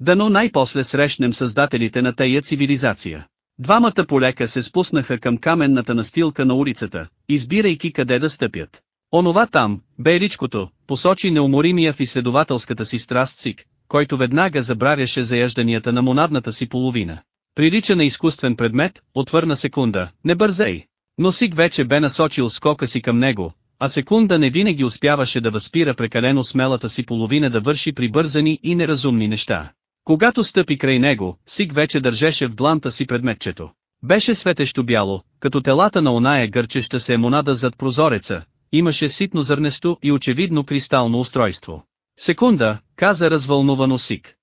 Дано най-после срещнем създателите на тая цивилизация. Двамата полека се спуснаха към каменната настилка на улицата, избирайки къде да стъпят. Онова там, Бейличкото, посочи неуморимия в изследователската си страст Сик, който веднага забравяше заяжданията на монадната си половина. Прилича на изкуствен предмет, отвърна секунда, не бързей. Но Сик вече бе насочил скока си към него, а секунда не винаги успяваше да възпира прекалено смелата си половина да върши прибързани и неразумни неща. Когато стъпи край него, Сик вече държеше в дланта си предметчето. Беше светещо бяло, като телата на оная гърчеща се монада зад прозореца, имаше ситно зърнесто и очевидно кристално устройство. Секунда, каза развълнувано Сик.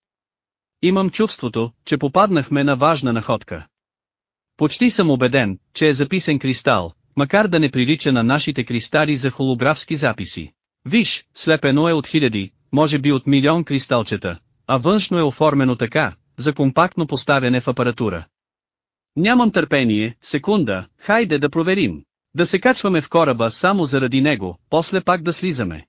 Имам чувството, че попаднахме на важна находка. Почти съм убеден, че е записан кристал, макар да не прилича на нашите кристали за холографски записи. Виж, слепено е от хиляди, може би от милион кристалчета, а външно е оформено така, за компактно поставяне в апаратура. Нямам търпение, секунда, хайде да проверим. Да се качваме в кораба само заради него, после пак да слизаме.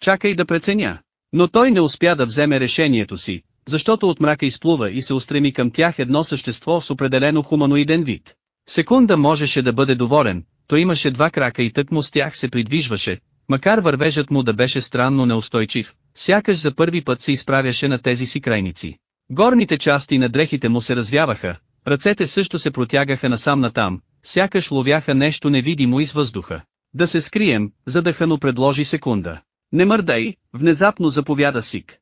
Чакай да преценя. Но той не успя да вземе решението си, защото от мрака изплува и се устреми към тях едно същество с определено хуманоиден вид. Секунда можеше да бъде доволен, то имаше два крака и тъкмо с тях се придвижваше, макар вървежът му да беше странно неустойчив, сякаш за първи път се изправяше на тези си крайници. Горните части на дрехите му се развяваха, ръцете също се протягаха насам натам, сякаш ловяха нещо невидимо из въздуха. Да се скрием, задъхано предложи секунда. Не мърдай, внезапно заповяда Сик.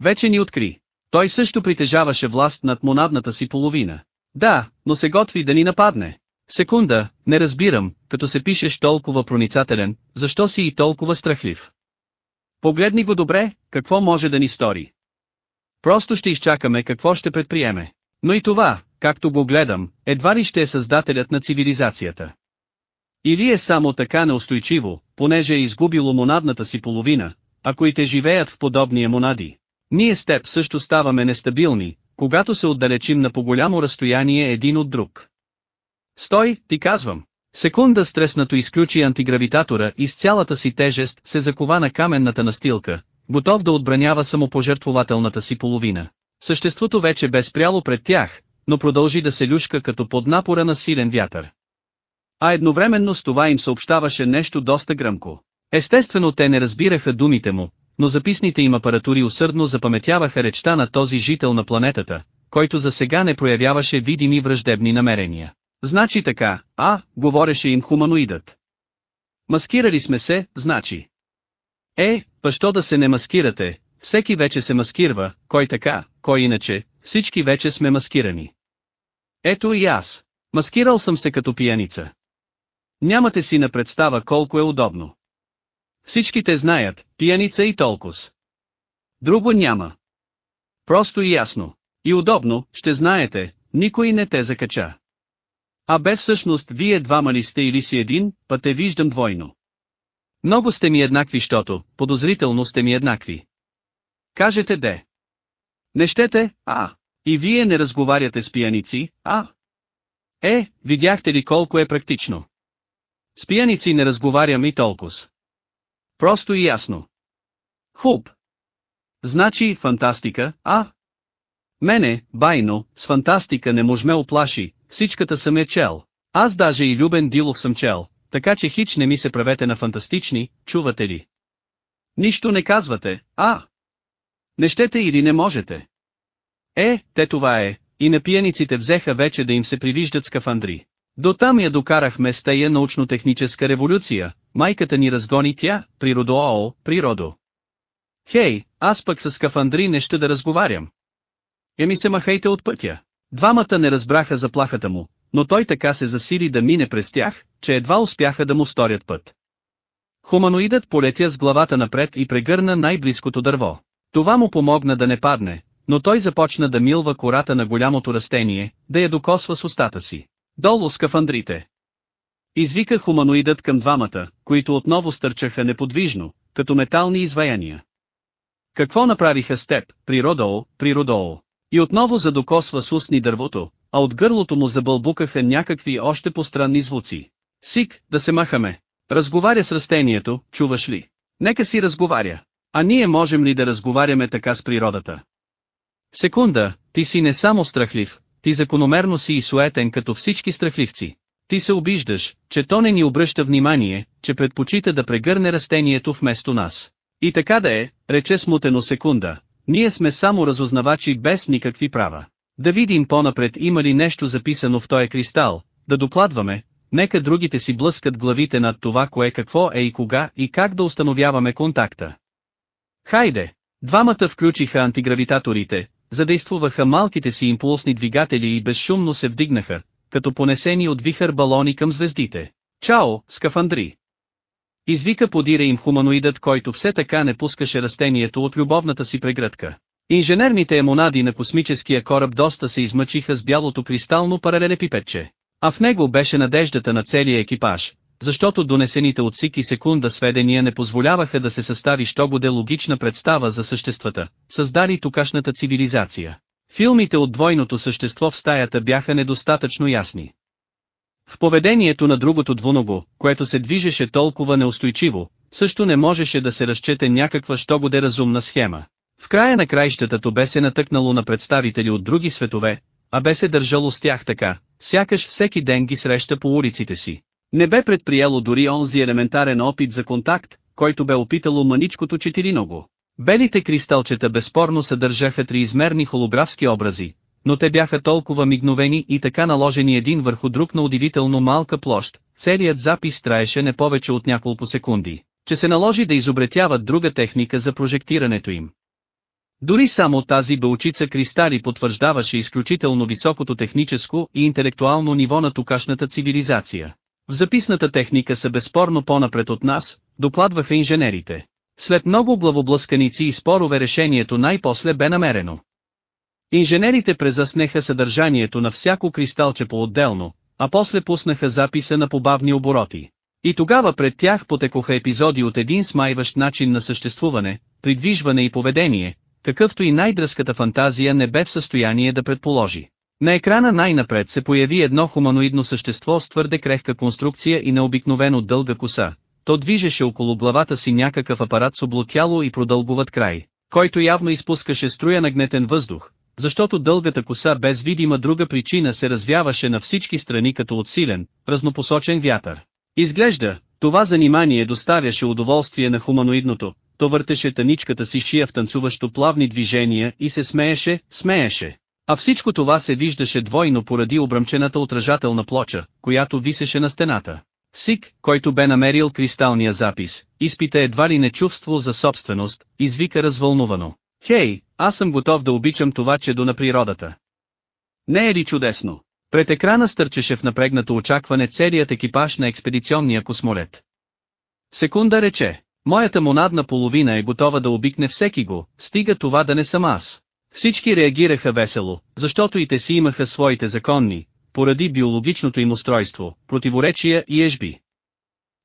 Вече ни откри. Той също притежаваше власт над монадната си половина. Да, но се готви да ни нападне. Секунда, не разбирам, като се пишеш толкова проницателен, защо си и толкова страхлив. Погледни го добре, какво може да ни стори. Просто ще изчакаме какво ще предприеме. Но и това, както го гледам, едва ли ще е създателят на цивилизацията. Или е само така неустойчиво, понеже е изгубило монадната си половина, ако и те живеят в подобни монади. Ние с теб също ставаме нестабилни, когато се отдалечим на по-голямо разстояние един от друг. Стой, ти казвам. Секунда стреснато изключи антигравитатора и с цялата си тежест се закова на каменната настилка, готов да отбранява самопожертвователната си половина. Съществото вече бе спряло пред тях, но продължи да се люшка като под напора на силен вятър. А едновременно с това им съобщаваше нещо доста гръмко. Естествено те не разбираха думите му, но записните им апаратури усърдно запаметяваха речта на този жител на планетата, който за сега не проявяваше видими враждебни намерения. Значи така, а, говореше им хуманоидът. Маскирали сме се, значи. Е, пащо да се не маскирате, всеки вече се маскирва, кой така, кой иначе, всички вече сме маскирани. Ето и аз. Маскирал съм се като пияница. Нямате си на представа колко е удобно. Всички те знаят, пияница и толкос. Друго няма. Просто и ясно. И удобно, ще знаете, никой не те закача. А бе всъщност вие двама ли сте или си един, па те виждам двойно. Много сте ми еднакви, щото, подозрително сте ми еднакви. Кажете де. Не щете, а. И вие не разговаряте с пияници, а. Е, видяхте ли колко е практично. С пияници не разговарям и толкова. Просто и ясно. Хуб. Значи, фантастика, а? Мене, байно, с фантастика не можме оплаши, всичката съм е чел. Аз даже и Любен Дилов съм чел, така че хич не ми се правете на фантастични, чувате ли? Нищо не казвате, а? Не щете или не можете? Е, те това е, и напияниците взеха вече да им се привиждат скафандри. До там я докарахме с тая научно-техническа революция, майката ни разгони тя, природо ОО, природо. Хей, аз пък с скафандри не ще да разговарям. Еми се махайте от пътя. Двамата не разбраха заплахата му, но той така се засили да мине през тях, че едва успяха да му сторят път. Хуманоидът полетя с главата напред и прегърна най-близкото дърво. Това му помогна да не падне, но той започна да милва кората на голямото растение, да я докосва с устата си. Долу скафандрите! Извика хуманоидът към двамата, които отново стърчаха неподвижно, като метални изваяния. Какво направиха с теб, природоо, природоо? И отново задокосва с устни дървото, а от гърлото му забълбукаха някакви още постранни звуци. Сик, да се махаме. Разговаря с растението, чуваш ли? Нека си разговаря. А ние можем ли да разговаряме така с природата? Секунда, ти си не само страхлив, ти закономерно си и суетен като всички страхливци. Ти се обиждаш, че то не ни обръща внимание, че предпочита да прегърне растението вместо нас. И така да е, рече смутено секунда, ние сме само разузнавачи без никакви права. Да видим по-напред има ли нещо записано в този кристал, да докладваме, нека другите си блъскат главите над това кое какво е и кога и как да установяваме контакта. Хайде! Двамата включиха антигравитаторите, задействуваха малките си импулсни двигатели и безшумно се вдигнаха, като понесени от вихър балони към звездите. Чао, скафандри! Извика подира им хуманоидът, който все така не пускаше растението от любовната си прегръдка. Инженерните емонади на космическия кораб доста се измъчиха с бялото кристално паралелепипедче. А в него беше надеждата на целия екипаж, защото донесените от всики секунда сведения не позволяваха да се състави щогоде логична представа за съществата, създали тукашната цивилизация. Филмите от двойното същество в стаята бяха недостатъчно ясни. В поведението на другото двуного, което се движеше толкова неустойчиво, също не можеше да се разчете някаква щогоде разумна схема. В края на краищата бе се натъкнало на представители от други светове, а бе се държало с тях така, сякаш всеки ден ги среща по улиците си. Не бе предприело дори онзи елементарен опит за контакт, който бе опитало маничкото четириного. Белите кристалчета безспорно съдържаха триизмерни холографски образи, но те бяха толкова мигновени и така наложени един върху друг на удивително малка площ, целият запис траеше не повече от няколко секунди, че се наложи да изобретяват друга техника за прожектирането им. Дори само тази бълчица кристали потвърждаваше изключително високото техническо и интелектуално ниво на тукашната цивилизация. В записната техника са безспорно по-напред от нас, докладваха инженерите. След много главоблъсканици и спорове решението най-после бе намерено. Инженерите презаснеха съдържанието на всяко кристалче по-отделно, а после пуснаха записа на побавни обороти. И тогава пред тях потекоха епизоди от един смайващ начин на съществуване, придвижване и поведение, какъвто и най-дръската фантазия не бе в състояние да предположи. На екрана най-напред се появи едно хуманоидно същество с твърде крехка конструкция и необикновено дълга коса. То движеше около главата си някакъв апарат с облотяло и продълбоват край, който явно изпускаше струя на гнетен въздух, защото дългата коса без видима друга причина се развяваше на всички страни като от силен, разнопосочен вятър. Изглежда, това занимание доставяше удоволствие на хуманоидното, то въртеше таничката си шия в танцуващо плавни движения и се смееше, смееше. А всичко това се виждаше двойно поради обръмчената отражателна плоча, която висеше на стената. Сик, който бе намерил кристалния запис, изпита едва ли не чувство за собственост, извика развълнувано. Хей, аз съм готов да обичам това чедо на природата. Не е ли чудесно? Пред екрана стърчеше в напрегнато очакване целият екипаж на експедиционния космолет. Секунда рече, моята монадна половина е готова да обикне всеки го, стига това да не съм аз. Всички реагираха весело, защото и те си имаха своите законни, поради биологичното им устройство, противоречия и ежби.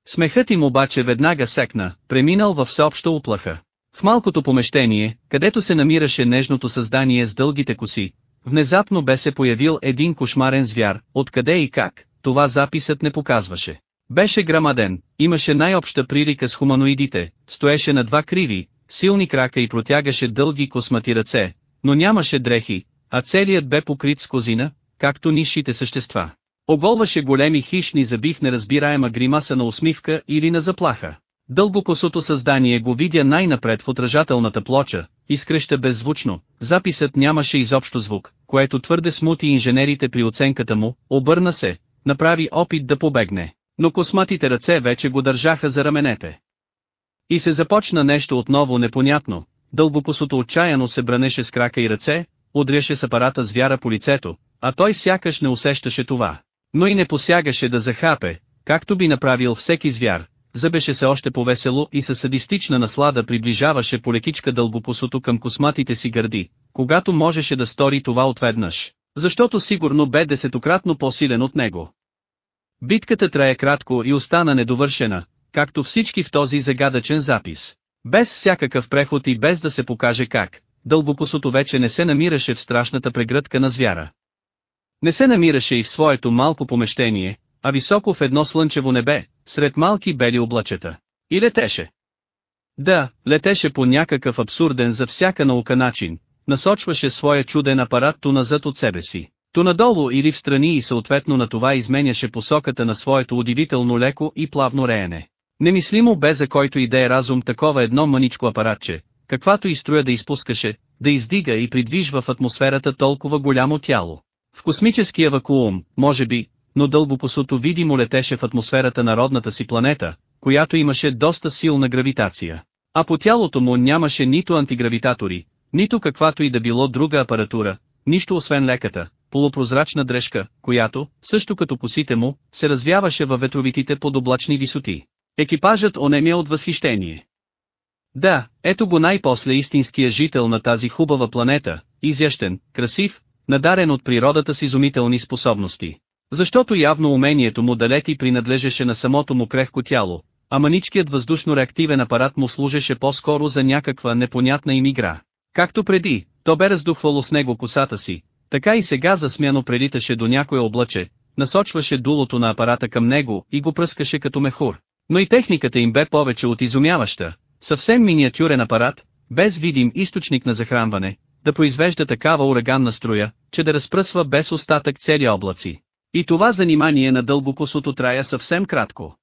Смехът им обаче веднага секна, преминал във всеобща уплаха. В малкото помещение, където се намираше нежното създание с дългите коси, внезапно бе се появил един кошмарен звяр, откъде и как, това записът не показваше. Беше грамаден, имаше най-обща прилика с хуманоидите, стоеше на два криви, силни крака и протягаше дълги космати ръце, но нямаше дрехи, а целият бе покрит с козина, както нишите същества. Оголваше големи хищни зъби в неразбираема гримаса на усмивка или на заплаха. Дълбокосото създание го видя най-напред в отражателната плоча, изкреща беззвучно, записът нямаше изобщо звук, което твърде смути инженерите при оценката му, обърна се, направи опит да побегне, но косматите ръце вече го държаха за раменете. И се започна нещо отново непонятно, дълбокосото отчаяно се бранеше с крака и ръце, удряше с апарата звяра по лицето, а той сякаш не усещаше това. Но и не посягаше да захапе, както би направил всеки звяр, зъбеше се още повесело и със садистична наслада приближаваше полекичка дълбопосото към косматите си гърди, когато можеше да стори това отведнъж, защото сигурно бе десетократно по-силен от него. Битката трае кратко и остана недовършена, както всички в този загадъчен запис. Без всякакъв преход и без да се покаже как, дълбокосото вече не се намираше в страшната прегръдка на звяра. Не се намираше и в своето малко помещение, а високо в едно слънчево небе, сред малки бели облачета. И летеше. Да, летеше по някакъв абсурден за всяка наука начин, насочваше своя чуден апарат ту назад от себе си, ту надолу или в страни и съответно на това изменяше посоката на своето удивително леко и плавно реене. Немислимо бе за който и да е разум такова едно мъничко апаратче, каквато и струя да изпускаше, да издига и придвижва в атмосферата толкова голямо тяло. В космическия вакуум, може би, но дълбопосото видимо летеше в атмосферата на родната си планета, която имаше доста силна гравитация. А по тялото му нямаше нито антигравитатори, нито каквато и да било друга апаратура, нищо освен леката, полупрозрачна дрежка, която, също като косите му, се развяваше във ветровитите под облачни висоти. Екипажът онемя от възхищение. Да, ето го най-после истинския жител на тази хубава планета, изящен, красив, надарен от природата с изумителни способности. Защото явно умението му да лети принадлежеше на самото му крехко тяло, а маничкият въздушно-реактивен апарат му служеше по-скоро за някаква непонятна им игра. Както преди, то бе раздухвало с него косата си, така и сега засмяно прелиташе до някое облаче, насочваше дулото на апарата към него и го пръскаше като мехур. Но и техниката им бе повече от изумяваща, съвсем миниатюрен апарат, без видим източник на захранване, да произвежда такава ураганна струя, че да разпръсва без остатък цели облаци. И това занимание на дълбокосото трая съвсем кратко.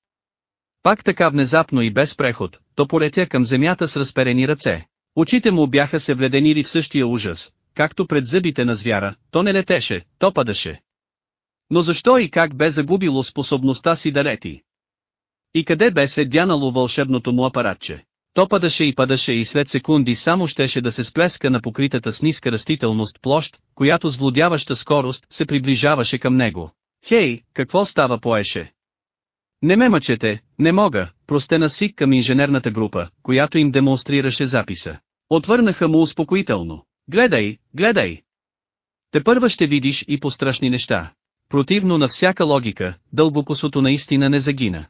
Пак така внезапно и без преход, то полетя към земята с разперени ръце. Очите му бяха се вледенили в същия ужас, както пред зъбите на звяра, то не летеше, то падаше. Но защо и как бе загубило способността си да лети? И къде бе се дянало вълшебното му апаратче? То падаше и падаше и след секунди само щеше да се сплеска на покритата с ниска растителност площ, която с владяваща скорост се приближаваше към него. Хей, какво става поеше? Не ме мъчете, не мога, простена си към инженерната група, която им демонстрираше записа. Отвърнаха му успокоително. Гледай, гледай! Те първа ще видиш и пострашни неща. Противно на всяка логика, дълбокосото наистина не загина.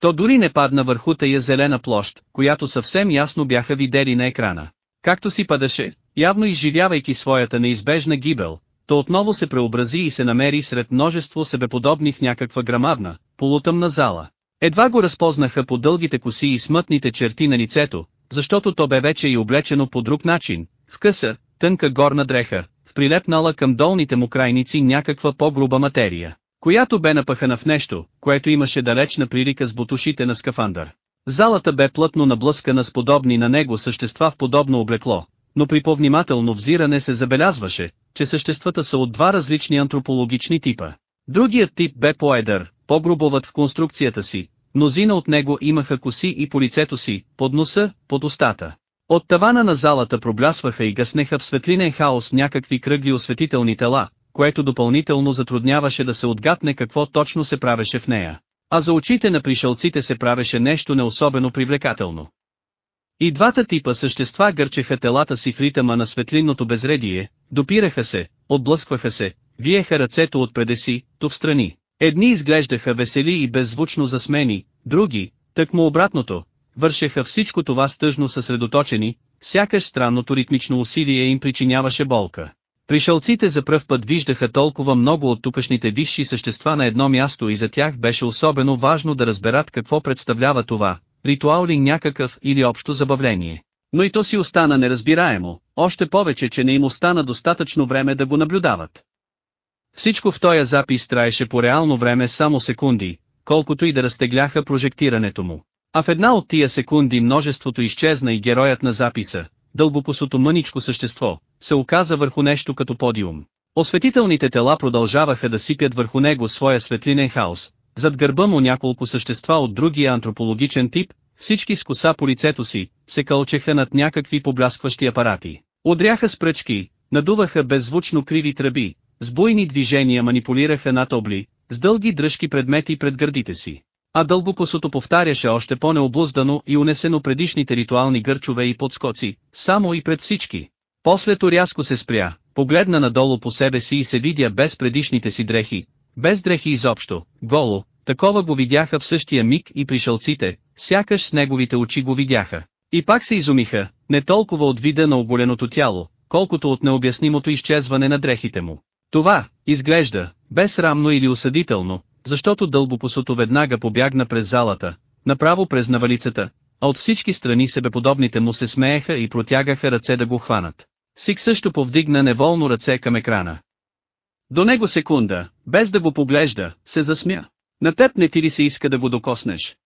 То дори не падна върху тая зелена площ, която съвсем ясно бяха видели на екрана. Както си падаше, явно изживявайки своята неизбежна гибел, то отново се преобрази и се намери сред множество себеподобни в някаква грамадна, полутъмна зала. Едва го разпознаха по дългите коси и смътните черти на лицето, защото то бе вече и облечено по друг начин, в къса, тънка горна дреха, в прилепнала към долните му крайници някаква по-груба материя, която бе напъхана в нещо, което имаше далечна прилика с бутушите на скафандър. Залата бе плътно наблъскана с подобни на него същества в подобно облекло, но при повнимателно взиране се забелязваше, че съществата са от два различни антропологични типа. Другият тип бе по-едър, по-грубоват в конструкцията си, мнозина от него имаха коси и по лицето си, под носа, под устата. От тавана на залата проблясваха и гаснеха в светлинен хаос някакви кръгли осветителни тела, което допълнително затрудняваше да се отгатне какво точно се правеше в нея. А за очите на пришълците се правеше нещо неособено привлекателно. И двата типа същества гърчеха телата си в ритъма на светлинното безредие, допираха се, отблъскваха се, виеха ръцето от преде си, то в страни. Едни изглеждаха весели и беззвучно засмени, други, тъкмо обратното, вършеха всичко това стъжно съсредоточени, сякаш странното ритмично усилие им причиняваше болка. Пришълците за пръв път виждаха толкова много от тукашните висши същества на едно място и за тях беше особено важно да разберат какво представлява това, ритуал ли някакъв или общо забавление. Но и то си остана неразбираемо, още повече че не им остана достатъчно време да го наблюдават. Всичко в този запис траеше по реално време само секунди, колкото и да разтегляха прожектирането му. А в една от тия секунди множеството изчезна и героят на записа, дълбокосото мъничко същество, се оказа върху нещо като подиум. Осветителните тела продължаваха да сипят върху него своя светлинен хаос, зад гърба му няколко същества от другия антропологичен тип, всички с коса по лицето си, се кълчеха над някакви побляскващи апарати. Удряха с пръчки, надуваха беззвучно криви тръби, с буйни движения манипулираха над обли, с дълги дръжки предмети пред гърдите си. А дълбокосото повтаряше още по-необлуздано и унесено предишните ритуални гърчове и подскоци, само и пред всички. После то рязко се спря, погледна надолу по себе си и се видя без предишните си дрехи, без дрехи изобщо, голо, такова го видяха в същия миг и пришълците, сякаш с неговите очи го видяха. И пак се изумиха, не толкова от вида на оголеното тяло, колкото от необяснимото изчезване на дрехите му. Това, изглежда, безсрамно или осъдително, защото дълбопосото веднага побягна през залата, направо през навалицата, а от всички страни себеподобните му се смееха и протягаха ръце да го хванат. Сик също повдигна неволно ръце към екрана. До него секунда, без да го поглежда, се засмя. На теб не ти ли се иска да го докоснеш?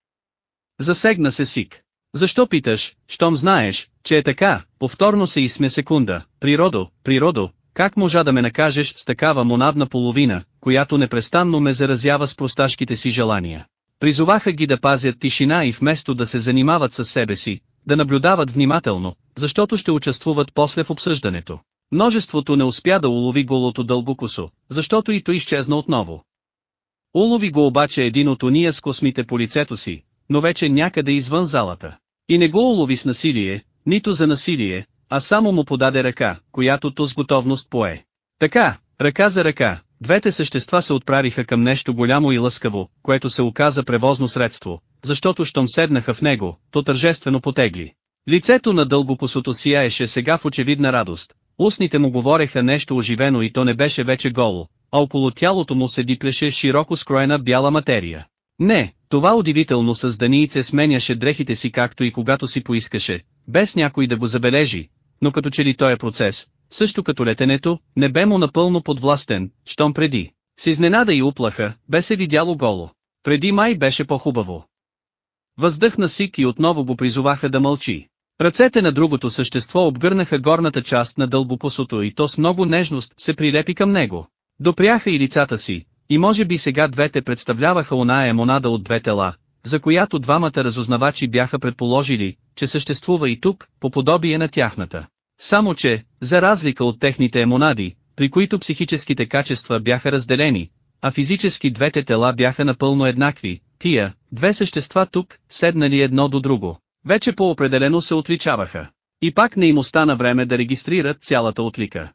Засегна се Сик. Защо питаш, щом знаеш, че е така, повторно се изсме секунда, природо, природо, как можа да ме накажеш с такава монадна половина, която непрестанно ме заразява с просташките си желания? Призоваха ги да пазят тишина и вместо да се занимават със себе си, да наблюдават внимателно, защото ще участвуват после в обсъждането. Множеството не успя да улови голото дълбокосо, защото и то изчезна отново. Улови го обаче един от уния с космите по лицето си, но вече някъде извън залата. И не го улови с насилие, нито за насилие, а само му подаде ръка, която то с готовност пое. Така, ръка за ръка, двете същества се отправиха към нещо голямо и лъскаво, което се оказа превозно средство, защото щом седнаха в него, то тържествено потегли. Лицето на дълбокосото сияеше сега в очевидна радост, устните му говореха нещо оживено и то не беше вече голо, а около тялото му се диплеше широко скроена бяла материя. Не, това удивително създаниице сменяше дрехите си както и когато си поискаше, без някой да го забележи, но като че ли той е процес, също като летенето, не бе му напълно подвластен, щом преди. С изненада и уплаха, бе се видяло голо. Преди май беше по-хубаво. Въздъхна Сик и отново го призоваха да мълчи. Ръцете на другото същество обгърнаха горната част на дълбокосото и то с много нежност се прилепи към него. Допряха и лицата си, и може би сега двете представляваха оная монада от две тела, за която двамата разузнавачи бяха предположили, че съществува и тук, по подобие на тяхната. Само че, за разлика от техните емонади, при които психическите качества бяха разделени, а физически двете тела бяха напълно еднакви, тия, две същества тук, седнали едно до друго, вече по-определено се отличаваха. И пак не им остана време да регистрират цялата отлика.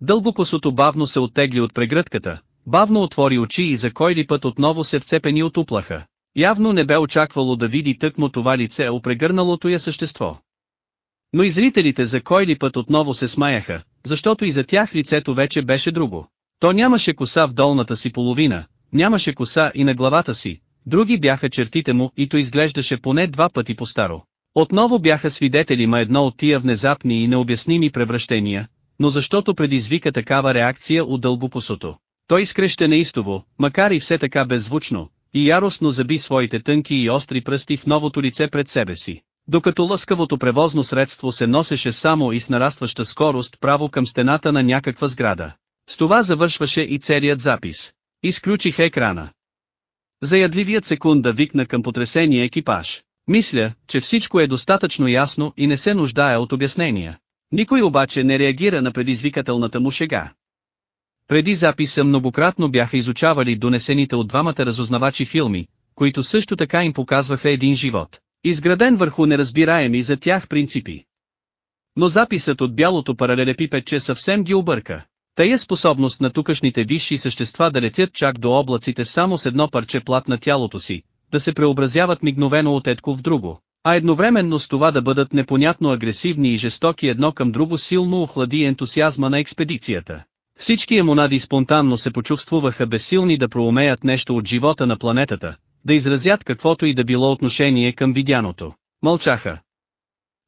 Дълбокосото бавно се оттегли от прегръдката, бавно отвори очи и за кой ли път отново се вцепени от уплаха. Явно не бе очаквало да види тъкмо това лице опрегърналото я същество. Но и зрителите за кой ли път отново се смаяха, защото и за тях лицето вече беше друго. То нямаше коса в долната си половина, нямаше коса и на главата си, други бяха чертите му и то изглеждаше поне два пъти по-старо. Отново бяха свидетели ма едно от тия внезапни и необясними превръщения, но защото предизвика такава реакция от дълбокосото. Той изкреща неистово, макар и все така беззвучно, и яростно заби своите тънки и остри пръсти в новото лице пред себе си. Докато лъскавото превозно средство се носеше само и с нарастваща скорост право към стената на някаква сграда. С това завършваше и целият запис. Изключих екрана. Заядливият секунда викна към потресения екипаж. Мисля, че всичко е достатъчно ясно и не се нуждае от обяснения. Никой обаче не реагира на предизвикателната му шега. Преди записа многократно бяха изучавали донесените от двамата разузнавачи филми, които също така им показваха един живот, изграден върху неразбираеми за тях принципи. Но записът от бялото паралелепипедче съвсем ги обърка. Тая способност на тукашните висши същества да летят чак до облаците само с едно парче плат на тялото си, да се преобразяват мигновено от едко в друго, а едновременно с това да бъдат непонятно агресивни и жестоки едно към друго силно охлади ентусиазма на експедицията. Всички емонади спонтанно се почувствуваха безсилни да проумеят нещо от живота на планетата, да изразят каквото и да било отношение към видяното. Мълчаха.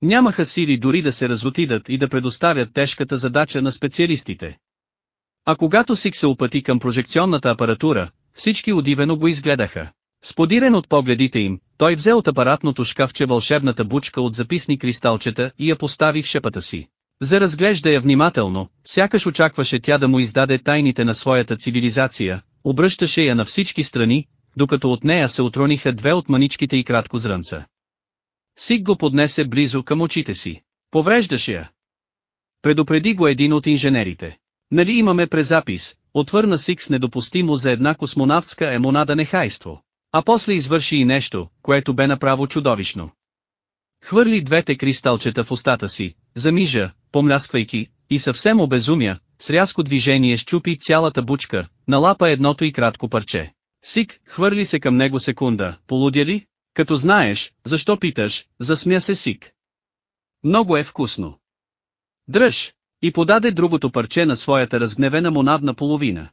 Нямаха сили дори да се разотидат и да предоставят тежката задача на специалистите. А когато Сик се опъти към прожекционната апаратура, всички удивено го изгледаха. Сподирен от погледите им, той взе от апаратното шкафче вълшебната бучка от записни кристалчета и я постави в шепата си. За разглежда я внимателно, сякаш очакваше тя да му издаде тайните на своята цивилизация, обръщаше я на всички страни, докато от нея се отрониха две от маничките и кратко зрънца. Сик го поднесе близо към очите си. Повреждаше я. Предупреди го един от инженерите. Нали имаме презапис, отвърна Сик с недопустимо за една космонавтска емонада нехайство. А после извърши и нещо, което бе направо чудовищно. Хвърли двете кристалчета в устата си, замижа, помлясквайки, и съвсем обезумя, с рязко движение щупи цялата бучка, налапа едното и кратко парче. Сик, хвърли се към него секунда, полудя ли? Като знаеш, защо питаш, засмя се Сик. Много е вкусно. Дръж! И подаде другото парче на своята разгневена монадна половина.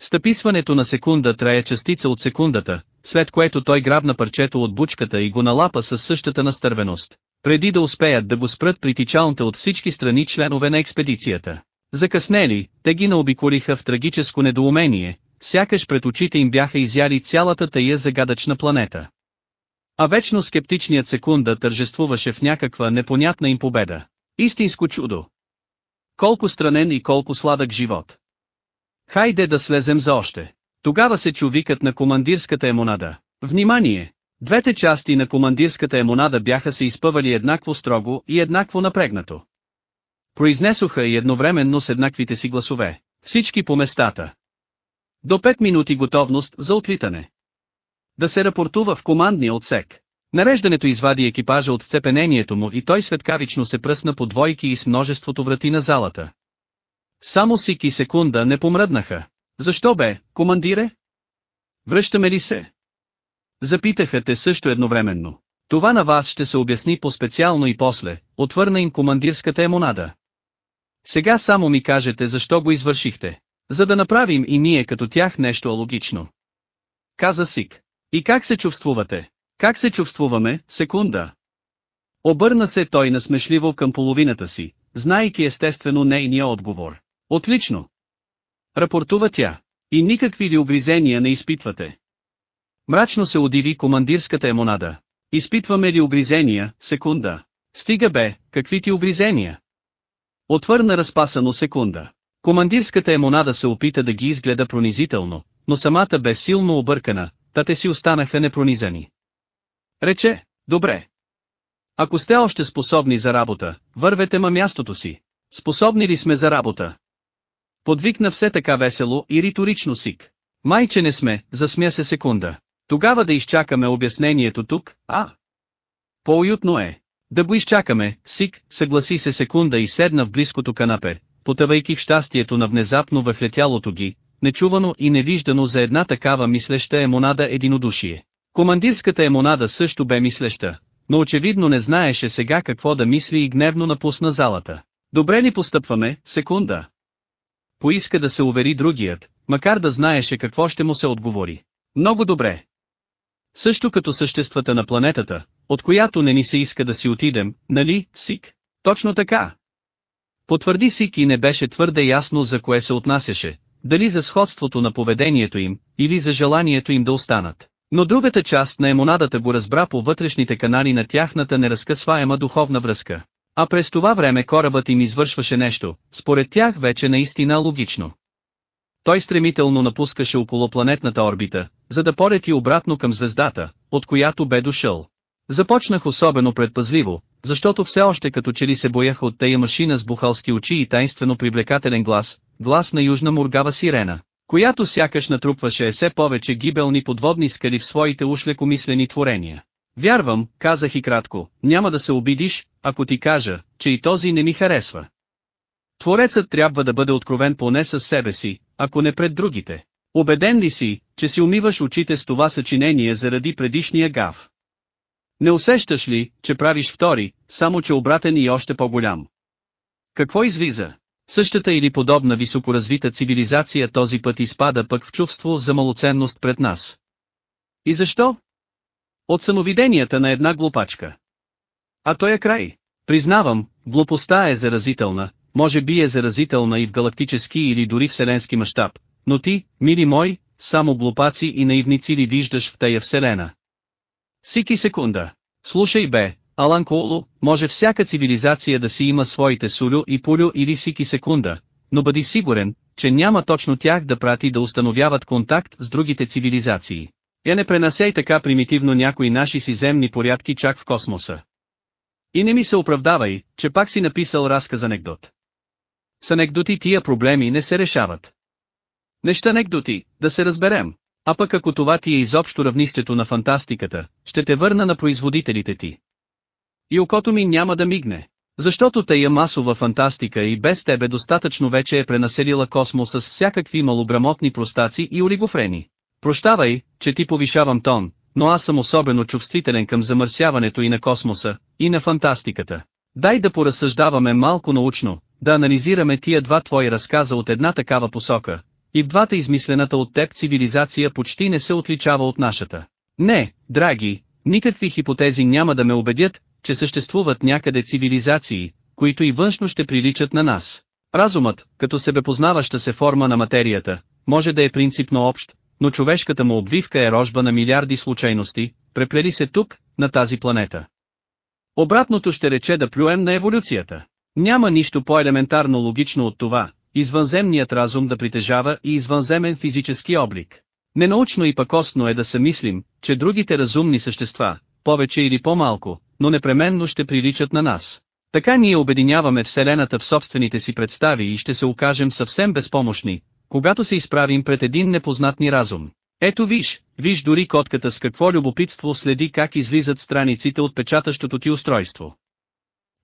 Стъписването на секунда трае частица от секундата, след което той грабна парчето от бучката и го налапа със същата настървеност, преди да успеят да го спрат притичалните от всички страни членове на експедицията. Закъснели, те ги наобиколиха в трагическо недоумение, сякаш пред очите им бяха изяли цялата тая загадъчна планета. А вечно скептичният секунда тържествуваше в някаква непонятна им победа. Истинско чудо! Колко странен и колко сладък живот! Хайде да слезем за още. Тогава се чу викът на командирската емонада. Внимание! Двете части на командирската емонада бяха се изпъвали еднакво строго и еднакво напрегнато. Произнесоха и едновременно с еднаквите си гласове. Всички по местата. До 5 минути готовност за отлитане. Да се рапортува в командния отсек. Нареждането извади екипажа от вцепенението му и той светкавично се пръсна по двойки и с множеството врати на залата. Само сики секунда не помръднаха. Защо бе, командире? Връщаме ли се? Запитаха те също едновременно. Това на вас ще се обясни по-специално и после, отвърна им командирската емонада. Сега само ми кажете защо го извършихте, за да направим и ние като тях нещо логично. Каза Сик. И как се чувствувате? Как се чувствуваме, секунда? Обърна се той насмешливо към половината си, знайки естествено нейния отговор. Отлично. Рапортува тя. И никакви ли обризения не изпитвате? Мрачно се удиви командирската емонада. Изпитваме ли обризения, секунда? Стига бе, какви ти обризения? Отвърна разпасано секунда. Командирската емонада се опита да ги изгледа пронизително, но самата бе силно объркана, тате си останаха непронизани. Рече, добре. Ако сте още способни за работа, вървете ма мястото си. Способни ли сме за работа? Подвикна все така весело и риторично Сик. Майче не сме, засмя се секунда. Тогава да изчакаме обяснението тук, а? По-уютно е. Да го изчакаме, Сик, съгласи се секунда и седна в близкото канапе, потъвайки в щастието на внезапно въхлетялото ги, нечувано и невиждано за една такава мислеща емонада единодушие. Командирската емонада също бе мислеща, но очевидно не знаеше сега какво да мисли и гневно напусна залата. Добре ли постъпваме, секунда? Поиска да се увери другият, макар да знаеше какво ще му се отговори. Много добре. Също като съществата на планетата, от която не ни се иска да си отидем, нали, Сик? Точно така. Потвърди Сик и не беше твърде ясно за кое се отнасяше, дали за сходството на поведението им, или за желанието им да останат. Но другата част на емонадата го разбра по вътрешните канали на тяхната неразкъсваема духовна връзка. А през това време корабът им извършваше нещо, според тях вече наистина логично. Той стремително напускаше околопланетната орбита, за да полети обратно към звездата, от която бе дошъл. Започнах особено предпазливо, защото все още като че ли се боях от тая машина с бухалски очи и тайнствено привлекателен глас, глас на южна мургава сирена, която сякаш натрупваше все повече гибелни подводни скали в своите ушлекомислени творения. Вярвам, казах и кратко, няма да се обидиш, ако ти кажа, че и този не ми харесва. Творецът трябва да бъде откровен поне с себе си, ако не пред другите. Обеден ли си, че си умиваш очите с това съчинение заради предишния гав? Не усещаш ли, че правиш втори, само че обратен и още по-голям? Какво излиза? Същата или подобна високоразвита цивилизация този път изпада пък в чувство за малоценност пред нас. И защо? От самовиденията на една глупачка. А той е край. Признавам, глупостта е заразителна, може би е заразителна и в галактически или дори вселенски мащаб, но ти, мили мой, само глупаци и наивници ли виждаш в тая вселена? Сики секунда. Слушай бе, Алан Коуло, може всяка цивилизация да си има своите сулю и пулю или сики секунда, но бъди сигурен, че няма точно тях да прати да установяват контакт с другите цивилизации. Я не пренасей така примитивно някои наши си земни порядки чак в космоса. И не ми се оправдавай, че пак си написал разказ анекдот. С анекдоти тия проблеми не се решават. Неща анекдоти, да се разберем. А пък ако това ти е изобщо равнището на фантастиката, ще те върна на производителите ти. И окото ми няма да мигне. Защото тая масова фантастика и без тебе достатъчно вече е пренаселила космоса с всякакви малограмотни простаци и олигофрени. Прощавай, че ти повишавам тон, но аз съм особено чувствителен към замърсяването и на космоса, и на фантастиката. Дай да поразсъждаваме малко научно, да анализираме тия два твои разказа от една такава посока, и в двата измислената от теб цивилизация почти не се отличава от нашата. Не, драги, никакви хипотези няма да ме убедят, че съществуват някъде цивилизации, които и външно ще приличат на нас. Разумът, като себепознаваща се форма на материята, може да е принципно общ, но човешката му обвивка е рожба на милиарди случайности, преплели се тук, на тази планета. Обратното ще рече да плюем на еволюцията. Няма нищо по-елементарно логично от това, извънземният разум да притежава и извънземен физически облик. Ненаучно и пакостно е да се мислим, че другите разумни същества, повече или по-малко, но непременно ще приличат на нас. Така ние обединяваме Вселената в собствените си представи и ще се окажем съвсем безпомощни, когато се изправим пред един непознат ни разум. Ето виж, виж дори котката с какво любопитство следи как излизат страниците от печатащото ти устройство.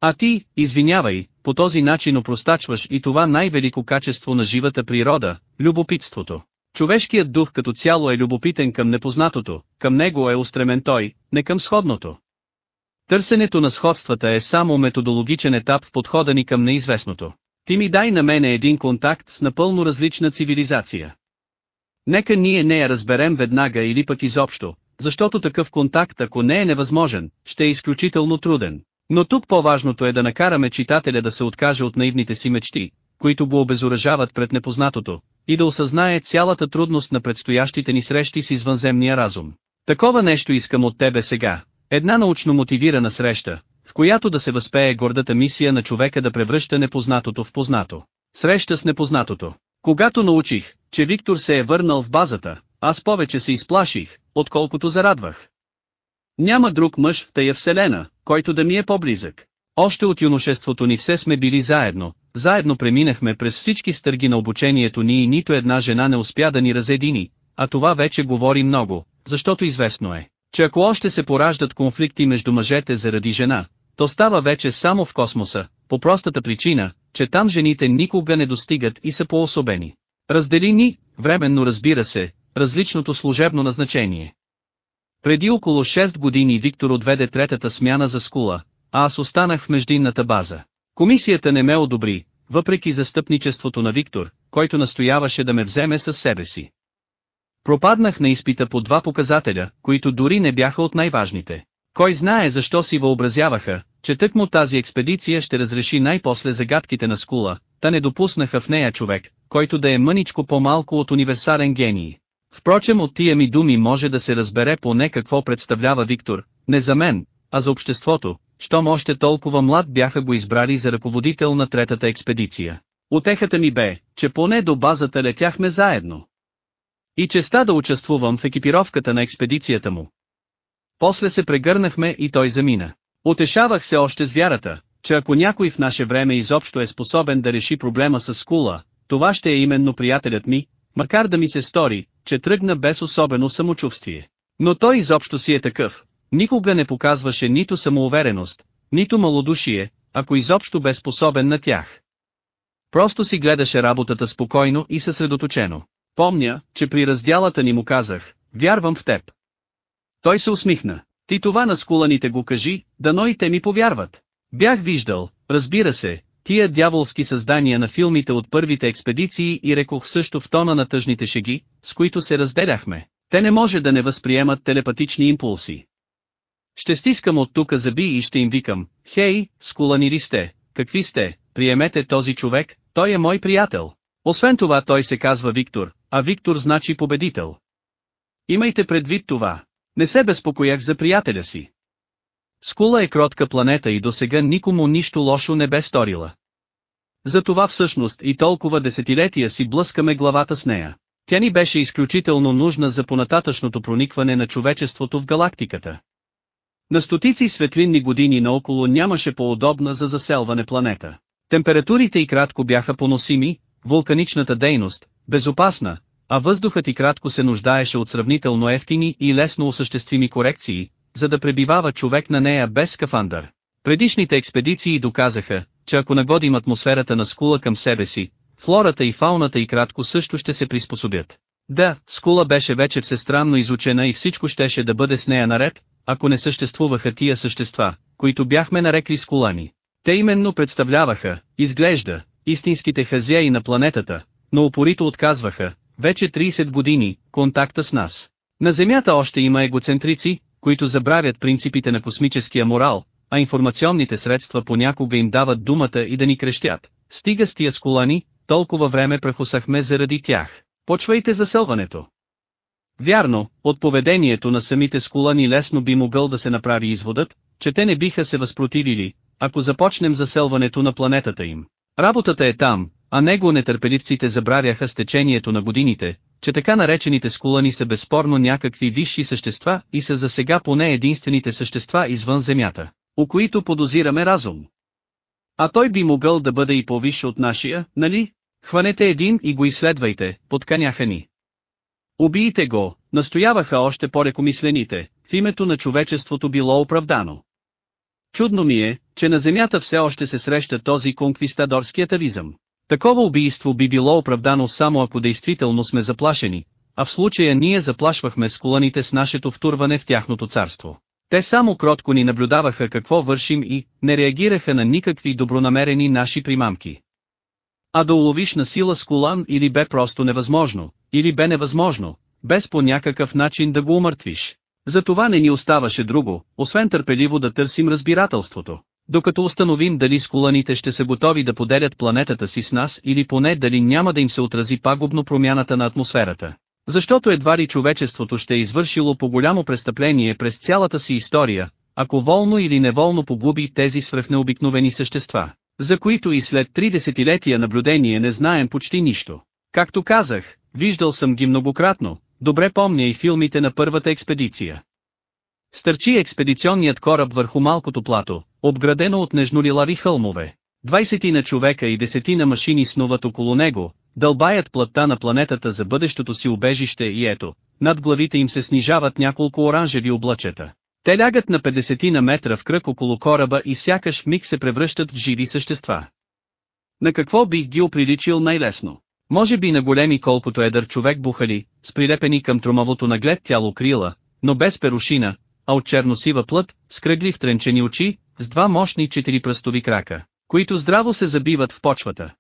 А ти, извинявай, по този начин опростачваш и това най-велико качество на живата природа, любопитството. Човешкият дух като цяло е любопитен към непознатото, към него е устремен той, не към сходното. Търсенето на сходствата е само методологичен етап в подхода ни към неизвестното. Ти ми дай на мене един контакт с напълно различна цивилизация. Нека ние не я разберем веднага или пък изобщо, защото такъв контакт ако не е невъзможен, ще е изключително труден. Но тук по-важното е да накараме читателя да се откаже от наивните си мечти, които го обезоръжават пред непознатото, и да осъзнае цялата трудност на предстоящите ни срещи с извънземния разум. Такова нещо искам от тебе сега, една научно мотивирана среща, в която да се възпее гордата мисия на човека да превръща непознатото в познато. Среща с непознатото. Когато научих, че Виктор се е върнал в базата, аз повече се изплаших, отколкото зарадвах. Няма друг мъж в тая вселена, който да ми е по-близък. Още от юношеството ни все сме били заедно, заедно преминахме през всички стърги на обучението ни и нито една жена не успя да ни разедини, а това вече говори много, защото известно е, че ако още се пораждат конфликти между мъжете заради жена, то става вече само в космоса, по простата причина, че там жените никога не достигат и са по-особени. Раздели ни, временно разбира се, различното служебно назначение. Преди около 6 години Виктор отведе третата смяна за скула, а аз останах в междинната база. Комисията не ме одобри, въпреки застъпничеството на Виктор, който настояваше да ме вземе със себе си. Пропаднах на изпита по два показателя, които дори не бяха от най-важните. Кой знае защо си въобразяваха, че тъкмо тази експедиция ще разреши най-после загадките на скула, та не допуснаха в нея човек, който да е мъничко по-малко от универсален гений. Впрочем от тия ми думи може да се разбере поне какво представлява Виктор, не за мен, а за обществото, щом още толкова млад бяха го избрали за ръководител на третата експедиция. Отехата ми бе, че поне до базата летяхме заедно. И честа да участвувам в екипировката на експедицията му. После се прегърнахме и той замина. Утешавах се още с вярата, че ако някой в наше време изобщо е способен да реши проблема с скула, това ще е именно приятелят ми, макар да ми се стори, че тръгна без особено самочувствие. Но той изобщо си е такъв, никога не показваше нито самоувереност, нито малодушие, ако изобщо бе способен на тях. Просто си гледаше работата спокойно и съсредоточено. Помня, че при разделата ни му казах, вярвам в теб. Той се усмихна. Ти това на скуланите го кажи, дано и те ми повярват. Бях виждал, разбира се, тия дяволски създания на филмите от първите експедиции и рекох също в тона на тъжните шеги, с които се разделяхме. Те не може да не възприемат телепатични импулси. Ще стискам от тука зъби и ще им викам, хей, скулани ли сте, какви сте, приемете този човек, той е мой приятел. Освен това той се казва Виктор, а Виктор значи победител. Имайте предвид това. Не се безпокоях за приятеля си. Скула е кротка планета и досега никому нищо лошо не бе сторила. Затова всъщност и толкова десетилетия си блъскаме главата с нея. Тя ни беше изключително нужна за понататъчното проникване на човечеството в галактиката. На стотици светлинни години наоколо нямаше по-удобна за заселване планета. Температурите и кратко бяха поносими, вулканичната дейност, безопасна, а въздухът и кратко се нуждаеше от сравнително ефтини и лесно осъществими корекции, за да пребивава човек на нея без скафандър. Предишните експедиции доказаха, че ако нагодим атмосферата на скула към себе си, флората и фауната и кратко също ще се приспособят. Да, скула беше вече всестранно изучена и всичко щеше да бъде с нея наред, ако не съществуваха тия същества, които бяхме нарекли скулани. Те именно представляваха, изглежда, истинските хазяи на планетата, но упорито отказваха, вече 30 години, контакта с нас. На Земята още има егоцентрици, които забравят принципите на космическия морал, а информационните средства понякога им дават думата и да ни крещят. Стига с тия скулани, толкова време прехосахме заради тях. Почвайте заселването. Вярно, от поведението на самите скулани лесно би могъл да се направи изводът, че те не биха се възпротивили, ако започнем заселването на планетата им. Работата е там, а него нетърпеливците забравяха с течението на годините, че така наречените скулани са безспорно някакви висши същества и са за сега поне единствените същества извън Земята, у които подозираме разум. А той би могъл да бъде и по-висш от нашия, нали? Хванете един и го изследвайте, подканяха ни. Убийте го, настояваха още по-рекомислените, в името на човечеството било оправдано. Чудно ми е, че на Земята все още се среща този конквистадорски атавизъм. Такова убийство би било оправдано само ако действително сме заплашени, а в случая ние заплашвахме скуланите с нашето втурване в тяхното царство. Те само кротко ни наблюдаваха какво вършим и не реагираха на никакви добронамерени наши примамки. А да уловиш на сила скулан или бе просто невъзможно, или бе невъзможно, без по някакъв начин да го умъртвиш. Затова не ни оставаше друго, освен търпеливо да търсим разбирателството. Докато установим дали скуланите ще са готови да поделят планетата си с нас или поне дали няма да им се отрази пагубно промяната на атмосферата. Защото едва ли човечеството ще е извършило по голямо престъпление през цялата си история, ако волно или неволно погуби тези свръхнеобикновени същества, за които и след три десетилетия наблюдение не знаем почти нищо. Както казах, виждал съм ги многократно, добре помня и филмите на първата експедиция. Стърчи експедиционният кораб върху малкото плато, обградено от нежнолилави хълмове. Двайсети на човека и десетина машини снуват около него, дълбаят плътта на планетата за бъдещото си убежище и ето, над главите им се снижават няколко оранжеви облачета. Те лягат на 50 на метра в кръг около кораба и сякаш в миг се превръщат в живи същества. На какво бих ги оприличил най-лесно? Може би на големи колкото едър човек бухали, с прилепени към тромовото наглед тяло крила, но без перушина, а от черносива плът, с кръгли втренчени очи, с два мощни четирипръстови крака, които здраво се забиват в почвата.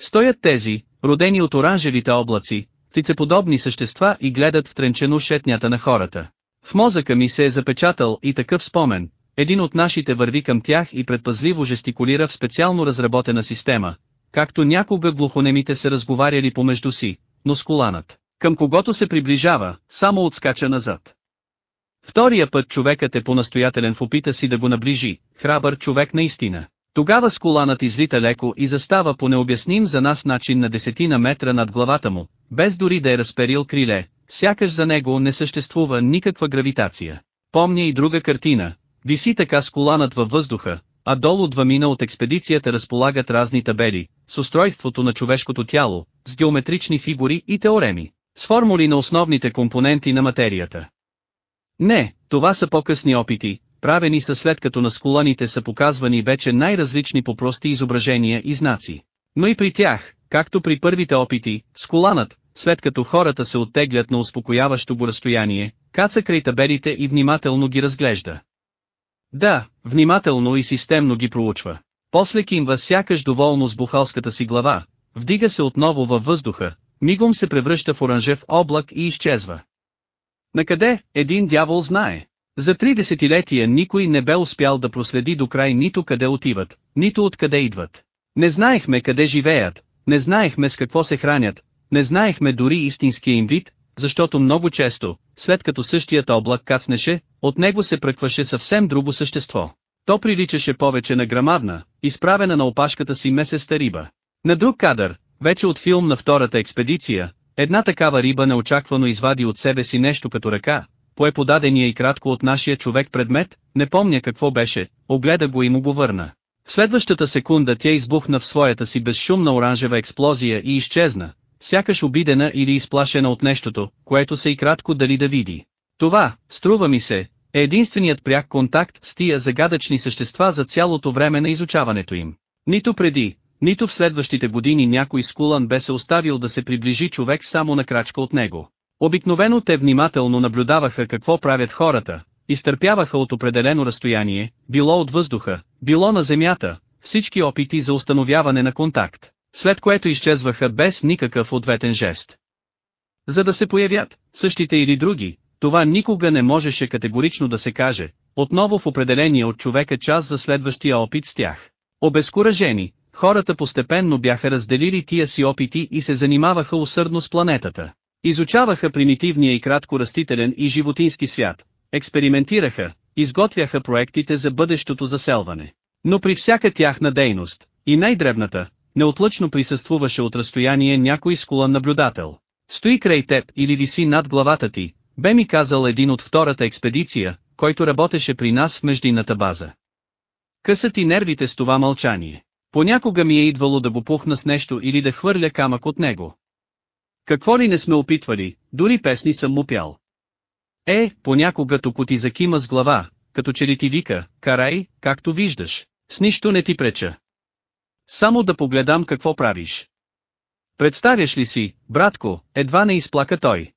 Стоят тези, родени от оранжевите облаци, птицеподобни същества и гледат втренчено шетнята на хората. В мозъка ми се е запечатал и такъв спомен, един от нашите върви към тях и предпазливо жестикулира в специално разработена система, както някога глухонемите се разговаряли помежду си, но с коланът, към когото се приближава, само отскача назад. Втория път човекът е по-настоятелен в опита си да го наближи, храбър човек наистина. Тогава сколанът излита леко и застава по необясним за нас начин на десетина метра над главата му, без дори да е разперил криле, сякаш за него не съществува никаква гравитация. Помня и друга картина, виси така сколанът във въздуха, а долу двамина от експедицията разполагат разни табели, с устройството на човешкото тяло, с геометрични фигури и теореми, с формули на основните компоненти на материята. Не, това са по-късни опити, правени са след като на скуланите са показвани вече най-различни по прости изображения и знаци. Но и при тях, както при първите опити, скуланът, след като хората се оттеглят на успокояващо го разстояние, каца край табелите и внимателно ги разглежда. Да, внимателно и системно ги проучва. После кимва сякаш доволно с бухалската си глава, вдига се отново във въздуха, мигом се превръща в оранжев облак и изчезва. Накъде, един дявол знае. За три десетилетия никой не бе успял да проследи до край нито къде отиват, нито откъде идват. Не знаехме къде живеят, не знаехме с какво се хранят, не знаехме дори истинския им вид, защото много често, след като същият облак кацнеше, от него се пръкваше съвсем друго същество. То приличаше повече на грамадна, изправена на опашката си месеста риба. На друг кадър, вече от филм на втората експедиция, една такава риба неочаквано извади от себе си нещо като ръка, пое подадения и кратко от нашия човек предмет, не помня какво беше, огледа го и му го върна. В следващата секунда тя избухна в своята си безшумна оранжева експлозия и изчезна, сякаш обидена или изплашена от нещото, което се и кратко дали да види. Това, струва ми се, е единственият пряк контакт с тия загадъчни същества за цялото време на изучаването им. Нито преди, нито в следващите години някой скулан бе се оставил да се приближи човек само на крачка от него. Обикновено те внимателно наблюдаваха какво правят хората, изтърпяваха от определено разстояние, било от въздуха, било на земята, всички опити за установяване на контакт, след което изчезваха без никакъв ответен жест. За да се появят, същите или други, това никога не можеше категорично да се каже, отново в определение от човека час за следващия опит с тях. Обезкуражени, хората постепенно бяха разделили тия си опити и се занимаваха усърдно с планетата. Изучаваха примитивния и кратко растителен и животински свят, експериментираха, изготвяха проектите за бъдещото заселване. Но при всяка тяхна дейност, и най-дребната, неотлъчно присъствуваше от разстояние някой скулан наблюдател. Стои край теб или виси над главата ти, бе ми казал един от втората експедиция, който работеше при нас в междинната база. Късат и нервите с това мълчание. Понякога ми е идвало да го пухна с нещо или да хвърля камък от него. Какво ли не сме опитвали, дори песни съм му пял. Е, понякога тук ти закима с глава, като че ли ти вика, карай, както виждаш, с нищо не ти преча. Само да погледам какво правиш. Представяш ли си, братко, едва не изплака той.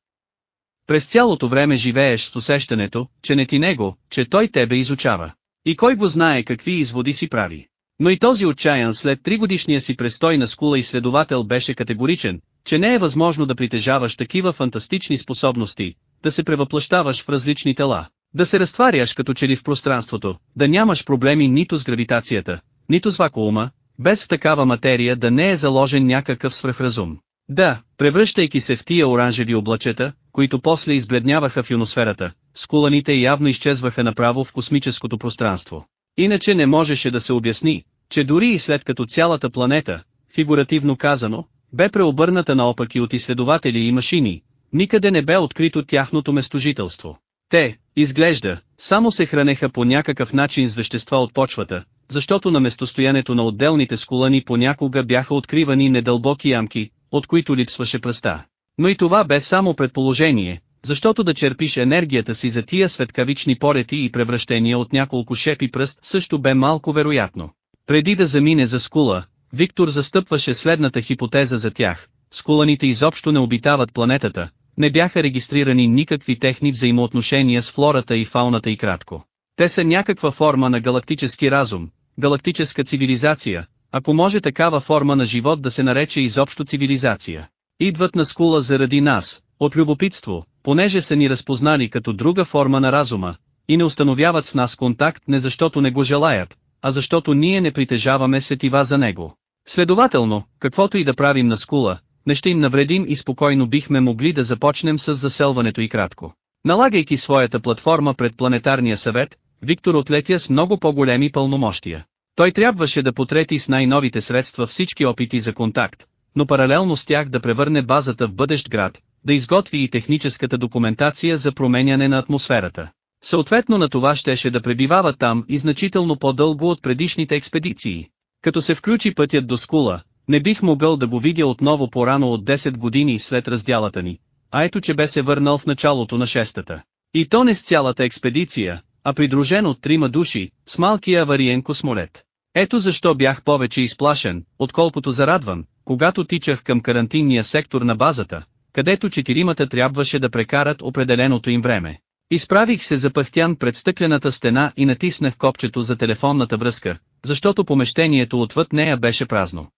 През цялото време живееш с усещането, че не ти него, че той тебе изучава. И кой го знае какви изводи си прави. Но и този отчаян след три годишния си престой на скула изследовател беше категоричен, че не е възможно да притежаваш такива фантастични способности, да се превъплащаваш в различни тела, да се разтваряш като че ли в пространството, да нямаш проблеми нито с гравитацията, нито с вакуума, без в такава материя да не е заложен някакъв свръхразум. Да, превръщайки се в тия оранжеви облачета, които после избледняваха в ионосферата, скуланите явно изчезваха направо в космическото пространство. Иначе не можеше да се обясни, че дори и след като цялата планета, фигуративно казано, бе преобърната наопаки от изследователи и машини, никъде не бе открито тяхното местожителство. Те, изглежда, само се хранеха по някакъв начин с вещества от почвата, защото на местостоянето на отделните скулани понякога бяха откривани недълбоки ямки, от които липсваше пръста. Но и това бе само предположение, защото да черпиш енергията си за тия светкавични порети и превращения от няколко шепи пръст също бе малко вероятно. Преди да замине за скула, Виктор застъпваше следната хипотеза за тях. Скуланите изобщо не обитават планетата, не бяха регистрирани никакви техни взаимоотношения с флората и фауната и кратко. Те са някаква форма на галактически разум, галактическа цивилизация, ако може такава форма на живот да се нарече изобщо цивилизация. Идват на скула заради нас, от любопитство, понеже са ни разпознали като друга форма на разума, и не установяват с нас контакт не защото не го желаят, а защото ние не притежаваме сетива за него. Следователно, каквото и да правим на скула, не ще им навредим и спокойно бихме могли да започнем с заселването и кратко. Налагайки своята платформа пред планетарния съвет, Виктор отлетя с много по-големи пълномощия. Той трябваше да потрети с най-новите средства всички опити за контакт, но паралелно с тях да превърне базата в бъдещ град, да изготви и техническата документация за променяне на атмосферата. Съответно на това щеше да пребивава там и значително по-дълго от предишните експедиции. Като се включи пътят до скула, не бих могъл да го видя отново по-рано от 10 години след разделата ни, а ето че бе се върнал в началото на шестата. И то не с цялата експедиция, а придружен от трима души, с малкия авариен космолет. Ето защо бях повече изплашен, отколкото зарадван, когато тичах към карантинния сектор на базата, където четиримата трябваше да прекарат определеното им време. Изправих се запъхтян пред стъклената стена и натиснах копчето за телефонната връзка, защото помещението отвъд нея беше празно.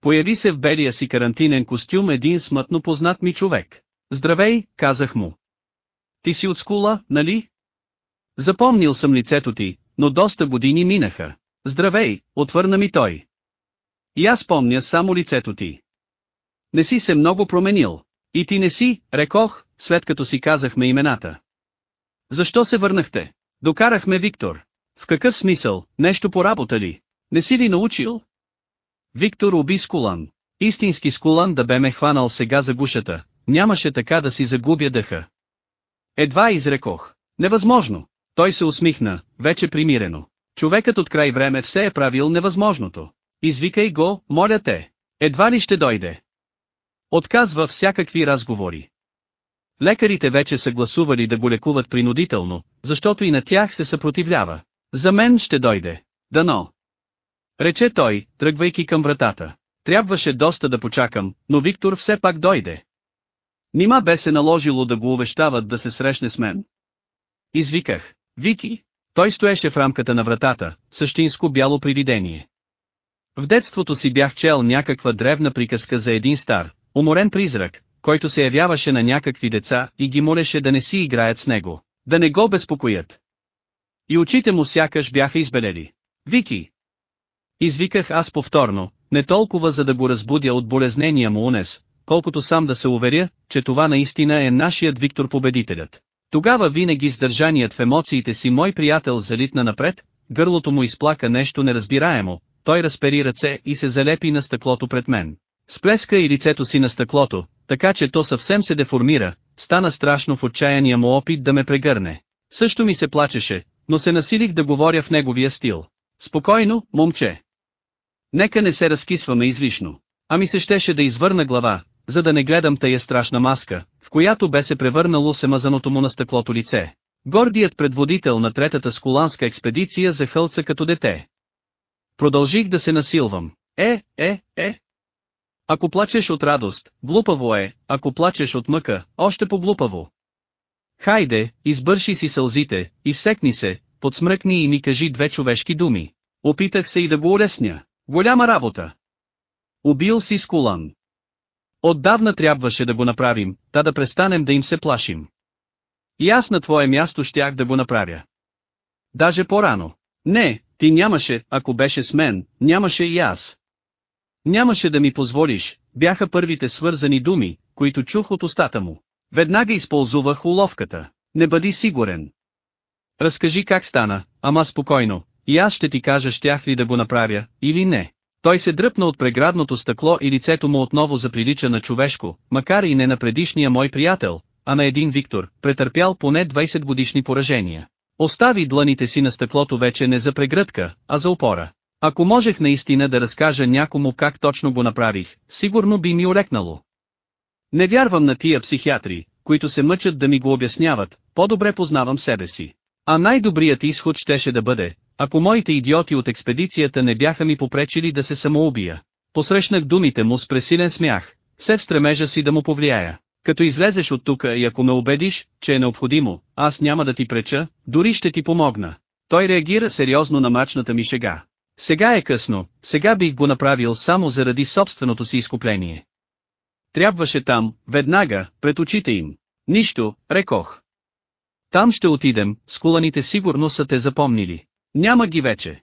Появи се в белия си карантинен костюм един смътно познат ми човек. Здравей, казах му. Ти си от скула, нали? Запомнил съм лицето ти, но доста години минаха. Здравей, отвърна ми той. И аз помня само лицето ти. Не си се много променил. И ти не си, рекох, след като си казахме имената. Защо се върнахте? Докарахме Виктор. В какъв смисъл, нещо по работа ли? Не си ли научил? Виктор уби Скулан. Истински Скулан да бе ме хванал сега за гушата, нямаше така да си загубя дъха. Едва изрекох. Невъзможно. Той се усмихна, вече примирено. Човекът от край време все е правил невъзможното. Извикай го, моля те. Едва ли ще дойде. Отказва всякакви разговори. Лекарите вече са гласували да го лекуват принудително, защото и на тях се съпротивлява. За мен ще дойде. Дано. Рече той, тръгвайки към вратата. Трябваше доста да почакам, но Виктор все пак дойде. Нима бе се наложило да го увещават да се срещне с мен. Извиках. Вики. Той стоеше в рамката на вратата, същинско бяло привидение. В детството си бях чел някаква древна приказка за един стар, уморен призрак, който се явяваше на някакви деца и ги молеше да не си играят с него, да не го безпокоят. И очите му сякаш бяха избелели. Вики! Извиках аз повторно, не толкова за да го разбудя от болезнения му унес, колкото сам да се уверя, че това наистина е нашият Виктор победителят. Тогава винаги сдържаният в емоциите си мой приятел залитна напред, гърлото му изплака нещо неразбираемо, той разпери ръце и се залепи на стъклото пред мен. Сплеска и лицето си на стъклото, така че то съвсем се деформира, стана страшно в отчаяния му опит да ме прегърне. Също ми се плачеше, но се насилих да говоря в неговия стил. Спокойно, момче. Нека не се разкисваме излишно. Ами се щеше да извърна глава, за да не гледам тая страшна маска, в която бе се превърнало семазаното му на стъклото лице. Гордият предводител на третата скуланска експедиция захълца като дете. Продължих да се насилвам. Е, е, е. Ако плачеш от радост, глупаво е, ако плачеш от мъка, още по-глупаво. Хайде, избърши си сълзите, изсекни се, подсмръкни и ми кажи две човешки думи. Опитах се и да го улесня. Голяма работа. Убил си Скулан. Отдавна трябваше да го направим, та да престанем да им се плашим. И аз на твое място щях да го направя. Даже по-рано. Не, ти нямаше, ако беше с мен, нямаше и аз. Нямаше да ми позволиш, бяха първите свързани думи, които чух от устата му. Веднага използвах уловката. Не бъди сигурен. Разкажи как стана, ама спокойно, и аз ще ти кажа щях ли да го направя, или не. Той се дръпна от преградното стъкло и лицето му отново заприлича на човешко, макар и не на предишния мой приятел, а на един Виктор, претърпял поне 20 годишни поражения. Остави дланите си на стъклото вече не за прегръдка, а за опора. Ако можех наистина да разкажа някому как точно го направих, сигурно би ми олекнало. Не вярвам на тия психиатри, които се мъчат да ми го обясняват, по-добре познавам себе си. А най-добрият изход щеше да бъде, ако моите идиоти от експедицията не бяха ми попречили да се самоубия. Посрещнах думите му с пресилен смях, все в стремежа си да му повлияя. Като излезеш от тука и ако ме убедиш, че е необходимо, аз няма да ти преча, дори ще ти помогна. Той реагира сериозно на мачната ми шега. Сега е късно, сега бих го направил само заради собственото си изкупление. Трябваше там, веднага, пред очите им. Нищо, рекох. Там ще отидем, скуланите сигурно са те запомнили. Няма ги вече.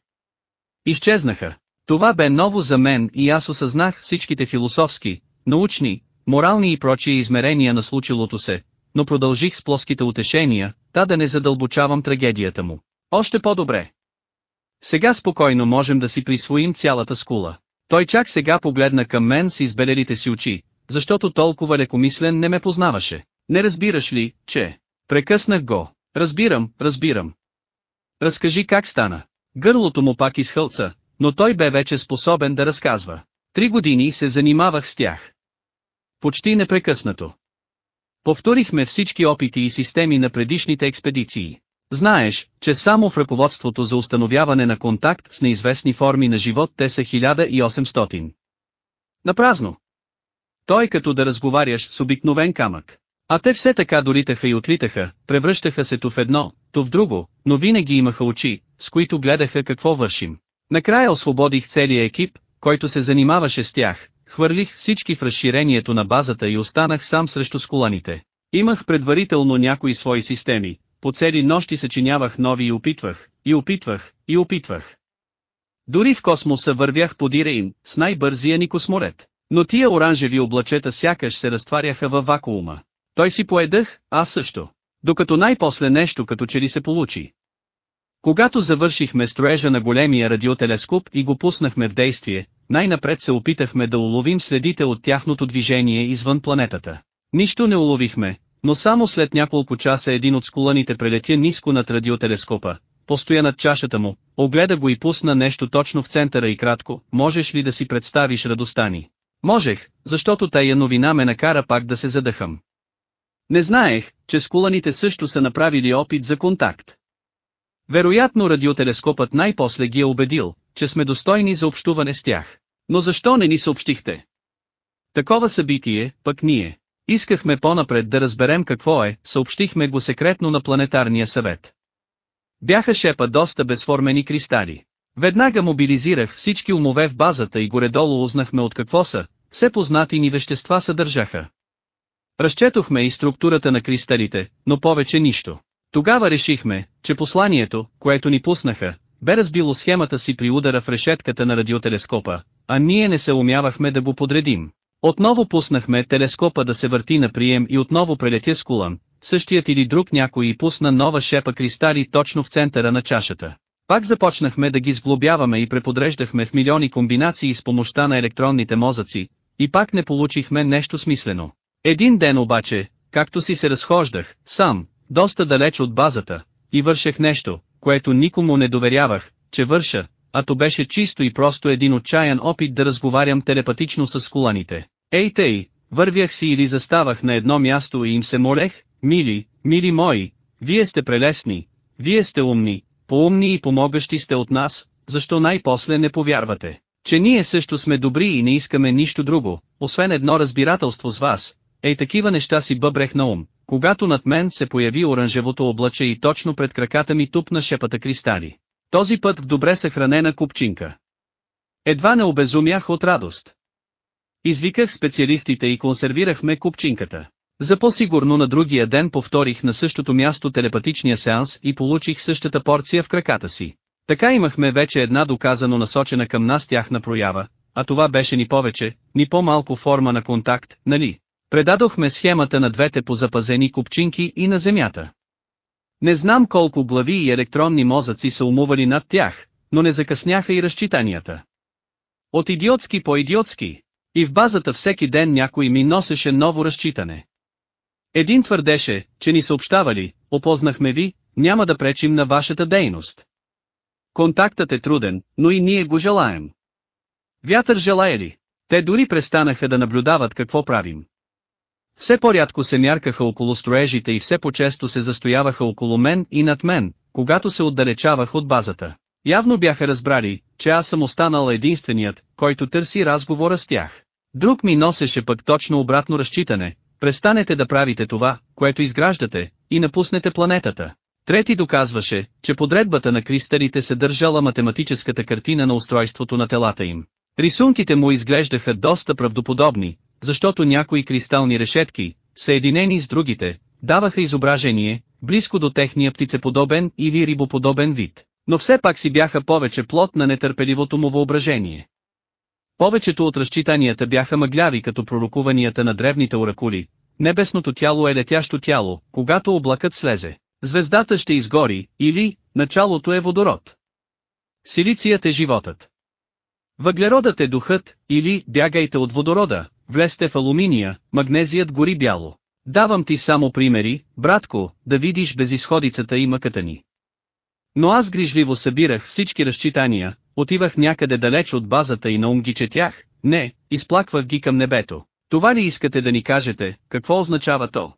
Изчезнаха. Това бе ново за мен и аз осъзнах всичките философски, научни, морални и прочие измерения на случилото се, но продължих с плоските утешения, та да не задълбочавам трагедията му. Още по-добре. Сега спокойно можем да си присвоим цялата скула. Той чак сега погледна към мен с избелелите си очи, защото толкова лекомислен не ме познаваше. Не разбираш ли, че... Прекъснах го. Разбирам, разбирам. Разкажи как стана. Гърлото му пак изхълца, но той бе вече способен да разказва. Три години се занимавах с тях. Почти непрекъснато. Повторихме всички опити и системи на предишните експедиции. Знаеш, че само в ръководството за установяване на контакт с неизвестни форми на живот те са 1800. Напразно. Той като да разговаряш с обикновен камък. А те все така долитаха и отлитаха, превръщаха се то в едно, то в друго, но винаги имаха очи, с които гледаха какво вършим. Накрая освободих целия екип, който се занимаваше с тях, хвърлих всички в разширението на базата и останах сам срещу скуланите. Имах предварително някои свои системи, по цели нощи съчинявах нови и опитвах, и опитвах, и опитвах. Дори в космоса вървях подира им, с най-бързия ни косморет. Но тия оранжеви облачета сякаш се разтваряха във вакуума. Той си поедах, аз също. Докато най-после нещо като че ли се получи. Когато завършихме строежа на големия радиотелескоп и го пуснахме в действие, най-напред се опитахме да уловим следите от тяхното движение извън планетата. Нищо не уловихме, но само след няколко часа един от скуланите прелетя ниско над радиотелескопа, постоя над чашата му, огледа го и пусна нещо точно в центъра и кратко, можеш ли да си представиш радостта ни? Можех, защото тая новина ме накара пак да се задъхам. Не знаех, че скуланите също са направили опит за контакт. Вероятно радиотелескопът най-после ги е убедил, че сме достойни за общуване с тях. Но защо не ни съобщихте? Такова събитие, пък ние. Искахме по-напред да разберем какво е, съобщихме го секретно на планетарния съвет. Бяха шепа доста безформени кристали. Веднага мобилизирах всички умове в базата и горе-долу узнахме от какво са, все познати ни вещества съдържаха. Разчетохме и структурата на кристалите, но повече нищо. Тогава решихме, че посланието, което ни пуснаха, бе разбило схемата си при удара в решетката на радиотелескопа, а ние не се умявахме да го подредим. Отново пуснахме телескопа да се върти на прием и отново прелетя с кулан, същият или друг някой и пусна нова шепа кристали точно в центъра на чашата. Пак започнахме да ги сглобяваме и преподреждахме в милиони комбинации с помощта на електронните мозъци, и пак не получихме нещо смислено. Един ден обаче, както си се разхождах, сам, доста далеч от базата, и вършех нещо, което никому не доверявах, че върша, а то беше чисто и просто един отчаян опит да разговарям телепатично с куланите. Ей тъй, вървях си или заставах на едно място и им се молех, мили, мили мои, вие сте прелесни, вие сте умни, поумни и помогащи сте от нас, защо най-после не повярвате, че ние също сме добри и не искаме нищо друго, освен едно разбирателство с вас, ей такива неща си бъбрех на ум, когато над мен се появи оранжевото облаче и точно пред краката ми тупна шепата кристали. Този път в добре съхранена купчинка. Едва не обезумях от радост. Извиках специалистите и консервирахме купчинката. За по-сигурно на другия ден повторих на същото място телепатичния сеанс и получих същата порция в краката си. Така имахме вече една доказано насочена към нас тяхна проява, а това беше ни повече, ни по-малко форма на контакт, нали? Предадохме схемата на двете позапазени купчинки и на земята. Не знам колко глави и електронни мозъци са умували над тях, но не закъсняха и разчитанията. От идиотски по идиотски. И в базата всеки ден някой ми носеше ново разчитане. Един твърдеше, че ни съобщавали, опознахме ви, няма да пречим на вашата дейност. Контактът е труден, но и ние го желаем. Вятър желая ли? Те дори престанаха да наблюдават какво правим. Все по-рядко се мяркаха около строежите и все по-често се застояваха около мен и над мен, когато се отдалечавах от базата. Явно бяха разбрали, че аз съм останал единственият, който търси разговора с тях. Друг ми носеше пък точно обратно разчитане, престанете да правите това, което изграждате, и напуснете планетата. Трети доказваше, че подредбата на кристалите се държала математическата картина на устройството на телата им. Рисунките му изглеждаха доста правдоподобни, защото някои кристални решетки, съединени с другите, даваха изображение, близко до техния птицеподобен или рибоподобен вид, но все пак си бяха повече плод на нетърпеливото му въображение. Повечето от разчитанията бяха мъгляви като пророкуванията на древните оракули. Небесното тяло е летящо тяло, когато облакът слезе. Звездата ще изгори, или, началото е водород. Силицият е животът. Въглеродът е духът, или, бягайте от водорода, влезте в алуминия, магнезият гори бяло. Давам ти само примери, братко, да видиш безисходицата и мъката ни. Но аз грижливо събирах всички разчитания, отивах някъде далеч от базата и на ум ги четях, не, изплаквах ги към небето. Това ли искате да ни кажете, какво означава то?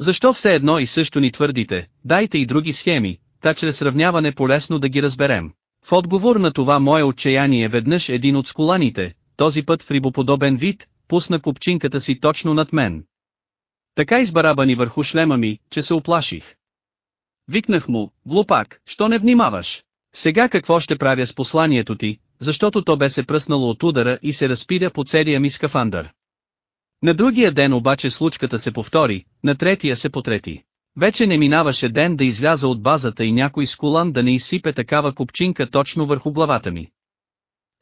Защо все едно и също ни твърдите, дайте и други схеми, та чрез сравняване полесно да ги разберем. В отговор на това мое отчаяние веднъж един от скуланите, този път в рибоподобен вид, пусна купчинката си точно над мен. Така избарабани върху шлема ми, че се оплаших. Викнах му, глупак, що не внимаваш? Сега какво ще правя с посланието ти, защото то бе се пръснало от удара и се разпиря по целия ми скафандър. На другия ден обаче случката се повтори, на третия се потрети. Вече не минаваше ден да изляза от базата и някой скулан да не изсипе такава купчинка точно върху главата ми.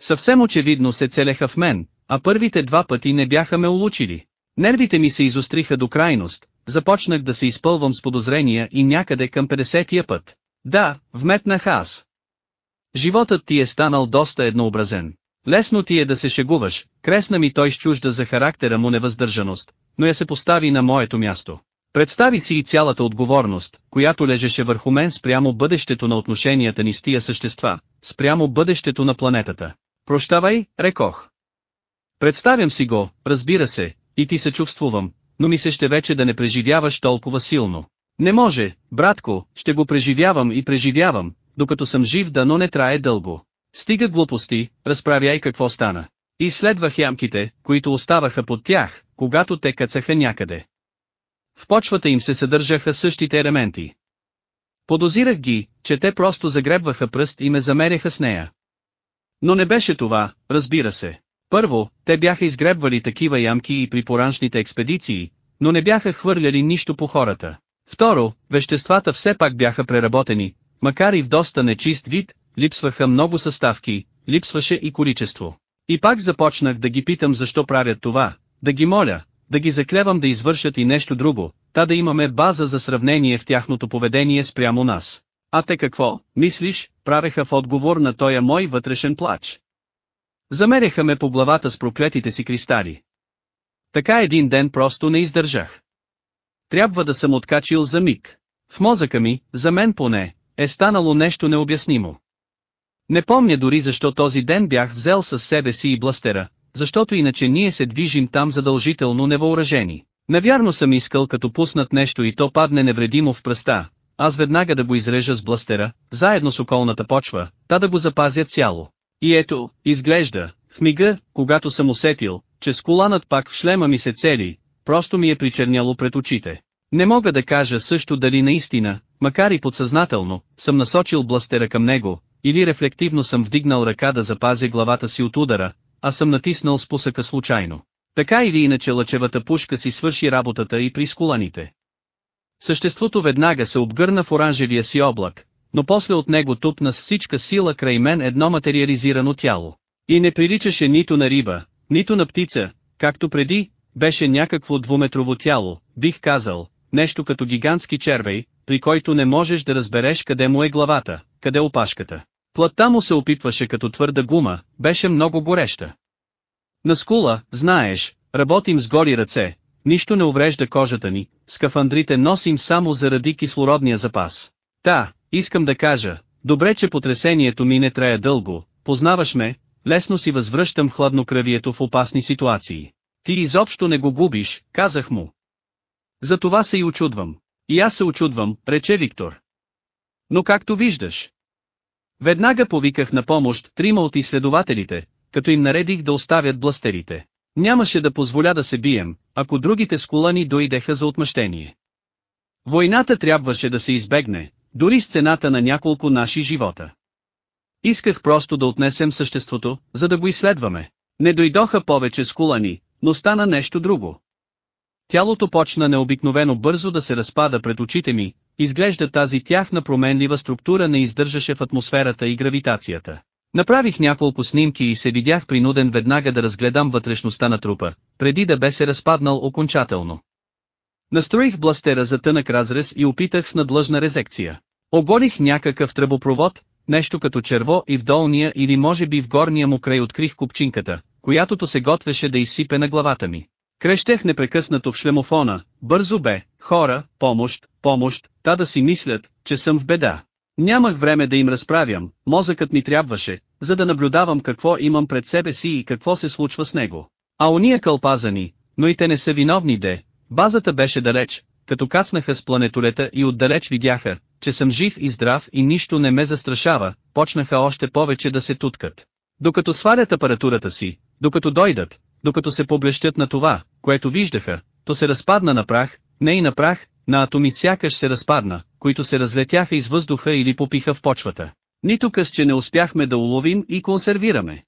Съвсем очевидно се целеха в мен, а първите два пъти не бяха ме улучили. Нервите ми се изостриха до крайност, започнах да се изпълвам с подозрения и някъде към 50-я път. Да, вметнах аз. Животът ти е станал доста еднообразен. Лесно ти е да се шегуваш, кресна ми той с чужда за характера му невъздържаност, но я се постави на моето място. Представи си и цялата отговорност, която лежеше върху мен спрямо бъдещето на отношенията ни с тия същества, спрямо бъдещето на планетата. Прощавай, рекох. Представям си го, разбира се, и ти се чувствувам, но ми се ще вече да не преживяваш толкова силно. Не може, братко, ще го преживявам и преживявам, докато съм жив да но не трае дълго. Стига глупости, разправяй какво стана. И следвах ямките, които оставаха под тях, когато те кацаха някъде. В почвата им се съдържаха същите елементи. Подозирах ги, че те просто загребваха пръст и ме замеряха с нея. Но не беше това, разбира се. Първо, те бяха изгребвали такива ямки и при пораншните експедиции, но не бяха хвърляли нищо по хората. Второ, веществата все пак бяха преработени, макар и в доста нечист вид, липсваха много съставки, липсваше и количество. И пак започнах да ги питам защо правят това, да ги моля, да ги заклевам да извършат и нещо друго, та да имаме база за сравнение в тяхното поведение спрямо нас. А те какво, мислиш, правеха в отговор на тоя мой вътрешен плач. Замеряха ме по главата с проклетите си кристали. Така един ден просто не издържах. Трябва да съм откачил за миг. В мозъка ми, за мен поне, е станало нещо необяснимо. Не помня дори защо този ден бях взел със себе си и бластера, защото иначе ние се движим там задължително невъоръжени. Навярно съм искал като пуснат нещо и то падне невредимо в пръста, аз веднага да го изрежа с бластера, заедно с околната почва, та да го запазя цяло. И ето, изглежда, в мига, когато съм усетил, че скуланът пак в шлема ми се цели, просто ми е причерняло пред очите. Не мога да кажа също дали наистина, макар и подсъзнателно, съм насочил бластера към него, или рефлективно съм вдигнал ръка да запазя главата си от удара, а съм натиснал спусъка случайно. Така или иначе лъчевата пушка си свърши работата и при скуланите. Съществото веднага се обгърна в оранжевия си облак, но после от него тупна с всичка сила край мен едно материализирано тяло. И не приличаше нито на риба, нито на птица, както преди, беше някакво двуметрово тяло, бих казал, нещо като гигантски червей, при който не можеш да разбереш къде му е главата, къде опашката. Плътта му се опитваше като твърда гума, беше много гореща. На скула, знаеш, работим с гори ръце, нищо не уврежда кожата ни, скафандрите носим само заради кислородния запас. Та, искам да кажа, добре че потресението ми не трая дълго, познаваш ме, лесно си възвръщам хладнокръвието в опасни ситуации. Ти изобщо не го губиш, казах му. За това се и очудвам. И аз се очудвам, рече Виктор. Но както виждаш. Веднага повиках на помощ трима от изследователите, като им наредих да оставят бластерите. Нямаше да позволя да се бием, ако другите скулани дойдеха за отмъщение. Войната трябваше да се избегне, дори с цената на няколко наши живота. Исках просто да отнесем съществото, за да го изследваме. Не дойдоха повече скулани, но стана нещо друго. Тялото почна необикновено бързо да се разпада пред очите ми, изглежда тази тяхна променлива структура не издържаше в атмосферата и гравитацията. Направих няколко снимки и се видях принуден веднага да разгледам вътрешността на трупа, преди да бе се разпаднал окончателно. Настроих бластера за тънък разрез и опитах с надлъжна резекция. Оборих някакъв тръбопровод, нещо като черво и в долния или може би в горния му край открих купчинката, която се готвеше да изсипе на главата ми. Крещех непрекъснато в шлемофона, бързо бе, хора, помощ, помощ, та да си мислят, че съм в беда. Нямах време да им разправям, мозъкът ми трябваше, за да наблюдавам какво имам пред себе си и какво се случва с него. А уния кълпазани, но и те не са виновни де, базата беше далеч, като кацнаха с планетолета и отдалеч видяха, че съм жив и здрав и нищо не ме застрашава, почнаха още повече да се туткат. Докато свалят апаратурата си, докато дойдат, докато се поблещят на това, което виждаха, то се разпадна на прах, не и на прах, на атоми сякаш се разпадна, които се разлетяха из въздуха или попиха в почвата. Нито късче не успяхме да уловим и консервираме.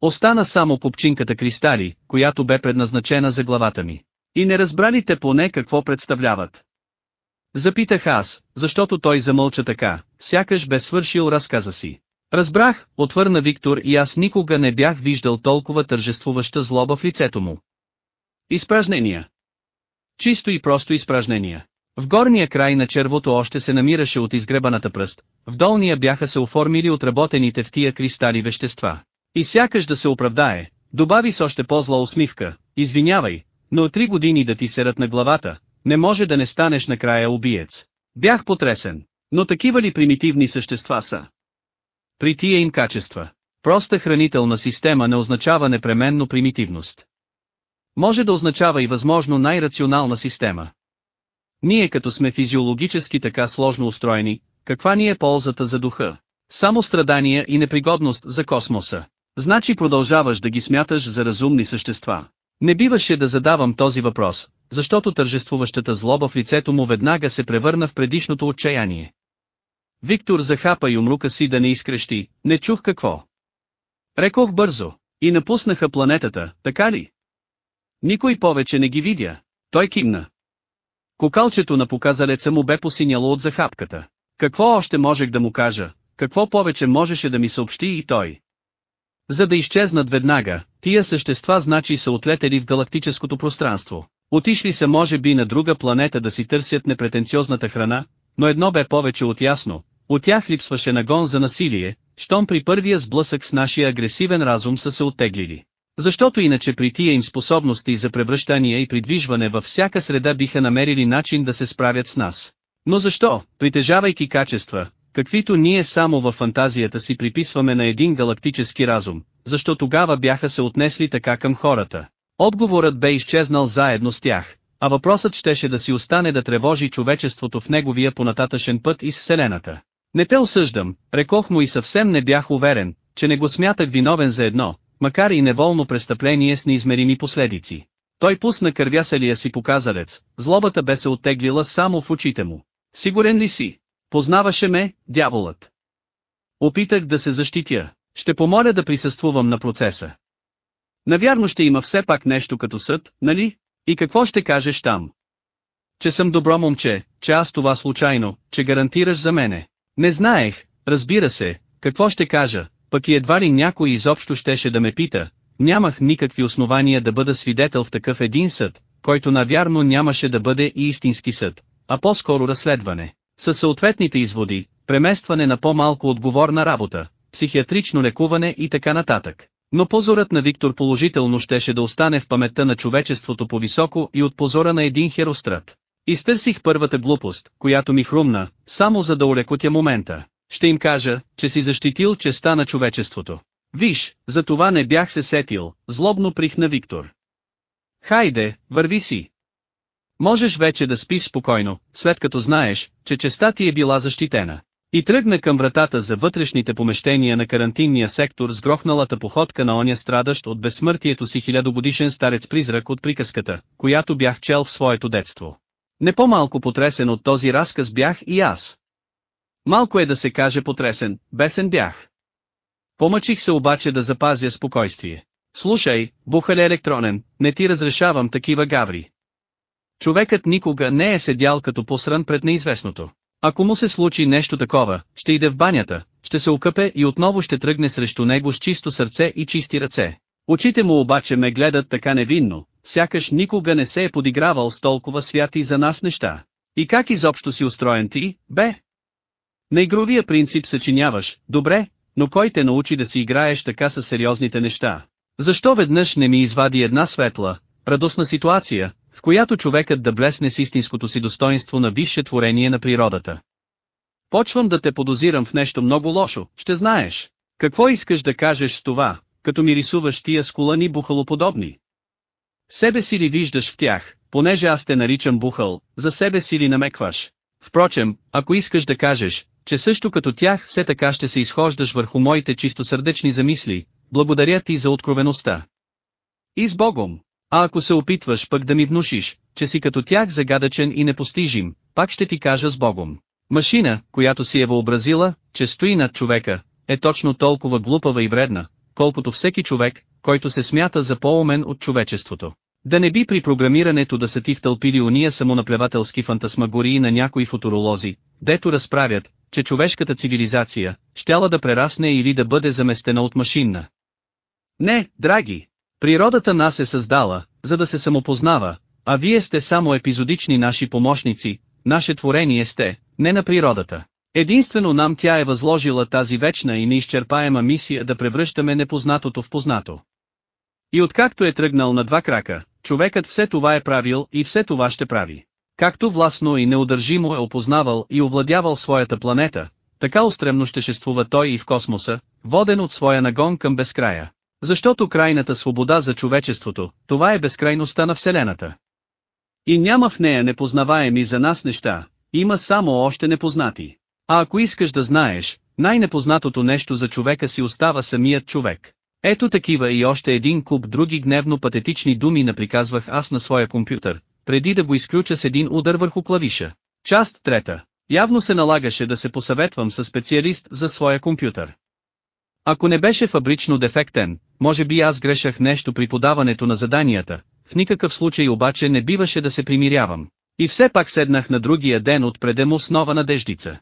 Остана само купчинката кристали, която бе предназначена за главата ми. И не разбрали те поне какво представляват. Запитах аз, защото той замълча така, сякаш бе свършил разказа си. Разбрах, отвърна Виктор и аз никога не бях виждал толкова тържествуваща злоба в лицето му. Изпражнения. Чисто и просто изпражнения. В горния край на червото още се намираше от изгребаната пръст, в долния бяха се оформили отработените в тия кристали вещества. И сякаш да се оправдае, добави с още по-зла усмивка, извинявай, но три години да ти серат на главата, не може да не станеш накрая убиец. Бях потресен, но такива ли примитивни същества са? При тия им качества, проста хранителна система не означава непременно примитивност. Може да означава и възможно най-рационална система. Ние като сме физиологически така сложно устроени, каква ни е ползата за духа? Само страдания и непригодност за космоса. Значи продължаваш да ги смяташ за разумни същества. Не биваше да задавам този въпрос, защото тържествуващата злоба в лицето му веднага се превърна в предишното отчаяние. Виктор захапа юмрука си да не изкрещи, не чух какво. Рекох бързо, и напуснаха планетата, така ли? Никой повече не ги видя. Той кимна. Кокалчето на показалеца му бе посиняло от захапката. Какво още можех да му кажа, какво повече можеше да ми съобщи и той. За да изчезнат веднага, тия същества значи са отлетели в галактическото пространство. Отишли са може би на друга планета да си търсят непретенциозната храна, но едно бе повече от ясно, от тях липсваше нагон за насилие, щом при първия сблъсък с нашия агресивен разум са се оттеглили. Защото иначе при тия им способности за превръщание и придвижване във всяка среда биха намерили начин да се справят с нас. Но защо, притежавайки качества, каквито ние само във фантазията си приписваме на един галактически разум, защо тогава бяха се отнесли така към хората? Отговорът бе изчезнал заедно с тях, а въпросът щеше да си остане да тревожи човечеството в неговия понататъшен път из Вселената. Не те осъждам, рекох му и съвсем не бях уверен, че не го смятах виновен за едно, макар и неволно престъпление с неизмерими последици. Той пусна кървяселия си показалец, злобата бе се оттеглила само в очите му. Сигурен ли си? Познаваше ме, дяволът. Опитах да се защитя. Ще помоля да присъствувам на процеса. Навярно ще има все пак нещо като съд, нали? И какво ще кажеш там? Че съм добро момче, че аз това случайно, че гарантираш за мене. Не знаех, разбира се, какво ще кажа, пък и едва ли някой изобщо щеше да ме пита, нямах никакви основания да бъда свидетел в такъв един съд, който навярно нямаше да бъде и истински съд, а по-скоро разследване. Със съответните изводи, преместване на по-малко отговорна работа, психиатрично лекуване и така нататък. Но позорът на Виктор положително щеше да остане в паметта на човечеството по-високо и от позора на един херострат. Изтърсих първата глупост, която ми хрумна, само за да улекотя момента. Ще им кажа, че си защитил честа на човечеството. Виж, за това не бях се сетил, злобно прихна Виктор. Хайде, върви си. Можеш вече да спиш спокойно, след като знаеш, че честа ти е била защитена. И тръгна към вратата за вътрешните помещения на карантинния сектор с грохналата походка на оня страдащ от безсмъртието си хилядогодишен старец-призрак от приказката, която бях чел в своето детство. Не по-малко потресен от този разказ бях и аз. Малко е да се каже потресен, бесен бях. Помъчих се обаче да запазя спокойствие. Слушай, бухале електронен, не ти разрешавам такива гаври. Човекът никога не е седял като посран пред неизвестното. Ако му се случи нещо такова, ще иде в банята, ще се окъпе и отново ще тръгне срещу него с чисто сърце и чисти ръце. Очите му обаче ме гледат така невинно, сякаш никога не се е подигравал с толкова святи за нас неща. И как изобщо си устроен ти, бе? На игровия принцип съчиняваш, добре, но кой те научи да си играеш така с сериозните неща? Защо веднъж не ми извади една светла, радостна ситуация, която човекът да блесне с истинското си достоинство на висше творение на природата? Почвам да те подозирам в нещо много лошо, ще знаеш. Какво искаш да кажеш с това, като ми рисуваш тия скулани бухалоподобни? Себе си ли виждаш в тях, понеже аз те наричам бухал, за себе си ли намекваш? Впрочем, ако искаш да кажеш, че също като тях все така ще се изхождаш върху моите чистосърдечни замисли, благодаря ти за откровеността. И с Богом. А ако се опитваш пък да ми внушиш, че си като тях загадъчен и непостижим, пак ще ти кажа с Богом. Машина, която си е въобразила, че стои над човека, е точно толкова глупава и вредна, колкото всеки човек, който се смята за по-умен от човечеството. Да не би при програмирането да са ти втълпили уния самонаплевателски фантасмагории на някои футуролози, дето разправят, че човешката цивилизация, щяла да прерасне или да бъде заместена от машинна. Не, драги! Природата нас е създала, за да се самопознава, а вие сте само епизодични наши помощници, наше творение сте, не на природата. Единствено нам тя е възложила тази вечна и неизчерпаема мисия да превръщаме непознатото в познато. И откакто е тръгнал на два крака, човекът все това е правил и все това ще прави. Както властно и неудържимо е опознавал и овладявал своята планета, така устремно ще шествува той и в космоса, воден от своя нагон към безкрая. Защото крайната свобода за човечеството, това е безкрайността на Вселената. И няма в нея непознаваеми за нас неща, има само още непознати. А ако искаш да знаеш, най-непознатото нещо за човека си остава самият човек. Ето такива и още един куп други гневно-патетични думи наприказвах аз на своя компютър, преди да го изключа с един удар върху клавиша. Част трета. Явно се налагаше да се посъветвам с специалист за своя компютър. Ако не беше фабрично дефектен, може би аз грешах нещо при подаването на заданията, в никакъв случай обаче не биваше да се примирявам. И все пак седнах на другия ден от предемо с нова надеждица.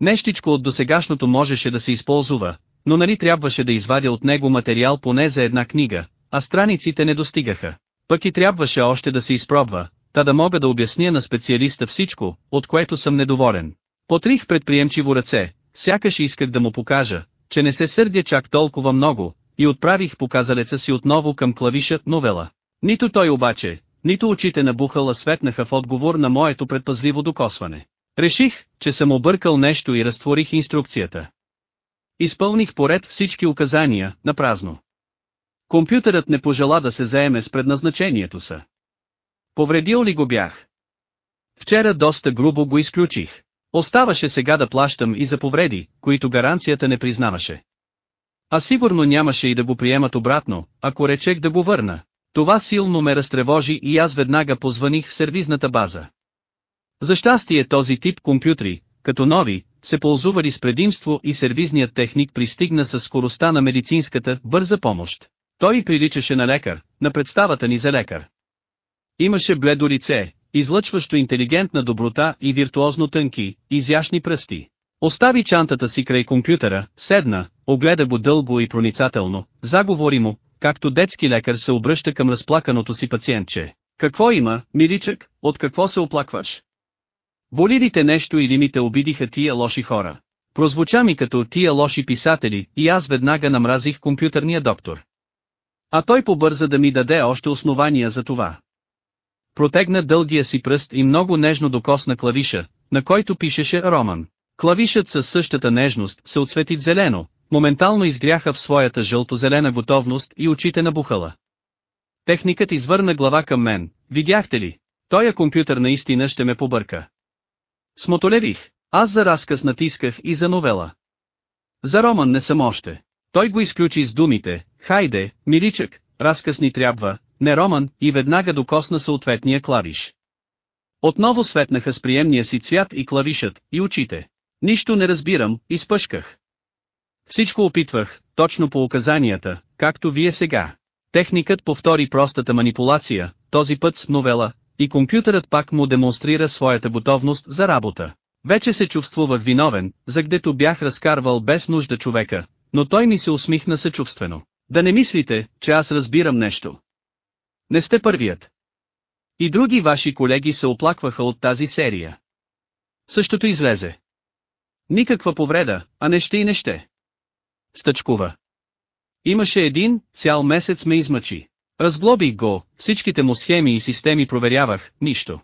Нещичко от досегашното можеше да се използва, но нали трябваше да извадя от него материал поне за една книга, а страниците не достигаха. Пък и трябваше още да се изпробва, та да мога да обясня на специалиста всичко, от което съм недоволен. Потрих предприемчиво ръце, сякаш исках да му покажа, че не се сърдя чак толкова много, и отправих показалеца си отново към клавиша «Новела». Нито той обаче, нито очите на Бухала светнаха в отговор на моето предпазливо докосване. Реших, че съм объркал нещо и разтворих инструкцията. Изпълних поред всички указания, на празно. Компютърът не пожела да се заеме с предназначението са. Повредил ли го бях? Вчера доста грубо го изключих. Оставаше сега да плащам и за повреди, които гаранцията не признаваше. А сигурно нямаше и да го приемат обратно, ако речех да го върна. Това силно ме разтревожи и аз веднага позваних в сервизната база. За щастие този тип компютри, като нови, се ползували с предимство и сервизният техник пристигна с скоростта на медицинската бърза помощ. Той приличаше на лекар, на представата ни за лекар. Имаше бледо лице, излъчващо интелигентна доброта и виртуозно тънки, изящни пръсти. Остави чантата си край компютъра, седна, огледа го дълго и проницателно, заговори му, както детски лекар се обръща към разплаканото си пациентче. Какво има, миличък, от какво се оплакваш? Боли ли те нещо или ми те обидиха тия лоши хора? Прозвуча ми като тия лоши писатели, и аз веднага намразих компютърния доктор. А той побърза да ми даде още основания за това. Протегна дългия си пръст и много нежно докосна клавиша, на който пишеше Роман. Клавишът със същата нежност се отсвети в зелено, моментално изгряха в своята жълто-зелена готовност и очите набухала. Техникът извърна глава към мен, видяхте ли? Тоя компютър наистина ще ме побърка. Смотолевих. Аз за разказ натисках и за новела. За роман не съм още. Той го изключи с думите, хайде, миличък, разказ ни трябва, не роман, и веднага докосна съответния клавиш. Отново светнаха с приемния си цвят и клавишът, и очите. Нищо не разбирам, изпъшках. Всичко опитвах, точно по указанията, както вие сега. Техникът повтори простата манипулация, този път с новела, и компютърът пак му демонстрира своята готовност за работа. Вече се чувствувах виновен, за гдето бях разкарвал без нужда човека, но той ми се усмихна съчувствено. Да не мислите, че аз разбирам нещо. Не сте първият. И други ваши колеги се оплакваха от тази серия. Същото излезе. Никаква повреда, а не ще и не ще. Стъчкува. Имаше един, цял месец ме измъчи. Разглобих го, всичките му схеми и системи проверявах, нищо.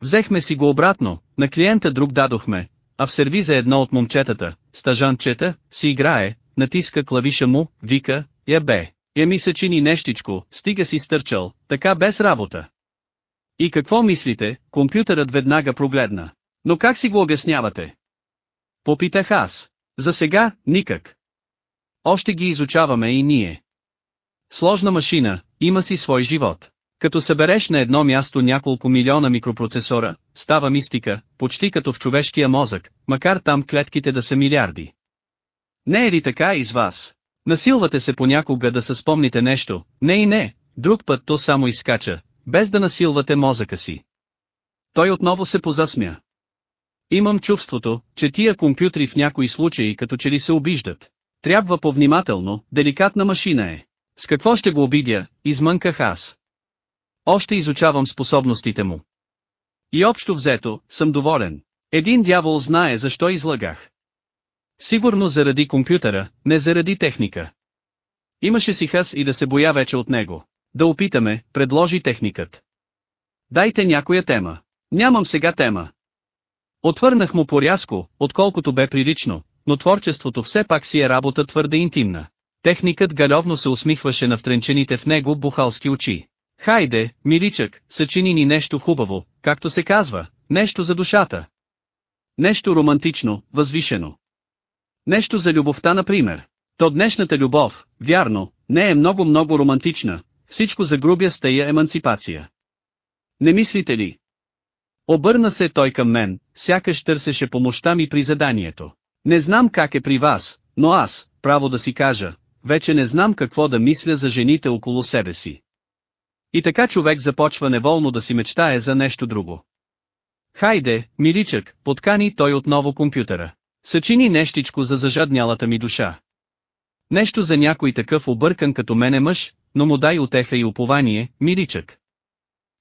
Взехме си го обратно, на клиента друг дадохме, а в сервиза едно от момчетата, стажанчета, си играе, натиска клавиша му, вика, я бе, я ми се чини нещичко, стига си стърчал, така без работа. И какво мислите, компютърът веднага прогледна. Но как си го обяснявате? Попитах аз. За сега, никак. Още ги изучаваме и ние. Сложна машина, има си свой живот. Като събереш на едно място няколко милиона микропроцесора, става мистика, почти като в човешкия мозък, макар там клетките да са милиарди. Не е ли така и с вас? Насилвате се понякога да се спомните нещо, не и не, друг път то само изкача, без да насилвате мозъка си. Той отново се позасмя. Имам чувството, че тия компютри в някои случаи като че ли се обиждат. Трябва повнимателно, деликатна машина е. С какво ще го обидя, измънках аз. Още изучавам способностите му. И общо взето, съм доволен. Един дявол знае защо излагах. Сигурно заради компютъра, не заради техника. Имаше си хас и да се боя вече от него. Да опитаме, предложи техникът. Дайте някоя тема. Нямам сега тема. Отвърнах му порязко, отколкото бе прилично, но творчеството все пак си е работа твърде интимна. Техникът галевно се усмихваше на втренчените в него бухалски очи. Хайде, миличък, съчини ни нещо хубаво, както се казва, нещо за душата. Нещо романтично, възвишено. Нещо за любовта например. То днешната любов, вярно, не е много-много романтична, всичко загрубя с тая емансипация. Не мислите ли? Обърна се той към мен, сякаш търсеше помощта ми при заданието. Не знам как е при вас, но аз, право да си кажа, вече не знам какво да мисля за жените около себе си. И така човек започва неволно да си мечтае за нещо друго. Хайде, миличък, подкани той отново компютъра. Съчини нещичко за зажаднялата ми душа. Нещо за някой такъв объркан като мене мъж, но му дай отеха и упование, миличък.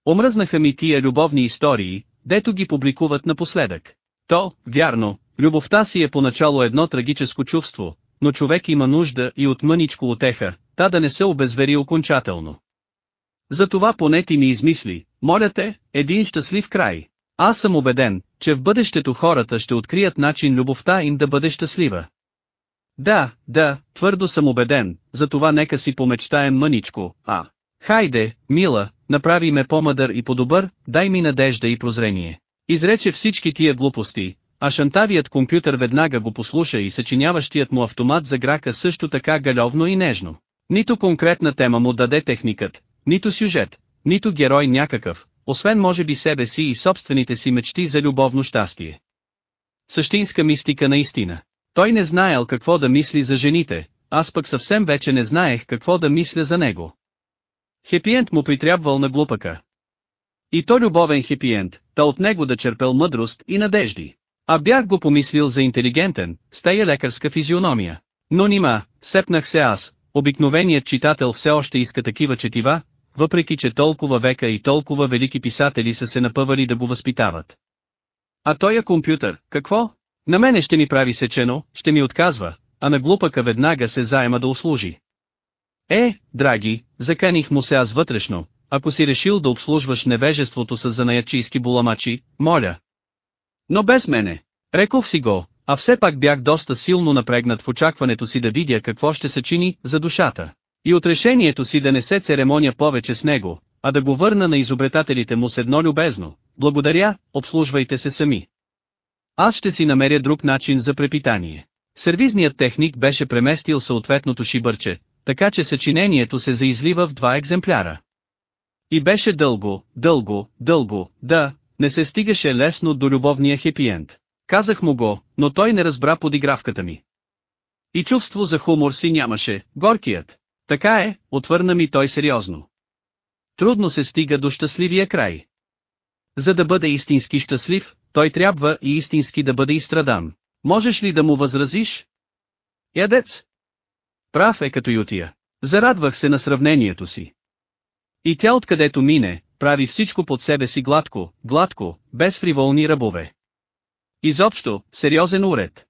Омръзнаха ми тия любовни истории, дето ги публикуват напоследък. То, вярно, любовта си е поначало едно трагическо чувство, но човек има нужда и от мъничко отеха, та да не се обезвери окончателно. Затова поне ти ми измисли, моля те, един щастлив край. Аз съм убеден, че в бъдещето хората ще открият начин любовта им да бъде щастлива. Да, да, твърдо съм убеден, затова нека си помечтаем мъничко, а. Хайде, мила, направи ме по-мъдър и по-добър, дай ми надежда и прозрение. Изрече всички тия глупости, а шантавият компютър веднага го послуша и съчиняващият му автомат заграка също така галевно и нежно. Нито конкретна тема му даде техникът, нито сюжет, нито герой някакъв, освен може би себе си и собствените си мечти за любовно щастие. Същинска мистика наистина. Той не знаел какво да мисли за жените, аз пък съвсем вече не знаех какво да мисля за него. Хепиент му притрябвал на глупака. И то любовен хепиент, та от него да черпел мъдрост и надежди. А бях го помислил за интелигентен, с тая лекарска физиономия. Но нима, сепнах се аз, обикновеният читател все още иска такива четива, въпреки че толкова века и толкова велики писатели са се напъвали да го възпитават. А той е компютър, какво? На мене ще ми прави сечено, ще ми отказва, а на глупака веднага се заема да услужи. Е, драги, заканих му се аз вътрешно, ако си решил да обслужваш невежеството с занаячийски буламачи, моля. Но без мене. Рекох си го, а все пак бях доста силно напрегнат в очакването си да видя какво ще се чини за душата. И от решението си да не се церемоня повече с него, а да го върна на изобретателите му с едно любезно. Благодаря, обслужвайте се сами. Аз ще си намеря друг начин за препитание. Сервизният техник беше преместил съответното шибърче, така че съчинението се заизлива в два екземпляра. И беше дълго, дълго, дълго, да, не се стигаше лесно до любовния хепиенд. Казах му го, но той не разбра подигравката ми. И чувство за хумор си нямаше, горкият. Така е, отвърна ми той сериозно. Трудно се стига до щастливия край. За да бъде истински щастлив, той трябва и истински да бъде изстрадан. Можеш ли да му възразиш? Ядец. Прав е като ютия. Зарадвах се на сравнението си. И тя откъдето мине, прави всичко под себе си гладко, гладко, без фриволни ръбове. Изобщо, сериозен уред.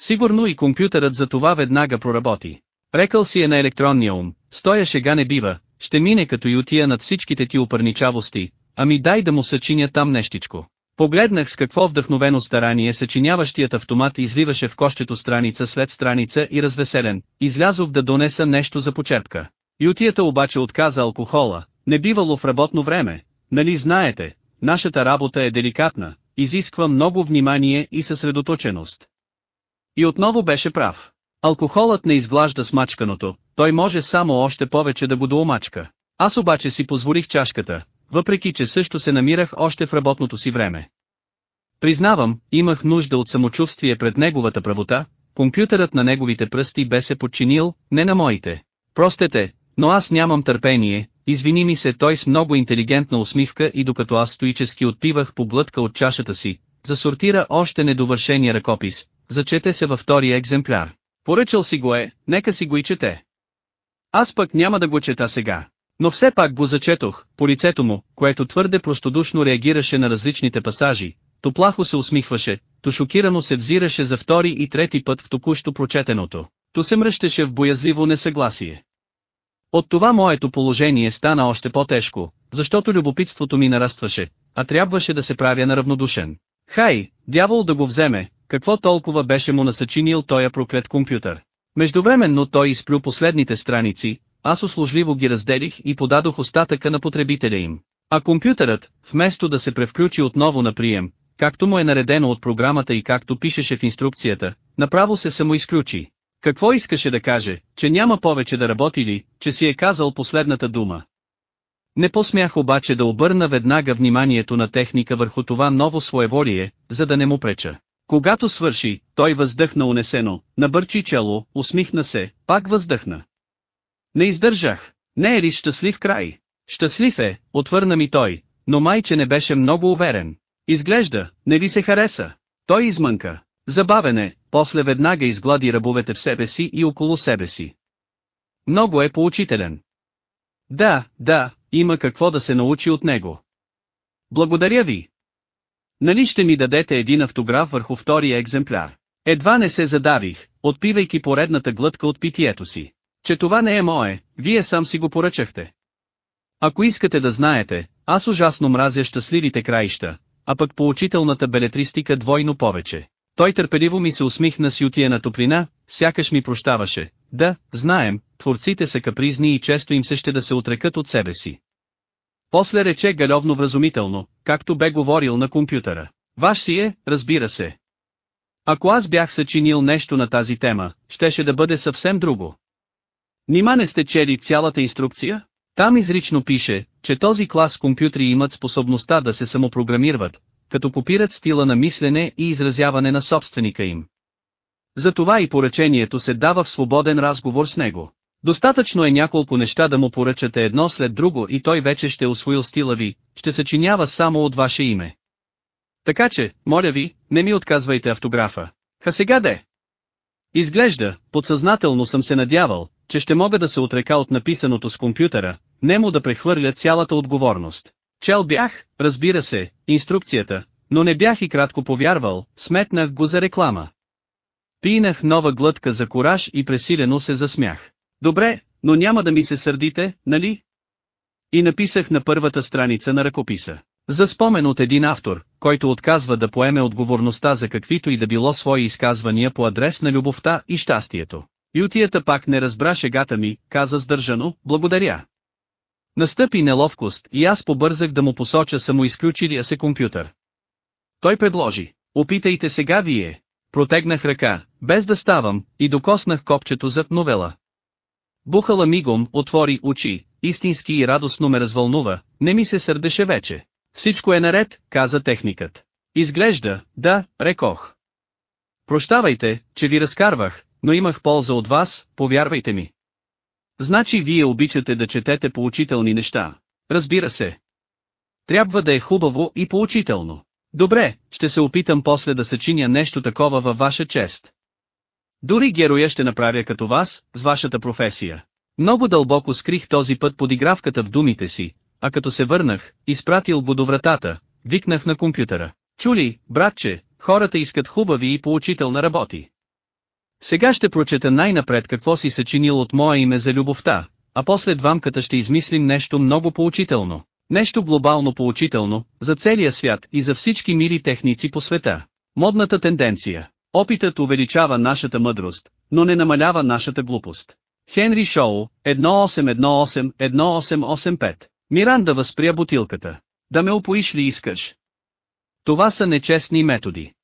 Сигурно и компютърът за това веднага проработи. Рекал си е на електронния ум, стоя шега не бива, ще мине като ютия над всичките ти упърничавости, ами дай да му съчиня там нещичко. Погледнах с какво вдъхновено старание съчиняващият автомат изливаше в кощето страница след страница и развеселен, излязох да донеса нещо за почерпка. Ютията обаче отказа алкохола, не бивало в работно време, нали знаете, нашата работа е деликатна, изисква много внимание и съсредоточеност. И отново беше прав. Алкохолът не изглажда смачканото, той може само още повече да го доомачка. Аз обаче си позволих чашката, въпреки че също се намирах още в работното си време. Признавам, имах нужда от самочувствие пред неговата правота, компютърът на неговите пръсти бе се подчинил, не на моите. Простете, но аз нямам търпение, извини ми се той с много интелигентна усмивка и докато аз стоически отпивах по глътка от чашата си, засортира още недовършения ръкопис, зачете се във втория екземпляр. Поръчал си го е, нека си го и чете. Аз пък няма да го чета сега. Но все пак го зачетох, по лицето му, което твърде простодушно реагираше на различните пасажи, то плахо се усмихваше, то шокирано се взираше за втори и трети път в току-що прочетеното, то се мръщеше в боязливо несъгласие. От това моето положение стана още по-тежко, защото любопитството ми нарастваше, а трябваше да се правя наравнодушен. Хай, дявол да го вземе, какво толкова беше му насъчинил тоя проклет компютър. Междувременно той изплю последните страници, аз услужливо ги разделих и подадох остатъка на потребителя им. А компютърът, вместо да се превключи отново на прием, както му е наредено от програмата и както пишеше в инструкцията, направо се самоизключи. Какво искаше да каже, че няма повече да работи ли, че си е казал последната дума. Не посмях обаче да обърна веднага вниманието на техника върху това ново своеволие, за да не му преча. Когато свърши, той въздъхна унесено, набърчи чело, усмихна се, пак въздъхна. Не издържах. Не е ли щастлив край? Щастлив е, отвърна ми той, но майче не беше много уверен. Изглежда, не ви се хареса. Той измънка. Забавене, после веднага изглади ръбовете в себе си и около себе си. Много е поучителен. Да, да, има какво да се научи от него. Благодаря ви. Нали ще ми дадете един автограф върху втория екземпляр? Едва не се задавих, отпивайки поредната глътка от питието си. Че това не е мое, вие сам си го поръчахте. Ако искате да знаете, аз ужасно мразя щастливите краища, а пък поучителната белетристика двойно повече. Той търпеливо ми се усмихна с ютия на топлина, сякаш ми прощаваше. Да, знаем, творците са капризни и често им се ще да се отрекат от себе си. После рече галевно вразумително, както бе говорил на компютъра. Ваш си е, разбира се. Ако аз бях съчинил нещо на тази тема, щеше да бъде съвсем друго. Нима не сте чели цялата инструкция? Там изрично пише, че този клас компютри имат способността да се самопрограмират, като попират стила на мислене и изразяване на собственика им. Затова и поръчението се дава в свободен разговор с него. Достатъчно е няколко неща да му поръчате едно след друго и той вече ще освоил стила ви, ще съчинява само от ваше име. Така че, моля ви, не ми отказвайте автографа. Ха сега де! Изглежда, подсъзнателно съм се надявал, че ще мога да се отрека от написаното с компютъра, не му да прехвърля цялата отговорност. Чел бях, разбира се, инструкцията, но не бях и кратко повярвал, сметнах го за реклама. Пинах нова глътка за кораж и пресилено се засмях. Добре, но няма да ми се сърдите, нали? И написах на първата страница на ръкописа. За спомен от един автор, който отказва да поеме отговорността за каквито и да било свои изказвания по адрес на любовта и щастието. Ютията пак не разбра шегата ми, каза сдържано, благодаря. Настъпи неловкост и аз побързах да му посоча самоизключилия се компютър. Той предложи, Опитайте сега вие. Протегнах ръка, без да ставам, и докоснах копчето зад новела. Бухала мигом отвори очи, истински и радостно ме развълнува, не ми се сърдеше вече. Всичко е наред, каза техникът. Изглежда, да, рекох. Прощавайте, че ви разкарвах, но имах полза от вас, повярвайте ми. Значи вие обичате да четете поучителни неща. Разбира се. Трябва да е хубаво и поучително. Добре, ще се опитам после да съчиня нещо такова във ваша чест. Дори героя ще направя като вас, с вашата професия. Много дълбоко скрих този път подигравката в думите си, а като се върнах, изпратил го до вратата, викнах на компютъра. Чули, братче, хората искат хубави и поучителна работи. Сега ще прочета най-напред какво си съчинил от моя име за любовта, а после двамката ще измислим нещо много поучително. Нещо глобално поучително, за целия свят и за всички мили техници по света. Модната тенденция. Опитът увеличава нашата мъдрост, но не намалява нашата глупост. Хенри Шоу, 1818-1885. Миранда възпря бутилката. Да ме опоиш ли искаш? Това са нечестни методи.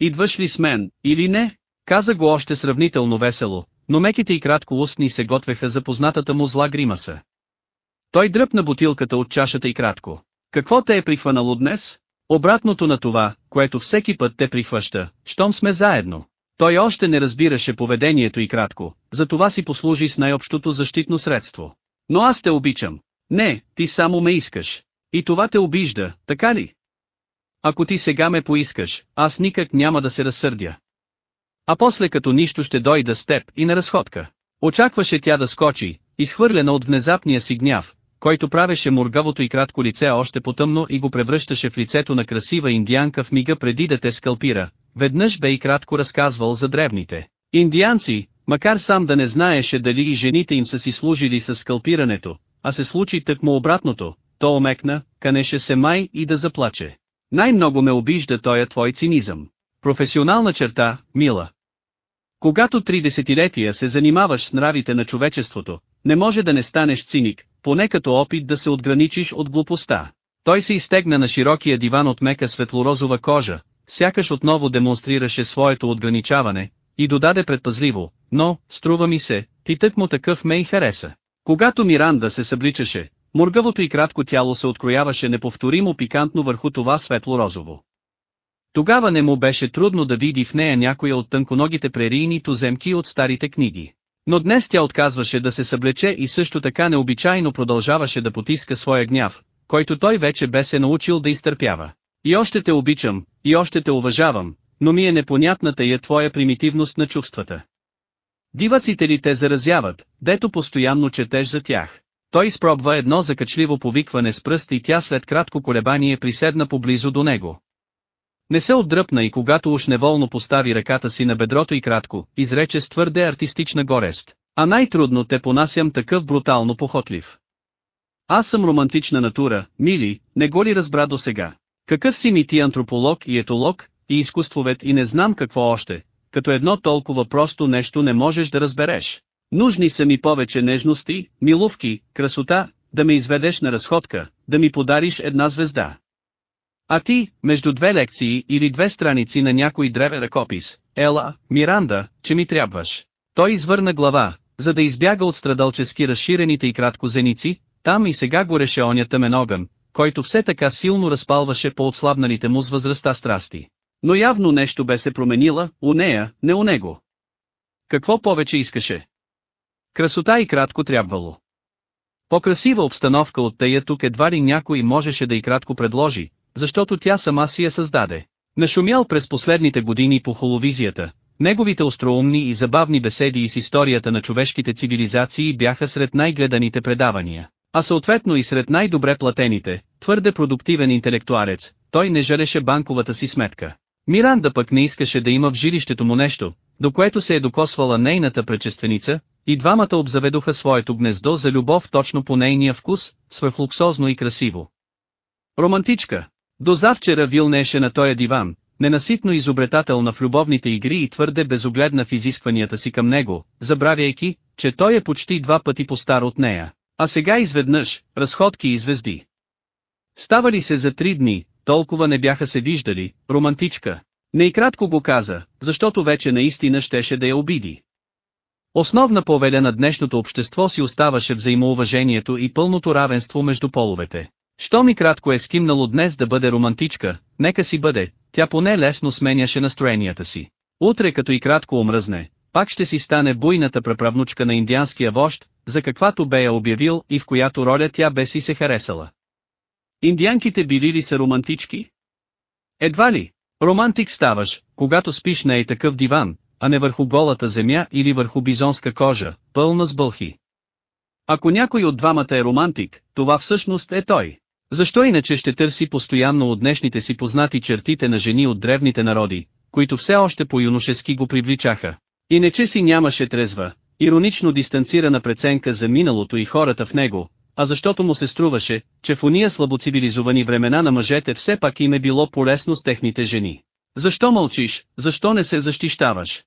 Идваш ли с мен, или не? Каза го още сравнително весело, но меките и кратко устни се готвеха за познатата му зла гримаса. Той дръпна бутилката от чашата и кратко. Какво те е прихванало днес? Обратното на това, което всеки път те прихваща, щом сме заедно. Той още не разбираше поведението и кратко, затова си послужи с най-общото защитно средство. Но аз те обичам. Не, ти само ме искаш. И това те обижда, така ли? Ако ти сега ме поискаш, аз никак няма да се разсърдя. А после като нищо ще дойда с теб и на разходка. Очакваше тя да скочи, изхвърлена от внезапния си гняв, който правеше мургавото и кратко лице още потъмно и го превръщаше в лицето на красива индианка в мига преди да те скалпира, веднъж бе и кратко разказвал за древните. Индианци, макар сам да не знаеше дали и жените им са си служили с скалпирането, а се случи тъкмо обратното, то омекна, канеше се май и да заплаче. Най-много ме обижда тоя твой цинизъм. Професионална черта, мила. Когато три десетилетия се занимаваш с нравите на човечеството, не може да не станеш циник, поне като опит да се отграничиш от глупостта. Той се изтегна на широкия диван от мека светлорозова кожа, сякаш отново демонстрираше своето отграничаване, и додаде предпазливо, но, струва ми се, ти тък му такъв ме и хареса. Когато Миранда се събличаше, мургавото и кратко тяло се открояваше неповторимо пикантно върху това светло-розово. Тогава не му беше трудно да види в нея някоя от тънконогите прерийни туземки от старите книги. Но днес тя отказваше да се съблече и също така необичайно продължаваше да потиска своя гняв, който той вече бе се научил да изтърпява. И още те обичам, и още те уважавам, но ми е непонятната я твоя примитивност на чувствата. Диваците ли те заразяват, дето постоянно четеш за тях? Той изпробва едно закачливо повикване с пръст и тя след кратко колебание приседна поблизо до него. Не се отдръпна и когато уж неволно постави ръката си на бедрото и кратко, изрече с твърде артистична горест. А най-трудно те понасям такъв брутално похотлив. Аз съм романтична натура, мили, не го ли разбра до сега. Какъв си ми ти антрополог и етолог, и изкуствовед и не знам какво още, като едно толкова просто нещо не можеш да разбереш. Нужни са ми повече нежности, милувки, красота, да ме изведеш на разходка, да ми подариш една звезда. А ти, между две лекции или две страници на някой древен ръкопис, ела, Миранда, че ми трябваш. Той извърна глава, за да избяга от страдалчески разширените и кратко зеници, там и сега гореше оня тъмен огън, който все така силно разпалваше по отслабналите му с възрастта страсти. Но явно нещо бе се променила, у нея, не у него. Какво повече искаше? Красота и кратко трябвало. По-красива обстановка от тая тук едва ли някой можеше да и кратко предложи, защото тя сама си я създаде. Нашумял през последните години по холовизията, неговите остроумни и забавни беседи с историята на човешките цивилизации бяха сред най-гледаните предавания. А съответно и сред най-добре платените, твърде продуктивен интелектуалец, той не жалеше банковата си сметка. Миранда пък не искаше да има в жилището му нещо, до което се е докосвала нейната предшественица, и двамата обзаведоха своето гнездо за любов точно по нейния вкус, свръхлуксозно и красиво. Романтичка. До завчера вилнеше на тоя диван, ненаситно изобретателна в любовните игри и твърде безогледна в изискванията си към него, забравяйки, че той е почти два пъти по-стар от нея. А сега изведнъж, разходки и звезди. Става ли се за три дни, толкова не бяха се виждали, романтичка. Не го каза, защото вече наистина щеше да я обиди. Основна повеля на днешното общество си оставаше взаимоуважението и пълното равенство между половете. Що ми кратко е скимнало днес да бъде романтичка, нека си бъде, тя поне лесно сменяше настроенията си. Утре като и кратко омръзне, пак ще си стане буйната преправнучка на индианския вожд, за каквато бе я обявил и в която роля тя бе си се харесала. Индианките били ли са романтички? Едва ли. Романтик ставаш, когато спиш на е такъв диван, а не върху голата земя или върху бизонска кожа, пълна с бълхи. Ако някой от двамата е романтик, това всъщност е той. Защо иначе ще търси постоянно от днешните си познати чертите на жени от древните народи, които все още по-юношески го привличаха? И не че си нямаше трезва, иронично дистанцирана преценка за миналото и хората в него, а защото му се струваше, че в уния слабоцивилизовани времена на мъжете все пак им е било полезно с техните жени. Защо мълчиш, защо не се защищаваш?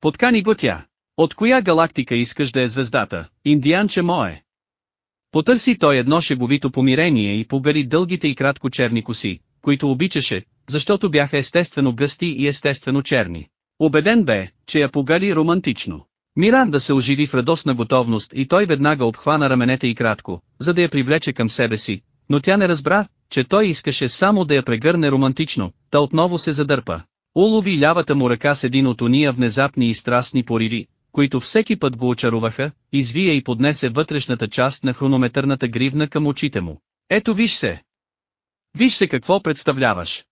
Подкани го тя. От коя галактика искаш да е звездата, индианче мое? Потърси той едно шеговито помирение и побери дългите и кратко черни коси, които обичаше, защото бяха естествено гъсти и естествено черни. Обеден бе, че я погали романтично. Миранда се оживи в радостна готовност и той веднага обхвана раменете и кратко, за да я привлече към себе си, но тя не разбра, че той искаше само да я прегърне романтично, та отново се задърпа. Улови лявата му ръка с един от уния внезапни и страстни пориви, които всеки път го очаруваха, извия и поднесе вътрешната част на хронометърната гривна към очите му. Ето виж се! Виж се какво представляваш!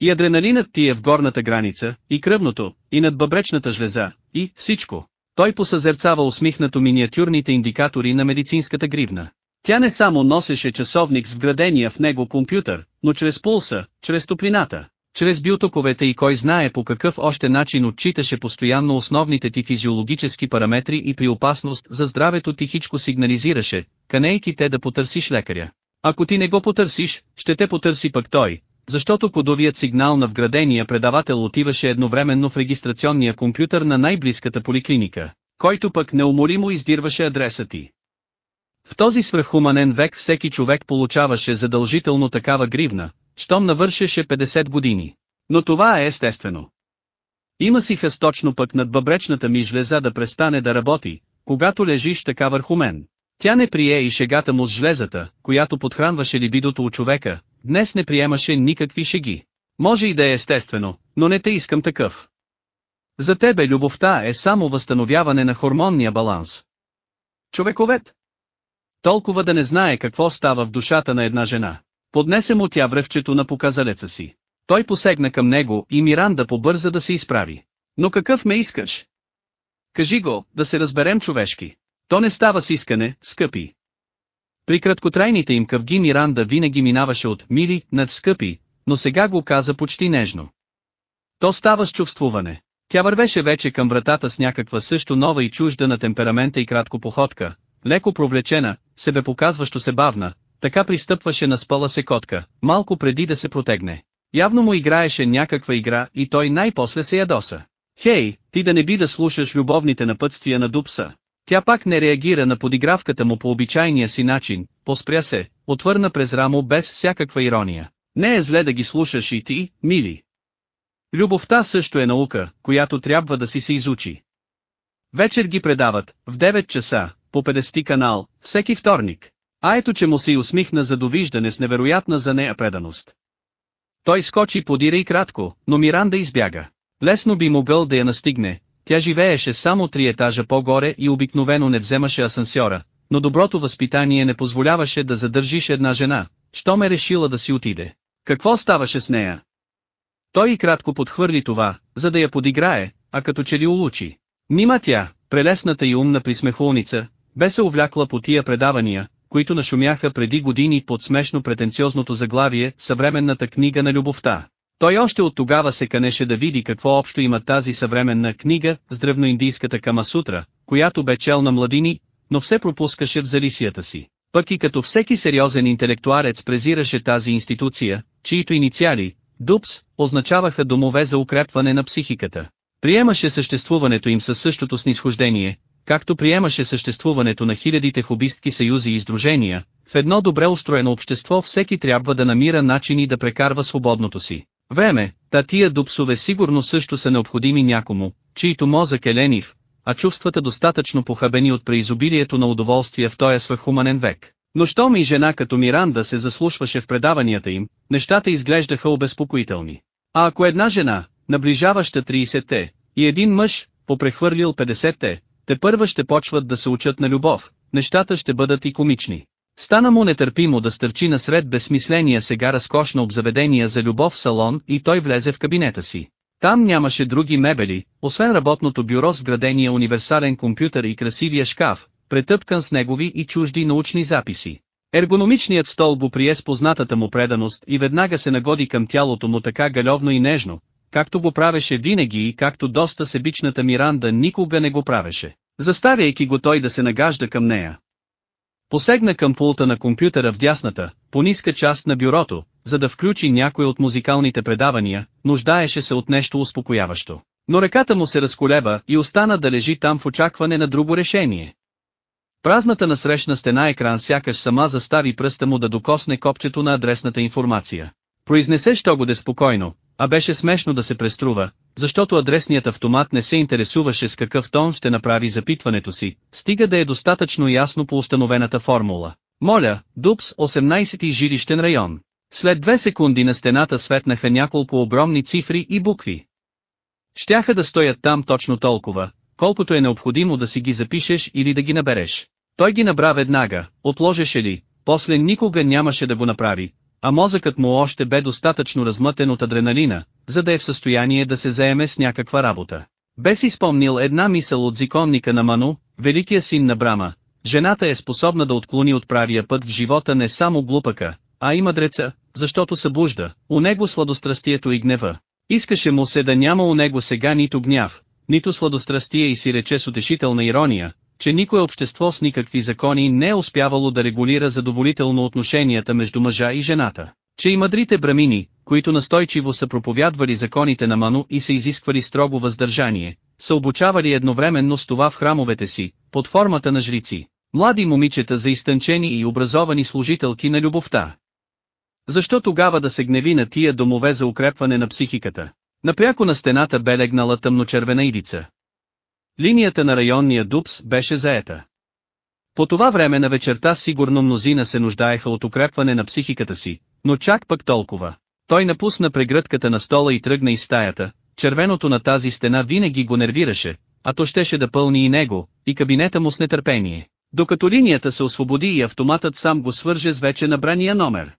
И адреналинът ти е в горната граница, и кръвното, и над бъбречната жлеза, и всичко. Той посъзерцава усмихнато миниатюрните индикатори на медицинската гривна. Тя не само носеше часовник с вградения в него компютър, но чрез пулса, чрез топлината, чрез биотоковете и кой знае по какъв още начин отчиташе постоянно основните ти физиологически параметри и при опасност за здравето тихичко сигнализираше, канейки те да потърсиш лекаря. Ако ти не го потърсиш, ще те потърси пък той, защото кодовият сигнал на вградения предавател отиваше едновременно в регистрационния компютър на най-близката поликлиника, който пък неуморимо издирваше адреса ти. В този свръххуманен век всеки човек получаваше задължително такава гривна, щом навършеше 50 години. Но това е естествено. Има си хъс точно пък над бъбречната ми жлеза да престане да работи, когато лежиш така върху мен. Тя не прие и шегата му с жлезата, която подхранваше либидото у човека, днес не приемаше никакви шеги. Може и да е естествено, но не те искам такъв. За тебе любовта е само възстановяване на хормонния баланс. Човековет. Толкова да не знае какво става в душата на една жена. Поднесе му тя връвчето на показалеца си. Той посегна към него и Миранда побърза да се изправи. Но какъв ме искаш? Кажи го, да се разберем човешки. То не става с искане, скъпи. При краткотрайните им къвги Миранда винаги минаваше от «мили» над «скъпи», но сега го каза почти нежно. То става с чувствуване. Тя вървеше вече към вратата с някаква също нова и чужда на темперамента и кратко походка, леко провлечена, себе показващо се бавна, така пристъпваше на спала се котка, малко преди да се протегне. Явно му играеше някаква игра и той най-после се ядоса. Хей, ти да не би да слушаш любовните напътствия на Дупса. Тя пак не реагира на подигравката му по обичайния си начин, поспря се, отвърна през рамо без всякаква ирония. Не е зле да ги слушаш и ти, мили. Любовта също е наука, която трябва да си се изучи. Вечер ги предават, в 9 часа, по 50 канал, всеки вторник. А ето че му се и усмихна за довиждане с невероятна за нея преданост. Той скочи подира и кратко, но Миранда избяга. Лесно би могъл да я настигне, тя живееше само три етажа по-горе и обикновено не вземаше асансьора, но доброто възпитание не позволяваше да задържиш една жена, що ме решила да си отиде. Какво ставаше с нея? Той и кратко подхвърли това, за да я подиграе, а като че ли улучи. Нима тя, прелесната и умна присмехулница, бе се увлякла по тия предавания, които нашумяха преди години под смешно претенциозното заглавие «Съвременната книга на любовта». Той още от тогава се канеше да види какво общо има тази съвременна книга с древноиндийската Камасутра, която бе чел на младини, но все пропускаше в залисията си. Пък и като всеки сериозен интелектуарец презираше тази институция, чието инициали, ДУПС, означаваха домове за укрепване на психиката. Приемаше съществуването им със същото снисхождение, както приемаше съществуването на хилядите хубистки съюзи и издружения, В едно добре устроено общество всеки трябва да намира начини да прекарва свободното си. Време, та тия дупсове сигурно също са необходими някому, чието мозък е ленив, а чувствата достатъчно похабени от преизобилието на удоволствие в този свърхуманен век. Но щом и жена като Миранда се заслушваше в предаванията им, нещата изглеждаха обезпокоителни. А ако една жена, наближаваща 30-те, и един мъж, попрехвърлил 50-те, те първа ще почват да се учат на любов, нещата ще бъдат и комични. Стана му нетърпимо да стърчи насред безсмисления сега разкошно обзаведения за любов салон и той влезе в кабинета си. Там нямаше други мебели, освен работното бюро с вградения универсален компютър и красивия шкаф, претъпкан с негови и чужди научни записи. Ергономичният стол го прие с познатата му преданост и веднага се нагоди към тялото му така галевно и нежно, както го правеше винаги и както доста себичната Миранда никога не го правеше, заставяйки го той да се нагажда към нея. Посегна към пулта на компютъра в дясната, по-ниска част на бюрото, за да включи някой от музикалните предавания, нуждаеше се от нещо успокояващо. Но ръката му се разколеба и остана да лежи там в очакване на друго решение. Празната насрещна стена екран сякаш сама застави пръста му да докосне копчето на адресната информация. Произнесе го де спокойно, а беше смешно да се преструва, защото адресният автомат не се интересуваше с какъв тон ще направи запитването си, стига да е достатъчно ясно по установената формула. Моля, Дупс 18 и жилищен район. След две секунди на стената светнаха няколко огромни цифри и букви. Щяха да стоят там точно толкова, колкото е необходимо да си ги запишеш или да ги набереш. Той ги набра веднага, отложеше ли, после никога нямаше да го направи, а мозъкът му още бе достатъчно размътен от адреналина, за да е в състояние да се заеме с някаква работа. Бе си спомнил една мисъл от законника на Ману, великия син на Брама, жената е способна да отклони от правия път в живота не само глупака, а и мъдреца, защото събужда, у него сладострастието и гнева. Искаше му се да няма у него сега нито гняв, нито сладострастие и си рече с утешителна ирония, че никое общество с никакви закони не е успявало да регулира задоволително отношенията между мъжа и жената, че и мъдрите брамини, които настойчиво са проповядвали законите на Ману и са изисквали строго въздържание, са обучавали едновременно с това в храмовете си, под формата на жрици, млади момичета за изтънчени и образовани служителки на любовта. Защо тогава да се гневи на тия домове за укрепване на психиката? Напряко на стената бе легнала тъмночервена идица. Линията на районния дупс беше заета. По това време на вечерта сигурно мнозина се нуждаеха от укрепване на психиката си, но чак пък толкова. Той напусна прегръдката на стола и тръгна из стаята, червеното на тази стена винаги го нервираше, а то щеше да пълни и него, и кабинета му с нетърпение. Докато линията се освободи и автоматът сам го свърже с вече набрания номер.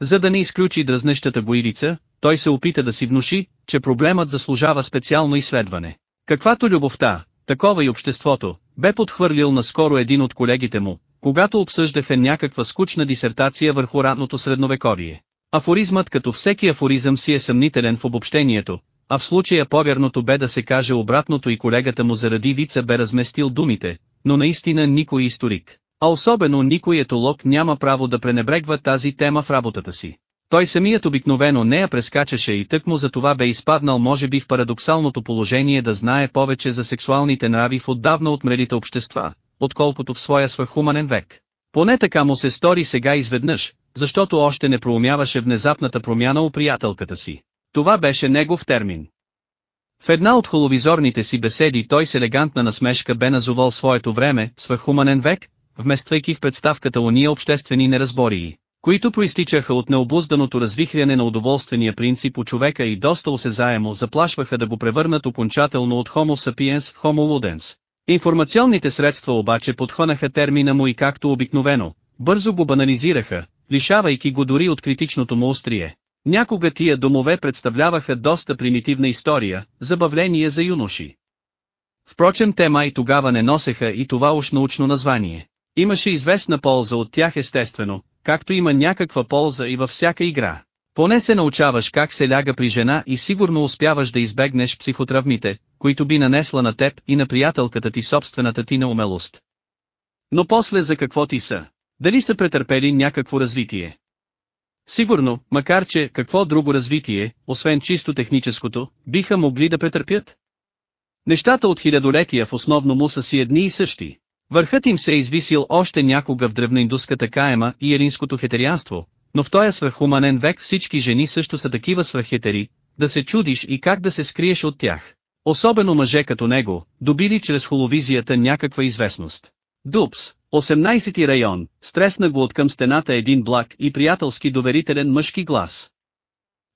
За да не изключи дразнещата го илица, той се опита да си внуши, че проблемът заслужава специално изследване. Каквато любовта, такова и обществото, бе подхвърлил наскоро един от колегите му, когато обсъждаха някаква скучна дисертация върху ранното средновековие. Афоризмът като всеки афоризъм си е съмнителен в обобщението, а в случая повярното бе да се каже обратното и колегата му заради вица бе разместил думите, но наистина никой историк, а особено никой етолог няма право да пренебрегва тази тема в работата си. Той самият обикновено не я прескачаше и тък му за това бе изпаднал може би в парадоксалното положение да знае повече за сексуалните нрави в отдавна отмрелите общества, отколкото в своя свърхуманен век. Поне така му се стори сега изведнъж, защото още не проумяваше внезапната промяна у приятелката си. Това беше негов термин. В една от холовизорните си беседи той с елегантна насмешка бе назовал своето време, свърхуманен век, вмествайки в представката уния обществени неразбории които проистичаха от необузданото развихряне на удоволствения принцип у човека и доста осезаемо заплашваха да го превърнат окончателно от Homo sapiens в Homo ludens. Информационните средства обаче подхванаха термина му и както обикновено, бързо го банализираха, лишавайки го дори от критичното му острие. Някога тия домове представляваха доста примитивна история, забавление за юноши. Впрочем те май тогава не носеха и това уж научно название. Имаше известна полза от тях естествено, както има някаква полза и във всяка игра. Поне се научаваш как се ляга при жена и сигурно успяваш да избегнеш психотравмите, които би нанесла на теб и на приятелката ти собствената ти неумелост. Но после за какво ти са? Дали са претърпели някакво развитие? Сигурно, макар че какво друго развитие, освен чисто техническото, биха могли да претърпят? Нещата от хилядолетия в основно му са си едни и същи. Върхът им се е извисил още някога в древноиндуската каема и еринското хетерианство, но в този свръххуманен век всички жени също са такива свръххетери, да се чудиш и как да се скриеш от тях. Особено мъже като него, добили чрез холовизията някаква известност. Дупс, 18-ти район, стресна го от към стената един благ и приятелски доверителен мъжки глас.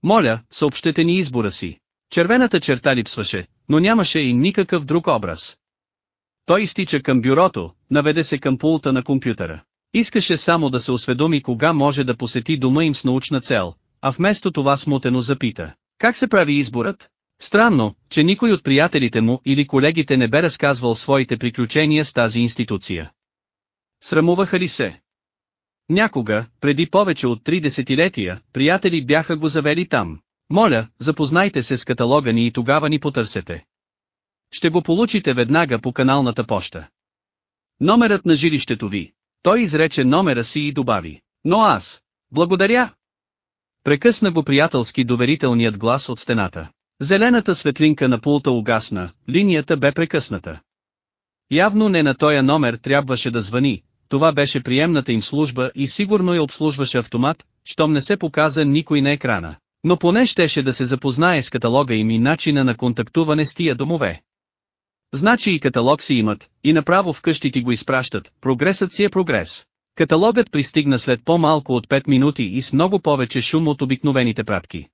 Моля, съобщете ни избора си. Червената черта липсваше, но нямаше и никакъв друг образ. Той изтича към бюрото, наведе се към пулта на компютъра. Искаше само да се осведоми кога може да посети дома им с научна цел, а вместо това смутено запита. Как се прави изборът? Странно, че никой от приятелите му или колегите не бе разказвал своите приключения с тази институция. Срамуваха ли се? Някога, преди повече от три десетилетия, приятели бяха го завели там. Моля, запознайте се с каталога ни и тогава ни потърсете. Ще го получите веднага по каналната поща. Номерът на жилището ви. Той изрече номера си и добави. Но аз. Благодаря. Прекъсна го приятелски доверителният глас от стената. Зелената светлинка на пулта угасна, линията бе прекъсната. Явно не на тоя номер трябваше да звъни, това беше приемната им служба и сигурно я обслужваше автомат, щом не се показа никой на екрана. Но поне щеше да се запознае с каталога им и начина на контактуване с тия домове. Значи и каталог си имат, и направо вкъщи ти го изпращат, прогресът си е прогрес. Каталогът пристигна след по-малко от 5 минути и с много повече шум от обикновените пратки.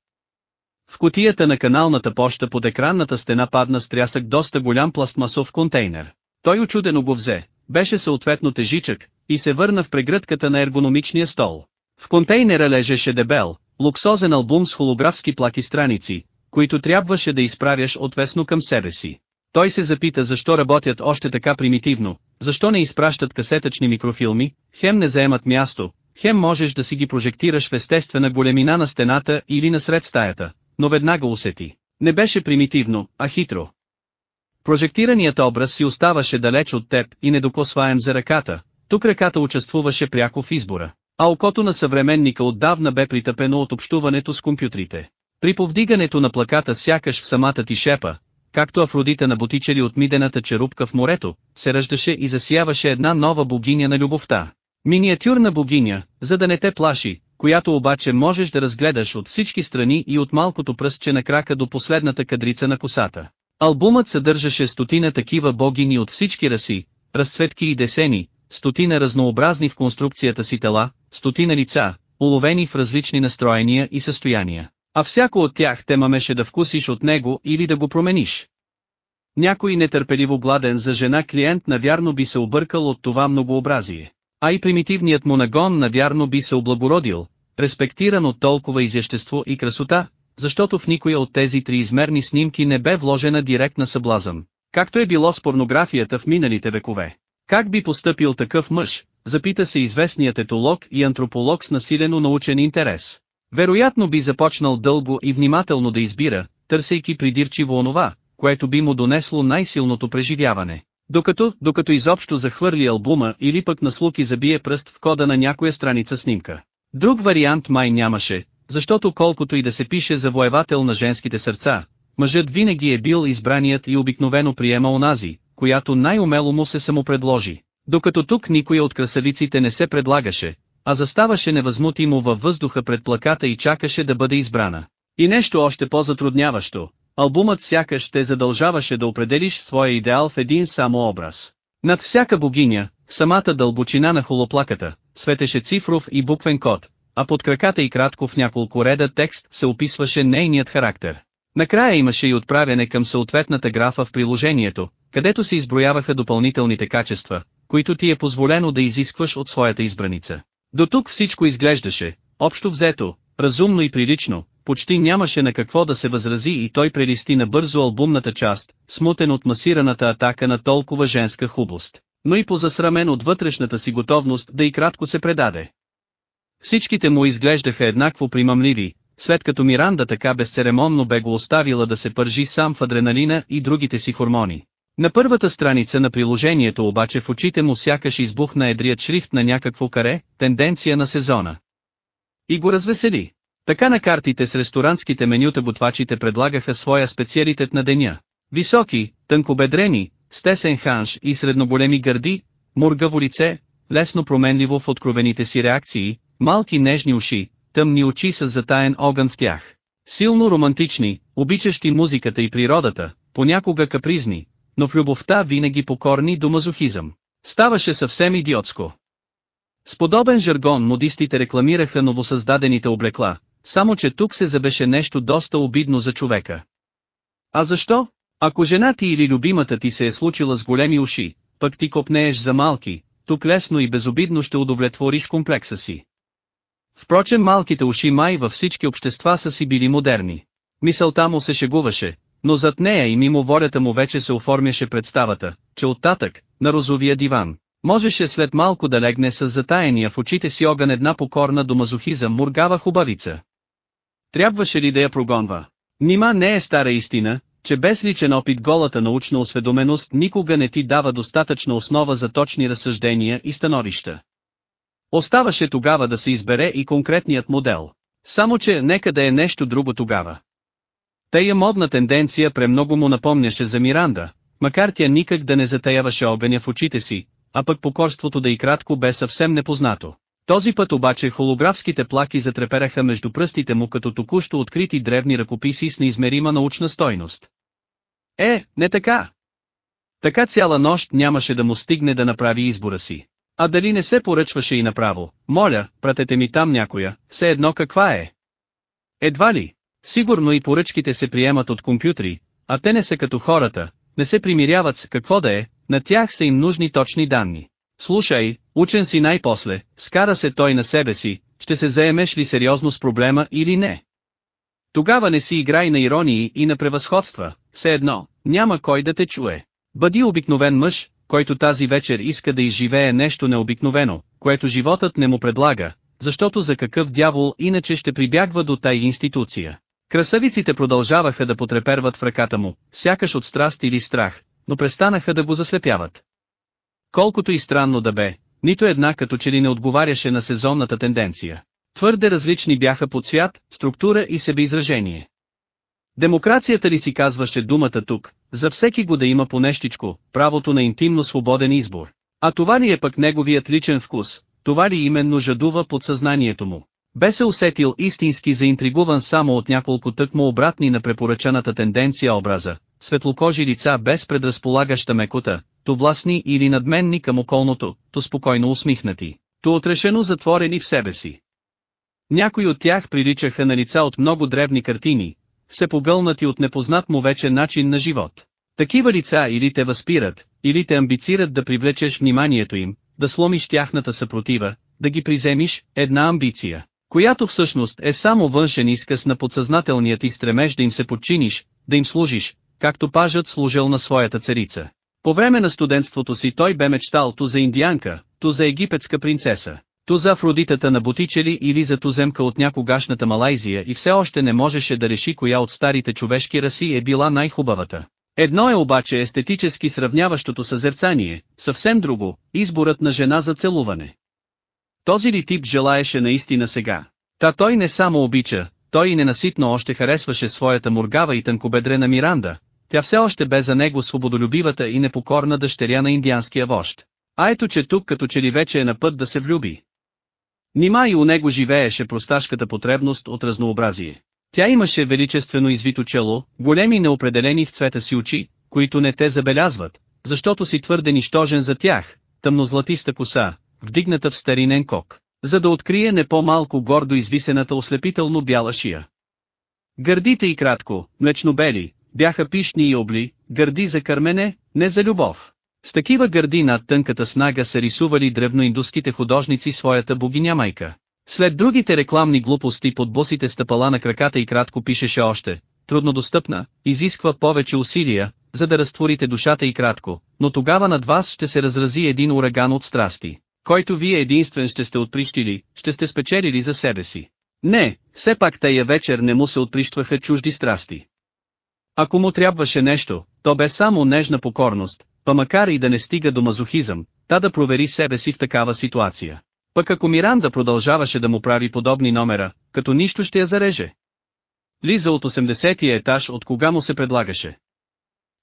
В котията на каналната поща под екранната стена падна стрясък доста голям пластмасов контейнер. Той очудено го взе, беше съответно тежичък, и се върна в прегръдката на ергономичния стол. В контейнера лежеше дебел, луксозен албум с холографски плаки страници, които трябваше да изправяш отвесно към себе си. Той се запита защо работят още така примитивно, защо не изпращат касетъчни микрофилми, хем не заемат място, хем можеш да си ги прожектираш в естествена големина на стената или насред стаята, но веднага усети. Не беше примитивно, а хитро. Прожектираният образ си оставаше далеч от теб и недокосваем за ръката, тук ръката участвуваше пряко в избора, а окото на съвременника отдавна бе притъпено от общуването с компютрите. При повдигането на плаката сякаш в самата ти шепа, както Афродита на ботичели от мидената черупка в морето, се ръждаше и засияваше една нова богиня на любовта. Миниатюрна богиня, за да не те плаши, която обаче можеш да разгледаш от всички страни и от малкото пръстче на крака до последната кадрица на косата. Албумът съдържаше стотина такива богини от всички раси, разцветки и десени, стотина разнообразни в конструкцията си тела, стотина лица, уловени в различни настроения и състояния. А всяко от тях те мамеше да вкусиш от него или да го промениш. Някой нетърпеливо гладен за жена клиент навярно би се объркал от това многообразие. А и примитивният му нагон навярно би се облагородил, респектиран от толкова изящество и красота, защото в никоя от тези триизмерни снимки не бе вложена директна съблазъм, както е било с порнографията в миналите векове. Как би постъпил такъв мъж, запита се известният етолог и антрополог с насилено научен интерес. Вероятно би започнал дълго и внимателно да избира, търсейки придирчиво онова, което би му донесло най-силното преживяване. Докато, докато изобщо захвърли албума или пък на слуки забие пръст в кода на някоя страница снимка. Друг вариант май нямаше, защото колкото и да се пише завоевател на женските сърца, мъжът винаги е бил избраният и обикновено приема онази, която най-умело му се самопредложи. Докато тук никоя от красавиците не се предлагаше, а заставаше невъзмутимо във въздуха пред плаката и чакаше да бъде избрана. И нещо още по-затрудняващо, албумът сякаш те задължаваше да определиш своя идеал в един само образ. Над всяка богиня, самата дълбочина на холоплаката, светеше цифров и буквен код, а под краката и кратко в няколко реда текст се описваше нейният характер. Накрая имаше и отправяне към съответната графа в приложението, където се изброяваха допълнителните качества, които ти е позволено да изискваш от своята избраница. До тук всичко изглеждаше, общо взето, разумно и прилично, почти нямаше на какво да се възрази и той прелисти набързо албумната част, смутен от масираната атака на толкова женска хубост, но и позасрамен от вътрешната си готовност да и кратко се предаде. Всичките му изглеждаха еднакво примамливи, след като Миранда така безцеремонно бе го оставила да се пържи сам в адреналина и другите си хормони. На първата страница на приложението обаче в очите му сякаш избухна едрият шрифт на някакво каре, тенденция на сезона. И го развесели. Така на картите с ресторантските менюта готвачите предлагаха своя специалитет на деня. Високи, тънкобедрени, с тесен ханш и средноголеми гърди, мургаво лице, лесно променливо в откровените си реакции, малки нежни уши, тъмни очи с затаен огън в тях. Силно романтични, обичащи музиката и природата, понякога капризни, но в любовта винаги покорни до мазохизъм. Ставаше съвсем идиотско. С подобен жаргон модистите рекламираха новосъздадените облекла, само че тук се забеше нещо доста обидно за човека. А защо? Ако жена ти или любимата ти се е случила с големи уши, пък ти копнееш за малки, тук лесно и безобидно ще удовлетвориш комплекса си. Впрочем малките уши май във всички общества са си били модерни. Мисълта му се шегуваше, но зад нея и мимо волята му вече се оформяше представата, че оттатък, на розовия диван, можеше след малко да легне с затаяния в очите си огън една покорна до мазохизъм мургава хубавица. Трябваше ли да я прогонва? Нима не е стара истина, че без личен опит голата научна осведоменост никога не ти дава достатъчна основа за точни разсъждения и становища. Оставаше тогава да се избере и конкретният модел. Само че нека да е нещо друго тогава. Тая модна тенденция премного му напомняше за Миранда, макар тя никак да не затаяваше огъня в очите си, а пък покорството да и кратко бе съвсем непознато. Този път обаче холографските плаки затрепераха между пръстите му като току-що открити древни ръкописи с неизмерима научна стойност. Е, не така. Така цяла нощ нямаше да му стигне да направи избора си. А дали не се поръчваше и направо, моля, пратете ми там някоя, все едно каква е. Едва ли, сигурно и поръчките се приемат от компютри, а те не са като хората, не се примиряват с какво да е, на тях са им нужни точни данни. Слушай, учен си най-после, скара се той на себе си, ще се заемеш ли сериозно с проблема или не. Тогава не си играй на иронии и на превъзходства, все едно, няма кой да те чуе. Бъди обикновен мъж, който тази вечер иска да изживее нещо необикновено, което животът не му предлага, защото за какъв дявол иначе ще прибягва до тая институция. Красавиците продължаваха да потреперват в ръката му, сякаш от страст или страх, но престанаха да го заслепяват. Колкото и странно да бе, нито една като че ли не отговаряше на сезонната тенденция. Твърде различни бяха по цвят, структура и себеизражение. Демокрацията ли си казваше думата тук, за всеки го да има по нещичко, правото на интимно свободен избор. А това ли е пък неговият личен вкус, това ли именно жадува под съзнанието му. Бе се усетил истински заинтригуван само от няколко тъкмо обратни на препоръчаната тенденция образа, светлокожи лица без предразполагаща мекота, то властни или надменни към околното, то спокойно усмихнати, то отрешено затворени в себе си. Някои от тях приличаха на лица от много древни картини, се погълнати от непознат му вече начин на живот. Такива лица или те възпират, или те амбицират да привлечеш вниманието им, да сломиш тяхната съпротива, да ги приземиш, една амбиция, която всъщност е само външен изказ на подсъзнателният ти стремеж да им се подчиниш, да им служиш, както пажът служил на своята царица. По време на студентството си той бе мечтал то за индианка, то за египетска принцеса, то за Афродитата на Ботичели или за туземка от някогашната Малайзия и все още не можеше да реши коя от старите човешки раси е била най-хубавата. Едно е обаче естетически сравняващото съзерцание, съвсем друго, изборът на жена за целуване. Този ли тип желаеше наистина сега? Та той не само обича, той и ненаситно още харесваше своята мургава и тънкобедрена Миранда, тя все още бе за него свободолюбивата и непокорна дъщеря на индианския вожд. А ето че тук като че ли вече е на път да се влюби. Нима и у него живееше просташката потребност от разнообразие. Тя имаше величествено извито чело, големи неопределени в цвета си очи, които не те забелязват, защото си твърде нищожен за тях, тъмнозлатиста коса, вдигната в старинен кок, за да открие не по-малко гордо извисената ослепително бяла шия. Гърдите и кратко, млечно-бели, бяха пишни и обли, гърди за кърмене, не за любов. С такива гърди над тънката снага са рисували древноиндуските художници своята богиня майка. След другите рекламни глупости под босите стъпала на краката и кратко пишеше още, труднодостъпна, изисква повече усилия, за да разтворите душата и кратко, но тогава над вас ще се разрази един ураган от страсти, който вие единствен ще сте отприщили, ще сте спечелили за себе си. Не, все пак тая вечер не му се отприщваха чужди страсти. Ако му трябваше нещо, то бе само нежна покорност, па макар и да не стига до мазохизъм, та да провери себе си в такава ситуация. Пък ако Миранда продължаваше да му прави подобни номера, като нищо ще я зареже. Лиза от 80-тия етаж от кога му се предлагаше.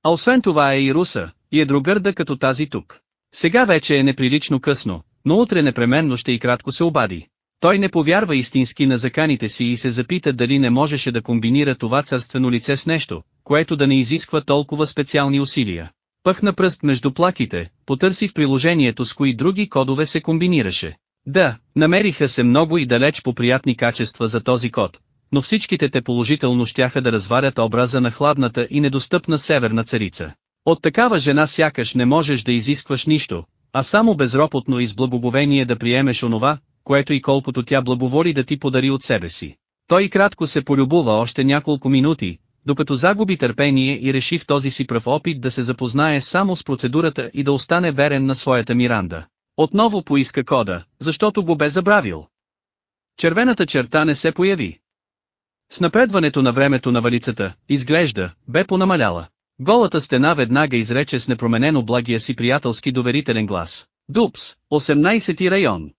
А освен това е и руса, и е другърда като тази тук. Сега вече е неприлично късно, но утре непременно ще и кратко се обади. Той не повярва истински на заканите си и се запита дали не можеше да комбинира това царствено лице с нещо, което да не изисква толкова специални усилия. Пъхна пръст между плаките, потърси в приложението с кои други кодове се комбинираше. Да, намериха се много и далеч по приятни качества за този код, но всичките те положително щяха да разварят образа на хладната и недостъпна северна царица. От такава жена сякаш не можеш да изискваш нищо, а само безропотно и с благоговение да приемеш онова, което и колкото тя благоволи да ти подари от себе си. Той кратко се полюбува още няколко минути, докато загуби търпение и реши в този си пръв опит да се запознае само с процедурата и да остане верен на своята Миранда. Отново поиска кода, защото го бе забравил. Червената черта не се появи. С напредването на времето на валицата, изглежда, бе понамаляла. Голата стена веднага изрече с непроменено благия си приятелски доверителен глас. Дупс, 18 район.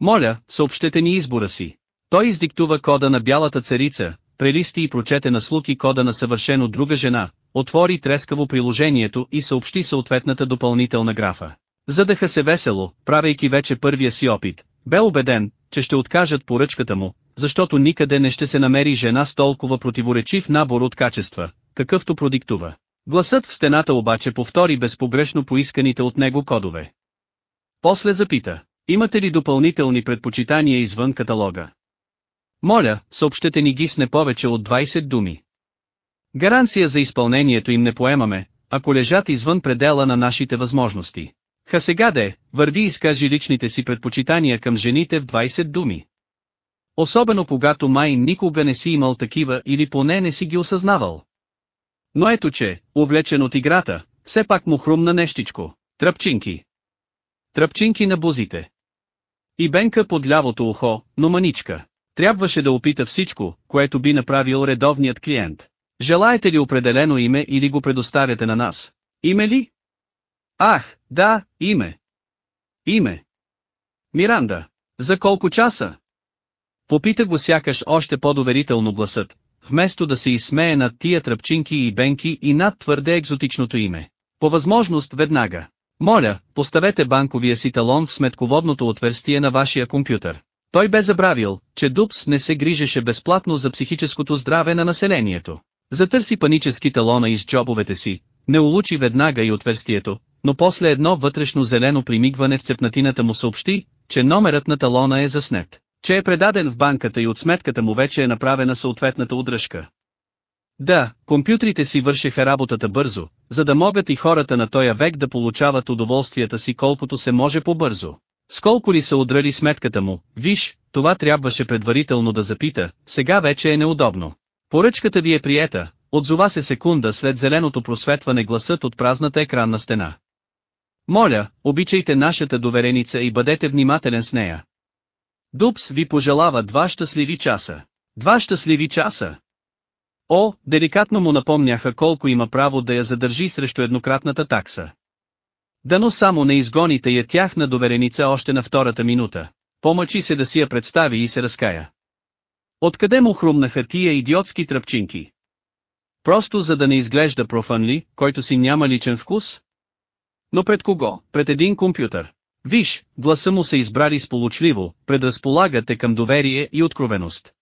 Моля, съобщете ни избора си. Той издиктува кода на бялата царица, прелисти и прочете на слуки кода на съвършено друга жена, отвори трескаво приложението и съобщи съответната допълнителна графа. Задъха се весело, правейки вече първия си опит, бе убеден, че ще откажат поръчката му, защото никъде не ще се намери жена с толкова противоречив набор от качества, какъвто продиктува. Гласът в стената обаче повтори безпогрешно поисканите от него кодове. После запита, имате ли допълнителни предпочитания извън каталога? Моля, съобщете ни ги с не повече от 20 думи. Гаранция за изпълнението им не поемаме, ако лежат извън предела на нашите възможности. Ха сега де, върви и изкажи личните си предпочитания към жените в 20 думи. Особено когато май никога не си имал такива или поне не си ги осъзнавал. Но ето че, увлечен от играта, все пак му хрумна нещичко. Тръпчинки. Тръпчинки на бузите. И бенка под лявото ухо, но маничка. Трябваше да опита всичко, което би направил редовният клиент. Желаете ли определено име или го предоставяте на нас? Име ли? Ах, да, име. Име. Миранда. За колко часа? Попита го сякаш още по-доверително гласът, вместо да се изсмее над тия тръпчинки и бенки и над твърде екзотичното име. По възможност веднага. Моля, поставете банковия си талон в сметководното отверстие на вашия компютър. Той бе забравил, че Дупс не се грижеше безплатно за психическото здраве на населението. Затърси панически талона из джобовете си, не улучи веднага и отверстието, но после едно вътрешно зелено примигване в цепнатината му съобщи, че номерът на талона е заснет, че е предаден в банката и от сметката му вече е направена съответната удръжка. Да, компютрите си вършеха работата бързо, за да могат и хората на този век да получават удоволствията си колкото се може по-бързо. Сколко ли са удрали сметката му, виж, това трябваше предварително да запита, сега вече е неудобно. Поръчката ви е приета, отзова се секунда след зеленото просветване гласът от празната екранна стена. Моля, обичайте нашата довереница и бъдете внимателен с нея. Дупс ви пожелава два щастливи часа. Два щастливи часа! О, деликатно му напомняха колко има право да я задържи срещу еднократната такса. Дано само не изгоните я тях на довереница още на втората минута. Помъчи се да си я представи и се разкая. Откъде му хрумнаха тия идиотски тръпчинки? Просто за да не изглежда профанли, който си няма личен вкус? Но пред кого? Пред един компютър. Виж, гласа му се избрали сполучливо, предразполагате към доверие и откровеност.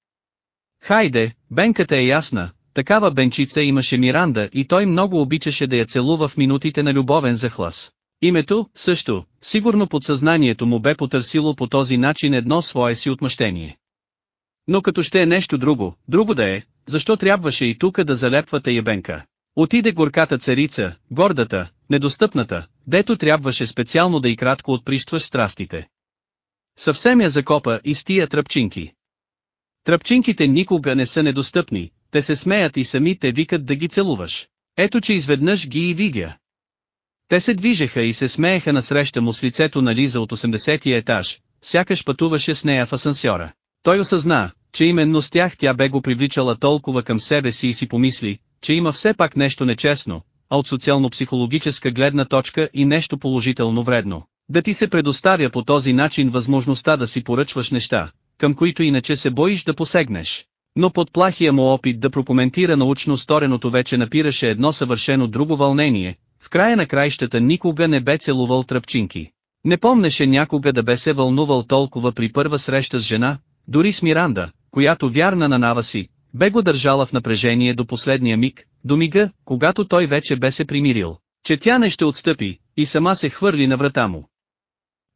Хайде, бенката е ясна, такава бенчица имаше Миранда и той много обичаше да я целува в минутите на любовен захлас. Името, също, сигурно подсъзнанието му бе потърсило по този начин едно свое си отмъщение. Но като ще е нещо друго, друго да е, защо трябваше и тука да залепвате ябенка? Отиде горката царица, гордата, недостъпната, дето трябваше специално да и кратко отприщваш страстите. Съвсем я закопа и с тия тръпчинки. Тръпчинките никога не са недостъпни, те се смеят и сами те викат да ги целуваш. Ето че изведнъж ги и видя. Те се движеха и се смееха насреща му с лицето на Лиза от 80-я етаж, сякаш пътуваше с нея в асансьора. Той осъзна, че именно с тях тя бе го привличала толкова към себе си и си помисли, че има все пак нещо нечестно, а от социално-психологическа гледна точка и нещо положително вредно. Да ти се предоставя по този начин възможността да си поръчваш неща, към които иначе се боиш да посегнеш. Но под плахия му опит да прокоментира научно стореното вече напираше едно съвършено друго вълнение, края на краищата никога не бе целувал тръпчинки. Не помнеше някога да бе се вълнувал толкова при първа среща с жена, дори с Миранда, която вярна на нава си, бе го държала в напрежение до последния миг, до мига, когато той вече бе се примирил, че тя не ще отстъпи, и сама се хвърли на врата му.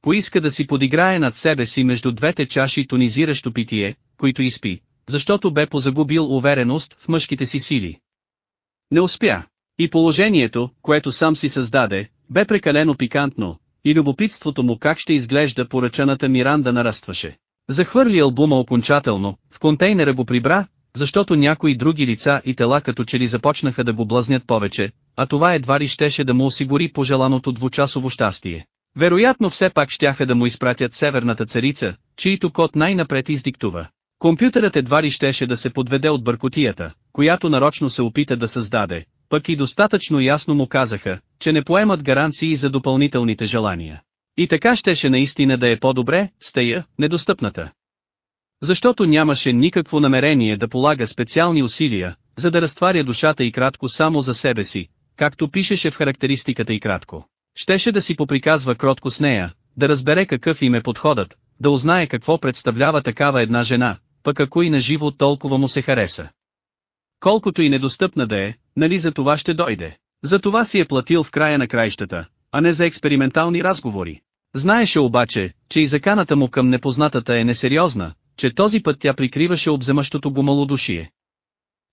Поиска да си подиграе над себе си между двете чаши тонизиращо питие, които изпи, защото бе позагубил увереност в мъжките си сили. Не успя. И положението, което сам си създаде, бе прекалено пикантно, и любопитството му как ще изглежда поръчаната Миранда нарастваше. Захвърли албума окончателно, в контейнера го прибра, защото някои други лица и тела като че ли започнаха да го блъзнят повече, а това едва ли щеше да му осигури пожеланото двучасово щастие. Вероятно все пак щяха да му изпратят северната царица, чието код най-напред издиктува. Компютърът едва ли щеше да се подведе от бъркотията, която нарочно се опита да създаде, пък и достатъчно ясно му казаха, че не поемат гаранции за допълнителните желания. И така щеше наистина да е по-добре, стея, недостъпната. Защото нямаше никакво намерение да полага специални усилия, за да разтваря душата и кратко само за себе си, както пишеше в характеристиката и кратко. Щеше да си поприказва кротко с нея, да разбере какъв им е подходът, да узнае какво представлява такава една жена, пък ако и на живо толкова му се хареса. Колкото и недостъпна да е, нали за това ще дойде. За това си е платил в края на краищата, а не за експериментални разговори. Знаеше обаче, че и заканата му към непознатата е несериозна, че този път тя прикриваше обземащото го малодушие.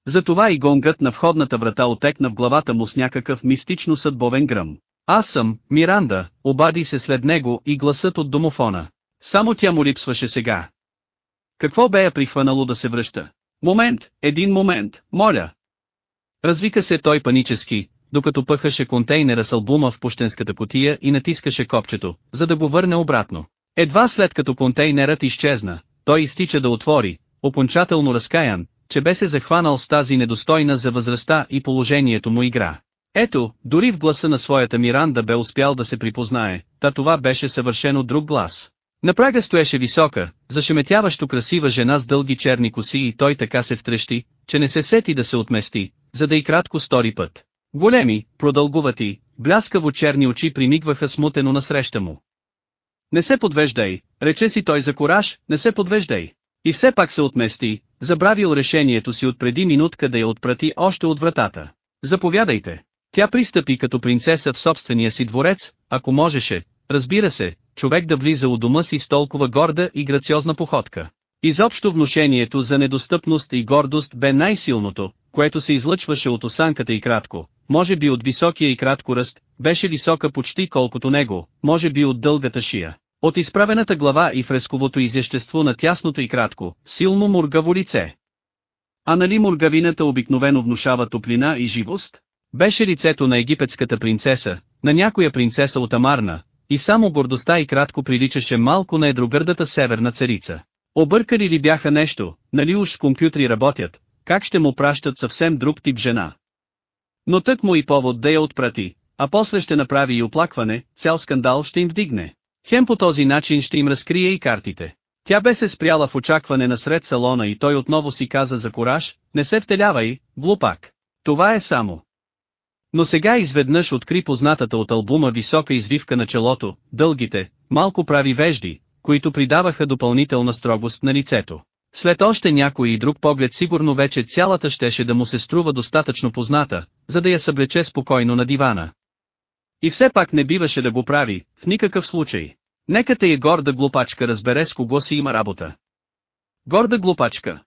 Затова и гонгът на входната врата отекна в главата му с някакъв мистично съдбовен гръм. Аз съм, Миранда, обади се след него и гласът от домофона. Само тя му липсваше сега. Какво бе я прихванало да се връща? Момент, един момент, моля. Развика се той панически, докато пъхаше контейнера с албума в пощенската котия и натискаше копчето, за да го върне обратно. Едва след като контейнерът изчезна, той изтича да отвори, окончателно разкаян, че бе се захванал с тази недостойна за възрастта и положението му игра. Ето, дори в гласа на своята Миранда бе успял да се припознае, та това беше съвършено друг глас. На прага стоеше висока, зашеметяващо красива жена с дълги черни коси и той така се втрещи, че не се сети да се отмести, за да и кратко стори път. Големи, продългувати, бляскаво черни очи примигваха смутено насреща му. Не се подвеждай, рече си той за кораж, не се подвеждай. И все пак се отмести, забравил решението си от преди минутка да я отпрати още от вратата. Заповядайте. Тя пристъпи като принцеса в собствения си дворец, ако можеше, разбира се, човек да влиза у дома си с толкова горда и грациозна походка. Изобщо внушението за недостъпност и гордост бе най-силното, което се излъчваше от осанката и кратко, може би от високия и кратко ръст, беше висока почти колкото него, може би от дългата шия. От изправената глава и фресковото изящество на тясното и кратко, силно мургаво лице. А нали мургавината обикновено внушава топлина и живост? Беше лицето на египетската принцеса, на някоя принцеса от Амарна, и само гордостта и кратко приличаше малко на едрогърдата северна царица. Объркали ли бяха нещо, нали уж с компютри работят, как ще му пращат съвсем друг тип жена. Но тък му и повод да я отпрати, а после ще направи и оплакване, цял скандал ще им вдигне. Хем по този начин ще им разкрие и картите. Тя бе се спряла в очакване насред салона и той отново си каза за кораж, не се втелявай, глупак. Това е само. Но сега изведнъж откри познатата от албума висока извивка на челото, дългите, малко прави вежди, които придаваха допълнителна строгост на лицето. След още някой и друг поглед сигурно вече цялата щеше да му се струва достатъчно позната, за да я съблече спокойно на дивана. И все пак не биваше да го прави, в никакъв случай. Нека те е горда глупачка разбере с кого си има работа. Горда глупачка.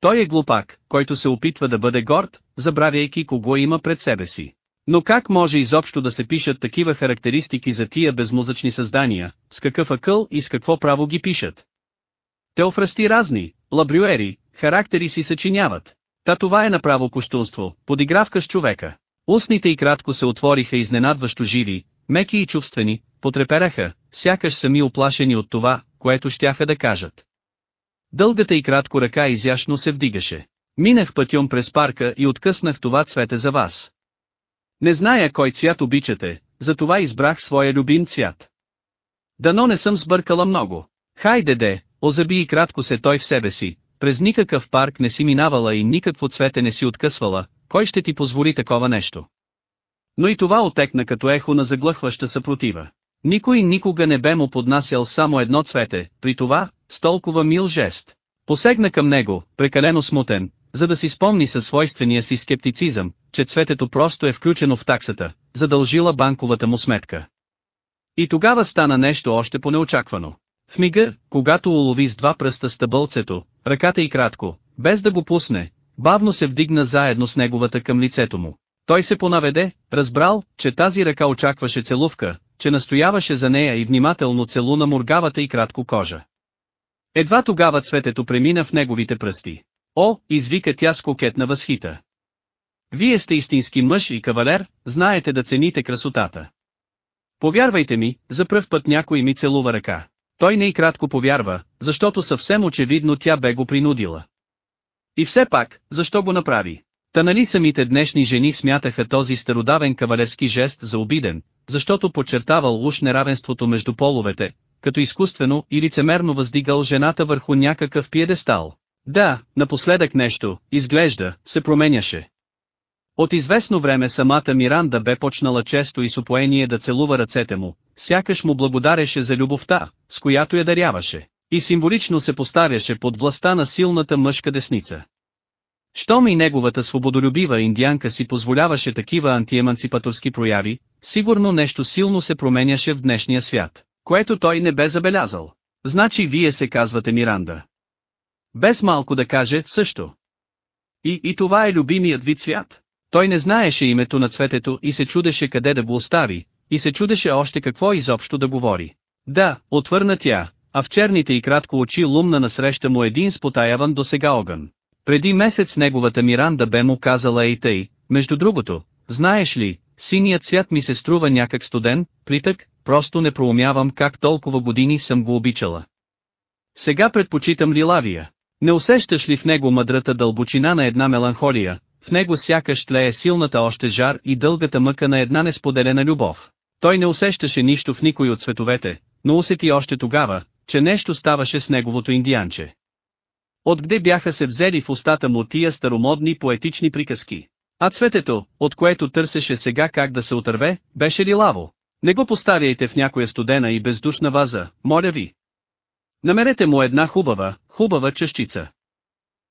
Той е глупак, който се опитва да бъде горд, забравяйки кого има пред себе си. Но как може изобщо да се пишат такива характеристики за тия безмозъчни създания, с какъв акъл и с какво право ги пишат? Теофрасти разни, лабрюери, характери си съчиняват. Та това е направо кощунство, подигравка с човека. Устните и кратко се отвориха изненадващо живи, меки и чувствени, потрепераха, сякаш сами оплашени от това, което щяха да кажат. Дългата и кратко ръка изящно се вдигаше. Минах пътюм през парка и откъснах това цвете за вас. Не зная кой цвят обичате, затова избрах своя любим цвят. Дано не съм сбъркала много. Хайде де, озаби и кратко се той в себе си, през никакъв парк не си минавала и никакво цвете не си откъсвала, кой ще ти позволи такова нещо? Но и това отекна като ехо на заглъхваща съпротива. Никой никога не бе му поднасял само едно цвете, при това, с толкова мил жест. Посегна към него, прекалено смутен, за да си спомни със свойствения си скептицизъм, че цветето просто е включено в таксата, задължила банковата му сметка. И тогава стана нещо още по-неочаквано. В мига, когато улови с два пръста стъбълцето, ръката и кратко, без да го пусне, бавно се вдигна заедно с неговата към лицето му. Той се понаведе, разбрал, че тази ръка очакваше целувка, че настояваше за нея и внимателно целуна мургавата и кратко кожа. Едва тогава цветето премина в неговите пръсти. О, извика тя с кокетна възхита. Вие сте истински мъж и кавалер, знаете да цените красотата. Повярвайте ми, за пръв път някой ми целува ръка. Той не и кратко повярва, защото съвсем очевидно тя бе го принудила. И все пак, защо го направи? Та нали самите днешни жени смятаха този стародавен кавалерски жест за обиден, защото подчертавал уж неравенството между половете, като изкуствено и лицемерно въздигал жената върху някакъв пиедестал. Да, напоследък нещо, изглежда, се променяше. От известно време самата Миранда бе почнала често и с упоение да целува ръцете му, сякаш му благодареше за любовта, с която я даряваше, и символично се постаряше под властта на силната мъжка десница. Щом и неговата свободолюбива индианка си позволяваше такива антиеманципаторски прояви, сигурно нещо силно се променяше в днешния свят, което той не бе забелязал. Значи вие се казвате Миранда. Без малко да каже, също. И, и това е любимият ви цвят. Той не знаеше името на цветето и се чудеше къде да го остави, и се чудеше още какво изобщо да говори. Да, отвърна тя, а в черните и кратко очи лумна насреща му един спотаяван до сега огън. Преди месец неговата Миранда бе му казала ей тъй, между другото, знаеш ли, синият цвят ми се струва някак студен, притък, просто не проумявам как толкова години съм го обичала. Сега предпочитам лилавия. Не усещаш ли в него мъдрата дълбочина на една меланхолия, в него сякаш тлее силната още жар и дългата мъка на една несподелена любов. Той не усещаше нищо в никой от световете, но усети още тогава, че нещо ставаше с неговото индианче. Откъде бяха се взели в устата му тия старомодни поетични приказки? А цветето, от което търсеше сега как да се отърве, беше ли лаво? Не го поставяйте в някоя студена и бездушна ваза, моля ви. Намерете му една хубава, хубава чашчица.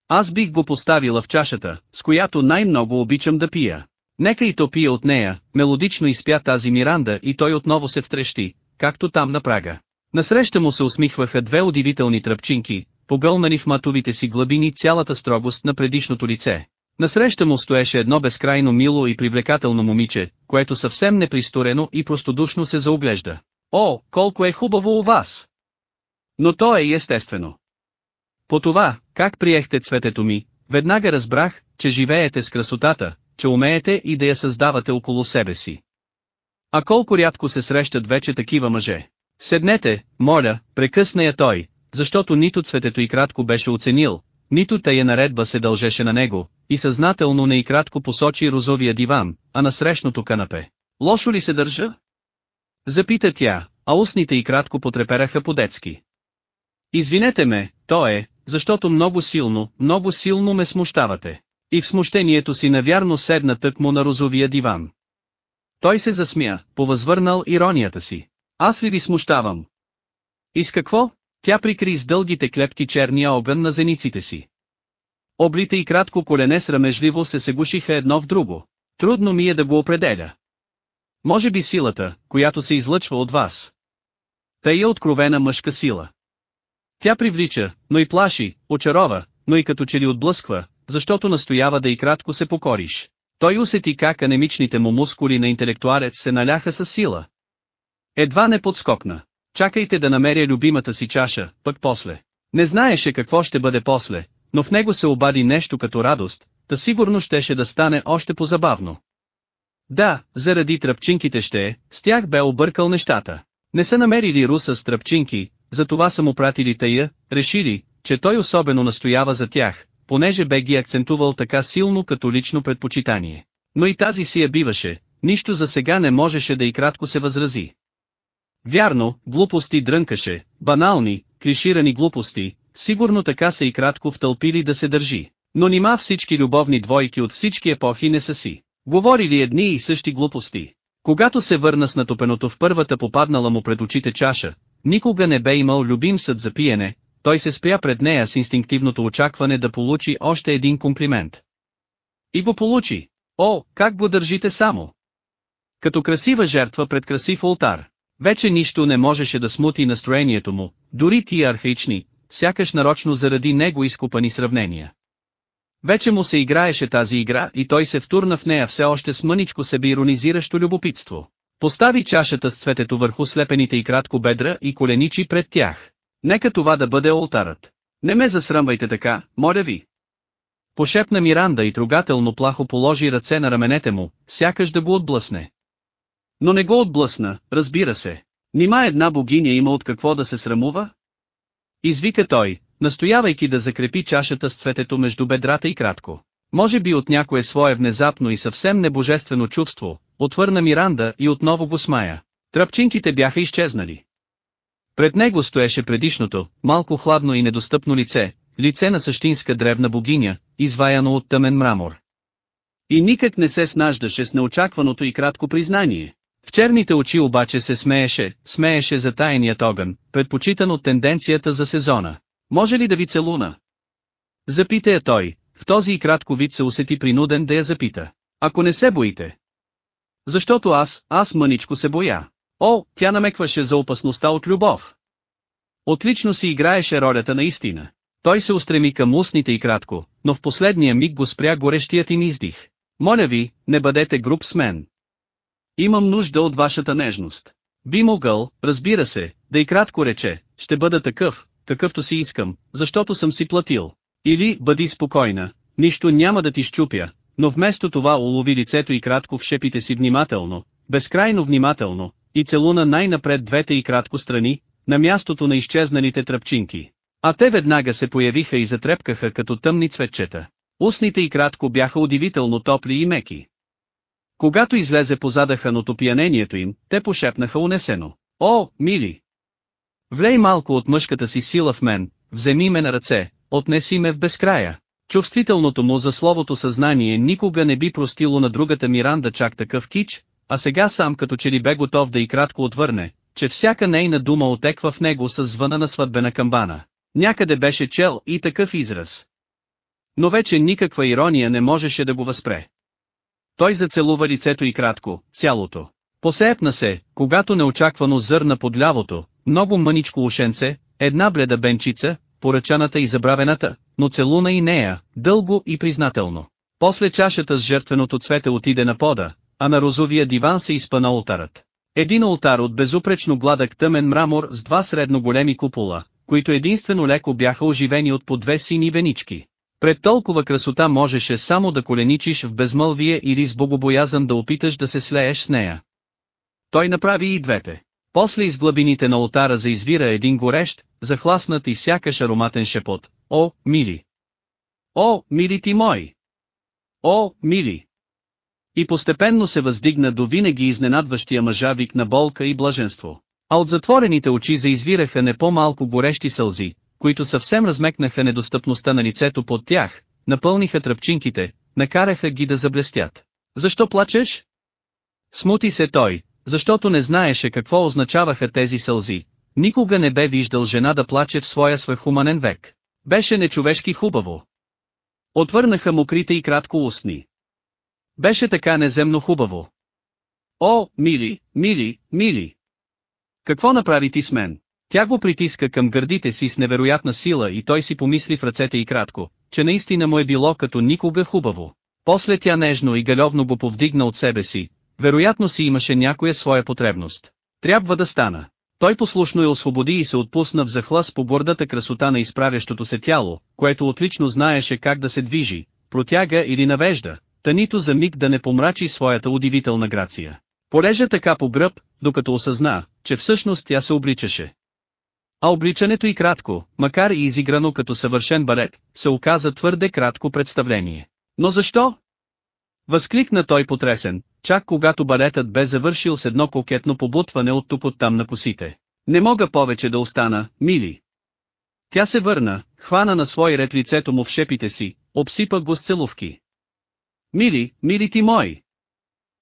Аз бих го поставила в чашата, с която най-много обичам да пия. Нека и то пие от нея, мелодично изпя тази Миранда и той отново се втрещи, както там на прага. Насреща му се усмихваха две удивителни тръпчинки, погълнани в матовите си глъбини цялата строгост на предишното лице. Насреща му стоеше едно безкрайно мило и привлекателно момиче, което съвсем непристорено и простодушно се заоглежда. О, колко е хубаво у вас! Но то е естествено. По това, как приехте цветето ми, веднага разбрах, че живеете с красотата, че умеете и да я създавате около себе си. А колко рядко се срещат вече такива мъже. Седнете, моля, прекъсна я той, защото нито цветето и кратко беше оценил, нито тая наредба се дължеше на него, и съзнателно не и кратко посочи розовия диван, а на срещното канапе. Лошо ли се държа? Запита тя, а устните и кратко потрепераха по-детски. Извинете ме, то е, защото много силно, много силно ме смущавате. И в смущението си навярно седна тъкмо на розовия диван. Той се засмя, повъзвърнал иронията си. Аз ли ви смущавам? И с какво? Тя прикри с дългите клепки черния огън на зениците си. Облите и кратко колене срамежливо се сегушиха едно в друго. Трудно ми е да го определя. Може би силата, която се излъчва от вас. Тъй е откровена мъжка сила. Тя привлича, но и плаши, очарова, но и като че ли отблъсква, защото настоява да и кратко се покориш. Той усети как анемичните му мускули на интелектуарец се наляха с сила. Едва не подскокна. Чакайте да намеря любимата си чаша, пък после. Не знаеше какво ще бъде после, но в него се обади нещо като радост, та сигурно щеше да стане още по-забавно. Да, заради тръпчинките ще е, с тях бе объркал нещата. Не са намерили руса с тръпчинки, затова са му пратили тая, решили, че той особено настоява за тях, понеже бе ги акцентувал така силно като лично предпочитание. Но и тази си я биваше, нищо за сега не можеше да и кратко се възрази. Вярно, глупости дрънкаше, банални, клиширани глупости, сигурно така са и кратко втълпили да се държи. Но нима всички любовни двойки от всички епохи не са си. Говорили едни и същи глупости. Когато се върна с натопеното в първата попаднала му пред очите чаша, никога не бе имал любим съд за пиене, той се спря пред нея с инстинктивното очакване да получи още един комплимент. И го получи. О, как го държите само! Като красива жертва пред красив ултар. Вече нищо не можеше да смути настроението му, дори тия архаични, сякаш нарочно заради него изкупани сравнения. Вече му се играеше тази игра и той се втурна в нея все още с мъничко себе иронизиращо любопитство. Постави чашата с цветето върху слепените и кратко бедра и коленичи пред тях. Нека това да бъде олтарът. Не ме засръмвайте така, моля ви. Пошепна Миранда и трогателно плахо положи ръце на раменете му, сякаш да го отблъсне. Но не го отблъсна, разбира се. Нима една богиня има от какво да се срамува? Извика той, настоявайки да закрепи чашата с цветето между бедрата и кратко. Може би от някое свое внезапно и съвсем небожествено чувство, отвърна Миранда и отново го смая. Тръпчинките бяха изчезнали. Пред него стоеше предишното, малко хладно и недостъпно лице, лице на същинска древна богиня, изваяно от тъмен мрамор. И никак не се снаждаше с неочакваното и кратко признание. В черните очи обаче се смееше, смееше за тайният огън, предпочитан от тенденцията за сезона. Може ли да ви целуна? Запита я той, в този и кратко вид се усети принуден да я запита. Ако не се боите. Защото аз, аз мъничко се боя. О, тя намекваше за опасността от любов. Отлично си играеше ролята на истина. Той се устреми към устните и кратко, но в последния миг го спря горещият им издих. Моля ви, не бъдете груб с мен. Имам нужда от вашата нежност. Би могъл, разбира се, да и кратко рече, ще бъда такъв, какъвто си искам, защото съм си платил. Или, бъди спокойна, нищо няма да ти щупя, но вместо това улови лицето и кратко в шепите си внимателно, безкрайно внимателно, и целуна най-напред двете и кратко страни, на мястото на изчезналите тръпчинки. А те веднага се появиха и затрепкаха като тъмни цветчета. Устните и кратко бяха удивително топли и меки. Когато излезе позадаха от опиянението им, те пошепнаха унесено. О, мили! Влей малко от мъжката си сила в мен, вземи ме на ръце, отнеси ме в безкрая. Чувствителното му за словото съзнание никога не би простило на другата Миранда чак такъв кич, а сега сам като че ли бе готов да и кратко отвърне, че всяка нейна дума отеква в него с звъна на сватбена камбана. Някъде беше чел и такъв израз. Но вече никаква ирония не можеше да го възпре. Той зацелува лицето и кратко, цялото. Посеепна се, когато неочаквано зърна под лявото, много мъничко ушенце, една бледа бенчица, поръчаната и забравената, но целуна и нея, дълго и признателно. После чашата с жертвеното цвете отиде на пода, а на розовия диван се изпъна ултарът. Един ултар от безупречно гладък тъмен мрамор с два средно големи купола, които единствено леко бяха оживени от по две сини венички. Пред толкова красота можеше само да коленичиш в безмълвие или с богобоязън да опиташ да се слееш с нея. Той направи и двете. После из глъбините на ултара заизвира един горещ, захласнат и сякаш ароматен шепот. О, мили! О, мили ти мой! О, мили! И постепенно се въздигна до винаги изненадващия мъжавик на болка и блаженство. А от затворените очи заизвираха не по-малко горещи сълзи, които съвсем размекнаха недостъпността на лицето под тях, напълниха тръпчинките, накараха ги да заблестят. Защо плачеш? Смути се той, защото не знаеше какво означаваха тези сълзи. Никога не бе виждал жена да плаче в своя свърхуманен век. Беше нечовешки хубаво. Отвърнаха мокрите и кратко устни. Беше така неземно хубаво. О, мили, мили, мили! Какво направи ти с мен? Тя го притиска към гърдите си с невероятна сила и той си помисли в ръцете и кратко, че наистина му е било като никога хубаво. После тя нежно и галевно го повдигна от себе си, вероятно си имаше някоя своя потребност. Трябва да стана. Той послушно я освободи и се отпусна в захлас по гордата красота на изправящото се тяло, което отлично знаеше как да се движи, протяга или навежда, та нито за миг да не помрачи своята удивителна грация. Порежа така по гръб, докато осъзна, че всъщност тя се обличаше. А обличането и кратко, макар и изиграно като съвършен балет, се оказа твърде кратко представление. Но защо? Възкликна той потресен, чак когато балетът бе завършил с едно кокетно побутване от тук там на косите. Не мога повече да остана, мили. Тя се върна, хвана на свой ред лицето му в шепите си, обсипа го с целувки. Мили, мили ти мой!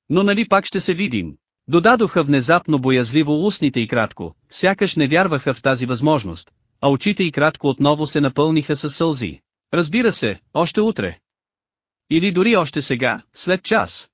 Но нали пак ще се видим? Додадоха внезапно боязливо устните и кратко, сякаш не вярваха в тази възможност, а очите и кратко отново се напълниха със сълзи. Разбира се, още утре. Или дори още сега, след час.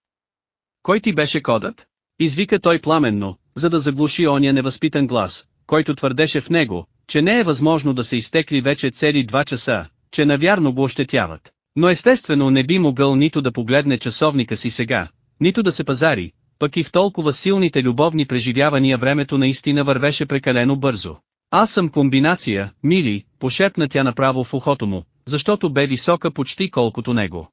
Кой ти беше кодът? Извика той пламенно, за да заглуши ония невъзпитан глас, който твърдеше в него, че не е възможно да се изтекли вече цели два часа, че навярно го ощетяват. Но естествено не би могъл нито да погледне часовника си сега, нито да се пазари, пък и в толкова силните любовни преживявания времето наистина вървеше прекалено бързо. Аз съм комбинация, мили, пошепна тя направо в ухото му, защото бе висока почти колкото него.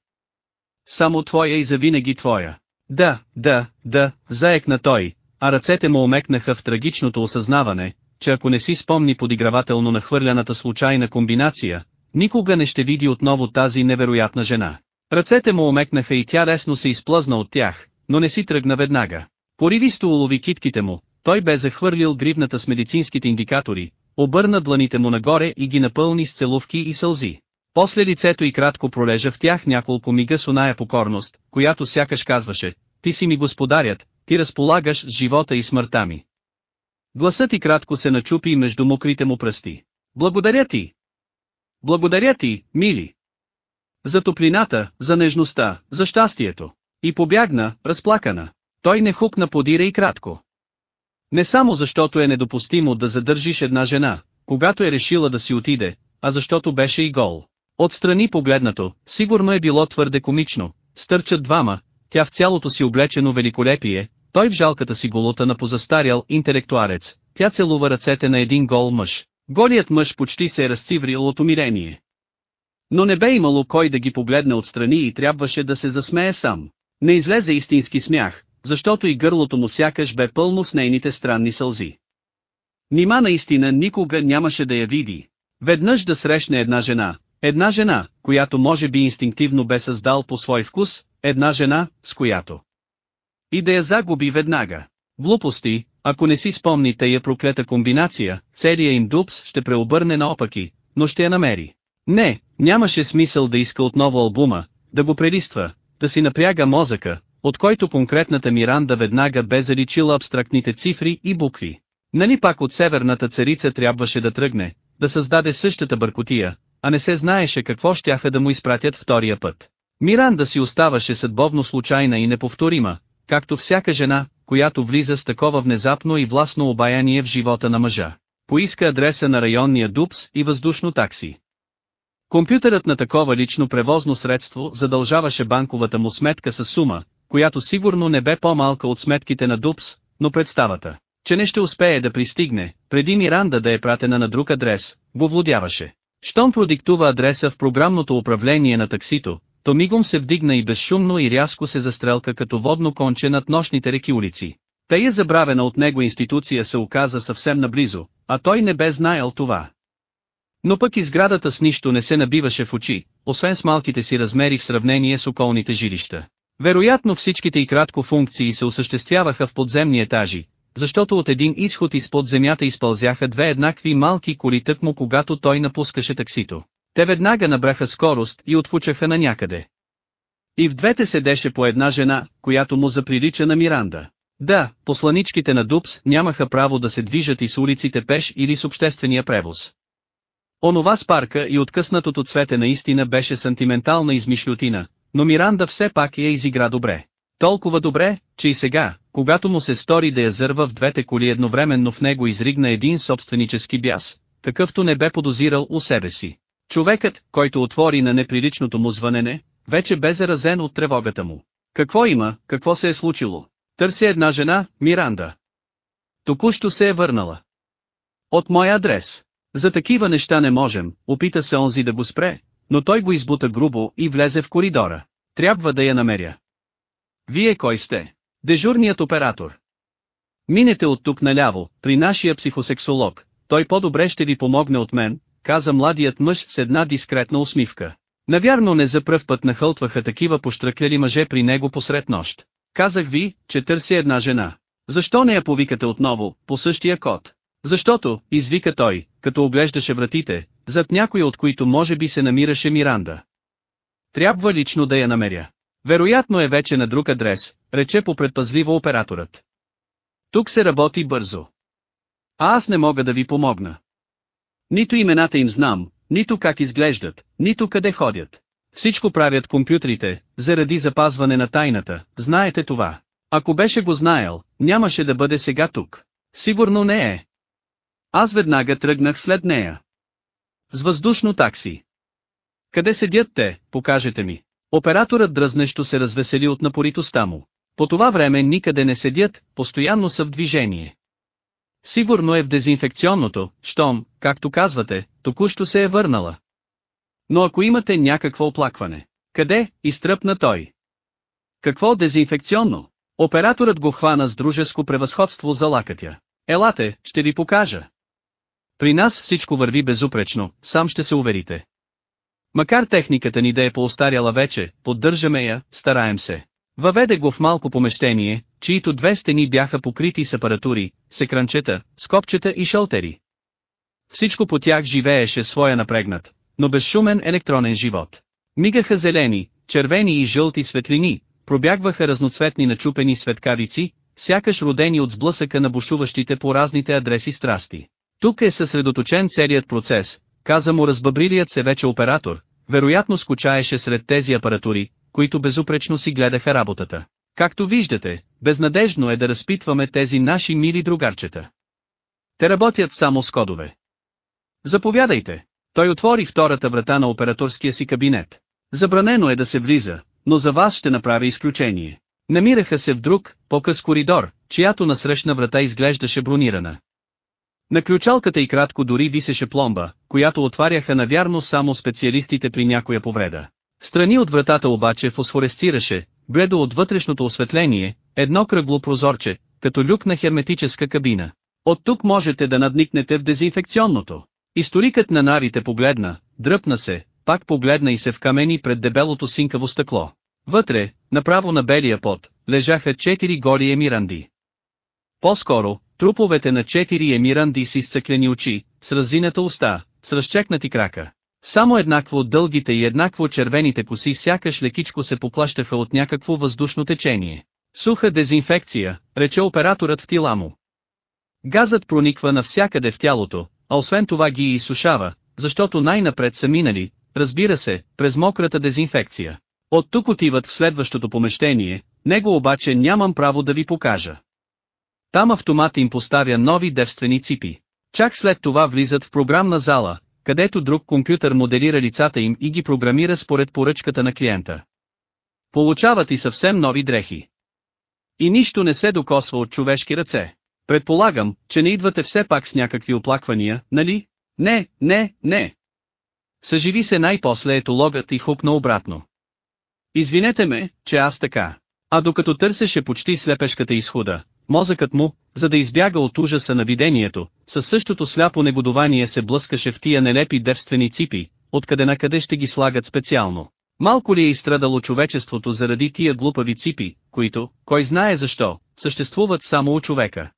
Само твоя и завинаги твоя. Да, да, да, заекна той, а ръцете му омекнаха в трагичното осъзнаване, че ако не си спомни подигравателно на хвърляната случайна комбинация, никога не ще види отново тази невероятна жена. Ръцете му омекнаха и тя лесно се изплъзна от тях, но не си тръгна веднага. Поривисто улови китките му, той бе захвърлил гривната с медицинските индикатори, обърна дланите му нагоре и ги напълни с целувки и сълзи. После лицето и кратко пролежа в тях няколко мига с оная покорност, която сякаш казваше, ти си ми господарят, ти разполагаш с живота и смъртта ми. Гласът и кратко се начупи между мокрите му пръсти. Благодаря ти! Благодаря ти, мили! За топлината, за нежността, за щастието. И побягна, разплакана. Той не хукна подира и кратко. Не само защото е недопустимо да задържиш една жена, когато е решила да си отиде, а защото беше и гол. Отстрани погледнато, сигурно е било твърде комично, стърчат двама, тя в цялото си облечено великолепие, той в жалката си голота на позастарял интелектуарец, тя целува ръцете на един гол мъж. Голият мъж почти се е разциврил от умирение. Но не бе имало кой да ги погледне отстрани и трябваше да се засмее сам. Не излезе истински смях, защото и гърлото му сякаш бе пълно с нейните странни сълзи. Нима наистина никога нямаше да я види. Веднъж да срещне една жена, една жена, която може би инстинктивно бе създал по свой вкус, една жена, с която. И да я загуби веднага. Глупости, ако не си спомни тая проклета комбинация, целият им дупс ще преобърне наопаки, но ще я намери. Не, нямаше смисъл да иска отново албума, да го прелиства, да си напряга мозъка, от който конкретната Миранда веднага бе заличила абстрактните цифри и букви. Нали пак от северната царица трябваше да тръгне, да създаде същата бъркотия, а не се знаеше какво щяха да му изпратят втория път. Миранда си оставаше съдбовно случайна и неповторима, както всяка жена, която влиза с такова внезапно и властно обаяние в живота на мъжа. Поиска адреса на районния ДУПС и въздушно такси. Компютърът на такова лично превозно средство задължаваше банковата му сметка с сума, която сигурно не бе по-малка от сметките на ДУПС, но представата, че не ще успее да пристигне, преди Миранда да е пратена на друг адрес, го владяваше. Щом продиктува адреса в програмното управление на таксито, то мигом се вдигна и безшумно и рязко се застрелка като водно конче над нощните реки улици. Тая забравена от него институция се оказа съвсем наблизо, а той не бе знаел това. Но пък изградата с нищо не се набиваше в очи, освен с малките си размери в сравнение с околните жилища. Вероятно всичките и кратко функции се осъществяваха в подземни етажи, защото от един изход изпод земята изпълзяха две еднакви малки коли тъкмо когато той напускаше таксито. Те веднага набраха скорост и отфучаха на някъде. И в двете седеше по една жена, която му заприлича на Миранда. Да, посланичките на Дупс нямаха право да се движат и с улиците пеш или с обществения превоз. Онова с парка и откъснатото цвете наистина беше сантиментална измишлютина, но Миранда все пак я изигра добре. Толкова добре, че и сега, когато му се стори да я зърва в двете коли едновременно в него изригна един собственически бяс, какъвто не бе подозирал у себе си. Човекът, който отвори на неприличното му звънене, вече бе заразен от тревогата му. Какво има, какво се е случило? Търся една жена, Миранда. Току-що се е върнала. От мой адрес. За такива неща не можем, опита се онзи да го спре, но той го избута грубо и влезе в коридора. Трябва да я намеря. Вие кой сте? Дежурният оператор. Минете от тук наляво, при нашия психосексолог, той по-добре ще ви помогне от мен, каза младият мъж с една дискретна усмивка. Навярно не за пръв път нахълтваха такива поштръкляли мъже при него посред нощ. Казах ви, че търси една жена. Защо не я повикате отново, по същия код? Защото, извика той, като оглеждаше вратите, зад някой от които може би се намираше Миранда. Трябва лично да я намеря. Вероятно е вече на друг адрес, рече попредпазливо операторът. Тук се работи бързо. А аз не мога да ви помогна. Нито имената им знам, нито как изглеждат, нито къде ходят. Всичко правят компютрите, заради запазване на тайната, знаете това. Ако беше го знаел, нямаше да бъде сега тук. Сигурно не е. Аз веднага тръгнах след нея. С въздушно такси. Къде седят те, покажете ми. Операторът дръзнещо се развесели от напоритостта му. По това време никъде не седят, постоянно са в движение. Сигурно е в дезинфекционното, щом, както казвате, току-що се е върнала. Но ако имате някакво оплакване, къде, изтръпна той. Какво дезинфекционно? Операторът го хвана с дружеско превъзходство за лакътя. Елате, ще ви покажа. При нас всичко върви безупречно, сам ще се уверите. Макар техниката ни да е поостаряла вече, поддържаме я, стараем се. Въведе го в малко помещение, чието две стени бяха покрити с апаратури, с екранчета, скопчета и шалтери. Всичко по тях живееше своя напрегнат, но безшумен електронен живот. Мигаха зелени, червени и жълти светлини, пробягваха разноцветни начупени светкавици, сякаш родени от сблъсъка на бушуващите по разните адреси страсти. Тук е съсредоточен целият процес, каза му разбъбрилият се вече оператор, вероятно скучаеше сред тези апаратури, които безупречно си гледаха работата. Както виждате, безнадежно е да разпитваме тези наши мили другарчета. Те работят само с кодове. Заповядайте. Той отвори втората врата на операторския си кабинет. Забранено е да се влиза, но за вас ще направя изключение. Намираха се в друг, по-къс коридор, чиято насрещна врата изглеждаше бронирана. На ключалката и кратко дори висеше пломба, която отваряха навярно само специалистите при някоя повреда. Страни от вратата обаче фосфоресцираше, бледо от вътрешното осветление, едно кръгло прозорче, като люк на херметическа кабина. От тук можете да надникнете в дезинфекционното. Историкът на нарите погледна, дръпна се, пак погледна и се вкамени пред дебелото синкаво стъкло. Вътре, направо на белия пот, лежаха четири гори емиранди. По-скоро, труповете на четири емиранди с изцъклени очи, с разината уста, с разчекнати крака. Само еднакво дългите и еднакво червените коси сякаш лекичко се поплащаха от някакво въздушно течение. Суха дезинфекция, рече операторът в тила му. Газът прониква навсякъде в тялото, а освен това ги изсушава, защото най-напред са минали, разбира се, през мократа дезинфекция. От тук отиват в следващото помещение, него обаче нямам право да ви покажа. Там автомат им поставя нови девствени ципи. Чак след това влизат в програмна зала, където друг компютър моделира лицата им и ги програмира според поръчката на клиента. Получават и съвсем нови дрехи. И нищо не се докосва от човешки ръце. Предполагам, че не идвате все пак с някакви оплаквания, нали? Не, не, не. Съживи се най-после етологът и хупна обратно. Извинете ме, че аз така. А докато търсеше почти слепешката изхода, мозъкът му, за да избяга от ужаса на видението, със същото сляпо негодование се блъскаше в тия нелепи девствени ципи, откъде на къде ще ги слагат специално. Малко ли е изстрадало човечеството заради тия глупави ципи, които, кой знае защо, съществуват само у човека.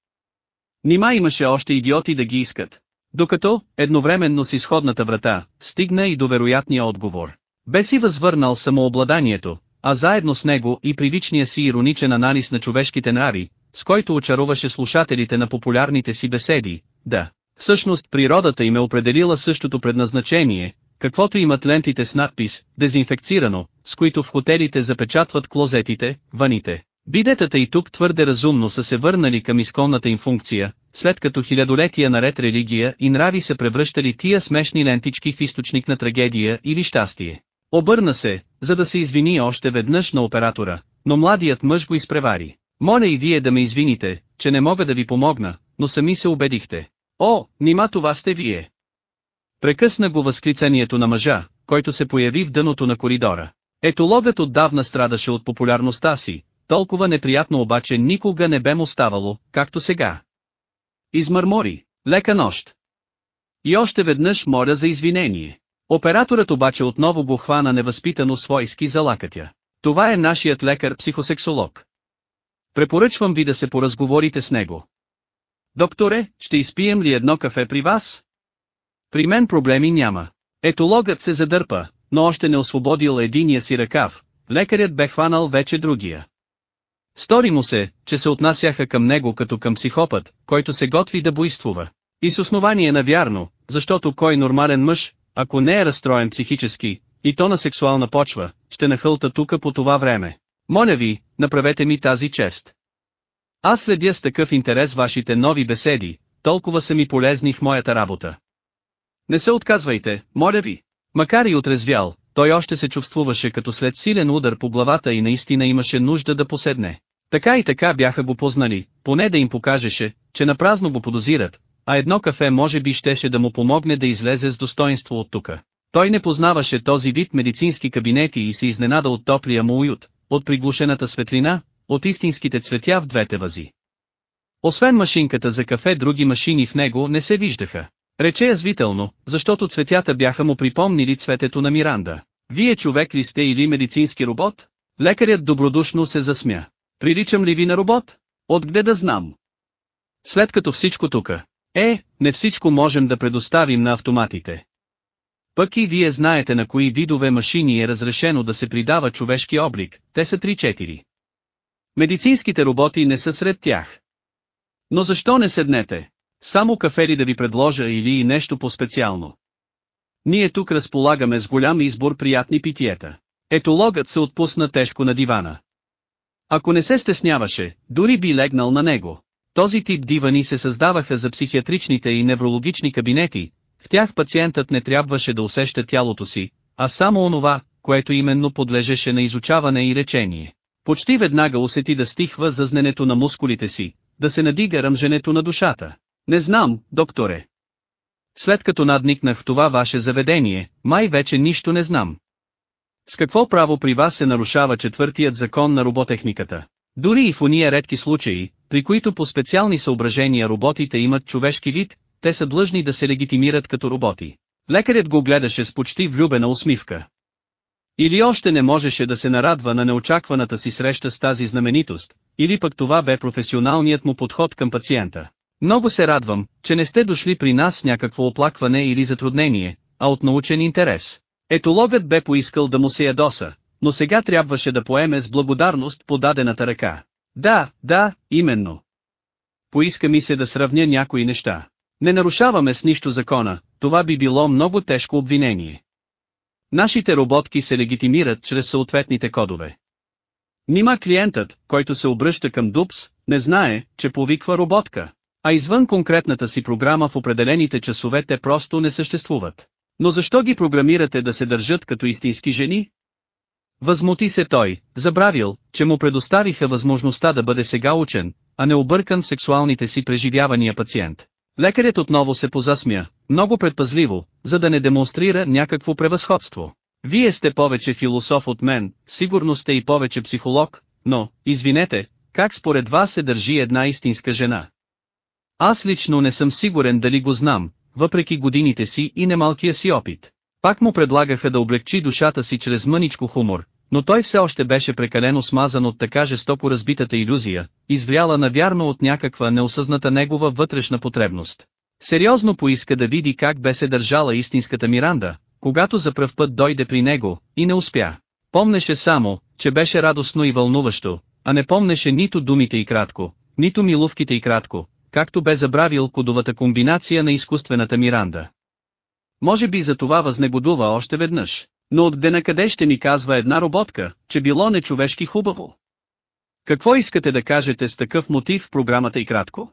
Нима имаше още идиоти да ги искат. Докато, едновременно с изходната врата, стигна и до вероятния отговор. Бе си възвърнал самообладанието, а заедно с него и привичния си ироничен анализ на човешките нари, с който очароваше слушателите на популярните си беседи, да. Всъщност природата им е определила същото предназначение, каквото имат лентите с надпис «Дезинфекцирано», с които в хотелите запечатват клозетите, ваните. Бидетата и тук твърде разумно са се върнали към изконната им функция, след като хилядолетия наред религия и нрави са превръщали тия смешни лентички в източник на трагедия или щастие. Обърна се, за да се извини още веднъж на оператора, но младият мъж го изпревари. Моля и вие да ме извините, че не мога да ви помогна, но сами се убедихте. О, нима това сте вие. Прекъсна го възклицанието на мъжа, който се появи в дъното на коридора. Етологът отдавна страдаше от популярността си, толкова неприятно обаче никога не бе му ставало, както сега. Измърмори, лека нощ. И още веднъж моля за извинение. Операторът обаче отново го хвана невъзпитано свойски за лакътя. Това е нашият лекар-психосексолог. Препоръчвам ви да се поразговорите с него. Докторе, ще изпием ли едно кафе при вас? При мен проблеми няма. Етологът се задърпа, но още не освободил единия си ръкав, лекарят бе хванал вече другия. Стори му се, че се отнасяха към него като към психопат, който се готви да буйствува. И с основание навярно, защото кой нормален мъж, ако не е разстроен психически, и то на сексуална почва, ще нахълта тука по това време. Моля ви, направете ми тази чест. Аз следя с такъв интерес вашите нови беседи, толкова са ми полезни в моята работа. Не се отказвайте, моля ви. Макар и отрезвял, той още се чувствуваше като след силен удар по главата и наистина имаше нужда да поседне. Така и така бяха го познали, поне да им покажеше, че напразно го подозират, а едно кафе може би щеше да му помогне да излезе с достоинство от тука. Той не познаваше този вид медицински кабинети и се изненада от топлия му уют, от приглушената светлина, от истинските цветя в двете вази. Освен машинката за кафе други машини в него не се виждаха. Рече язвително, защото цветята бяха му припомнили цветето на Миранда. Вие човек ли сте или медицински робот? Лекарят добродушно се засмя. Приличам ли ви на робот? Откъде да знам? След като всичко тука. Е, не всичко можем да предоставим на автоматите. Пък и вие знаете на кои видове машини е разрешено да се придава човешки облик, те са 3-4. Медицинските роботи не са сред тях. Но защо не седнете? Само кафе да ви предложа или и нещо по-специално. Ние тук разполагаме с голям избор приятни питиета. Етологът се отпусна тежко на дивана. Ако не се стесняваше, дори би легнал на него. Този тип дивани се създаваха за психиатричните и неврологични кабинети, в тях пациентът не трябваше да усеща тялото си, а само онова, което именно подлежеше на изучаване и лечение. Почти веднага усети да стихва зазненето на мускулите си, да се надига ръмженето на душата. Не знам, докторе. След като надникнах в това ваше заведение, май вече нищо не знам. С какво право при вас се нарушава четвъртият закон на роботехниката? Дори и в уния редки случаи, при които по специални съображения роботите имат човешки вид, те са длъжни да се легитимират като роботи. Лекарят го гледаше с почти влюбена усмивка. Или още не можеше да се нарадва на неочакваната си среща с тази знаменитост, или пък това бе професионалният му подход към пациента. Много се радвам, че не сте дошли при нас някакво оплакване или затруднение, а от научен интерес. Етологът бе поискал да му се ядоса, но сега трябваше да поеме с благодарност подадената ръка. Да, да, именно. Поиска ми се да сравня някои неща. Не нарушаваме с нищо закона, това би било много тежко обвинение. Нашите роботки се легитимират чрез съответните кодове. Нима клиентът, който се обръща към ДУПС, не знае, че повиква роботка. А извън конкретната си програма в определените часове те просто не съществуват. Но защо ги програмирате да се държат като истински жени? Възмути се той, забравил, че му предоставиха възможността да бъде сега учен, а не объркан в сексуалните си преживявания пациент. Лекарят отново се позасмя, много предпазливо, за да не демонстрира някакво превъзходство. Вие сте повече философ от мен, сигурно сте и повече психолог, но, извинете, как според вас се държи една истинска жена? Аз лично не съм сигурен дали го знам, въпреки годините си и немалкия си опит. Пак му предлагаха да облегчи душата си чрез мъничко хумор, но той все още беше прекалено смазан от така жестоко разбитата иллюзия, извляла навярно от някаква неосъзната негова вътрешна потребност. Сериозно поиска да види как бе се държала истинската Миранда, когато за пръв път дойде при него, и не успя. Помнеше само, че беше радостно и вълнуващо, а не помнеше нито думите и кратко, нито милувките и кратко, както бе забравил кодовата комбинация на изкуствената Миранда. Може би за това възнегодува още веднъж, но отде на къде ще ни казва една роботка, че било нечовешки хубаво? Какво искате да кажете с такъв мотив в програмата и кратко?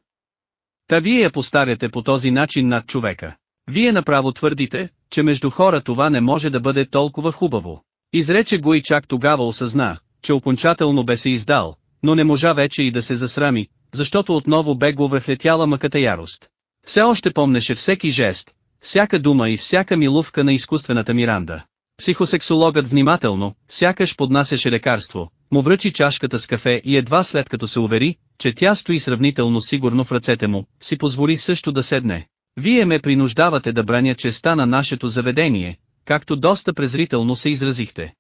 Та вие я поставяте по този начин над човека. Вие направо твърдите, че между хора това не може да бъде толкова хубаво. Изрече го и чак тогава осъзна, че окончателно бе се издал, но не можа вече и да се засрами, защото отново бе го връхлетяла мъката ярост. Все още помнеше всеки жест, всяка дума и всяка милувка на изкуствената Миранда. Психосексологът внимателно, сякаш поднасяше лекарство, му връчи чашката с кафе и едва след като се увери, че тя стои сравнително сигурно в ръцете му, си позволи също да седне. Вие ме принуждавате да браня честа на нашето заведение, както доста презрително се изразихте.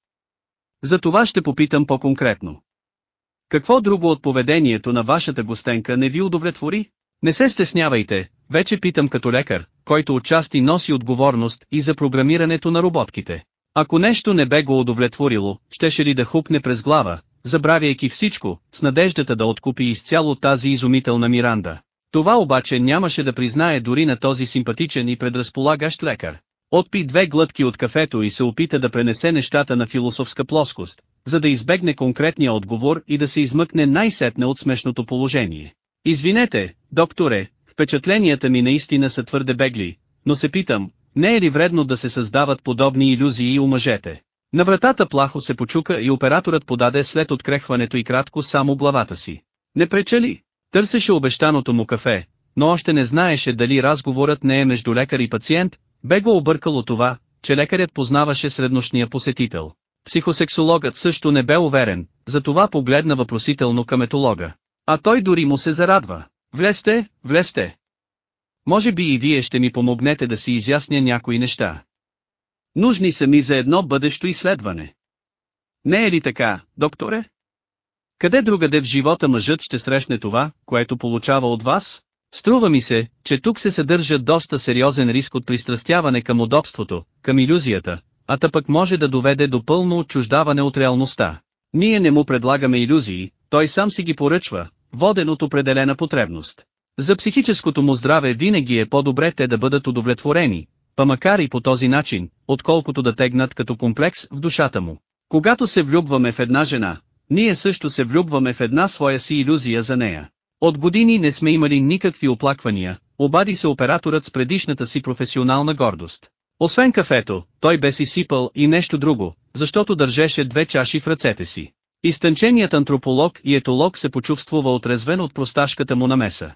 За това ще попитам по-конкретно. Какво друго от поведението на вашата гостенка не ви удовлетвори? Не се стеснявайте, вече питам като лекар, който отчасти носи отговорност и за програмирането на роботките. Ако нещо не бе го удовлетворило, щеше ли да хукне през глава, забравяйки всичко, с надеждата да откупи изцяло тази изумителна Миранда. Това обаче нямаше да признае дори на този симпатичен и предразполагащ лекар. Отпи две глътки от кафето и се опита да пренесе нещата на философска плоскост, за да избегне конкретния отговор и да се измъкне най-сетне от смешното положение. Извинете, докторе, впечатленията ми наистина са твърде бегли, но се питам, не е ли вредно да се създават подобни иллюзии у мъжете? На вратата плахо се почука и операторът подаде след открехването и кратко само главата си. Не преча ли? Търсеше обещаното му кафе, но още не знаеше дали разговорът не е между лекар и пациент, бе го объркало това, че лекарят познаваше среднощния посетител. Психосексологът също не бе уверен, затова погледна въпросително към етолога. А той дори му се зарадва. Влезте, влезте. Може би и вие ще ми помогнете да си изясня някои неща. Нужни са ми за едно бъдещо изследване. Не е ли така, докторе? Къде другаде в живота мъжът ще срещне това, което получава от вас? Струва ми се, че тук се съдържа доста сериозен риск от пристрастяване към удобството, към иллюзията, а пък може да доведе до пълно отчуждаване от реалността. Ние не му предлагаме иллюзии, той сам си ги поръчва, воден от определена потребност. За психическото му здраве винаги е по-добре те да бъдат удовлетворени, па макар и по този начин, отколкото да тегнат като комплекс в душата му. Когато се влюбваме в една жена, ние също се влюбваме в една своя си иллюзия за нея. От години не сме имали никакви оплаквания, обади се операторът с предишната си професионална гордост. Освен кафето, той бе си сипал и нещо друго, защото държеше две чаши в ръцете си. Изтънченият антрополог и етолог се почувствува отрезвен от просташката му намеса.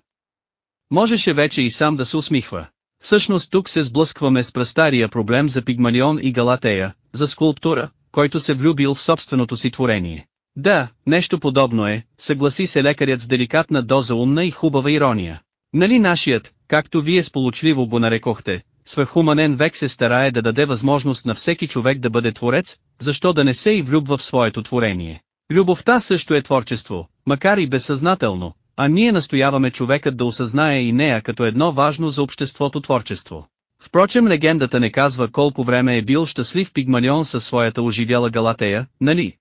Можеше вече и сам да се усмихва. Всъщност тук се сблъскваме с прастария проблем за Пигмалион и Галатея, за скулптура, който се влюбил в собственото си творение. Да, нещо подобно е, съгласи се лекарят с деликатна доза умна и хубава ирония. Нали нашият, както вие сполучливо го нарекохте, свърхуманен век се старае да даде възможност на всеки човек да бъде творец, защо да не се и влюбва в своето творение. Любовта също е творчество, макар и безсъзнателно, а ние настояваме човекът да осъзнае и нея като едно важно за обществото творчество. Впрочем легендата не казва колко време е бил щастлив Пигмалион със своята оживяла Галатея, нали?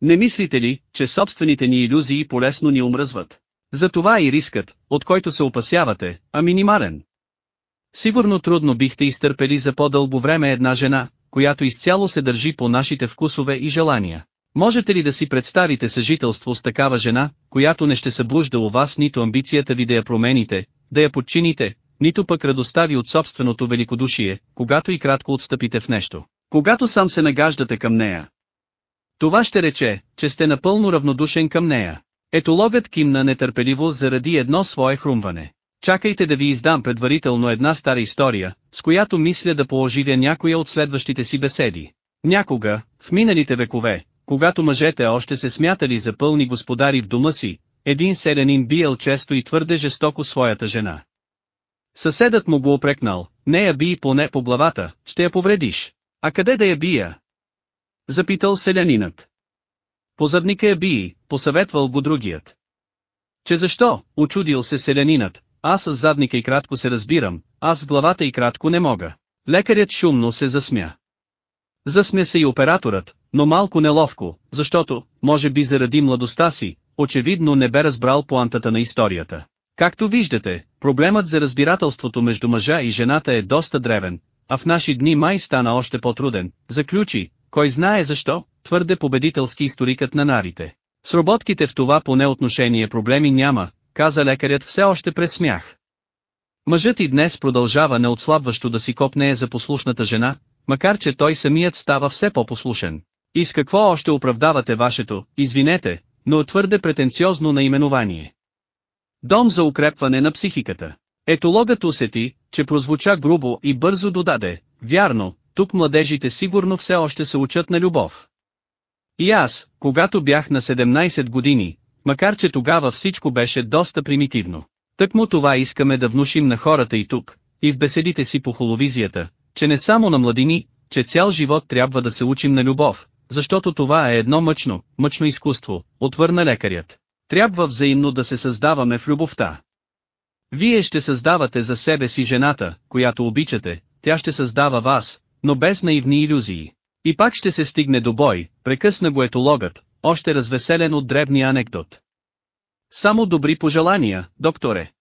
Не мислите ли, че собствените ни иллюзии полесно ни умръзват? Затова и рискът, от който се опасявате, а минимален. Сигурно трудно бихте изтърпели за по-дълго време една жена, която изцяло се държи по нашите вкусове и желания. Можете ли да си представите съжителство с такава жена, която не ще събужда у вас нито амбицията ви да я промените, да я подчините, нито пък радостта ви от собственото великодушие, когато и кратко отстъпите в нещо, когато сам се нагаждате към нея. Това ще рече, че сте напълно равнодушен към нея. Етологът кимна нетърпеливо заради едно свое хрумване. Чакайте да ви издам предварително една стара история, с която мисля да пооживя някоя от следващите си беседи. Някога, в миналите векове, когато мъжете още се смятали за пълни господари в дома си, един селянин биел често и твърде жестоко своята жена. Съседът му го опрекнал, не я бий поне по главата, ще я повредиш. А къде да я бия? Запитал селянинът. По задника я бий, посъветвал го другият. Че защо, очудил се селянинът, аз с задника и кратко се разбирам, аз с главата и кратко не мога. Лекарят шумно се засмя. Засмя се и операторът, но малко неловко, защото, може би заради младостта си, очевидно не бе разбрал поантата на историята. Както виждате, проблемът за разбирателството между мъжа и жената е доста древен, а в наши дни май стана още по-труден, заключи, кой знае защо, твърде победителски историкът на нарите. С роботките в това поне отношение проблеми няма, каза лекарят все още през смях. Мъжът и днес продължава неотслабващо да си копнее за послушната жена, макар че той самият става все по-послушен. И с какво още оправдавате вашето, извинете, но твърде претенциозно наименование? Дом за укрепване на психиката. Етологът усети, че прозвуча грубо и бързо додаде, вярно, тук младежите сигурно все още се учат на любов. И аз, когато бях на 17 години, макар че тогава всичко беше доста примитивно. Тъкмо това искаме да внушим на хората и тук, и в беседите си по холовизията, че не само на младини, че цял живот трябва да се учим на любов, защото това е едно мъчно, мъчно изкуство, отвърна лекарят. Трябва взаимно да се създаваме в любовта. Вие ще създавате за себе си жената, която обичате, тя ще създава вас, но без наивни иллюзии. И пак ще се стигне до бой, прекъсна го етологът, още развеселен от древния анекдот. Само добри пожелания, докторе.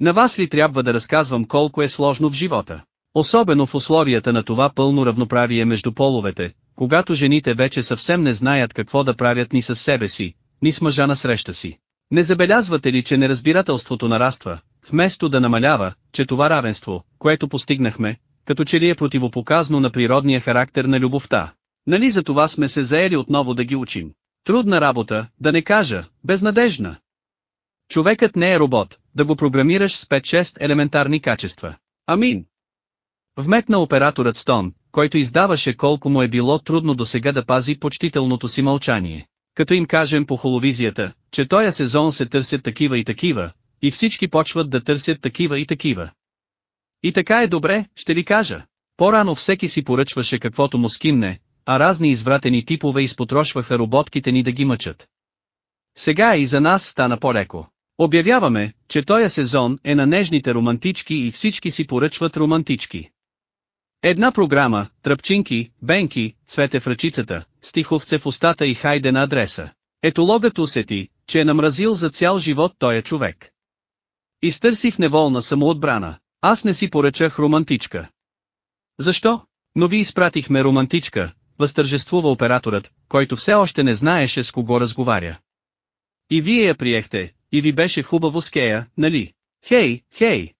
На вас ли трябва да разказвам колко е сложно в живота? Особено в условията на това пълно равноправие между половете, когато жените вече съвсем не знаят какво да правят ни с себе си, ни с мъжа на среща си. Не забелязвате ли, че неразбирателството нараства, вместо да намалява, че това равенство, което постигнахме, като че ли е противопоказно на природния характер на любовта. Нали за това сме се заели отново да ги учим? Трудна работа, да не кажа, безнадежна. Човекът не е робот, да го програмираш с 5-6 елементарни качества. Амин. Вметна операторът Стон, който издаваше колко му е било трудно до сега да пази почтителното си мълчание. Като им кажем по холовизията, че тоя сезон се търсят такива и такива, и всички почват да търсят такива и такива. И така е добре, ще ви кажа. По-рано всеки си поръчваше каквото му скимне, а разни извратени типове изпотрошваха роботките ни да ги мъчат. Сега и за нас стана по-леко. Обявяваме, че тоя сезон е на нежните романтички и всички си поръчват романтички. Една програма, тръпчинки, бенки, цвете в ръчицата, стиховце в устата и хайде на адреса. Етологът усети, че е намразил за цял живот тоя човек. Изтърси в неволна самоотбрана. Аз не си поръчах романтичка. Защо? Но ви изпратихме романтичка, възтържествува операторът, който все още не знаеше с кого разговаря. И вие я приехте, и ви беше хубаво с Кея, нали? Хей, хей!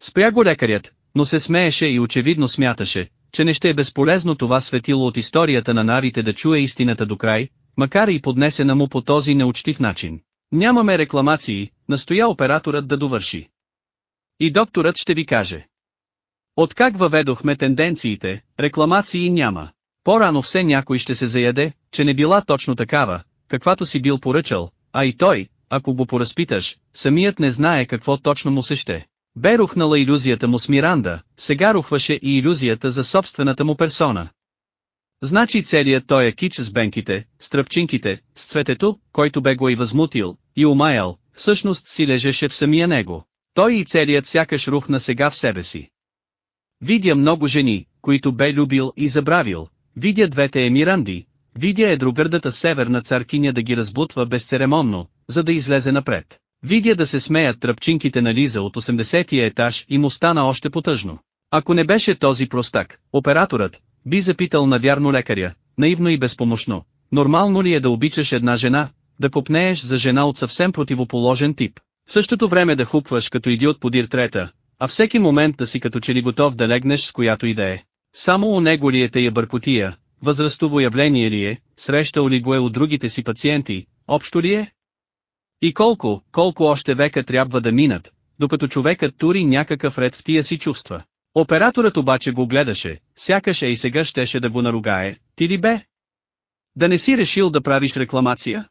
Спря го лекарят, но се смееше и очевидно смяташе, че не ще е безполезно това светило от историята на нарите да чуе истината до край, макар и поднесена му по този неучтив начин. Нямаме рекламации, настоя операторът да довърши. И докторът ще ви каже. Откак въведохме тенденциите, рекламации няма. По-рано все някой ще се заяде, че не била точно такава, каквато си бил поръчал, а и той, ако го поразпиташ, самият не знае какво точно му се ще. Бе рухнала иллюзията му с Миранда, сега рухваше и иллюзията за собствената му персона. Значи целият той е кич с бенките, с тръпчинките, с цветето, който бе го и възмутил, и умаял, всъщност си лежеше в самия него. Той и целият сякаш рухна сега в себе си. Видя много жени, които бе любил и забравил, видя двете емиранди, видя едрогърдата северна царкиня да ги разбутва безцеремонно, за да излезе напред. Видя да се смеят тръпчинките на Лиза от 80-я етаж и му стана още потъжно. Ако не беше този простак, операторът, би запитал навярно лекаря, наивно и безпомощно, нормално ли е да обичаш една жена, да копнееш за жена от съвсем противоположен тип, в същото време да хупваш като идиот подир трета, а всеки момент да си като че ли готов да легнеш с която и да е. Само у него ли е тая бъркотия, възрастово явление ли е, срещал ли го е от другите си пациенти, общо ли е? И колко, колко още века трябва да минат, докато човекът тури някакъв ред в тия си чувства. Операторът обаче го гледаше, сякаш е и сега щеше да го наругае, ти ли бе? Да не си решил да правиш рекламация?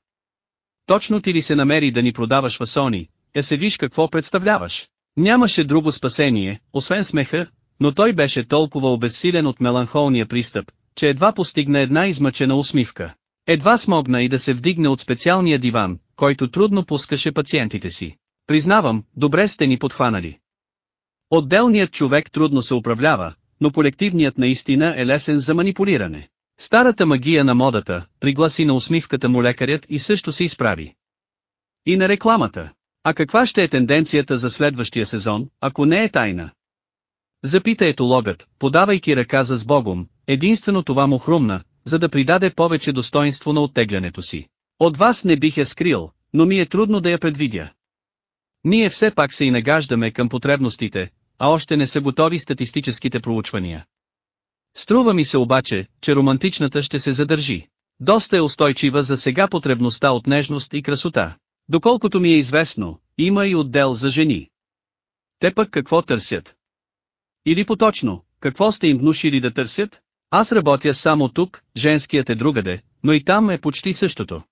Точно ти ли се намери да ни продаваш фасони, е се виж какво представляваш. Нямаше друго спасение, освен смеха, но той беше толкова обезсилен от меланхолния пристъп, че едва постигна една измъчена усмивка. Едва смогна и да се вдигне от специалния диван, който трудно пускаше пациентите си. Признавам, добре сте ни подхванали. Отделният човек трудно се управлява, но колективният наистина е лесен за манипулиране. Старата магия на модата, пригласи на усмивката му лекарят и също се изправи. И на рекламата. А каква ще е тенденцията за следващия сезон, ако не е тайна? Запита етологът, подавайки ръка за сбогом, единствено това му хрумна, за да придаде повече достоинство на оттеглянето си. От вас не бих я скрил, но ми е трудно да я предвидя. Ние все пак се и нагаждаме към потребностите, а още не са готови статистическите проучвания. Струва ми се обаче, че романтичната ще се задържи. Доста е устойчива за сега потребността от нежност и красота. Доколкото ми е известно, има и отдел за жени. Те пък какво търсят? Или поточно, какво сте им внушили да търсят? Аз работя само тук, женският е другаде, но и там е почти същото.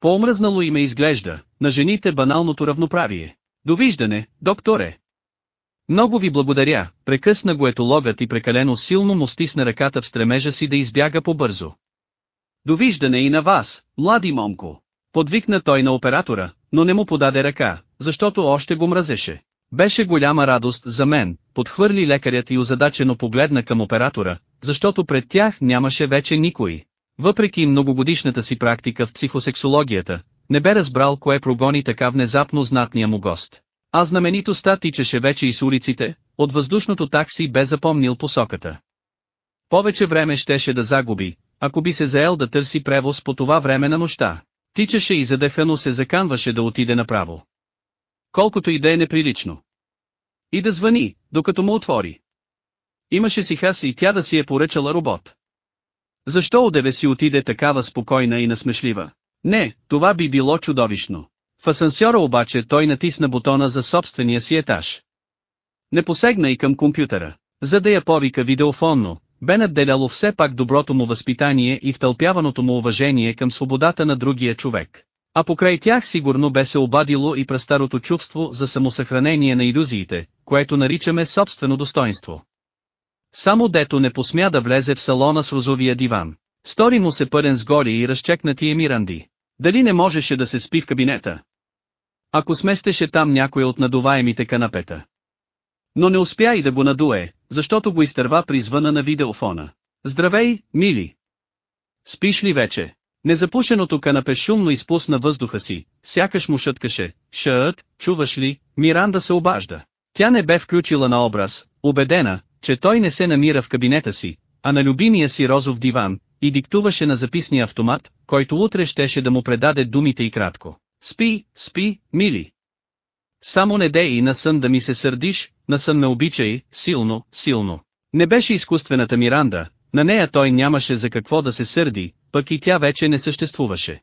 По-омръзнало им изглежда, на жените баналното равноправие. Довиждане, докторе! Много ви благодаря, прекъсна го етологът и прекалено силно му стисна ръката в стремежа си да избяга по-бързо. Довиждане и на вас, млади момко! Подвикна той на оператора, но не му подаде ръка, защото още го мразеше. Беше голяма радост за мен, подхвърли лекарят и озадачено погледна към оператора, защото пред тях нямаше вече никой. Въпреки многогодишната си практика в психосексологията, не бе разбрал кое прогони така внезапно знатния му гост. А знаменитостта тичаше вече и с улиците, от въздушното такси бе запомнил посоката. Повече време щеше да загуби, ако би се заел да търси превоз по това време на нощта. Тичаше и задъхано се заканваше да отиде направо. Колкото и да е неприлично. И да звъни, докато му отвори. Имаше си хас и тя да си е поръчала робот. Защо одеве си отиде такава спокойна и насмешлива? Не, това би било чудовищно. В асансьора обаче той натисна бутона за собствения си етаж. Не посегна и към компютъра. За да я повика видеофонно, бе надделяло все пак доброто му възпитание и втълпяваното му уважение към свободата на другия човек. А покрай тях сигурно бе се обадило и престарото чувство за самосъхранение на иллюзиите, което наричаме собствено достоинство. Само дето не посмя да влезе в салона с розовия диван. Стори му се пълен сгори и разчекнати е Миранди. Дали не можеше да се спи в кабинета? Ако сместеше там някой от надуваемите канапета. Но не успя и да го надуе, защото го изтърва при звъна на видеофона. Здравей, мили! Спиш ли вече? Незапушеното канапе шумно изпусна въздуха си, сякаш му шъткаше, шъът, чуваш ли, Миранда се обажда. Тя не бе включила на образ, убедена, че той не се намира в кабинета си, а на любимия си розов диван, и диктуваше на записния автомат, който утре щеше да му предаде думите и кратко. Спи, спи, мили. Само не дей и на сън да ми се сърдиш, на сън ме обичай, силно, силно. Не беше изкуствената Миранда, на нея той нямаше за какво да се сърди, пък и тя вече не съществуваше.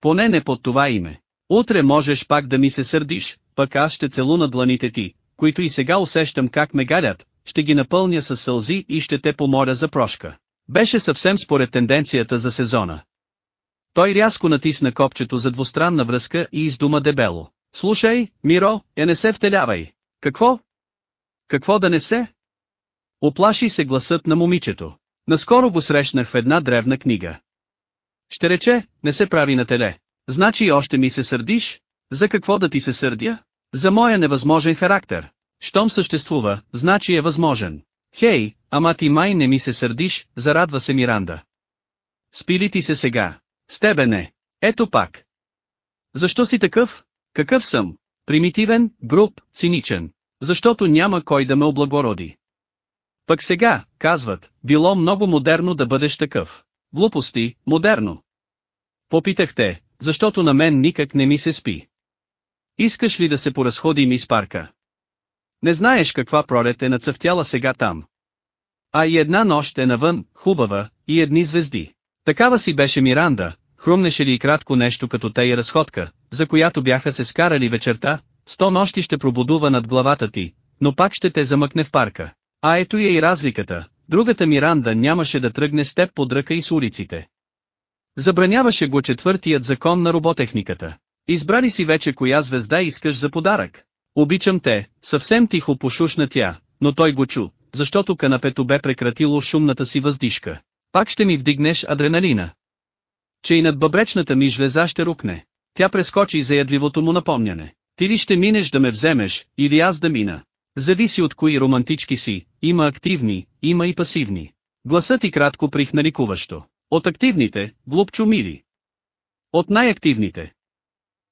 Поне не под това име. Утре можеш пак да ми се сърдиш, пък аз ще целуна дланите ти, които и сега усещам как ме галят, ще ги напълня с сълзи и ще те помоля за прошка. Беше съвсем според тенденцията за сезона. Той рязко натисна копчето за двустранна връзка и издума дебело. Слушай, Миро, я не се втелявай. Какво? Какво да не се? Оплаши се гласът на момичето. Наскоро го срещнах в една древна книга. Ще рече, не се прави на теле. Значи още ми се сърдиш? За какво да ти се сърдя? За моя невъзможен характер. Щом съществува, значи е възможен. Хей, ама ти май не ми се сърдиш, зарадва се Миранда. Спи ли ти се сега? С тебе не. Ето пак. Защо си такъв? Какъв съм? Примитивен, груб, циничен. Защото няма кой да ме облагороди. Пък сега, казват, било много модерно да бъдеш такъв. Глупости, модерно. Попитах те, защото на мен никак не ми се спи. Искаш ли да се поразходим из парка? Не знаеш каква пролет е нацъфтяла сега там. А и една нощ е навън, хубава, и едни звезди. Такава си беше Миранда, хрумнеше ли и кратко нещо като тая разходка, за която бяха се скарали вечерта, сто нощи ще пробудува над главата ти, но пак ще те замъкне в парка. А ето я и разликата, другата Миранда нямаше да тръгне с теб под ръка и с улиците. Забраняваше го четвъртият закон на роботехниката. Избрали си вече коя звезда искаш за подарък. Обичам те, съвсем тихо пошушна тя, но той го чу, защото канапето бе прекратило шумната си въздишка. Пак ще ми вдигнеш адреналина. Че и над бъбречната ми жлеза ще рукне. Тя прескочи заядливото му напомняне. Ти ли ще минеш да ме вземеш, или аз да мина? Зависи от кои романтички си, има активни, има и пасивни. Гласът и кратко прихна ликуващо. От активните, глупчо мили. От най-активните.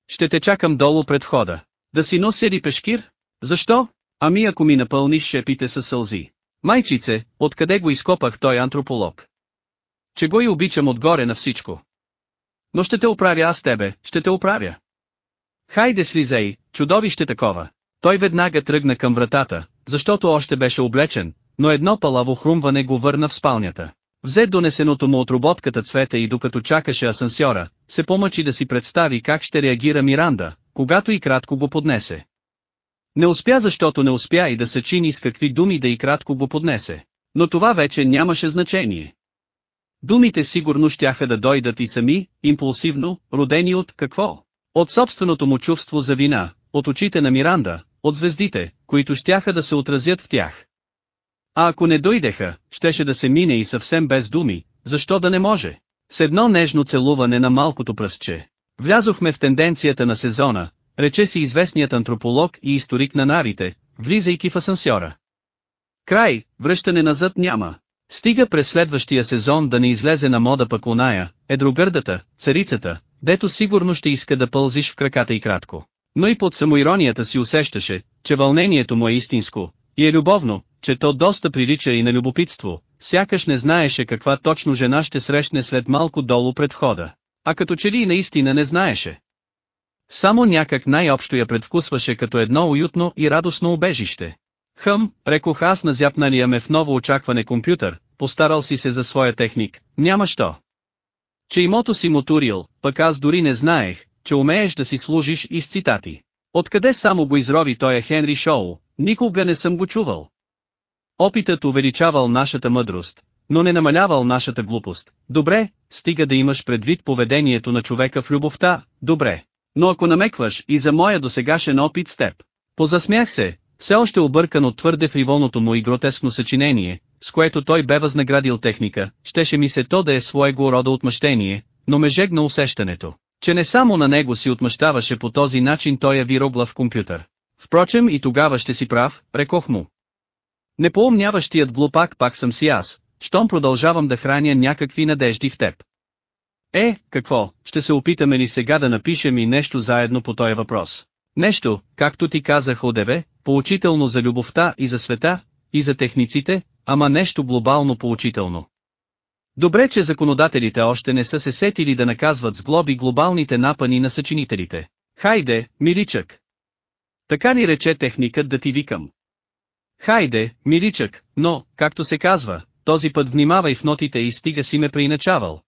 Ще те чакам долу пред входа. Да си нося ли пешкир? Защо? Ами ако ми напълниш шепите със сълзи. Майчице, откъде го изкопах той антрополог? Че го и обичам отгоре на всичко. Но ще те оправя аз тебе, ще те оправя. Хайде слизей, чудовище такова. Той веднага тръгна към вратата, защото още беше облечен, но едно палаво хрумване го върна в спалнята. Взе донесеното му от роботката цвета и докато чакаше асансьора, се помъчи да си представи как ще реагира Миранда, когато и кратко го поднесе. Не успя защото не успя и да се чини с какви думи да и кратко го поднесе. Но това вече нямаше значение. Думите сигурно щяха да дойдат и сами, импулсивно, родени от какво? От собственото му чувство за вина, от очите на Миранда, от звездите, които щяха да се отразят в тях. А ако не дойдеха, щеше да се мине и съвсем без думи, защо да не може? С едно нежно целуване на малкото пръстче. Влязохме в тенденцията на сезона, рече си известният антрополог и историк на нарите, влизайки в асансьора. Край, връщане назад няма. Стига през следващия сезон да не излезе на мода пък оная, едрогърдата, царицата, дето сигурно ще иска да пълзиш в краката и кратко. Но и под самоиронията си усещаше, че вълнението му е истинско, и е любовно, че то доста прилича и на любопитство, сякаш не знаеше каква точно жена ще срещне след малко долу пред входа. А като че ли наистина не знаеше. Само някак най-общо я предвкусваше като едно уютно и радостно убежище. Хъм, рекох аз на зяпналия ме в ново очакване компютър, постарал си се за своя техник, няма що. Че имото си мотурил, пък аз дори не знаех, че умееш да си служиш и с цитати. Откъде само го изрови той е Хенри Шоу, никога не съм го чувал. Опитът увеличавал нашата мъдрост, но не намалявал нашата глупост. Добре, стига да имаш предвид поведението на човека в любовта, добре. Но ако намекваш и за моя досегашен опит с теб. Позасмях се, все още объркан от твърде фриволното му и гротескно съчинение, с което той бе възнаградил техника, щеше ми се то да е своего рода отмъщение, но ме жегна усещането, че не само на него си отмъщаваше по този начин той е вироглав компютър. Впрочем и тогава ще си прав, рекох му. Непоумняващият глупак пак съм си аз, щом продължавам да храня някакви надежди в теб. Е, какво, ще се опитаме ли сега да напишем и нещо заедно по този въпрос? Нещо, както ти казах одеве, поучително за любовта и за света, и за техниците, ама нещо глобално поучително. Добре, че законодателите още не са се сетили да наказват с глоби глобалните напани на съчинителите. Хайде, миличък! Така ни рече техникът да ти викам. Хайде, миличък, но, както се казва, този път внимавай в нотите и стига си ме приначавал.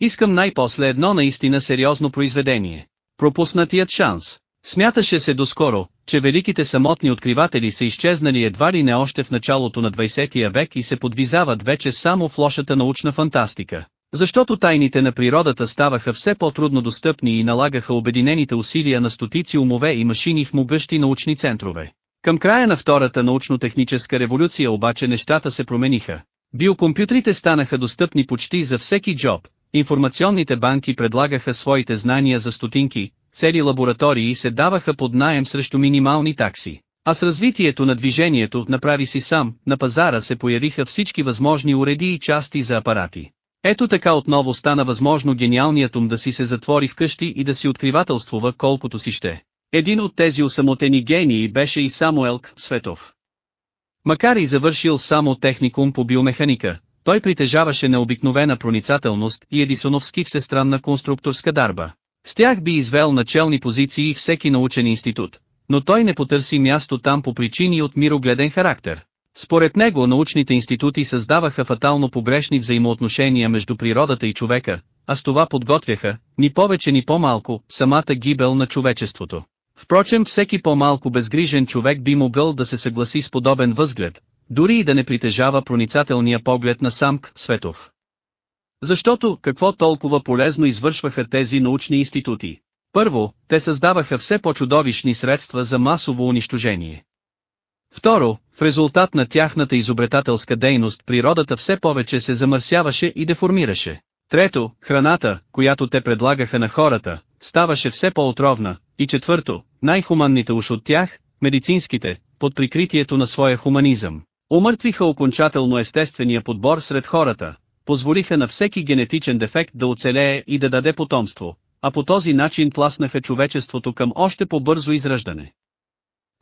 Искам най-после едно наистина сериозно произведение. Пропуснатият шанс. Смяташе се доскоро, че великите самотни откриватели са изчезнали едва ли не още в началото на 20 век и се подвизават вече само в лошата научна фантастика. Защото тайните на природата ставаха все по-трудно достъпни и налагаха обединените усилия на стотици умове и машини в могъщи научни центрове. Към края на втората научно-техническа революция обаче нещата се промениха. Биокомпютрите станаха достъпни почти за всеки джоб, информационните банки предлагаха своите знания за стотинки, цели лаборатории се даваха под наем срещу минимални такси. А с развитието на движението, направи си сам, на пазара се появиха всички възможни уреди и части за апарати. Ето така отново стана възможно гениалният ум да си се затвори вкъщи и да си откривателствува колкото си ще. Един от тези усамотени гении беше и Самуелк Светов. Макар и завършил само техникум по биомеханика, той притежаваше необикновена проницателност и едисоновски всестранна конструкторска дарба. С тях би извел начални позиции всеки научен институт, но той не потърси място там по причини от мирогледен характер. Според него научните институти създаваха фатално погрешни взаимоотношения между природата и човека, а с това подготвяха, ни повече ни по-малко, самата гибел на човечеството. Впрочем всеки по-малко безгрижен човек би могъл да се съгласи с подобен възглед, дори и да не притежава проницателния поглед на самк Светов. Защото, какво толкова полезно извършваха тези научни институти? Първо, те създаваха все по-чудовищни средства за масово унищожение. Второ, в резултат на тяхната изобретателска дейност природата все повече се замърсяваше и деформираше. Трето, храната, която те предлагаха на хората, ставаше все по-отровна. И четвърто, най-хуманните уж от тях, медицинските, под прикритието на своя хуманизъм, умъртвиха окончателно естествения подбор сред хората, позволиха на всеки генетичен дефект да оцелее и да даде потомство, а по този начин тласнаха човечеството към още по-бързо израждане.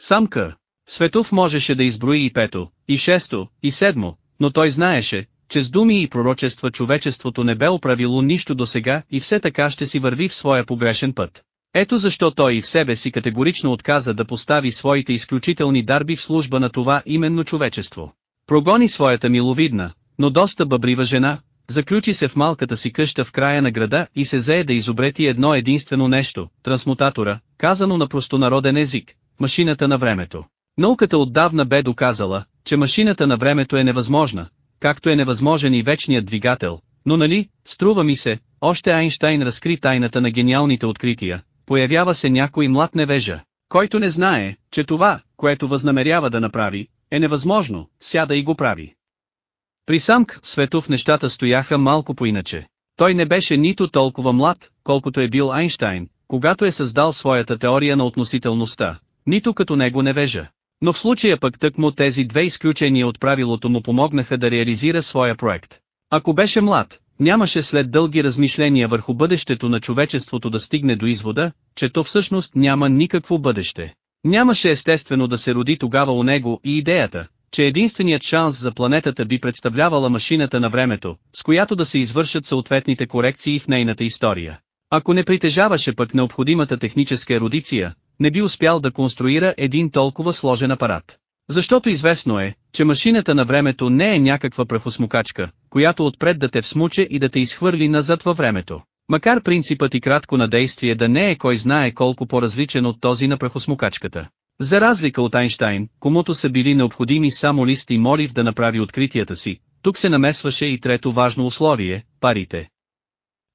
Самка, Светов можеше да изброи и пето, и шесто, и седмо, но той знаеше, че с думи и пророчества човечеството не бе оправило нищо до сега и все така ще си върви в своя погрешен път. Ето защо той и в себе си категорично отказа да постави своите изключителни дарби в служба на това именно човечество. Прогони своята миловидна, но доста бъбрива жена, заключи се в малката си къща в края на града и се зае да изобрети едно единствено нещо, трансмутатора, казано на простонароден език, машината на времето. Науката отдавна бе доказала, че машината на времето е невъзможна, както е невъзможен и вечният двигател, но нали, струва ми се, още Айнштайн разкри тайната на гениалните открития, появява се някой млад невежа, който не знае, че това, което възнамерява да направи, е невъзможно, сяда и го прави. При Самк Светов нещата стояха малко по-иначе. Той не беше нито толкова млад, колкото е бил Айнштайн, когато е създал своята теория на относителността, нито като него невежа. Но в случая пък тъкмо тези две изключения от правилото му помогнаха да реализира своя проект. Ако беше млад, нямаше след дълги размишления върху бъдещето на човечеството да стигне до извода, че то всъщност няма никакво бъдеще. Нямаше естествено да се роди тогава у него и идеята, че единственият шанс за планетата би представлявала машината на времето, с която да се извършат съответните корекции в нейната история. Ако не притежаваше пък необходимата техническа ерудиция, не би успял да конструира един толкова сложен апарат. Защото известно е, че машината на времето не е някаква прахосмукачка, която отпред да те всмуче и да те изхвърли назад във времето. Макар принципът и кратко на действие да не е кой знае колко по-различен от този на прахосмукачката. За разлика от Айнштайн, комуто са били необходими само лист и молив да направи откритията си, тук се намесваше и трето важно условие – парите.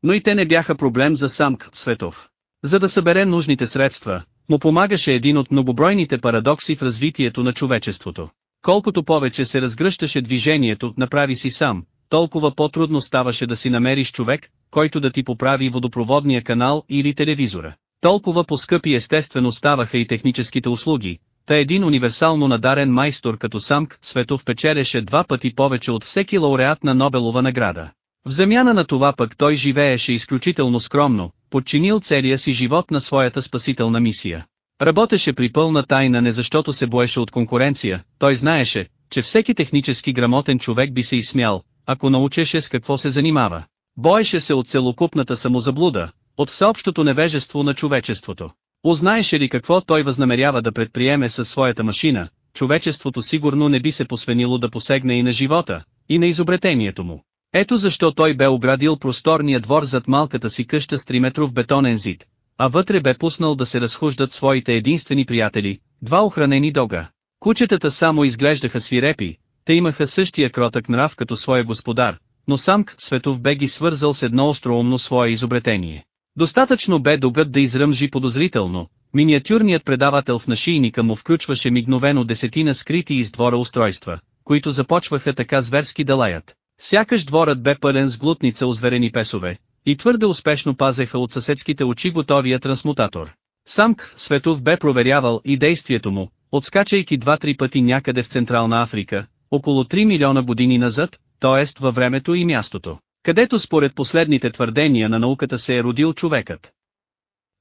Но и те не бяха проблем за сам Светов. За да събере нужните средства, му помагаше един от многобройните парадокси в развитието на човечеството. Колкото повече се разгръщаше движението, направи си сам, толкова по-трудно ставаше да си намериш човек, който да ти поправи водопроводния канал или телевизора. Толкова по-скъпи естествено ставаха и техническите услуги, та един универсално надарен майстор като Самк Светов печелеше два пъти повече от всеки лауреат на Нобелова награда. В замяна на това пък той живееше изключително скромно, подчинил целия си живот на своята спасителна мисия. Работеше при пълна тайна не защото се боеше от конкуренция, той знаеше, че всеки технически грамотен човек би се изсмял, ако научеше с какво се занимава. Боеше се от целокупната самозаблуда, от всеобщото невежество на човечеството. Узнаеше ли какво той възнамерява да предприеме със своята машина, човечеството сигурно не би се посвенило да посегне и на живота, и на изобретението му. Ето защо той бе оградил просторния двор зад малката си къща с 3-метров бетонен зид, а вътре бе пуснал да се разхождат своите единствени приятели, два охранени дога. Кучетата само изглеждаха свирепи, те имаха същия кротък нрав като своя господар, но сам Светов бе ги свързал с едно остроумно свое изобретение. Достатъчно бе догът да изръмжи подозрително, миниатюрният предавател в нашийника му включваше мигновено десетина скрити из двора устройства, които започваха така зверски да лаят. Сякаш дворът бе пълен с глутница озверени песове, и твърде успешно пазеха от съседските очи готовия трансмутатор. Самк Светов бе проверявал и действието му, отскачайки два-три пъти някъде в Централна Африка, около 3 милиона години назад, т.е. във времето и мястото, където според последните твърдения на науката се е родил човекът.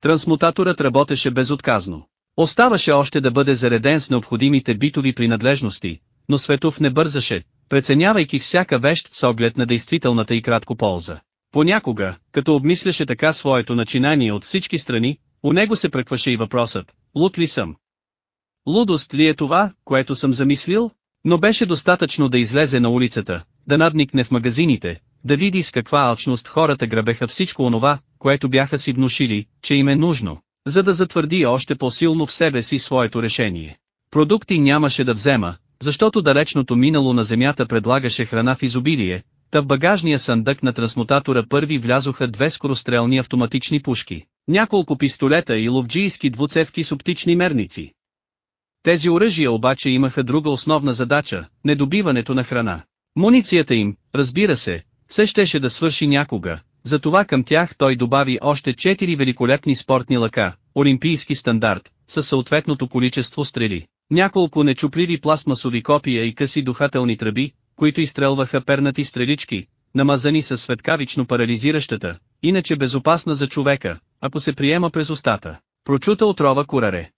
Трансмутаторът работеше безотказно. Оставаше още да бъде зареден с необходимите битови принадлежности, но Светов не бързаше, преценявайки всяка вещ с оглед на действителната и кратко полза. Понякога, като обмисляше така своето начинание от всички страни, у него се прекваше и въпросът, луд ли съм? Лудост ли е това, което съм замислил? Но беше достатъчно да излезе на улицата, да надникне в магазините, да види с каква алчност хората грабеха всичко онова, което бяха си внушили, че им е нужно, за да затвърди още по-силно в себе си своето решение. Продукти нямаше да взема, защото далечното минало на Земята предлагаше храна в изобилие, та в багажния съндък на трансмутатора първи влязоха две скорострелни автоматични пушки, няколко пистолета и ловджийски двуцевки с оптични мерници. Тези оръжия обаче имаха друга основна задача – недобиването на храна. Муницията им, разбира се, все щеше да свърши някога, затова към тях той добави още четири великолепни спортни лъка, олимпийски стандарт, със съответното количество стрели, няколко нечупливи пластмасови копия и къси духателни тръби, които изстрелваха пернати стрелички, намазани със светкавично парализиращата, иначе безопасна за човека, ако се приема през устата. Прочута отрова кураре.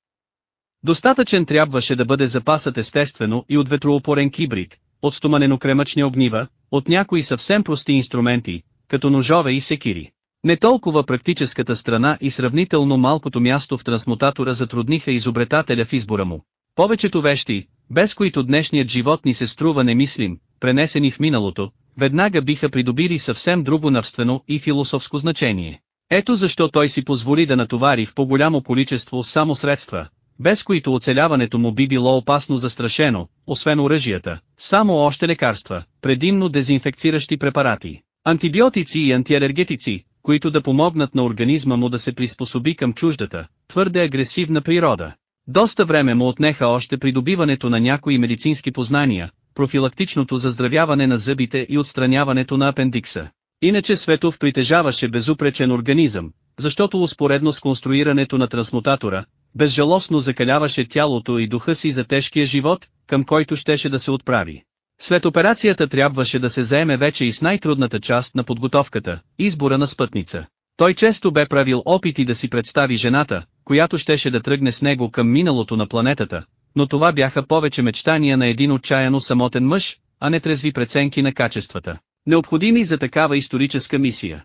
Достатъчен трябваше да бъде запасът естествено и от ветроопорен кибрид, от стоманено-кремъчни огнива, от някои съвсем прости инструменти, като ножове и секири. Не толкова практическата страна и сравнително малкото място в трансмутатора затрудниха изобретателя в избора му. Повечето вещи, без които днешният живот ни се струва немислим, пренесени в миналото, веднага биха придобили съвсем друго навствено и философско значение. Ето защо той си позволи да натовари в по-голямо количество само средства, без които оцеляването му би било опасно застрашено, освен оръжията, само още лекарства, предимно дезинфекциращи препарати, антибиотици и антиалергетици, които да помогнат на организма му да се приспособи към чуждата, твърде агресивна природа. Доста време му отнеха още придобиването на някои медицински познания, профилактичното заздравяване на зъбите и отстраняването на апендикса. Иначе Светов притежаваше безупречен организъм, защото успоредно с конструирането на трансмутатора, безжалостно закаляваше тялото и духа си за тежкия живот, към който щеше да се отправи. След операцията трябваше да се заеме вече и с най-трудната част на подготовката – избора на спътница. Той често бе правил опити да си представи жената, която щеше да тръгне с него към миналото на планетата, но това бяха повече мечтания на един отчаяно самотен мъж, а не трезви преценки на качествата, необходими за такава историческа мисия.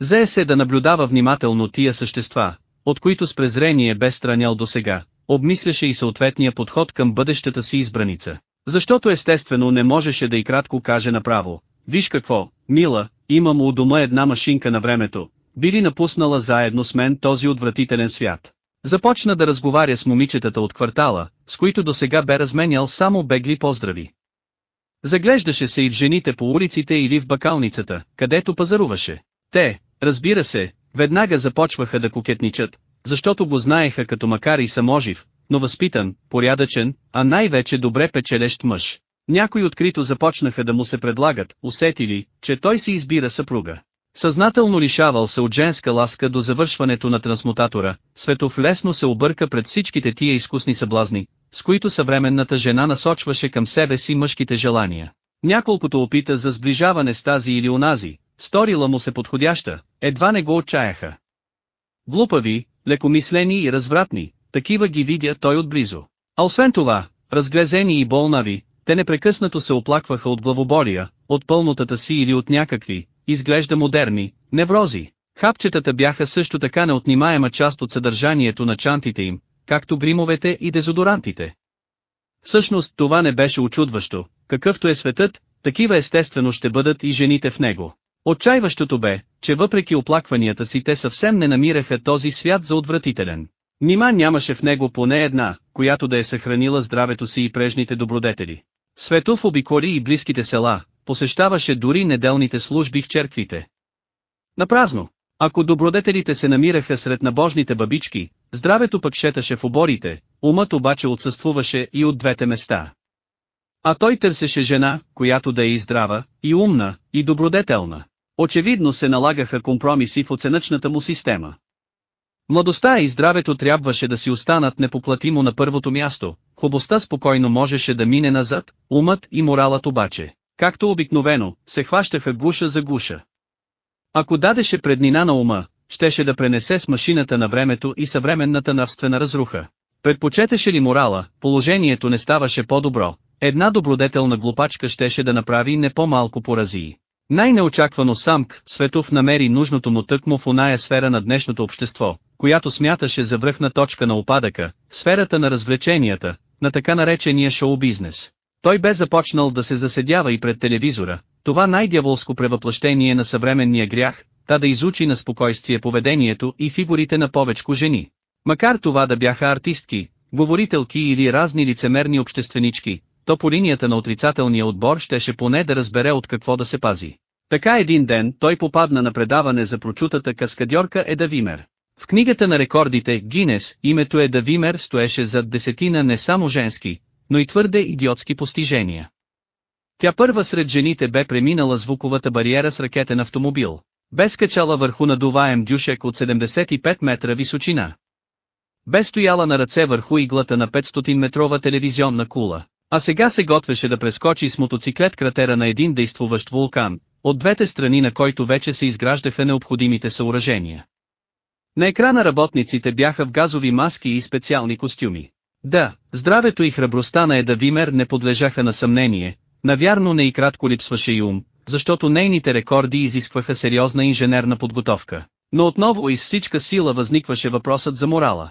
Зае се да наблюдава внимателно тия същества, от които с презрение бе странял досега, обмисляше и съответния подход към бъдещата си избраница. Защото естествено не можеше да и кратко каже направо, виж какво, мила, имам у дома една машинка на времето, би ли напуснала заедно с мен този отвратителен свят. Започна да разговаря с момичетата от квартала, с които досега бе разменял само бегли поздрави. Заглеждаше се и в жените по улиците или в бакалницата, където пазаруваше. Те, разбира се, веднага започваха да кокетничат, защото го знаеха като макар и саможив, но възпитан, порядъчен, а най-вече добре печелещ мъж. Някои открито започнаха да му се предлагат, усетили, че той си избира съпруга. Съзнателно лишавал се от женска ласка до завършването на трансмутатора, Светов лесно се обърка пред всичките тия изкусни съблазни, с които съвременната жена насочваше към себе си мъжките желания. Няколкото опита за сближаване с тази или онази, сторила му се подходяща, едва не го отчаяха. Глупави, лекомислени и развратни, такива ги видя той отблизо. А освен това, разглезени и болнави, те непрекъснато се оплакваха от главоболия, от пълнотата си или от някакви, изглежда модерни, неврози. Хапчетата бяха също така неотнимаема част от съдържанието на чантите им, както гримовете и дезодорантите. Всъщност това не беше очудващо, какъвто е светът, такива естествено ще бъдат и жените в него. Отчаиващото бе, че въпреки оплакванията си те съвсем не намираха този свят за отвратителен. Нима нямаше в него поне една, която да е съхранила здравето си и прежните добродетели. Светов обиколи и близките села, посещаваше дори неделните служби в черквите. Напразно. Ако добродетелите се намираха сред набожните бабички, здравето пък шеташе в оборите, умът обаче отсъствуваше и от двете места. А той търсеше жена, която да е и здрава, и умна, и добродетелна. Очевидно се налагаха компромиси в оценъчната му система. Младостта и здравето трябваше да си останат непоплатимо на първото място, хубостта спокойно можеше да мине назад, умът и моралът обаче, както обикновено, се хващаха гуша за гуша. Ако дадеше преднина на ума, щеше да пренесе с машината на времето и съвременната навствена разруха. Предпочетеше ли морала, положението не ставаше по-добро, една добродетелна глупачка щеше да направи не по-малко поразии. Най-неочаквано самк, Светов намери нужното му тъкмо в оная сфера на днешното общество, която смяташе за връхна точка на опадъка, сферата на развлеченията, на така наречения шоу-бизнес. Той бе започнал да се заседява и пред телевизора, това най-дяволско превъплъщение на съвременния грях, та да изучи на спокойствие поведението и фигурите на повечко жени. Макар това да бяха артистки, говорителки или разни лицемерни общественички, то по линията на отрицателния отбор щеше поне да разбере от какво да се пази. Така един ден той попадна на предаване за прочутата каскадьорка Еда Вимер. В книгата на рекордите Гинес името Еда Вимер стоеше зад десетина не само женски, но и твърде идиотски постижения. Тя първа сред жените бе преминала звуковата бариера с ракетен автомобил. Бе скачала върху надуваем дюшек от 75 метра височина. Бе стояла на ръце върху иглата на 500-метрова телевизионна кула. А сега се готвеше да прескочи с мотоциклет кратера на един действуващ вулкан, от двете страни на който вече се изграждаха необходимите съоръжения. На екрана работниците бяха в газови маски и специални костюми. Да, здравето и храбростта на Еда Вимер не подлежаха на съмнение, навярно не и кратко липсваше и ум, защото нейните рекорди изискваха сериозна инженерна подготовка. Но отново из всичка сила възникваше въпросът за морала.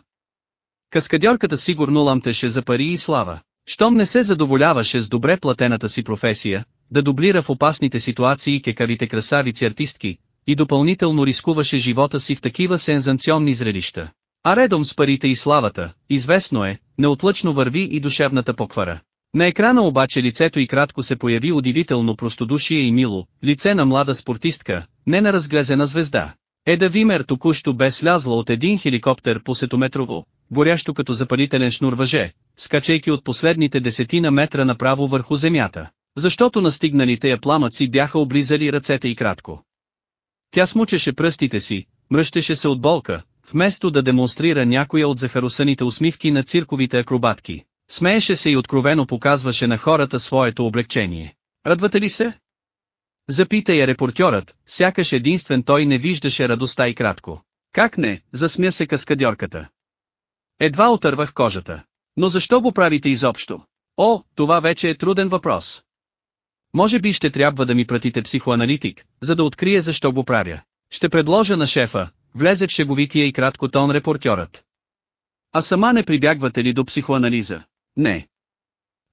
Каскадьорката сигурно ламтеше за пари и слава. Щом не се задоволяваше с добре платената си професия, да дублира в опасните ситуации кекавите красавици артистки, и допълнително рискуваше живота си в такива сензационни зрелища. А редом с парите и славата, известно е, неотлъчно върви и душевната поквара. На екрана обаче лицето и кратко се появи удивително простодушие и мило, лице на млада спортистка, не на разглезена звезда. Еда Вимер току-що бе слязла от един хеликоптер по сетометрово, горящо като запалителен шнур въже, скачайки от последните десетина метра направо върху земята, защото настигналите я пламъци бяха облизали ръцете и кратко. Тя смучеше пръстите си, мръщеше се от болка, вместо да демонстрира някоя от захарусаните усмивки на цирковите акробатки. Смееше се и откровено показваше на хората своето облегчение. Радвате ли се? Запита я репортьорът, сякаш единствен той не виждаше радостта и кратко. Как не, засмя се каскадьорката. Едва отървах кожата. Но защо го правите изобщо? О, това вече е труден въпрос. Може би ще трябва да ми пратите психоаналитик, за да открие защо го правя. Ще предложа на шефа, влезе в шеговития и кратко тон репортьорът. А сама не прибягвате ли до психоанализа? Не.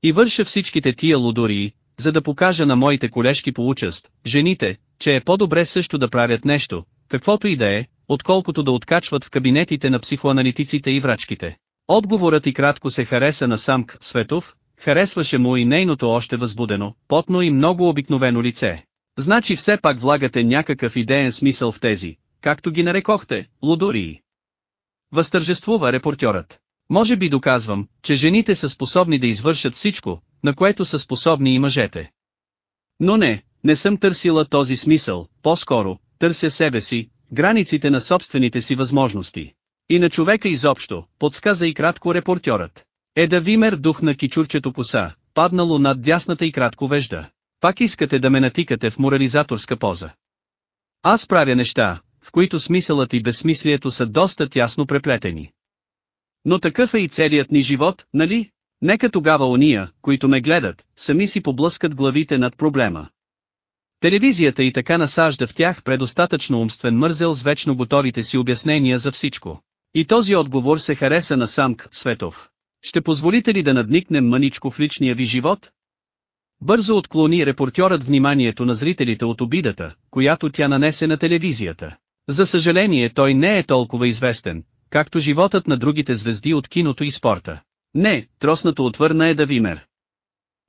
И върша всичките тия лудории, за да покажа на моите колежки по участ, жените, че е по-добре също да правят нещо, каквото и да е, отколкото да откачват в кабинетите на психоаналитиците и врачките. Отговорът и кратко се хареса на Самк Светов, харесваше му и нейното още възбудено, потно и много обикновено лице. Значи все пак влагате някакъв идеен смисъл в тези, както ги нарекохте, лудории. Възтържествува репортьорът. Може би доказвам, че жените са способни да извършат всичко, на което са способни и мъжете. Но не, не съм търсила този смисъл, по-скоро, търся себе си, границите на собствените си възможности. И на човека изобщо, подсказа и кратко репортьорът. Еда Вимер духна кичурчето коса, паднало над дясната и кратко вежда. Пак искате да ме натикате в морализаторска поза. Аз правя неща, в които смисълът и безсмислието са доста тясно преплетени. Но такъв е и целият ни живот, нали? Нека тогава ония, които ме гледат, сами си поблъскат главите над проблема. Телевизията и така насажда в тях предостатъчно умствен мързел с вечно готовите си обяснения за всичко. И този отговор се хареса на Самк Светов. Ще позволите ли да надникнем мъничко в личния ви живот? Бързо отклони репортьорът вниманието на зрителите от обидата, която тя нанесе на телевизията. За съжаление той не е толкова известен, както животът на другите звезди от киното и спорта. Не, троснато отвърна е Давимер.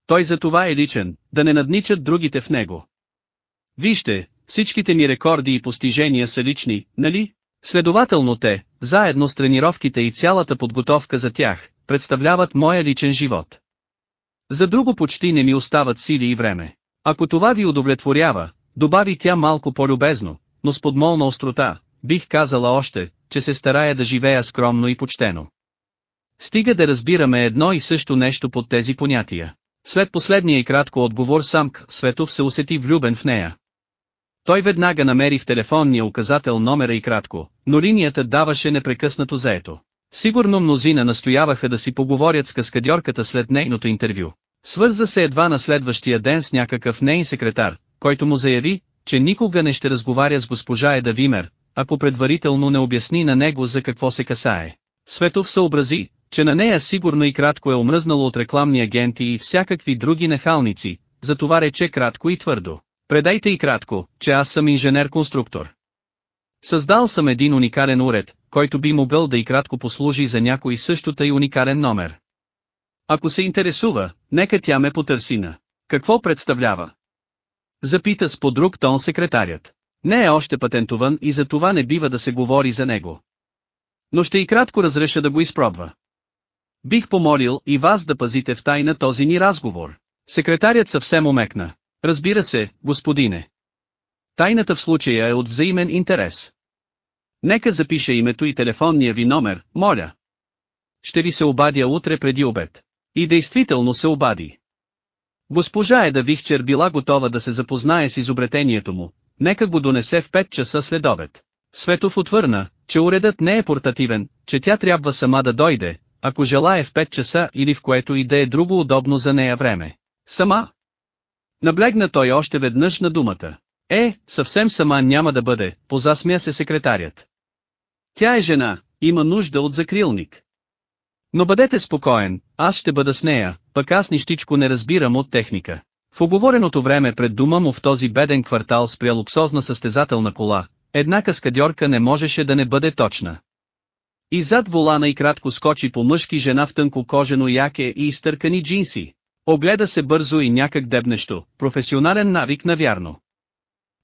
Той за това е личен, да не надничат другите в него. Вижте, всичките ми рекорди и постижения са лични, нали? Следователно те, заедно с тренировките и цялата подготовка за тях, представляват моя личен живот. За друго почти не ми остават сили и време. Ако това ви удовлетворява, добави тя малко по-любезно, но с подмолна острота, бих казала още, че се старая да живея скромно и почтено. Стига да разбираме едно и също нещо под тези понятия. След последния и кратко отговор Самк Светов се усети влюбен в нея. Той веднага намери в телефонния указател номера и кратко, но линията даваше непрекъснато заето. Сигурно мнозина настояваха да си поговорят с каскадьорката след нейното интервю. Свърза се едва на следващия ден с някакъв нейн секретар, който му заяви, че никога не ще разговаря с госпожа Еда Вимер, ако предварително не обясни на него за какво се касае. Светов съобрази, че на нея сигурно и кратко е омръзнало от рекламни агенти и всякакви други нахалници, затова рече кратко и твърдо. Предайте и кратко, че аз съм инженер-конструктор. Създал съм един уникален уред, който би могъл да и кратко послужи за някой същото и уникален номер. Ако се интересува, нека тя ме потърсина. Какво представлява? Запита с подруг тон секретарят. Не е още патентован и за това не бива да се говори за него. Но ще и кратко разреша да го изпробва. Бих помолил и вас да пазите в тайна този ни разговор. Секретарят съвсем омекна. Разбира се, господине. Тайната в случая е от взаимен интерес. Нека запиша името и телефонния ви номер, моля. Ще ви се обадя утре преди обед. И действително се обади. Госпожа Еда Вихчер била готова да се запознае с изобретението му, нека го донесе в 5 часа след обед. Светов отвърна, че уредът не е портативен, че тя трябва сама да дойде, ако желае в 5 часа или в което и да е друго удобно за нея време. Сама? Наблегна той още веднъж на думата. Е, съвсем сама няма да бъде, позасмя се секретарят. Тя е жена, има нужда от закрилник. Но бъдете спокоен, аз ще бъда с нея, пък аз нищичко не разбирам от техника. В оговореното време пред дома му в този беден квартал спря луксозна състезателна кола, една каскадьорка не можеше да не бъде точна. И зад волана и кратко скочи по мъжки жена в тънко кожено яке и изтъркани джинси. Огледа се бързо и някак дебнещо, професионален навик навярно.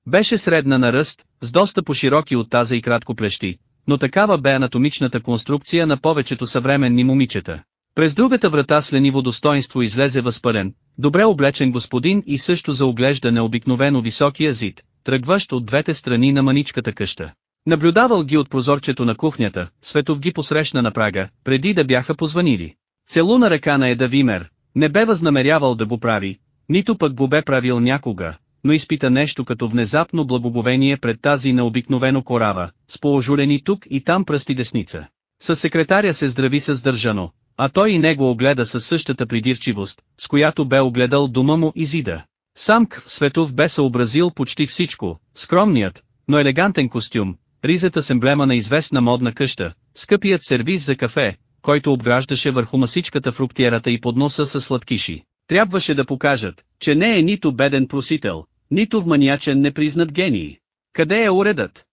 Беше средна на ръст, с доста по-широки от таза и кратко плещи, но такава бе анатомичната конструкция на повечето съвременни момичета. През другата врата с лениво достоинство излезе възпален, добре облечен господин и също за оглеждане обикновено високия зид, тръгващ от двете страни на маничката къща. Наблюдавал ги от прозорчето на кухнята, Светов ги посрещна на прага, преди да бяха позванили. Целуна ръка на Еда Вимер, не бе възнамерявал да го прави, нито пък го бе правил някога, но изпита нещо като внезапно благоговение пред тази на обикновено корава, с поожурени тук и там пръсти десница. Със секретаря се здрави създържано, а той и него огледа със същата придирчивост, с която бе огледал дома му и зида. Сам Светов бе съобразил почти всичко, скромният, но елегантен костюм, ризата с емблема на известна модна къща, скъпият сервиз за кафе, който обграждаше върху масичката фруктиерата и подноса с сладкиши. Трябваше да покажат, че не е нито беден просител, нито вманиячен непризнат гений. Къде е уредът?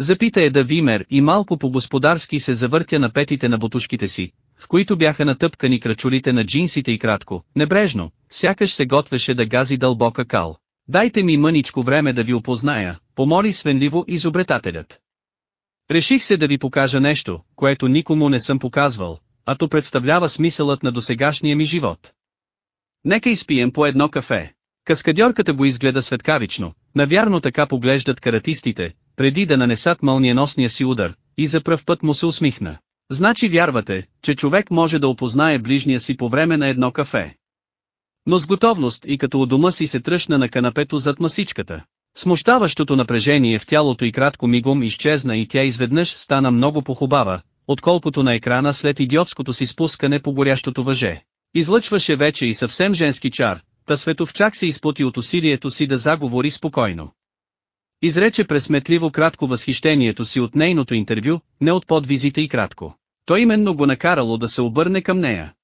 Запита е да Вимер и малко по-господарски се завъртя на петите на бутушките си, в които бяха натъпкани крачулите на джинсите и кратко, небрежно, сякаш се готвеше да гази дълбока кал. Дайте ми мъничко време да ви опозная, помоли свенливо изобретателят. Реших се да ви покажа нещо, което никому не съм показвал, а то представлява смисълът на досегашния ми живот. Нека изпием по едно кафе. Каскадьорката го изгледа светкавично, навярно така поглеждат каратистите, преди да нанесат мълниеносния си удар, и за пръв път му се усмихна. Значи вярвате, че човек може да опознае ближния си по време на едно кафе. Но с готовност и като у дома си се тръщна на канапето зад масичката. Смущаващото напрежение в тялото и кратко мигом изчезна и тя изведнъж стана много похубава, отколкото на екрана след идиотското си спускане по горящото въже. Излъчваше вече и съвсем женски чар, та Световчак се изпоти от усилието си да заговори спокойно. Изрече пресметливо кратко възхищението си от нейното интервю, не от подвизите и кратко. Той именно го накарало да се обърне към нея.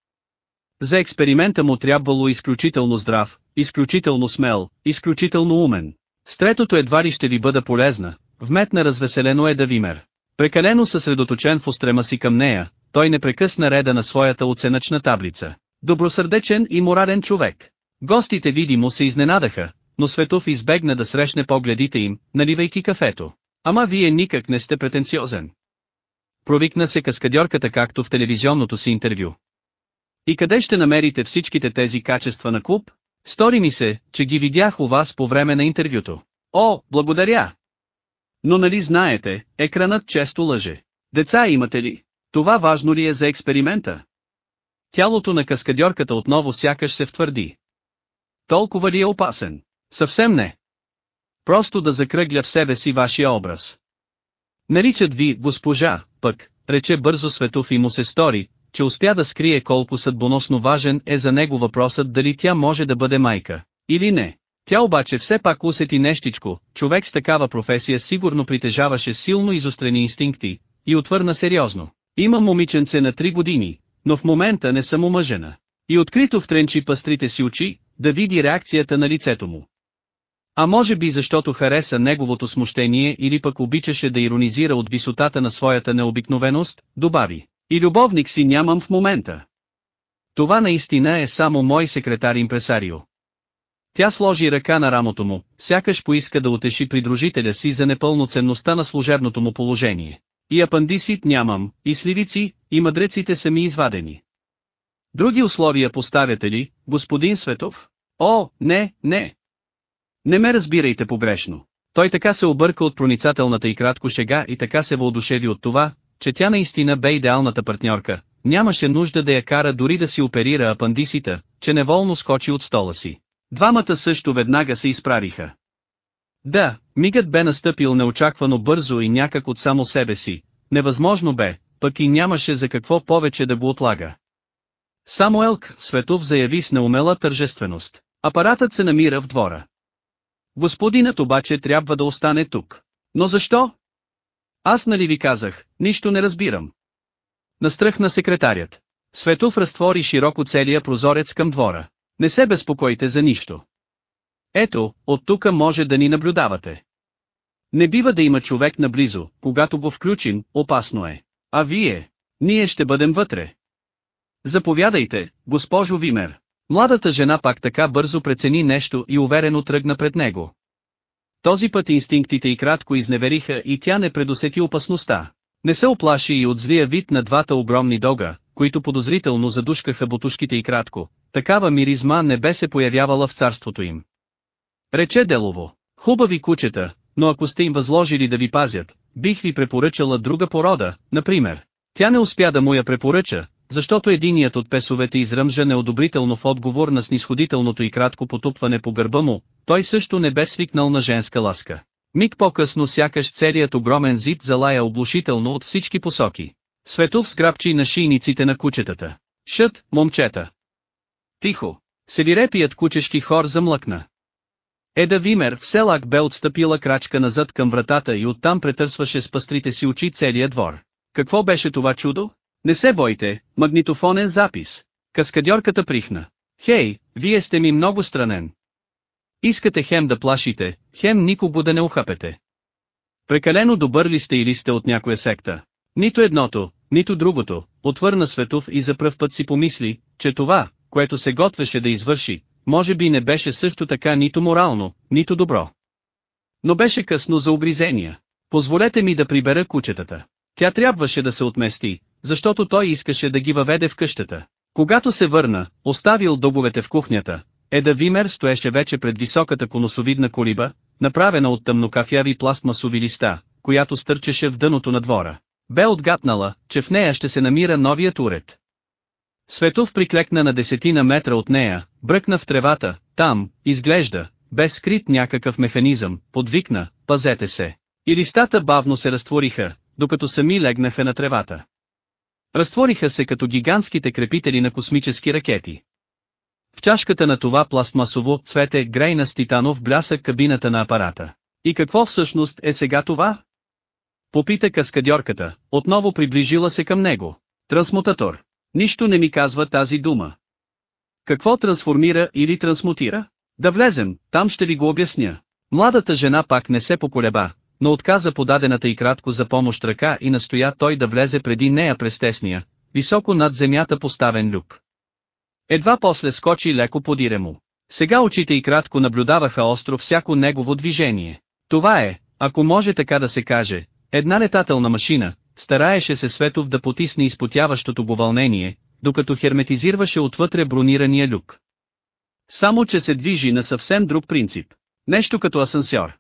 За експеримента му трябвало изключително здрав, изключително смел, изключително умен. С третото едва ли ще ви бъда полезна, вметна развеселено е Давимер. Прекалено съсредоточен в устрема си към нея, той не прекъсна реда на своята оценъчна таблица. Добросърдечен и морален човек. Гостите видимо се изненадаха, но Светов избегна да срещне погледите им, наливайки кафето. Ама вие никак не сте претенциозен. Провикна се каскадьорката както в телевизионното си интервю. И къде ще намерите всичките тези качества на клуб? Стори ми се, че ги видях у вас по време на интервюто. О, благодаря! Но нали знаете, екранът често лъже. Деца имате ли? Това важно ли е за експеримента? Тялото на каскадьорката отново сякаш се втвърди. Толкова ли е опасен? Съвсем не. Просто да закръгля в себе си вашия образ. Наричат ви госпожа, пък, рече бързо Светов и му се стори, че успя да скрие колко съдбоносно важен е за него въпросът дали тя може да бъде майка, или не. Тя обаче все пак усети нещичко, човек с такава професия сигурно притежаваше силно изострени инстинкти, и отвърна сериозно. Има момиченце на три години, но в момента не съм омъжена. И открито втренчи пастрите си очи, да види реакцията на лицето му. А може би защото хареса неговото смущение или пък обичаше да иронизира от висотата на своята необикновеност, добави. И любовник си нямам в момента. Това наистина е само мой секретар импресарио. Тя сложи ръка на рамото му, сякаш поиска да утеши придружителя си за непълноценността на служебното му положение. И апандисит нямам, и сливици, и мъдреците са ми извадени. Други условия поставяте ли, господин Светов? О, не, не. Не ме разбирайте погрешно. Той така се обърка от проницателната и кратко шега и така се въодушеви от това, че тя наистина бе идеалната партньорка, нямаше нужда да я кара дори да си оперира апандисита, че неволно скочи от стола си. Двамата също веднага се изправиха. Да, мигът бе настъпил неочаквано бързо и някак от само себе си, невъзможно бе, пък и нямаше за какво повече да го отлага. Само Елк Светов заяви с неумела тържественост. Апаратът се намира в двора. Господинът обаче трябва да остане тук. Но защо? Аз нали ви казах, нищо не разбирам. Настръхна секретарят. Светов разтвори широко целия прозорец към двора. Не се безпокойте за нищо. Ето, от тука може да ни наблюдавате. Не бива да има човек наблизо, когато го включим, опасно е. А вие? Ние ще бъдем вътре. Заповядайте, госпожо Вимер. Младата жена пак така бързо прецени нещо и уверено тръгна пред него. Този път инстинктите и кратко изневериха и тя не предусети опасността. Не се оплаши и от злия вид на двата огромни дога, които подозрително задушкаха бутушките и кратко. Такава миризма не бе се появявала в царството им. Рече Делово, хубави кучета, но ако сте им възложили да ви пазят, бих ви препоръчала друга порода, например. Тя не успя да му я препоръча, защото единият от песовете изръмжа неодобрително в отговор на снисходителното и кратко потупване по гърба му, той също не бе свикнал на женска ласка. Миг по-късно сякаш целият огромен зид залая облушително от всички посоки. Светов скрапчи на шийниците на кучетата. Шът, момчета! Тихо! Селирепият кучешки хор замлъкна. Еда Вимер в селак бе отстъпила крачка назад към вратата и оттам претърсваше с пастрите си очи целия двор. Какво беше това чудо? Не се бойте, магнитофонен запис. Каскадьорката прихна. Хей, вие сте ми много странен. Искате хем да плашите, хем никого да не ухапете. Прекалено добър ли сте или сте от някоя секта? Нито едното, нито другото, отвърна Светов и за пръв път си помисли, че това, което се готвеше да извърши, може би не беше също така нито морално, нито добро. Но беше късно за обризения. Позволете ми да прибера кучетата. Тя трябваше да се отмести, защото той искаше да ги въведе в къщата. Когато се върна, оставил дубовете в кухнята, Еда Вимер стоеше вече пред високата конусовидна колиба, направена от тъмнокафяви пластмасови листа, която стърчеше в дъното на двора. Бе отгатнала, че в нея ще се намира новият уред. Светов приклекна на десетина метра от нея, бръкна в тревата, там, изглежда, без скрит някакъв механизъм, подвикна, пазете се. И листата бавно се разтвориха, докато сами легнаха на тревата. Разтвориха се като гигантските крепители на космически ракети. В чашката на това пластмасово цвете грейна с титанов блясък кабината на апарата. И какво всъщност е сега това? Попита каскадьорката, отново приближила се към него. Трансмутатор. Нищо не ми казва тази дума. Какво трансформира или трансмутира? Да влезем, там ще ви го обясня. Младата жена пак не се поколеба, но отказа подадената и кратко за помощ ръка и настоя той да влезе преди нея през тесния, високо над земята поставен люк. Едва после скочи леко подире му. Сега очите и кратко наблюдаваха остро всяко негово движение. Това е, ако може така да се каже, една летателна машина, стараеше се Светов да потисне изпотяващото го вълнение, докато херметизирваше отвътре бронирания люк. Само че се движи на съвсем друг принцип. Нещо като асансьор.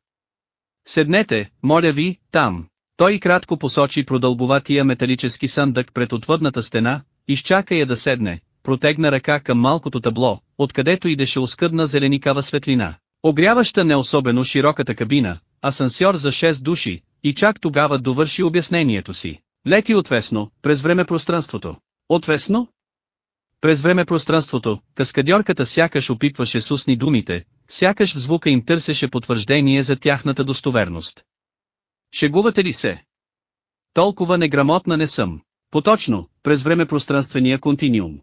Седнете, моля ви, там. Той кратко посочи продълбоватия металически съндък пред отвъдната стена, изчака я да седне, протегна ръка към малкото табло, откъдето идеше оскъдна зеленикава светлина. Огряваща не особено широката кабина, асансьор за 6 души, и чак тогава довърши обяснението си. Лети отвесно, през време пространството. Отвесно? През време пространството, каскадьорката сякаш опитваше с думите, сякаш в звука им търсеше потвърждение за тяхната достоверност. Шегувате ли се? Толкова неграмотна не съм. Поточно, през време пространствения континиум.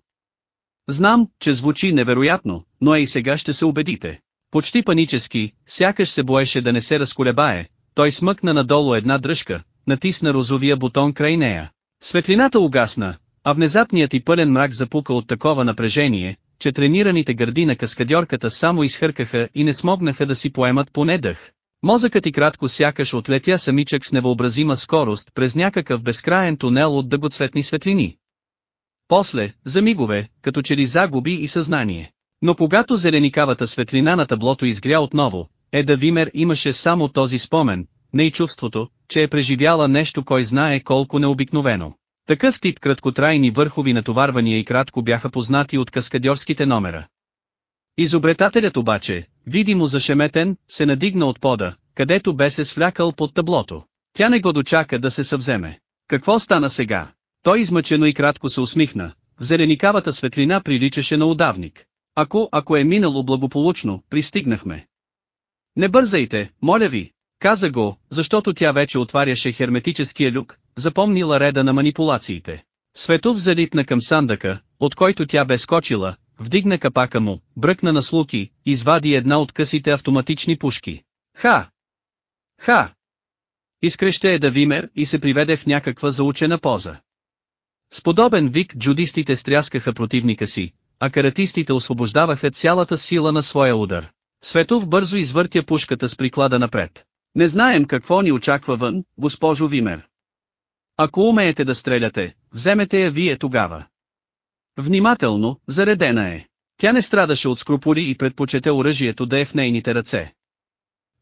Знам, че звучи невероятно, но и сега ще се убедите. Почти панически, сякаш се боеше да не се разколебае, той смъкна надолу една дръжка, натисна розовия бутон край нея. Светлината угасна, а внезапният и пълен мрак запука от такова напрежение, че тренираните гърди на каскадьорката само изхъркаха и не смогнаха да си поемат поне дъх. Мозъкът и кратко сякаш отлетя самичък с невъобразима скорост през някакъв безкраен тунел от дъгоцветни светлини. После, за мигове, като че ли загуби и съзнание. Но когато зеленикавата светлина на таблото изгря отново, Еда Вимер имаше само този спомен, не и чувството, че е преживяла нещо кой знае колко необикновено. Такъв тип краткотрайни върхови натоварвания и кратко бяха познати от каскадьорските номера. Изобретателят обаче, видимо зашеметен, се надигна от пода, където бе се свлякал под таблото. Тя не го дочака да се съвземе. Какво стана сега? Той измъчено и кратко се усмихна, в зеленикавата светлина приличаше на удавник. Ако, ако е минало благополучно, пристигнахме. Не бързайте, моля ви, каза го, защото тя вече отваряше херметическия люк, запомнила реда на манипулациите. Светов залитна към сандъка, от който тя бе скочила, вдигна капака му, бръкна на слуки, извади една от късите автоматични пушки. Ха! Ха! Изкреща е да Вимер и се приведе в някаква заучена поза. С подобен вик джудистите стряскаха противника си, а каратистите освобождаваха цялата сила на своя удар. Светов бързо извъртя пушката с приклада напред. Не знаем какво ни очаква вън, госпожо Вимер. Ако умеете да стреляте, вземете я вие тогава. Внимателно, заредена е. Тя не страдаше от скрупули и предпочете оръжието да е в нейните ръце.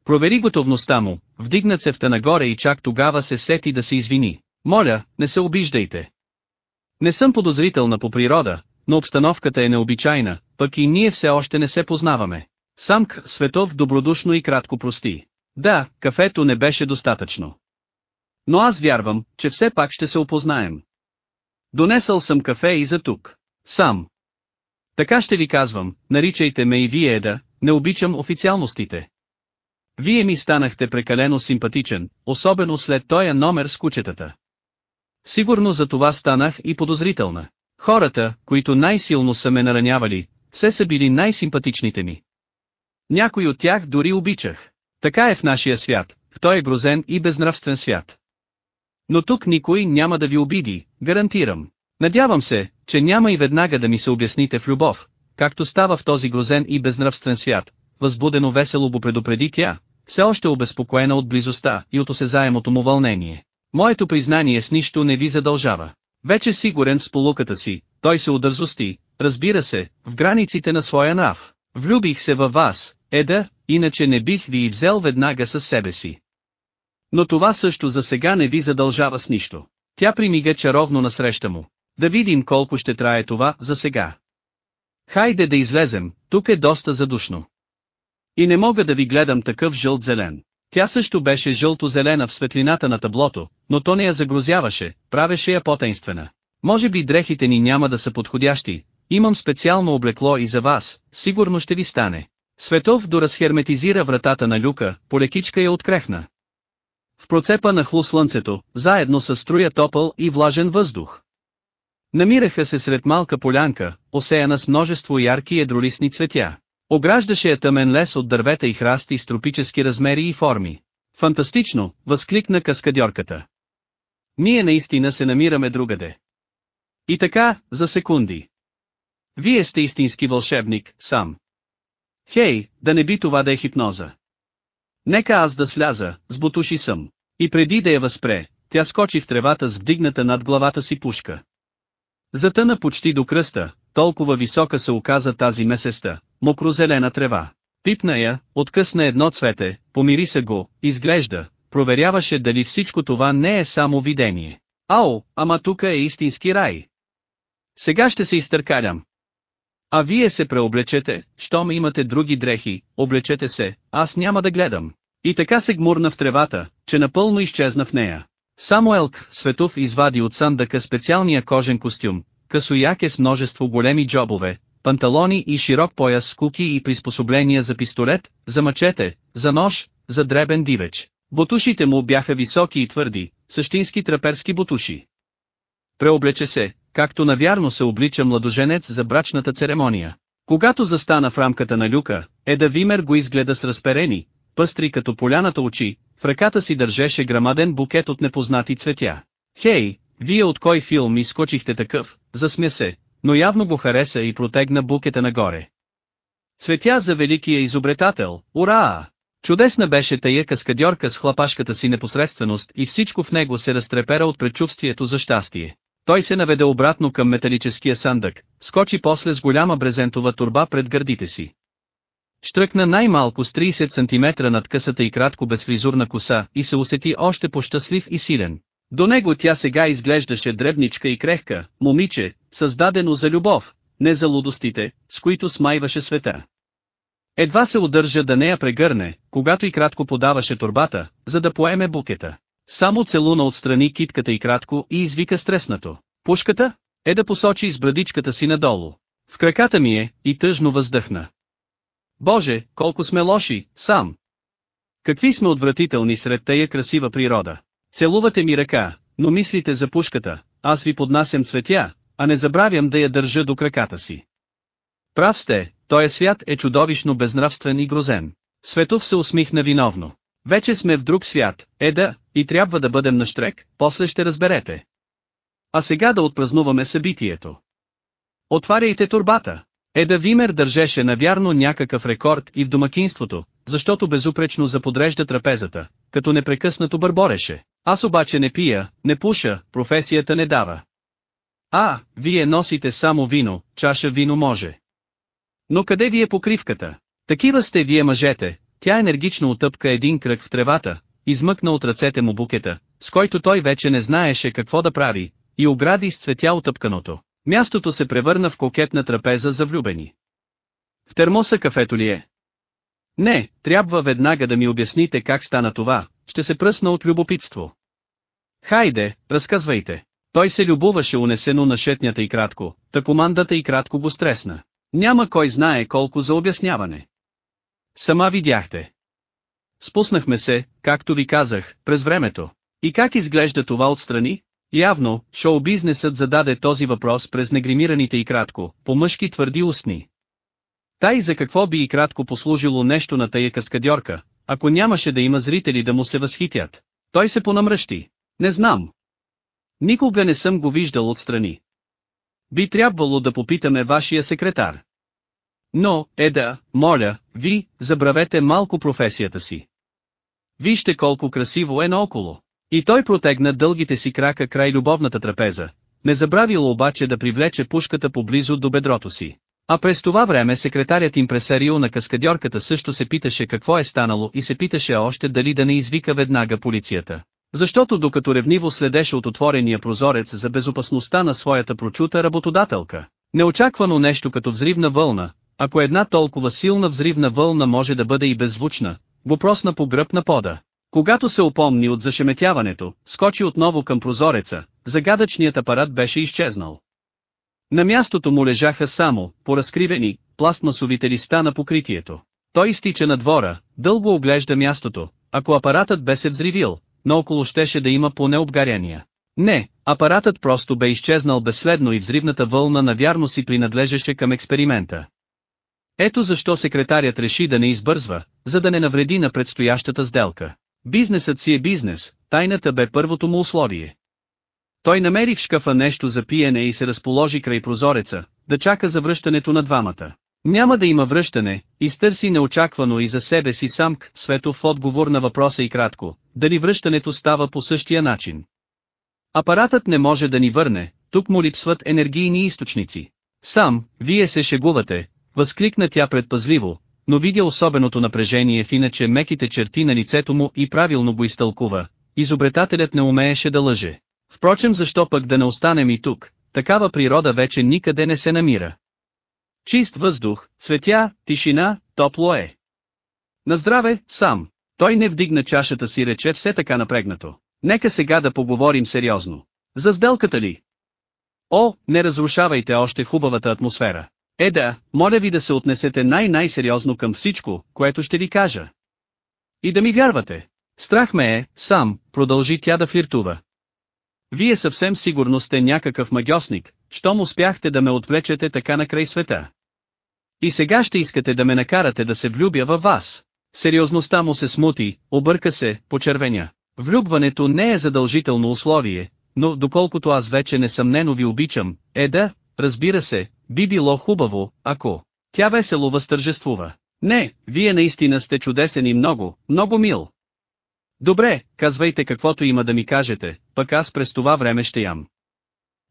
Провери готовността му, вдигна цевта нагоре и чак тогава се сети да се извини. Моля, не се обиждайте. Не съм подозрителна по природа, но обстановката е необичайна, пък и ние все още не се познаваме. Самк Светов добродушно и кратко прости. Да, кафето не беше достатъчно. Но аз вярвам, че все пак ще се опознаем. Донесъл съм кафе и за тук. Сам. Така ще ви казвам, наричайте ме и вие да, не обичам официалностите. Вие ми станахте прекалено симпатичен, особено след тоя номер с кучетата. Сигурно за това станах и подозрителна. Хората, които най-силно са ме наранявали, все са били най-симпатичните ми. Някой от тях дори обичах. Така е в нашия свят, в този грозен и безнравствен свят. Но тук никой няма да ви обиди, гарантирам. Надявам се, че няма и веднага да ми се обясните в любов, както става в този грозен и безнравствен свят, възбудено весело го предупреди тя, все още обезпокоена от близостта и от осезаемото му вълнение. Моето признание с нищо не ви задължава. Вече сигурен с полуката си, той се удързости, разбира се, в границите на своя нрав. Влюбих се във вас, Еда, иначе не бих ви и взел веднага със себе си. Но това също за сега не ви задължава с нищо. Тя примига чаровно насреща му. Да видим колко ще трае това за сега. Хайде да излезем, тук е доста задушно. И не мога да ви гледам такъв жълт-зелен. Тя също беше жълто-зелена в светлината на таблото, но то не я загрозяваше, правеше я потенствена. Може би дрехите ни няма да са подходящи, имам специално облекло и за вас, сигурно ще ви стане. Светов доразхерметизира вратата на люка, полекичка я открехна. В процепа на хлу слънцето, заедно с струя топъл и влажен въздух. Намираха се сред малка полянка, осеяна с множество ярки едролисни цветя. Ограждаше я тъмен лес от дървета и храсти с тропически размери и форми. Фантастично, възкликна каскадьорката. Ние наистина се намираме другаде. И така, за секунди. Вие сте истински вълшебник, сам. Хей, да не би това да е хипноза. Нека аз да сляза, с бутуши съм. И преди да я възпре, тя скочи в тревата с вдигната над главата си пушка. Затъна почти до кръста, толкова висока се оказа тази месеста, мокрозелена трева. Пипна я, откъсна едно цвете, помири се го, изглежда, проверяваше дали всичко това не е само видение. Ао, ама тука е истински рай. Сега ще се изтъркалям. А вие се преоблечете, щом имате други дрехи, облечете се, аз няма да гледам. И така се гмурна в тревата, че напълно изчезна в нея. Само Елк Светов извади от сандъка специалния кожен костюм, късояке с множество големи джобове, панталони и широк пояс с куки и приспособления за пистолет, за мъчете, за нож, за дребен дивеч. Бутушите му бяха високи и твърди, същински траперски бутуши. Преоблече се, както навярно се облича младоженец за брачната церемония. Когато застана в рамката на люка, Еда Вимер го изгледа с разперени, пъстри като поляната очи, в ръката си държеше грамаден букет от непознати цветя. Хей, вие от кой филм изкочихте такъв, засмя се, но явно го хареса и протегна букета нагоре. Цветя за великия изобретател, ура! Чудесна беше тая каскадьорка с хлапашката си непосредственост и всичко в него се разтрепера от предчувствието за щастие. Той се наведе обратно към металическия сандък, скочи после с голяма брезентова турба пред гърдите си. Штръкна най-малко с 30 см над късата и кратко безфризурна коса и се усети още по-щастлив и силен. До него тя сега изглеждаше дребничка и крехка, момиче, създадено за любов, не за лудостите, с които смайваше света. Едва се удържа да не я прегърне, когато и кратко подаваше турбата, за да поеме букета. Само целуна отстрани китката и кратко и извика стреснато. Пушката? Е да посочи с брадичката си надолу. В краката ми е, и тъжно въздъхна. Боже, колко сме лоши, сам. Какви сме отвратителни сред тая красива природа. Целувате ми ръка, но мислите за пушката, аз ви поднасям цветя, а не забравям да я държа до краката си. Прав сте, този свят е чудовищно безнравствен и грозен. Светов се усмихна виновно. Вече сме в друг свят, еда, и трябва да бъдем на штрек, после ще разберете. А сега да отпразнуваме събитието. Отваряйте турбата. Еда Вимер държеше навярно някакъв рекорд и в домакинството, защото безупречно заподрежда трапезата, като непрекъснато бърбореше. Аз обаче не пия, не пуша, професията не дава. А, вие носите само вино, чаша вино може. Но къде ви е покривката? Такива сте вие мъжете, Тя енергично отъпка един кръг в тревата, измъкна от ръцете му букета, с който той вече не знаеше какво да прави, и огради с цветя отъпканото. Мястото се превърна в кокетна трапеза за влюбени. В термоса кафето ли е? Не, трябва веднага да ми обясните как стана това, ще се пръсна от любопитство. Хайде, разказвайте. Той се любоваше унесено на шетнята и кратко, та командата и кратко го стресна. Няма кой знае колко за обясняване. Сама видяхте. Спуснахме се, както ви казах, през времето. И как изглежда това отстрани? Явно, шоу-бизнесът зададе този въпрос през негримираните и кратко, по мъжки твърди устни. Тай за какво би и кратко послужило нещо на тая каскадьорка, ако нямаше да има зрители да му се възхитят. Той се понамръщи. Не знам. Никога не съм го виждал отстрани. Би трябвало да попитаме вашия секретар. Но, Еда, моля, ви, забравете малко професията си. Вижте колко красиво е наоколо. И той протегна дългите си крака край любовната трапеза, не забравил обаче да привлече пушката поблизо до бедрото си. А през това време секретарят импресарио на каскадьорката също се питаше какво е станало и се питаше още дали да не извика веднага полицията. Защото докато ревниво следеше от отворения прозорец за безопасността на своята прочута работодателка, неочаквано нещо като взривна вълна, ако една толкова силна взривна вълна може да бъде и беззвучна, го просна по гръб на пода. Когато се опомни от зашеметяването, скочи отново към прозореца, загадъчният апарат беше изчезнал. На мястото му лежаха само, поразкривени, пластмасовите листа на покритието. Той изтича на двора, дълго оглежда мястото, ако апаратът бе се взривил, но около щеше да има поне обгаряния. Не, апаратът просто бе изчезнал безследно и взривната вълна навярно си принадлежеше към експеримента. Ето защо секретарят реши да не избързва, за да не навреди на предстоящата сделка. Бизнесът си е бизнес, тайната бе първото му условие. Той намери в шкафа нещо за пиене и се разположи край прозореца, да чака за връщането на двамата. Няма да има връщане, изтърси неочаквано и за себе си сам Светов отговор на въпроса и кратко, дали връщането става по същия начин. Апаратът не може да ни върне, тук му липсват енергийни източници. Сам, вие се шегувате, възкликна тя предпазливо, но видя особеното напрежение в иначе меките черти на лицето му и правилно го изтълкува. Изобретателят не умееше да лъже. Впрочем защо пък да не останем и тук, такава природа вече никъде не се намира. Чист въздух, цветя, тишина, топло е. На здраве, сам. Той не вдигна чашата си рече все така напрегнато. Нека сега да поговорим сериозно. За сделката ли? О, не разрушавайте още хубавата атмосфера. Е да, моля ви да се отнесете най-най-сериозно към всичко, което ще ви кажа. И да ми вярвате. Страх ме е, сам, продължи тя да флиртува. Вие съвсем сигурно сте някакъв магиосник, щом успяхте да ме отвлечете така на край света. И сега ще искате да ме накарате да се влюбя във вас. Сериозността му се смути, обърка се, почервеня. Влюбването не е задължително условие, но доколкото аз вече несъмнено ви обичам, е да, разбира се, би било хубаво, ако тя весело възтържествува. Не, вие наистина сте чудесен и много, много мил. Добре, казвайте каквото има да ми кажете, пък аз през това време ще ям.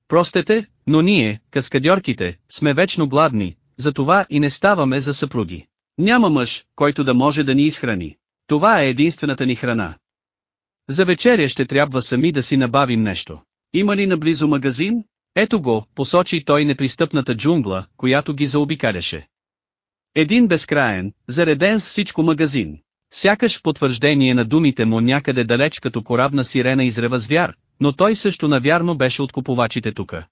Простете, но ние, каскадьорките, сме вечно гладни, затова и не ставаме за съпруги. Няма мъж, който да може да ни изхрани. Това е единствената ни храна. За вечеря ще трябва сами да си набавим нещо. Има ли наблизо магазин? Ето го, посочи той непристъпната джунгла, която ги заобикаляше. Един безкраен, зареден с всичко магазин. Сякаш в потвърждение на думите му някъде далеч като корабна сирена изрева звяр, но той също навярно беше от купувачите тука.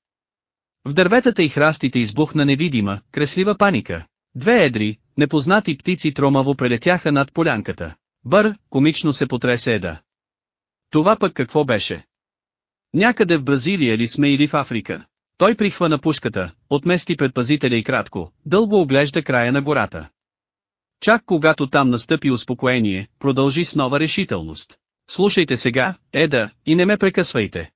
В дърветата и храстите избухна невидима, креслива паника. Две едри, непознати птици тромаво прелетяха над полянката. Бър, комично се потресе Еда. Това пък какво беше? Някъде в Бразилия ли сме или в Африка? Той прихвана пушката, отмести предпазителя и кратко, дълго оглежда края на гората. Чак когато там настъпи успокоение, продължи с нова решителност. Слушайте сега, Еда, и не ме прекъсвайте.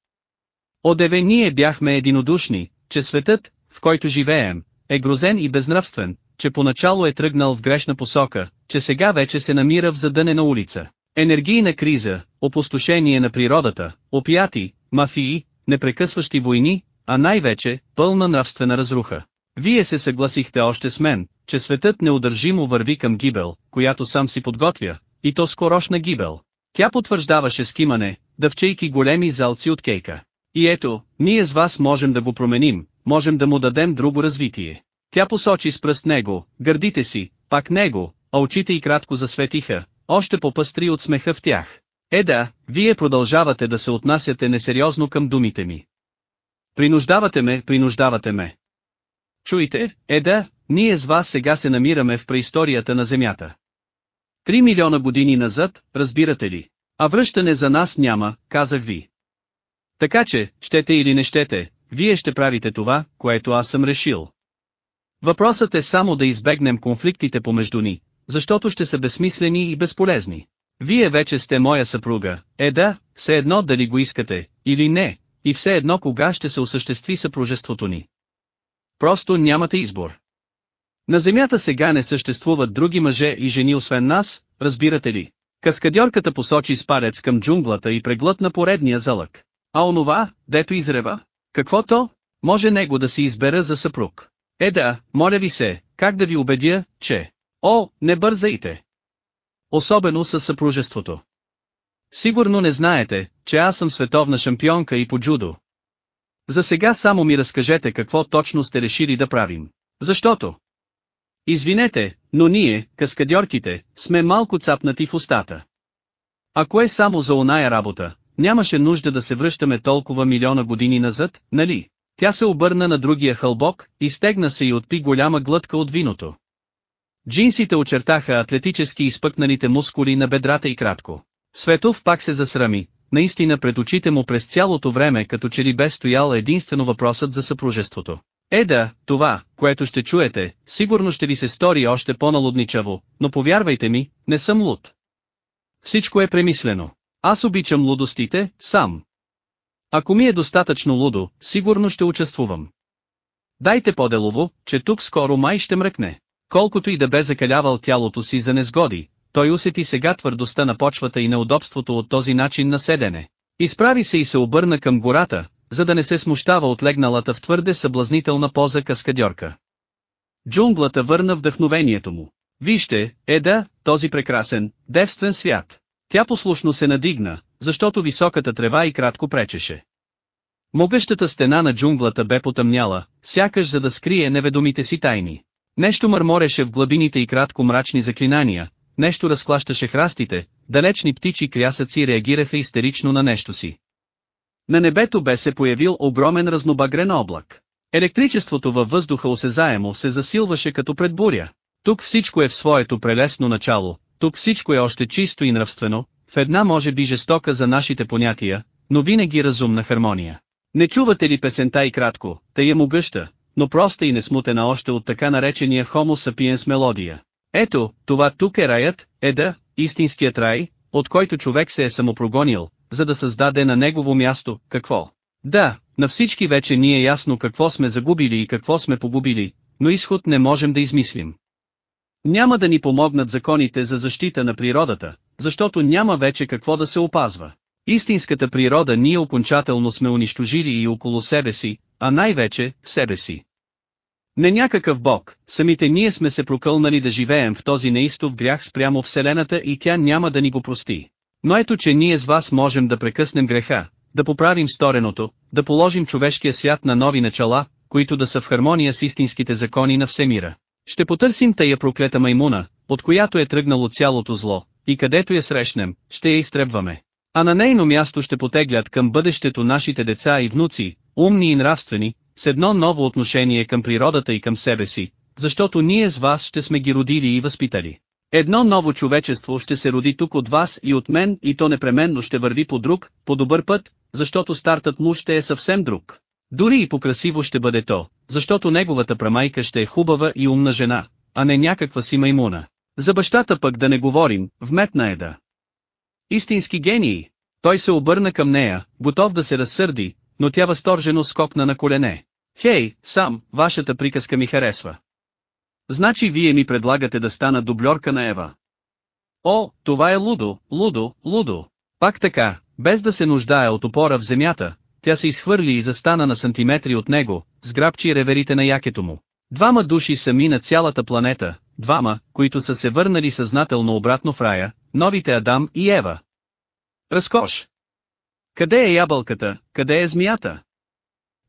Одеве ние бяхме единодушни, че светът, в който живеем, е грозен и безнравствен, че поначало е тръгнал в грешна посока, че сега вече се намира в задънена улица. Енергийна криза, опустошение на природата, опияти, мафии, непрекъсващи войни, а най-вече, пълна нравствена разруха. Вие се съгласихте още с мен, че светът неудържимо върви към гибел, която сам си подготвя, и то скорошна гибел. Тя потвърждаваше скимане, дъвчейки големи залци от кейка. И ето, ние с вас можем да го променим, можем да му дадем друго развитие. Тя посочи с пръст него, гърдите си, пак него, а очите й кратко засветиха, още по-пъстри от смеха в тях. Е да, вие продължавате да се отнасяте несериозно към думите ми. Принуждавате ме, принуждавате ме. Чуйте, е да, ние с вас сега се намираме в преисторията на Земята. Три милиона години назад, разбирате ли? А връщане за нас няма, казах ви. Така че, щете или не щете, вие ще правите това, което аз съм решил. Въпросът е само да избегнем конфликтите помежду ни, защото ще са безсмислени и безполезни. Вие вече сте моя съпруга, е да, все едно дали го искате, или не, и все едно кога ще се осъществи съпружеството ни. Просто нямате избор. На земята сега не съществуват други мъже и жени освен нас, разбирате ли? Каскадьорката посочи с към джунглата и преглътна поредния залък. А онова, дето изрева? Какво то? Може него да си избера за съпруг. Е да, моля ви се, как да ви убедя, че... О, не бързайте! Особено със съпружеството. Сигурно не знаете, че аз съм световна шампионка и по джудо. За сега само ми разкажете какво точно сте решили да правим. Защото? Извинете, но ние, каскадьорките, сме малко цапнати в устата. Ако е само за оная работа, нямаше нужда да се връщаме толкова милиона години назад, нали? Тя се обърна на другия хълбок, изтегна се и отпи голяма глътка от виното. Джинсите очертаха атлетически изпъкнаните мускули на бедрата и кратко. Светов пак се засрами, наистина пред очите му през цялото време като че ли бе стоял единствено въпросът за съпружеството. Е да, това, което ще чуете, сигурно ще ви се стори още по-налудничаво, но повярвайте ми, не съм луд. Всичко е премислено. Аз обичам лудостите, сам. Ако ми е достатъчно лудо, сигурно ще участвувам. Дайте по-делово, че тук скоро май ще мръкне. Колкото и да бе закалявал тялото си за незгоди, той усети сега твърдостта на почвата и неудобството от този начин на седене. Изправи се и се обърна към гората, за да не се смущава от легналата в твърде съблазнителна поза каскадьорка. Джунглата върна вдъхновението му. Вижте, Еда, този прекрасен, девствен свят. Тя послушно се надигна, защото високата трева и кратко пречеше. Могъщата стена на джунглата бе потъмняла, сякаш за да скрие неведомите си тайни. Нещо мърмореше в глабините и кратко мрачни заклинания, нещо разклащаше храстите, далечни птичи крясъци реагираха истерично на нещо си. На небето бе се появил огромен разнобагрен облак. Електричеството във въздуха осезаемо се засилваше като пред буря. Тук всичко е в своето прелесно начало, тук всичко е още чисто и нравствено, в една може би жестока за нашите понятия, но винаги разумна хармония. Не чувате ли песента и кратко, тъй е могъща, но проста и несмутена още от така наречения Homo sapiens мелодия. Ето, това тук е раят, еда, истинският рай, от който човек се е самопрогонил, за да създаде на негово място, какво? Да, на всички вече ни е ясно какво сме загубили и какво сме погубили, но изход не можем да измислим. Няма да ни помогнат законите за защита на природата, защото няма вече какво да се опазва. Истинската природа ние окончателно сме унищожили и около себе си, а най-вече в себе си. Не някакъв бог, самите ние сме се прокълнали да живеем в този неистов грях спрямо Вселената и тя няма да ни го прости. Но ето че ние с вас можем да прекъснем греха, да поправим стореното, да положим човешкия свят на нови начала, които да са в хармония с истинските закони на всемира. Ще потърсим тая проклета маймуна, от която е тръгнало цялото зло, и където я срещнем, ще я изтребваме. А на нейно място ще потеглят към бъдещето нашите деца и внуци, умни и нравствени, с едно ново отношение към природата и към себе си, защото ние с вас ще сме ги родили и възпитали. Едно ново човечество ще се роди тук от вас и от мен и то непременно ще върви по друг, по добър път, защото стартът му ще е съвсем друг. Дори и по-красиво ще бъде то, защото неговата прамайка ще е хубава и умна жена, а не някаква си маймуна. За бащата пък да не говорим, вметна е да. Истински гений. Той се обърна към нея, готов да се разсърди, но тя възторжено скокна на колене. Хей, сам, вашата приказка ми харесва. Значи вие ми предлагате да стана дублерка на Ева. О, това е лудо, лудо, лудо. Пак така, без да се нуждае от опора в земята, тя се изхвърли и застана на сантиметри от него, сграбчи реверите на якето му. Двама души сами на цялата планета, двама, които са се върнали съзнателно обратно в рая, новите Адам и Ева. Разкош! Къде е ябълката, къде е змията?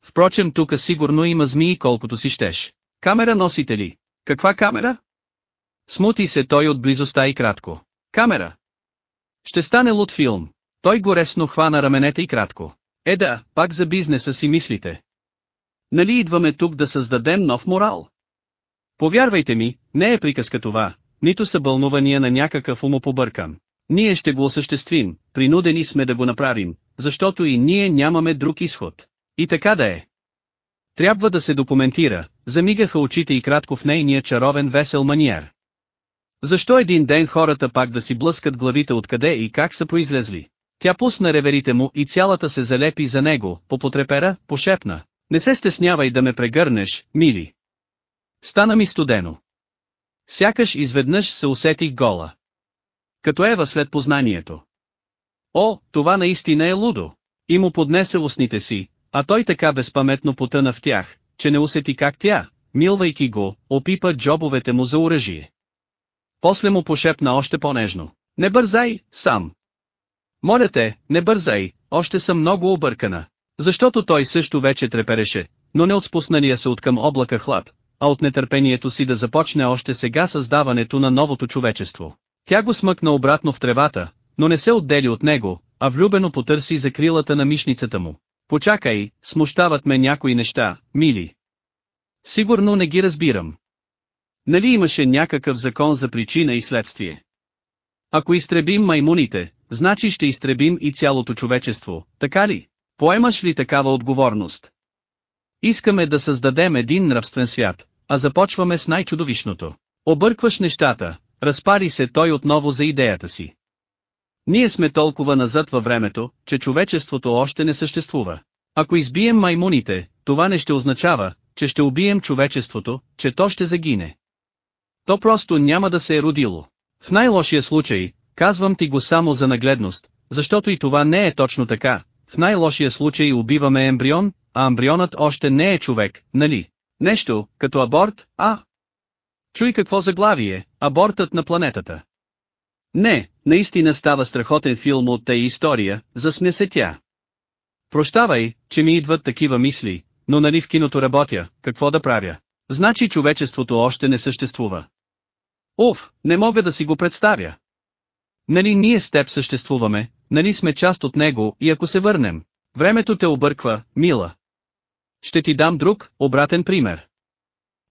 Впрочем тука сигурно има змии колкото си щеш. Камера носите ли? Каква камера? Смути се той от близостта и кратко. Камера! Ще стане лут филм. Той горесно хвана раменете и кратко. Е да, пак за бизнеса си мислите. Нали идваме тук да създадем нов морал? Повярвайте ми, не е приказка това, нито са бълнувания на някакъв умопобъркан. Ние ще го осъществим, принудени сме да го направим, защото и ние нямаме друг изход. И така да е. Трябва да се документира, замигаха очите и кратко в нейния чаровен весел маниер. Защо един ден хората пак да си блъскат главите откъде и как са произлезли? Тя пусна реверите му и цялата се залепи за него, попотрепера, пошепна. Не се стеснявай да ме прегърнеш, мили. Стана ми студено. Сякаш изведнъж се усетих гола. Като Ева след познанието. О, това наистина е лудо. И му поднесе устните си, а той така безпаметно потъна в тях, че не усети как тя, милвайки го, опипа джобовете му за оръжие. После му пошепна още по-нежно. Не бързай, сам. Моля те, не бързай, още съм много объркана. Защото той също вече трепереше, но не от спусналия се от към облака хлад, а от нетърпението си да започне още сега създаването на новото човечество. Тя го смъкна обратно в тревата, но не се отдели от него, а влюбено потърси за крилата на мишницата му. Почакай, смущават ме някои неща, мили. Сигурно не ги разбирам. Нали имаше някакъв закон за причина и следствие? Ако изтребим маймуните, значи ще изтребим и цялото човечество, така ли? Поемаш ли такава отговорност? Искаме да създадем един нравствен свят, а започваме с най-чудовищното. Объркваш нещата, разпари се той отново за идеята си. Ние сме толкова назад във времето, че човечеството още не съществува. Ако избием маймуните, това не ще означава, че ще убием човечеството, че то ще загине. То просто няма да се е родило. В най-лошия случай, казвам ти го само за нагледност, защото и това не е точно така, в най-лошия случай убиваме ембрион, а ембрионът още не е човек, нали? Нещо, като аборт, а? Чуй какво заглавие, абортът на планетата. Не, наистина става страхотен филм от тая история, засмя се тя. Прощавай, че ми идват такива мисли, но нали в киното работя, какво да правя? Значи човечеството още не съществува. Уф, не мога да си го представя. Нали ние с теб съществуваме, нали сме част от него и ако се върнем, времето те обърква, мила. Ще ти дам друг, обратен пример.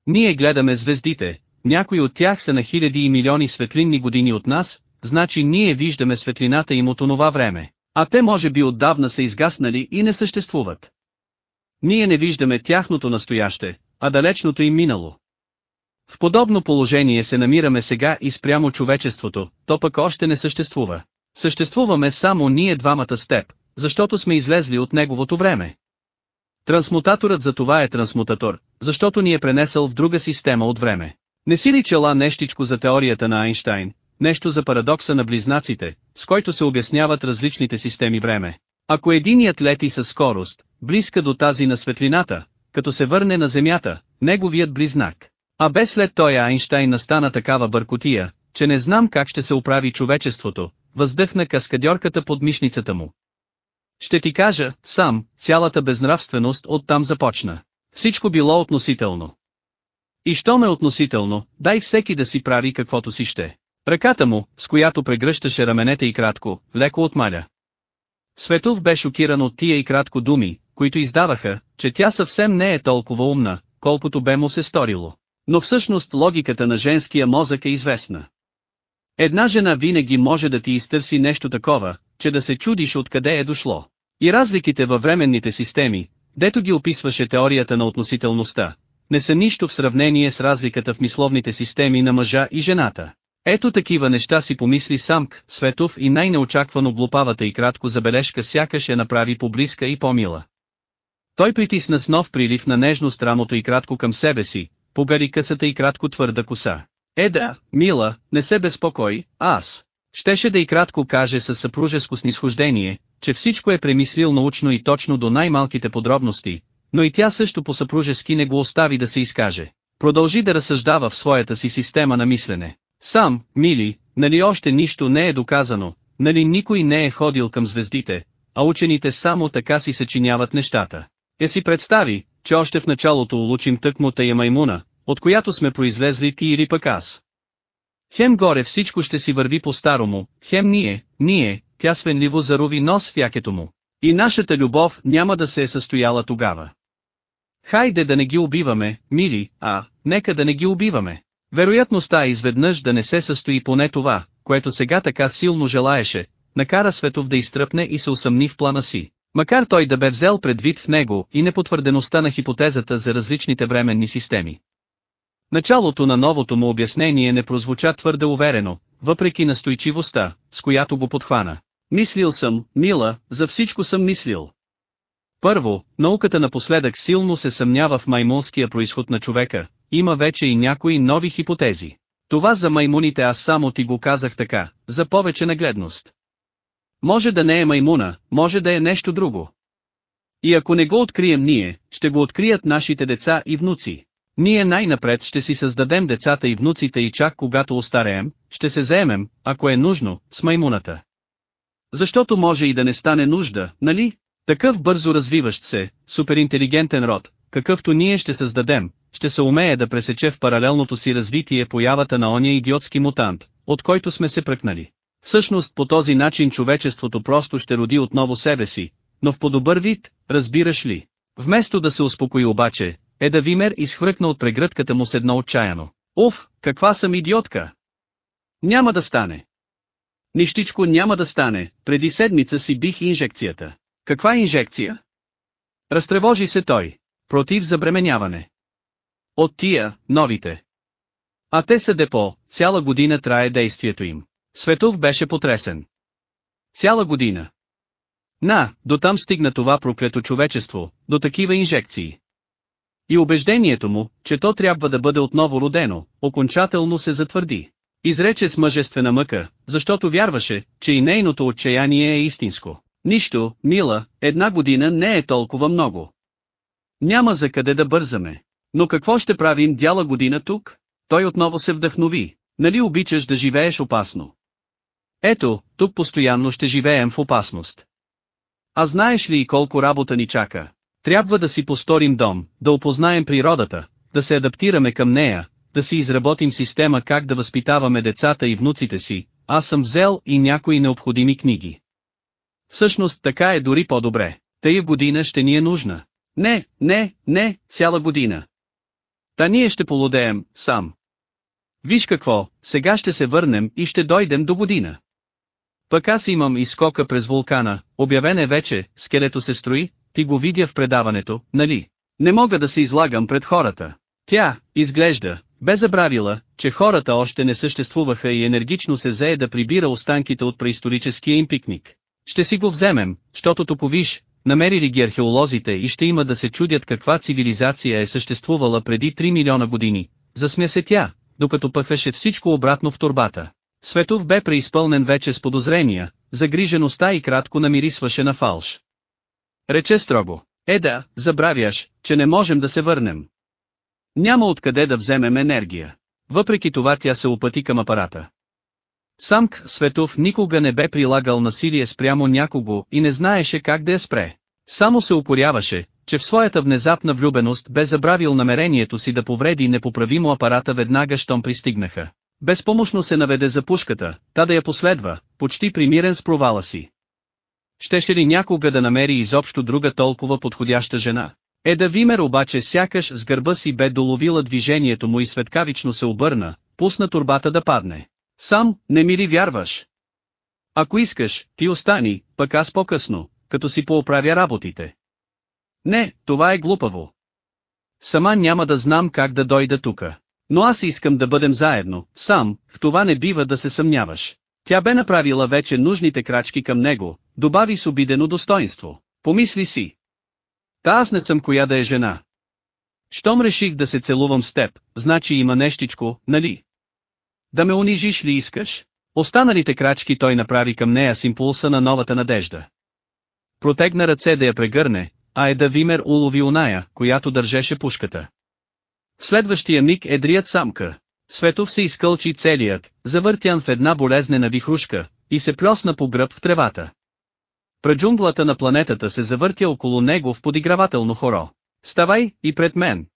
Ние гледаме звездите, някои от тях са на хиляди и милиони светлинни години от нас, значи ние виждаме светлината им от онова време, а те може би отдавна са изгаснали и не съществуват. Ние не виждаме тяхното настояще, а далечното им минало. В подобно положение се намираме сега и спрямо човечеството, то пък още не съществува. Съществуваме само ние двамата с теб, защото сме излезли от неговото време. Трансмутаторът за това е трансмутатор, защото ни е пренесъл в друга система от време. Не си ли чела нещичко за теорията на Айнштайн, нещо за парадокса на близнаците, с който се обясняват различните системи време. Ако единият лети със скорост, близка до тази на светлината, като се върне на Земята, неговият близнак. А без след той Айнштайн настана такава бъркотия, че не знам как ще се оправи човечеството, въздъхна каскадьорката под мишницата му. Ще ти кажа, сам, цялата безнравственост оттам започна. Всичко било относително. И що ме относително, дай всеки да си прави каквото си ще. Ръката му, с която прегръщаше раменете и кратко, леко отмаля. Светов бе шокиран от тия и кратко думи, които издаваха, че тя съвсем не е толкова умна, колкото бе му се сторило. Но всъщност логиката на женския мозък е известна. Една жена винаги може да ти изтърси нещо такова, че да се чудиш откъде е дошло. И разликите във временните системи, дето ги описваше теорията на относителността, не са нищо в сравнение с разликата в мисловните системи на мъжа и жената. Ето такива неща си помисли Самк, Светов и най-неочаквано глупавата и кратко забележка сякаш я направи по-близка и по-мила. Той притисна с нов прилив на нежност рамото и кратко към себе си, погари късата и кратко твърда коса. Е да, мила, не се безпокой, аз. Щеше да и кратко каже със съпружеско снисхождение, че всичко е премислил научно и точно до най-малките подробности, но и тя също по съпружески не го остави да се изкаже. Продължи да разсъждава в своята си система на мислене. Сам, мили, нали още нищо не е доказано, нали никой не е ходил към звездите, а учените само така си съчиняват нещата. Е си представи, че още в началото улучим тъкмо тая маймуна, от която сме произлезли ти или пък аз. Хем горе всичко ще си върви по-старому, хем ние, ние, тя свенливо зарови нос в якето му. И нашата любов няма да се е състояла тогава. Хайде да не ги убиваме, мили, а, нека да не ги убиваме. Вероятността изведнъж да не се състои поне това, което сега така силно желаеше, накара Светов да изтръпне и се усъмни в плана си. Макар той да бе взел предвид в него и непотвърдеността на хипотезата за различните временни системи. Началото на новото му обяснение не прозвуча твърде уверено, въпреки настойчивостта, с която го подхвана. Мислил съм, мила, за всичко съм мислил. Първо, науката напоследък силно се съмнява в маймунския происход на човека, има вече и някои нови хипотези. Това за маймуните аз само ти го казах така, за повече нагледност. Може да не е маймуна, може да е нещо друго. И ако не го открием ние, ще го открият нашите деца и внуци. Ние най-напред ще си създадем децата и внуците и чак когато остареем, ще се заемем, ако е нужно, с маймуната. Защото може и да не стане нужда, нали? Такъв бързо развиващ се, суперинтелигентен род, какъвто ние ще създадем, ще се умее да пресече в паралелното си развитие появата на ония идиотски мутант, от който сме се пръкнали. Всъщност по този начин човечеството просто ще роди отново себе си, но в по-добър вид, разбираш ли? Вместо да се успокои обаче, Еда Вимер изхвъркна от прегръдката му с едно отчаяно. Уф, каква съм идиотка! Няма да стане. Нищичко няма да стане, преди седмица си бих инжекцията. Каква инжекция? Разтревожи се той. Против забременяване. От тия, новите. А те са депо, цяла година трае действието им. Светов беше потресен. Цяла година. На, до там стигна това проклето човечество, до такива инжекции. И убеждението му, че то трябва да бъде отново родено, окончателно се затвърди. Изрече с мъжествена мъка, защото вярваше, че и нейното отчаяние е истинско. Нищо, мила, една година не е толкова много. Няма за къде да бързаме. Но какво ще правим дяла година тук? Той отново се вдъхнови. Нали обичаш да живееш опасно? Ето, тук постоянно ще живеем в опасност. А знаеш ли и колко работа ни чака? Трябва да си посторим дом, да опознаем природата, да се адаптираме към нея, да си изработим система как да възпитаваме децата и внуците си, аз съм взел и някои необходими книги. Всъщност така е дори по-добре, тая година ще ни е нужна. Не, не, не, цяла година. Та ние ще полудеем, сам. Виж какво, сега ще се върнем и ще дойдем до година. Пък аз имам изскока през вулкана, обявен е вече, скелето се строи, ти го видя в предаването, нали? Не мога да се излагам пред хората. Тя, изглежда, бе забравила, че хората още не съществуваха и енергично се зае да прибира останките от преисторическия им пикник. Ще си го вземем, щото топовиш, намерили ги археолозите и ще има да се чудят каква цивилизация е съществувала преди 3 милиона години. Засмя се тя, докато пъхаше всичко обратно в турбата. Светов бе преизпълнен вече с подозрения, загрижеността и кратко намирисваше на фалш. Рече строго, е да, забравяш, че не можем да се върнем. Няма откъде да вземем енергия. Въпреки това тя се опъти към апарата. Самк Светов никога не бе прилагал насилие спрямо някого и не знаеше как да я спре. Само се упоряваше, че в своята внезапна влюбеност бе забравил намерението си да повреди непоправимо апарата веднага щом пристигнаха. Безпомощно се наведе за пушката, та да я последва, почти примирен с провала си. Щеше ли някога да намери изобщо друга толкова подходяща жена? Еда Вимер обаче сякаш с гърба си бе доловила движението му и светкавично се обърна, пусна турбата да падне. Сам, не ми ли вярваш? Ако искаш, ти остани, пък аз по-късно, като си пооправя работите. Не, това е глупаво. Сама няма да знам как да дойда тука. Но аз искам да бъдем заедно, сам, в това не бива да се съмняваш. Тя бе направила вече нужните крачки към него, добави с обидено достоинство. Помисли си. Та аз не съм коя да е жена. Щом реших да се целувам с теб, значи има нещичко, нали? Да ме унижиш ли искаш? Останалите крачки той направи към нея с импулса на новата надежда. Протегна ръце да я прегърне, а е да Вимер улови оная, която държеше пушката. В следващия миг едрият самка. Светов се изкълчи целият, завъртян в една болезнена вихрушка, и се плесна по гръб в тревата. Праджунглата на планетата се завъртя около него в подигравателно хоро. Ставай, и пред мен.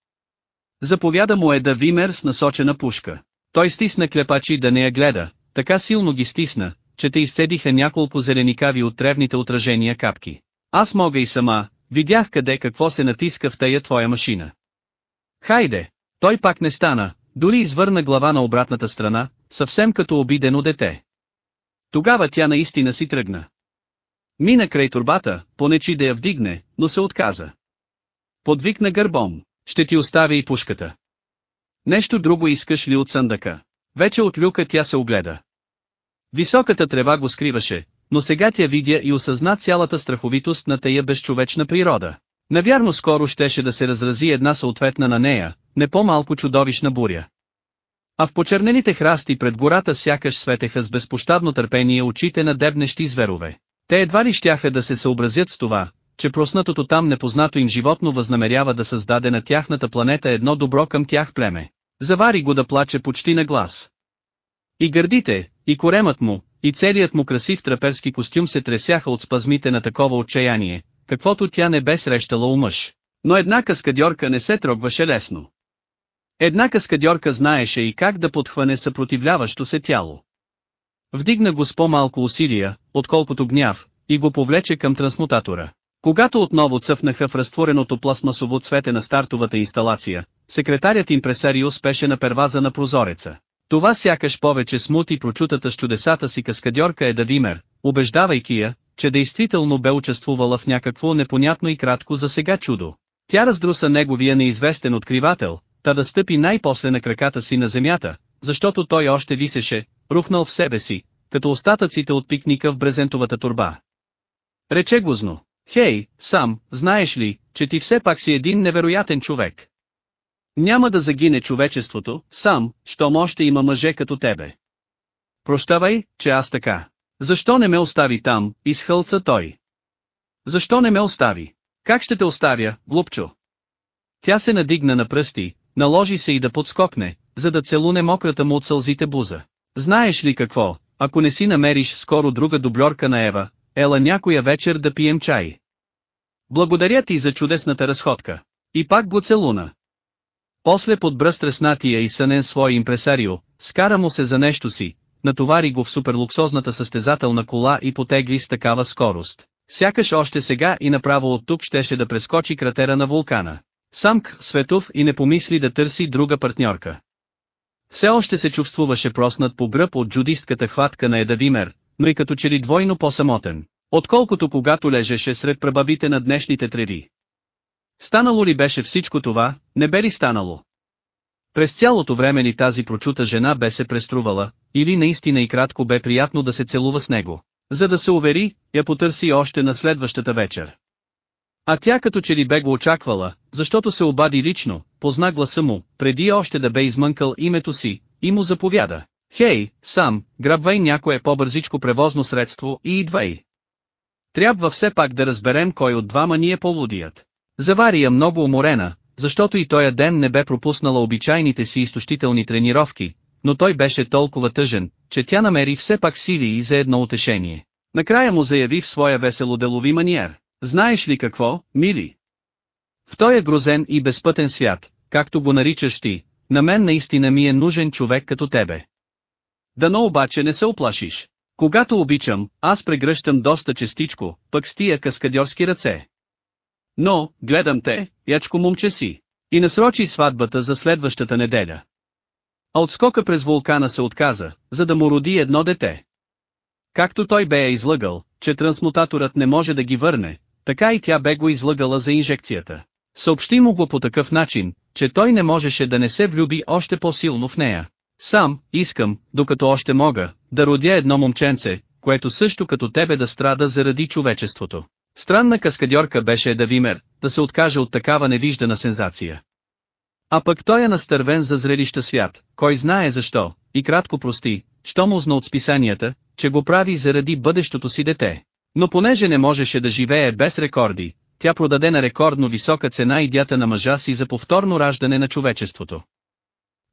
Заповяда му е да Вимер с насочена пушка. Той стисна клепачи да не я гледа, така силно ги стисна, че те изцедиха няколко зеленикави от древните отражения капки. Аз мога и сама, видях къде какво се натиска в тая твоя машина. Хайде! Той пак не стана, дори извърна глава на обратната страна, съвсем като обидено дете. Тогава тя наистина си тръгна. Мина край турбата, понечи да я вдигне, но се отказа. Подвикна гърбом, ще ти оставя и пушката. Нещо друго искаш ли от съндака? Вече от люка тя се огледа. Високата трева го скриваше, но сега тя видя и осъзна цялата страховитост на тая безчовечна природа. Навярно скоро щеше да се разрази една съответна на нея, не по-малко чудовищна буря. А в почернените храсти пред гората сякаш светеха с безпощадно търпение очите на дебнещи зверове. Те едва ли щяха да се съобразят с това, че проснатото там непознато им животно възнамерява да създаде на тяхната планета едно добро към тях племе. Завари го да плаче почти на глас. И гърдите, и коремът му, и целият му красив траперски костюм се тресяха от спазмите на такова отчаяние, каквото тя не бе срещала у мъж. Но една каскадьорка не се трогваше лесно. Една каскадьорка знаеше и как да подхване съпротивляващо се тяло. Вдигна го с по-малко усилия, отколкото гняв, и го повлече към трансмутатора. Когато отново цъфнаха в разтвореното пластмасово цвете на стартовата инсталация, секретарят импресарио спеше на перваза на прозореца. Това сякаш повече смути прочутата с чудесата си каскадьорка е Давимер, убеждавайки я, че действително бе участвувала в някакво непонятно и кратко за сега чудо. Тя раздруса неговия неизвестен откривател, та да стъпи най-после на краката си на земята, защото той още висеше, рухнал в себе си, като остатъците от пикника в брезентовата турба. Рече гузно, хей, сам, знаеш ли, че ти все пак си един невероятен човек. Няма да загине човечеството, сам, щом още има мъже като тебе. Прощавай, че аз така. Защо не ме остави там, изхълца той. Защо не ме остави? Как ще те оставя, глупчо? Тя се надигна на пръсти, наложи се и да подскокне, за да целуне мократа му от сълзите буза. Знаеш ли какво, ако не си намериш скоро друга дублерка на Ева, ела някоя вечер да пием чай. Благодаря ти за чудесната разходка. И пак го целуна. После подбръс треснатия и сънен свой импресарио, скара му се за нещо си, натовари го в суперлуксозната състезателна кола и потегли с такава скорост. Сякаш още сега и направо от тук щеше да прескочи кратера на вулкана. Самк, Светов и не помисли да търси друга партньорка. Все още се чувствуваше проснат по гръб от джудистката хватка на Едавимер, но и като че ли двойно по-самотен, отколкото когато лежеше сред прабавите на днешните треви. Станало ли беше всичко това, не бе ли станало? През цялото време ли тази прочута жена бе се преструвала, или наистина и кратко бе приятно да се целува с него. За да се увери, я потърси още на следващата вечер. А тя като че ли бе го очаквала, защото се обади лично, позна гласа му, преди още да бе измънкал името си, и му заповяда. Хей, сам, грабвай някое по-бързичко превозно средство и идвай. Трябва все пак да разберем кой от двама ни е полудият. Завари я много уморена, защото и тоя ден не бе пропуснала обичайните си изтощителни тренировки, но той беше толкова тъжен, че тя намери все пак сили и за едно утешение. Накрая му заяви в своя весело делови маниер. Знаеш ли какво, мили? В този грозен и безпътен свят, както го наричаш ти, на мен наистина ми е нужен човек като тебе. Дано обаче не се оплашиш. Когато обичам, аз прегръщам доста честичко, пък с тия каскадьорски ръце. Но, гледам те, ячко момче си. И насрочи сватбата за следващата неделя. А отскока през вулкана се отказа, за да му роди едно дете. Както той бе е излъгал, че трансмутаторът не може да ги върне, така и тя бе го излъгала за инжекцията. Съобщи му го по такъв начин, че той не можеше да не се влюби още по-силно в нея. Сам, искам, докато още мога, да родя едно момченце, което също като тебе да страда заради човечеството. Странна каскадьорка беше Давимер, да се откаже от такава невиждана сензация. А пък той е настървен за зрелища свят, кой знае защо, и кратко прости, що му зна от списанията, че го прави заради бъдещото си дете. Но понеже не можеше да живее без рекорди, тя продаде на рекордно висока цена идята на мъжа си за повторно раждане на човечеството.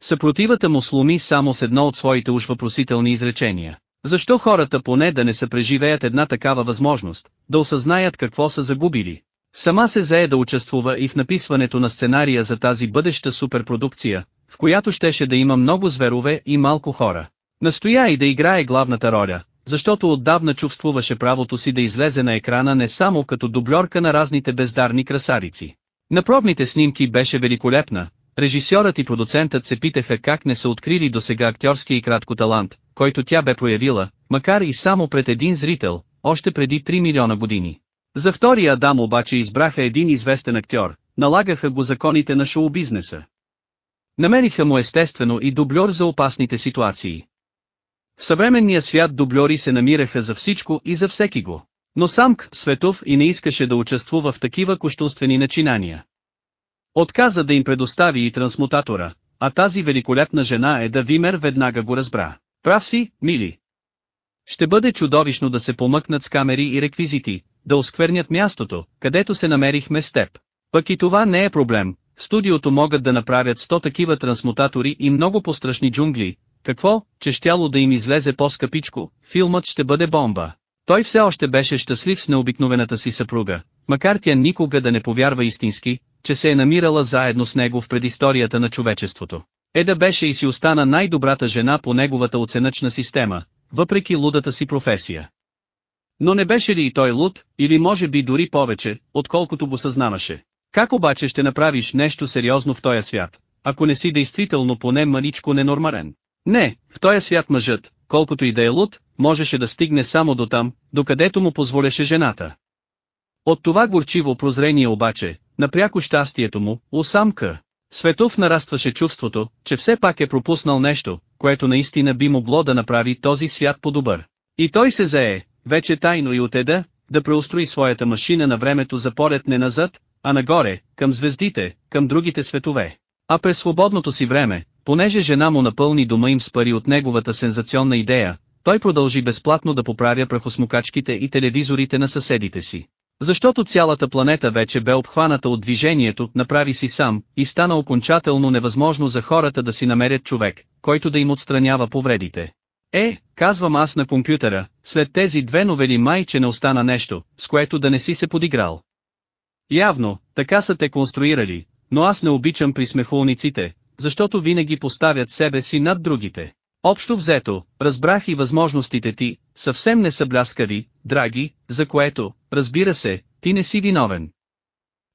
Съпротивата му сломи само с едно от своите уж въпросителни изречения. Защо хората поне да не са преживеят една такава възможност, да осъзнаят какво са загубили? Сама се зае да участвува и в написването на сценария за тази бъдеща суперпродукция, в която щеше да има много зверове и малко хора. Настоя и да играе главната роля, защото отдавна чувствуваше правото си да излезе на екрана не само като дубльорка на разните бездарни красарици. На пробните снимки беше великолепна, режисьорът и продуцентът се питаха как не са открили до сега актьорския и кратко талант, който тя бе проявила, макар и само пред един зрител, още преди 3 милиона години. За втория Адам обаче избраха един известен актьор, налагаха го законите на шоу-бизнеса. Намериха му естествено и дубльор за опасните ситуации. В съвременния свят дубльори се намираха за всичко и за всеки го. Но сам. Светов и не искаше да участвува в такива кощунствени начинания. Отказа да им предостави и трансмутатора, а тази великолепна жена е да Вимер веднага го разбра. Прав си, мили. Ще бъде чудовищно да се помъкнат с камери и реквизити, да осквернят мястото, където се намерихме с теб. Пък и това не е проблем, в студиото могат да направят 100 такива трансмутатори и много пострашни джунгли, какво, че щяло да им излезе по-скъпичко, филмът ще бъде бомба. Той все още беше щастлив с необикновената си съпруга, макар тя никога да не повярва истински, че се е намирала заедно с него в предисторията на човечеството. Еда беше и си остана най-добрата жена по неговата оценъчна система, въпреки лудата си професия. Но не беше ли и той луд, или може би дори повече, отколкото го съзнаваше. Как обаче ще направиш нещо сериозно в този свят, ако не си действително поне маничко ненормален? Не, в този свят мъжът, колкото и да е луд, можеше да стигне само до там, докъдето му позволеше жената. От това горчиво прозрение обаче, напряко щастието му, усамка. Светов нарастваше чувството, че все пак е пропуснал нещо, което наистина би могло да направи този свят по-добър. И той се зае, вече тайно и отеда, да преустрои своята машина на времето за полет не назад, а нагоре, към звездите, към другите светове. А през свободното си време, понеже жена му напълни дома им с пари от неговата сензационна идея, той продължи безплатно да поправя прахосмокачките и телевизорите на съседите си. Защото цялата планета вече бе обхваната от движението, направи си сам, и стана окончателно невъзможно за хората да си намерят човек, който да им отстранява повредите. Е, казвам аз на компютъра, след тези две новели май че не остана нещо, с което да не си се подиграл. Явно, така са те конструирали, но аз не обичам присмехулниците, защото винаги поставят себе си над другите. Общо взето, разбрах и възможностите ти, съвсем не са бляскави, драги, за което, разбира се, ти не си виновен.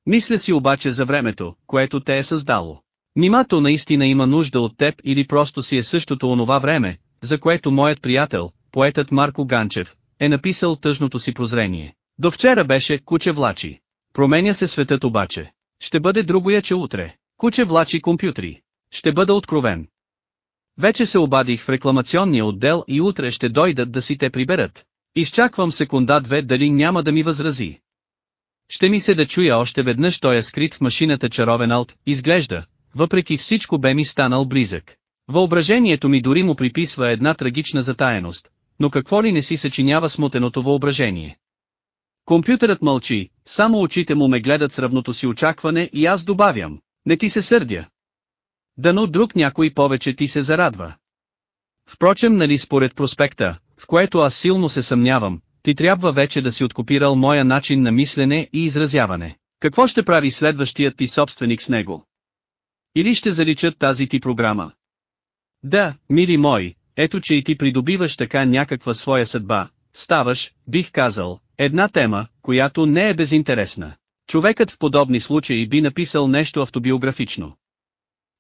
Мисля си обаче за времето, което те е създало. Нимато наистина има нужда от теб или просто си е същото онова време, за което моят приятел, поетът Марко Ганчев, е написал тъжното си прозрение. До вчера беше куче влачи. Променя се светът обаче. Ще бъде другоя че утре. Куче влачи компютри. Ще бъда откровен. Вече се обадих в рекламационния отдел и утре ще дойдат да си те приберат. Изчаквам секунда-две дали няма да ми възрази. Ще ми се да чуя още веднъж той е скрит в машината чаровен алт, изглежда, въпреки всичко бе ми станал близък. Въображението ми дори му приписва една трагична затаеност, но какво ли не си съчинява смутеното въображение. Компютърът мълчи, само очите му ме гледат с равното си очакване и аз добавям, не ти се сърдя. Дано друг някой повече ти се зарадва. Впрочем нали според проспекта, което аз силно се съмнявам, ти трябва вече да си откопирал моя начин на мислене и изразяване. Какво ще прави следващият ти собственик с него? Или ще заличат тази ти програма? Да, мили мой, ето че и ти придобиваш така някаква своя съдба, ставаш, бих казал, една тема, която не е безинтересна. Човекът в подобни случаи би написал нещо автобиографично.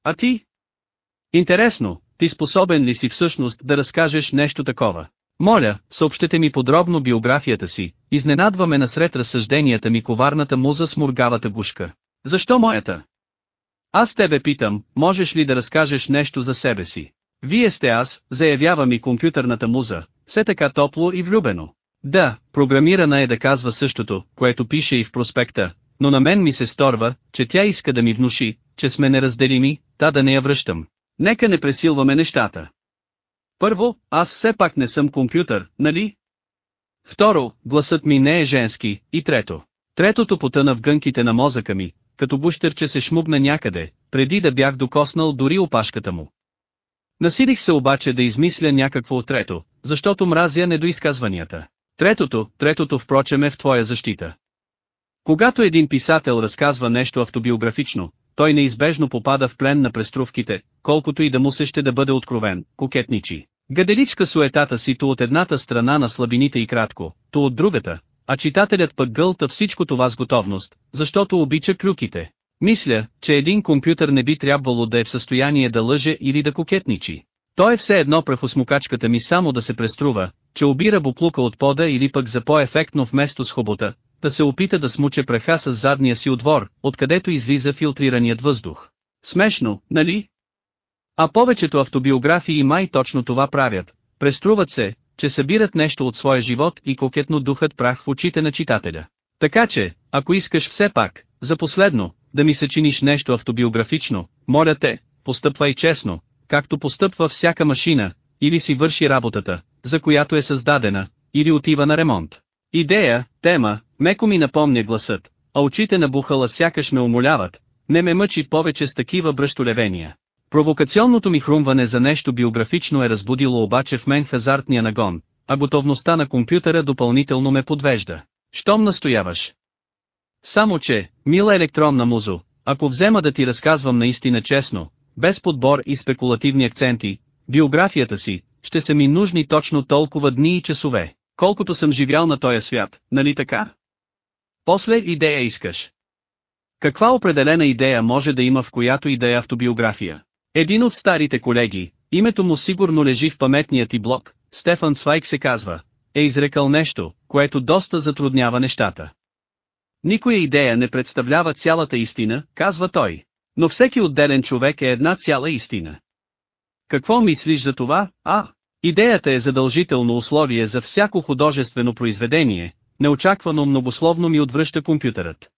А ти? Интересно, ти способен ли си всъщност да разкажеш нещо такова? Моля, съобщете ми подробно биографията си, изненадваме насред разсъжденията ми коварната муза с мургавата гушка. Защо моята? Аз тебе питам, можеш ли да разкажеш нещо за себе си? Вие сте аз, заявява ми компютърната муза, все така топло и влюбено. Да, програмирана е да казва същото, което пише и в проспекта, но на мен ми се сторва, че тя иска да ми внуши, че сме неразделими, та да не я връщам. Нека не пресилваме нещата. Първо, аз все пак не съм компютър, нали? Второ, гласът ми не е женски, и трето. Третото потъна в гънките на мозъка ми, като гущерче се шмугна някъде, преди да бях докоснал дори опашката му. Насилих се обаче да измисля някакво от трето, защото мразя недоизказванията. Третото, третото впрочем е в твоя защита. Когато един писател разказва нещо автобиографично, той неизбежно попада в плен на преструвките, колкото и да му се ще да бъде откровен, кокетничи. Гаделичка суетата си то от едната страна на слабините и кратко, то от другата, а читателят пък гълта всичко това с готовност, защото обича клюките. Мисля, че един компютър не би трябвало да е в състояние да лъже или да кокетничи. Той е все едно прахосмукачката ми само да се преструва, че обира буклука от пода или пък за по-ефектно вместо с хобота, да се опита да смуче праха с задния си отвор, откъдето излиза филтрираният въздух. Смешно, нали? А повечето автобиографии май точно това правят, преструват се, че събират нещо от своя живот и кокетно духат прах в очите на читателя. Така че, ако искаш все пак, за последно, да ми съчиниш нещо автобиографично, моля те, постъпвай честно, както постъпва всяка машина, или си върши работата, за която е създадена, или отива на ремонт. Идея, тема, меко ми напомня гласът, а очите на бухала сякаш ме умоляват, не ме мъчи повече с такива бръщолевения. Провокационното ми хрумване за нещо биографично е разбудило обаче в мен хазартния нагон, а готовността на компютъра допълнително ме подвежда. Щом настояваш? Само че, мила електронна музо, ако взема да ти разказвам наистина честно, без подбор и спекулативни акценти, биографията си, ще са ми нужни точно толкова дни и часове, колкото съм живял на този свят, нали така? После идея искаш. Каква определена идея може да има в която и да е автобиография? Един от старите колеги, името му сигурно лежи в паметния ти блок, Стефан Свайк се казва, е изрекал нещо, което доста затруднява нещата. Никоя идея не представлява цялата истина, казва той. Но всеки отделен човек е една цяла истина. Какво мислиш за това, а? Идеята е задължително условие за всяко художествено произведение, неочаквано многословно ми отвръща компютърът.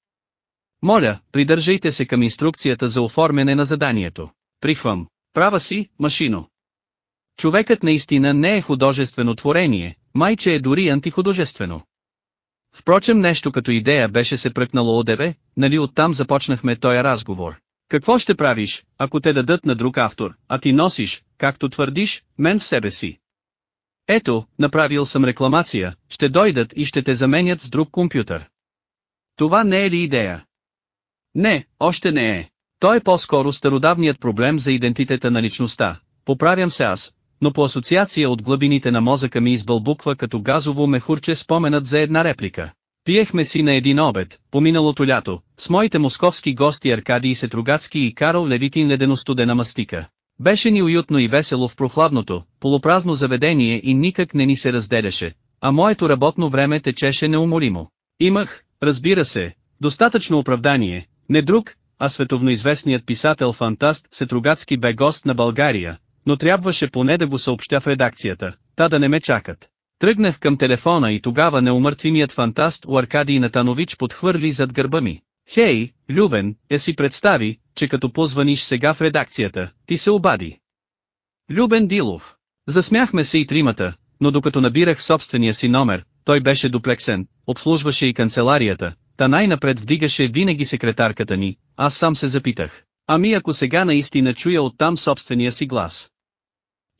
Моля, придържайте се към инструкцията за оформяне на заданието. Прихвам. Права си, машино. Човекът наистина не е художествено творение, майче е дори антихудожествено. Впрочем нещо като идея беше се пръкнало одеве, нали оттам започнахме този разговор. Какво ще правиш, ако те дадат на друг автор, а ти носиш, както твърдиш, мен в себе си? Ето, направил съм рекламация, ще дойдат и ще те заменят с друг компютър. Това не е ли идея? Не, още не е. Той е по-скоро стародавният проблем за идентитета на личността. Поправям се аз, но по асоциация от глъбините на мозъка ми избълбуква като газово мехурче споменът за една реплика. Пиехме си на един обед, по миналото лято, с моите московски гости Аркадий Сетругацки и Карл Левитин ледено-студена мастика. Беше ни уютно и весело в прохладното, полупразно заведение и никак не ни се разделяше, а моето работно време течеше неуморимо. Имах, разбира се, достатъчно оправдание, не друг, а световноизвестният писател-фантаст Сетругацки бе гост на България, но трябваше поне да го съобщя в редакцията, та да не ме чакат. Тръгнах към телефона и тогава неумъртвимият фантаст у Аркадий Натанович подхвърли зад гърба ми. Хей, Любен, е си представи, че като позваниш сега в редакцията, ти се обади. Любен Дилов. Засмяхме се и тримата, но докато набирах собствения си номер, той беше дуплексен, обслужваше и канцеларията, та най-напред вдигаше винаги секретарката ни, аз сам се запитах. Ами ако сега наистина чуя оттам собствения си глас.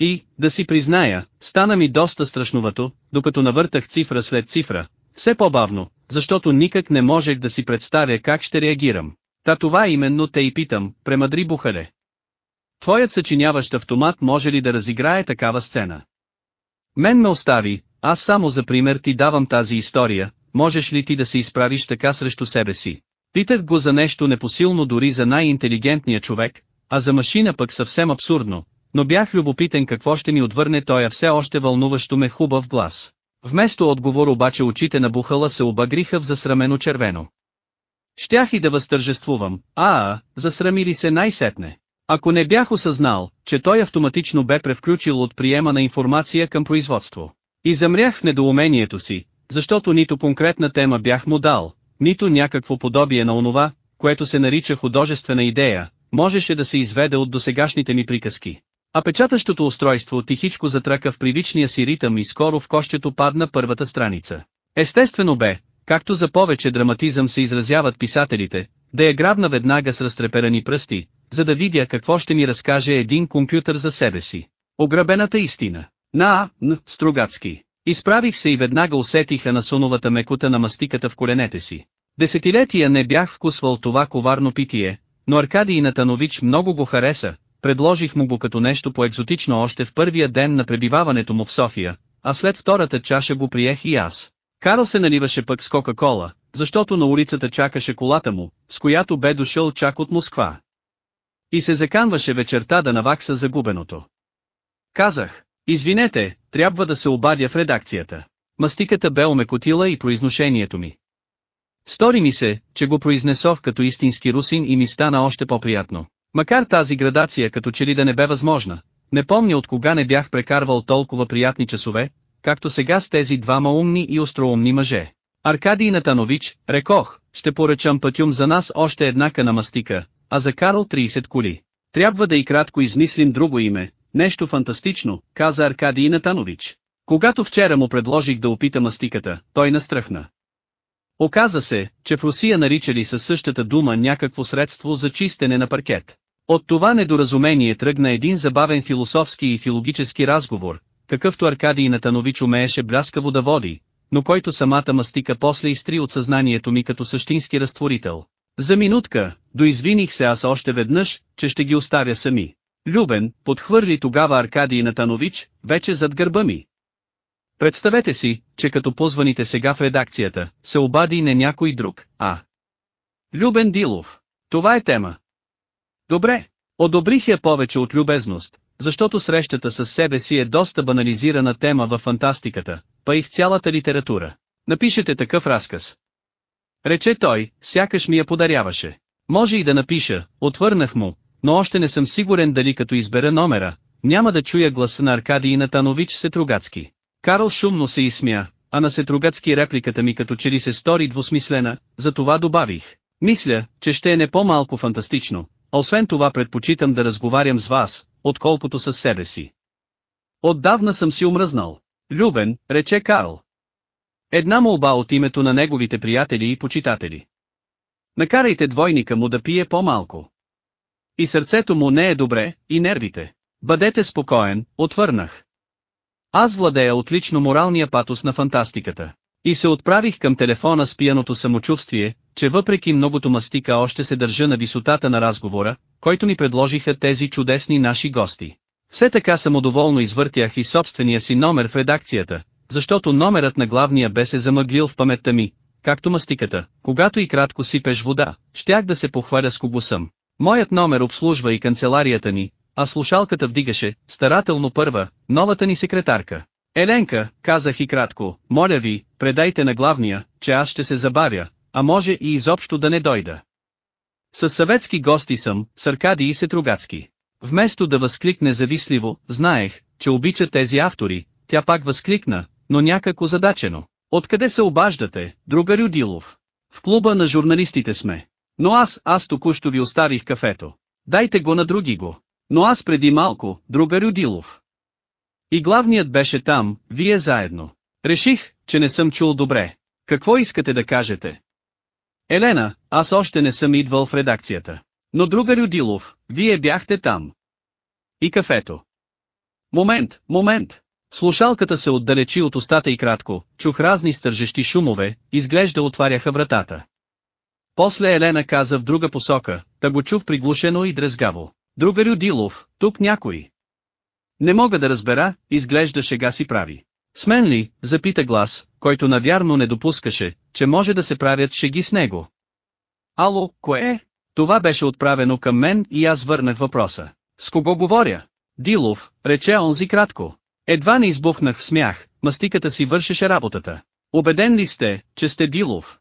И, да си призная, стана ми доста страшновато, докато навъртах цифра след цифра, все по-бавно, защото никак не можех да си представя как ще реагирам. Та това именно те и питам, премъдри бухале. Твоят съчиняващ автомат може ли да разиграе такава сцена? Мен ме остави, аз само за пример ти давам тази история, можеш ли ти да се изправиш така срещу себе си? Питах го за нещо непосилно дори за най-интелигентния човек, а за машина пък съвсем абсурдно, но бях любопитен какво ще ми отвърне тоя все още вълнуващо ме хубав глас. Вместо отговор обаче очите на Бухала се обагриха в засрамено червено. Щях и да възтържествувам, а, а, засрамили се най-сетне. Ако не бях осъзнал, че той автоматично бе превключил от приема на информация към производство. И замрях в недоумението си, защото нито конкретна тема бях му дал, нито някакво подобие на онова, което се нарича художествена идея, можеше да се изведе от досегашните ми приказки. А печатащото устройство тихичко затръка в привичния си ритъм и скоро в кощето падна първата страница. Естествено бе, както за повече драматизъм се изразяват писателите, да я грабна веднага с разтреперани пръсти, за да видя какво ще ми разкаже един компютър за себе си. Ограбената истина. На, Н. Стругацки. Изправих се и веднага усетиха на соновата мекота на мастиката в коленете си. Десетилетия не бях вкусвал това коварно питие, но Аркадий Натанович много го хареса, предложих му го като нещо по-екзотично още в първия ден на пребиваването му в София, а след втората чаша го приех и аз. Карл се наливаше пък с Кока-Кола, защото на улицата чакаше колата му, с която бе дошъл чак от Москва. И се заканваше вечерта да навакса загубеното. Казах, извинете, трябва да се обадя в редакцията. Мастиката бе омекотила и произношението ми. Стори ми се, че го произнесох като истински русин и ми стана още по-приятно. Макар тази градация като че ли да не бе възможна, не помня от кога не бях прекарвал толкова приятни часове, както сега с тези двама умни и остроумни мъже. Аркадий Натанович, рекох, ще поръчам пътюм за нас още една канамастика, а за Карл 30 коли. Трябва да и кратко измислим друго име, нещо фантастично, каза Аркадий Натанович. Когато вчера му предложих да опита мастиката, той настръхна. Оказа се, че в Русия наричали със същата дума някакво средство за чистене на паркет. От това недоразумение тръгна един забавен философски и филологически разговор, какъвто Аркадий Натанович умееше бляскаво да води, но който самата мастика после изтри от съзнанието ми като същински разтворител. За минутка, доизвиних се аз още веднъж, че ще ги оставя сами. Любен, подхвърли тогава Аркадий Натанович, вече зад гърба ми. Представете си, че като позваните сега в редакцията, се обади не някой друг, а... Любен Дилов. Това е тема. Добре. Одобрих я повече от любезност, защото срещата с себе си е доста банализирана тема във фантастиката, па и в цялата литература. Напишете такъв разказ. Рече той, сякаш ми я подаряваше. Може и да напиша, отвърнах му, но още не съм сигурен дали като избера номера, няма да чуя гласа на Аркадий Натанович Сетругацки. Карл шумно се изсмя, а на Сетругацки репликата ми като че ли се стори двусмислена, затова добавих. Мисля, че ще е не по-малко фантастично, а освен това предпочитам да разговарям с вас, отколкото с себе си. Отдавна съм си умръзнал. Любен, рече Карл. Една молба от името на неговите приятели и почитатели. Накарайте двойника му да пие по-малко. И сърцето му не е добре, и нервите. Бъдете спокоен, отвърнах. Аз владея отлично моралния патос на фантастиката. И се отправих към телефона с пияното самочувствие, че въпреки многото мастика още се държа на висотата на разговора, който ми предложиха тези чудесни наши гости. Все така самодоволно извъртях и собствения си номер в редакцията, защото номерът на главния бе се замъглил в паметта ми, както мастиката, когато и кратко сипеш вода, щях да се похваля с кого съм. Моят номер обслужва и канцеларията ни, а слушалката вдигаше, старателно първа, новата ни секретарка. Еленка, казах и кратко, моля ви, предайте на главния, че аз ще се забавя, а може и изобщо да не дойда. С съветски гости съм, с Аркадий и Сетругацки. Вместо да възкликне завистливо, знаех, че обича тези автори, тя пак възкликна, но някак озадачено. Откъде се обаждате, друга Рюдилов? В клуба на журналистите сме. Но аз, аз току-що ви оставих кафето. Дайте го на други го. Но аз преди малко, друга Рюдилов. И главният беше там, вие заедно. Реших, че не съм чул добре. Какво искате да кажете? Елена, аз още не съм идвал в редакцията. Но друга Рюдилов, вие бяхте там. И кафето. Момент, момент. Слушалката се отдалечи от устата и кратко, чух разни стържещи шумове, изглежда отваряха вратата. После Елена каза в друга посока, та го чух приглушено и дрезгаво. Друга Рюдилов, тук някой. Не мога да разбера, изглежда шега си прави. С мен ли, запита глас, който навярно не допускаше, че може да се правят шеги с него. Ало, кое е? Това беше отправено към мен и аз върнах въпроса. С кого говоря? Дилов, рече онзи кратко. Едва не избухнах в смях, мастиката си вършеше работата. Обеден ли сте, че сте Дилов?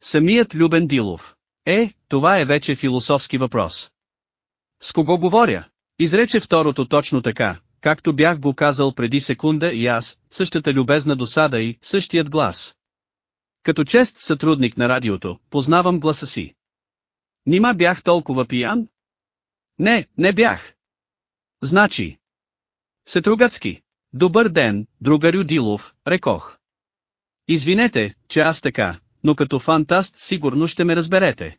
Самият Любен Дилов. Е, това е вече философски въпрос. С кого говоря? Изрече второто точно така, както бях го казал преди секунда и аз, същата любезна досада и същият глас. Като чест сътрудник на радиото, познавам гласа си. Нима бях толкова пиян? Не, не бях. Значи. Сетругацки. Добър ден, другарю Дилов, рекох. Извинете, че аз така, но като фантаст сигурно ще ме разберете.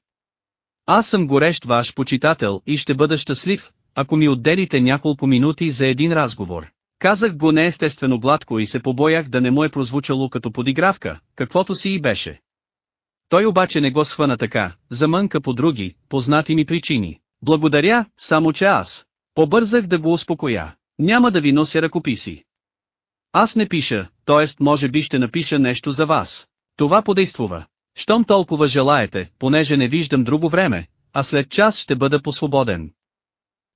Аз съм горещ ваш почитател и ще бъда щастлив, ако ми отделите няколко минути за един разговор. Казах го неестествено гладко и се побоях да не му е прозвучало като подигравка, каквото си и беше. Той обаче не го схвана така, замънка по други, познати ми причини. Благодаря, само че аз. Побързах да го успокоя. Няма да ви нося ръкописи. Аз не пиша, т.е. може би ще напиша нещо за вас. Това подействува. Щом толкова желаете, понеже не виждам друго време, а след час ще бъда посвободен.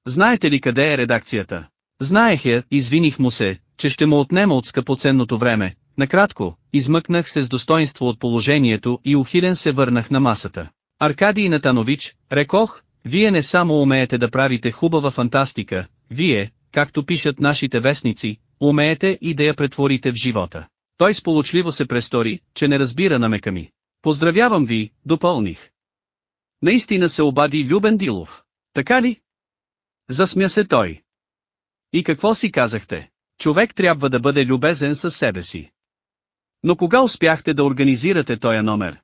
Знаете ли къде е редакцията? Знаех я, извиних му се, че ще му отнема от скъпоценното време. Накратко, измъкнах се с достоинство от положението и ухилен се върнах на масата. Аркадий Натанович, рекох, вие не само умеете да правите хубава фантастика, вие, както пишат нашите вестници, умеете и да я претворите в живота. Той сполучливо се престори, че не разбира намека ми. Поздравявам ви, допълних. Наистина се обади Любен Дилов. Така ли? Засмя се той. И какво си казахте? Човек трябва да бъде любезен със себе си. Но кога успяхте да организирате този номер?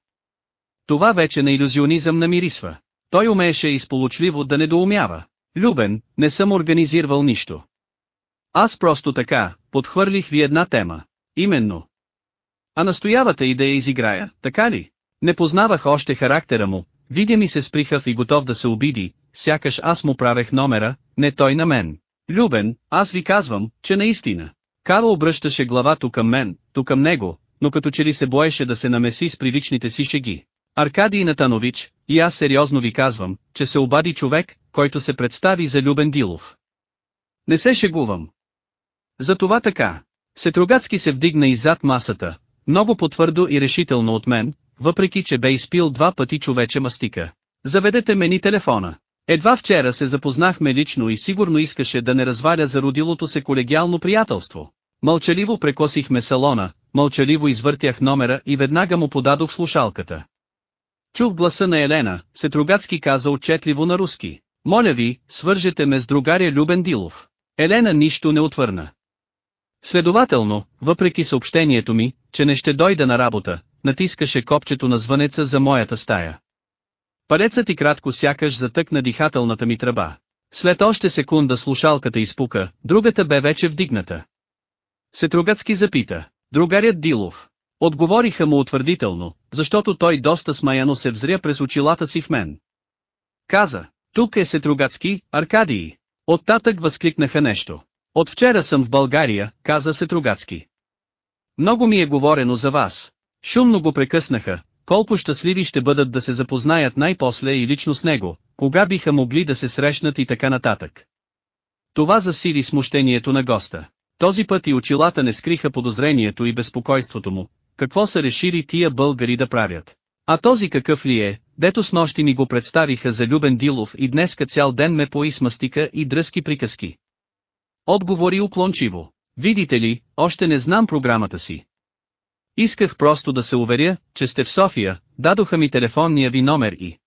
Това вече на иллюзионизъм намирисва. Той умееше изполучливо да недоумява. Любен, не съм организирал нищо. Аз просто така, подхвърлих ви една тема. Именно. А настоявате и да я изиграя, така ли? Не познавах още характера му, видя ми се сприхав и готов да се обиди, сякаш аз му правех номера, не той на мен. Любен, аз ви казвам, че наистина. Карл обръщаше глава ту към мен, ту към него, но като че ли се боеше да се намеси с привичните си шеги. Аркадий Натанович, и аз сериозно ви казвам, че се обади човек, който се представи за Любен Дилов. Не се шегувам. За това така. Сетругацки се вдигна иззад масата, много потвърдо и решително от мен, въпреки че бе изпил два пъти човече мастика. Заведете мени телефона. Едва вчера се запознахме лично и сигурно искаше да не разваля зародилото се колегиално приятелство. Мълчаливо прекосихме салона, мълчаливо извъртях номера и веднага му подадох слушалката. Чух гласа на Елена, Сетругацки каза отчетливо на руски. Моля ви, свържете ме с другаря Любен Дилов. Елена нищо не отвърна. Следователно, въпреки съобщението ми, че не ще дойда на работа, натискаше копчето на звънеца за моята стая. Палецът и кратко сякаш затъкна дихателната ми тръба. След още секунда слушалката изпука, другата бе вече вдигната. Сетругацки запита, другарят Дилов. Отговориха му утвърдително, защото той доста смаяно се взря през очилата си в мен. Каза, тук е Сетругацки, Аркадий. Оттатък възкликнаха нещо. От вчера съм в България, каза Сетругацки. Много ми е говорено за вас. Шумно го прекъснаха, колко щастливи ще бъдат да се запознаят най-после и лично с него, кога биха могли да се срещнат и така нататък. Това засили смущението на госта. Този път и очилата не скриха подозрението и безпокойството му, какво са решили тия българи да правят. А този какъв ли е, дето с нощи ни го представиха за Любен Дилов и днеска цял ден ме пои с мастика и дръзки приказки. Отговори уклончиво. Видите ли, още не знам програмата си. Исках просто да се уверя, че сте в София, дадоха ми телефонния ви номер и...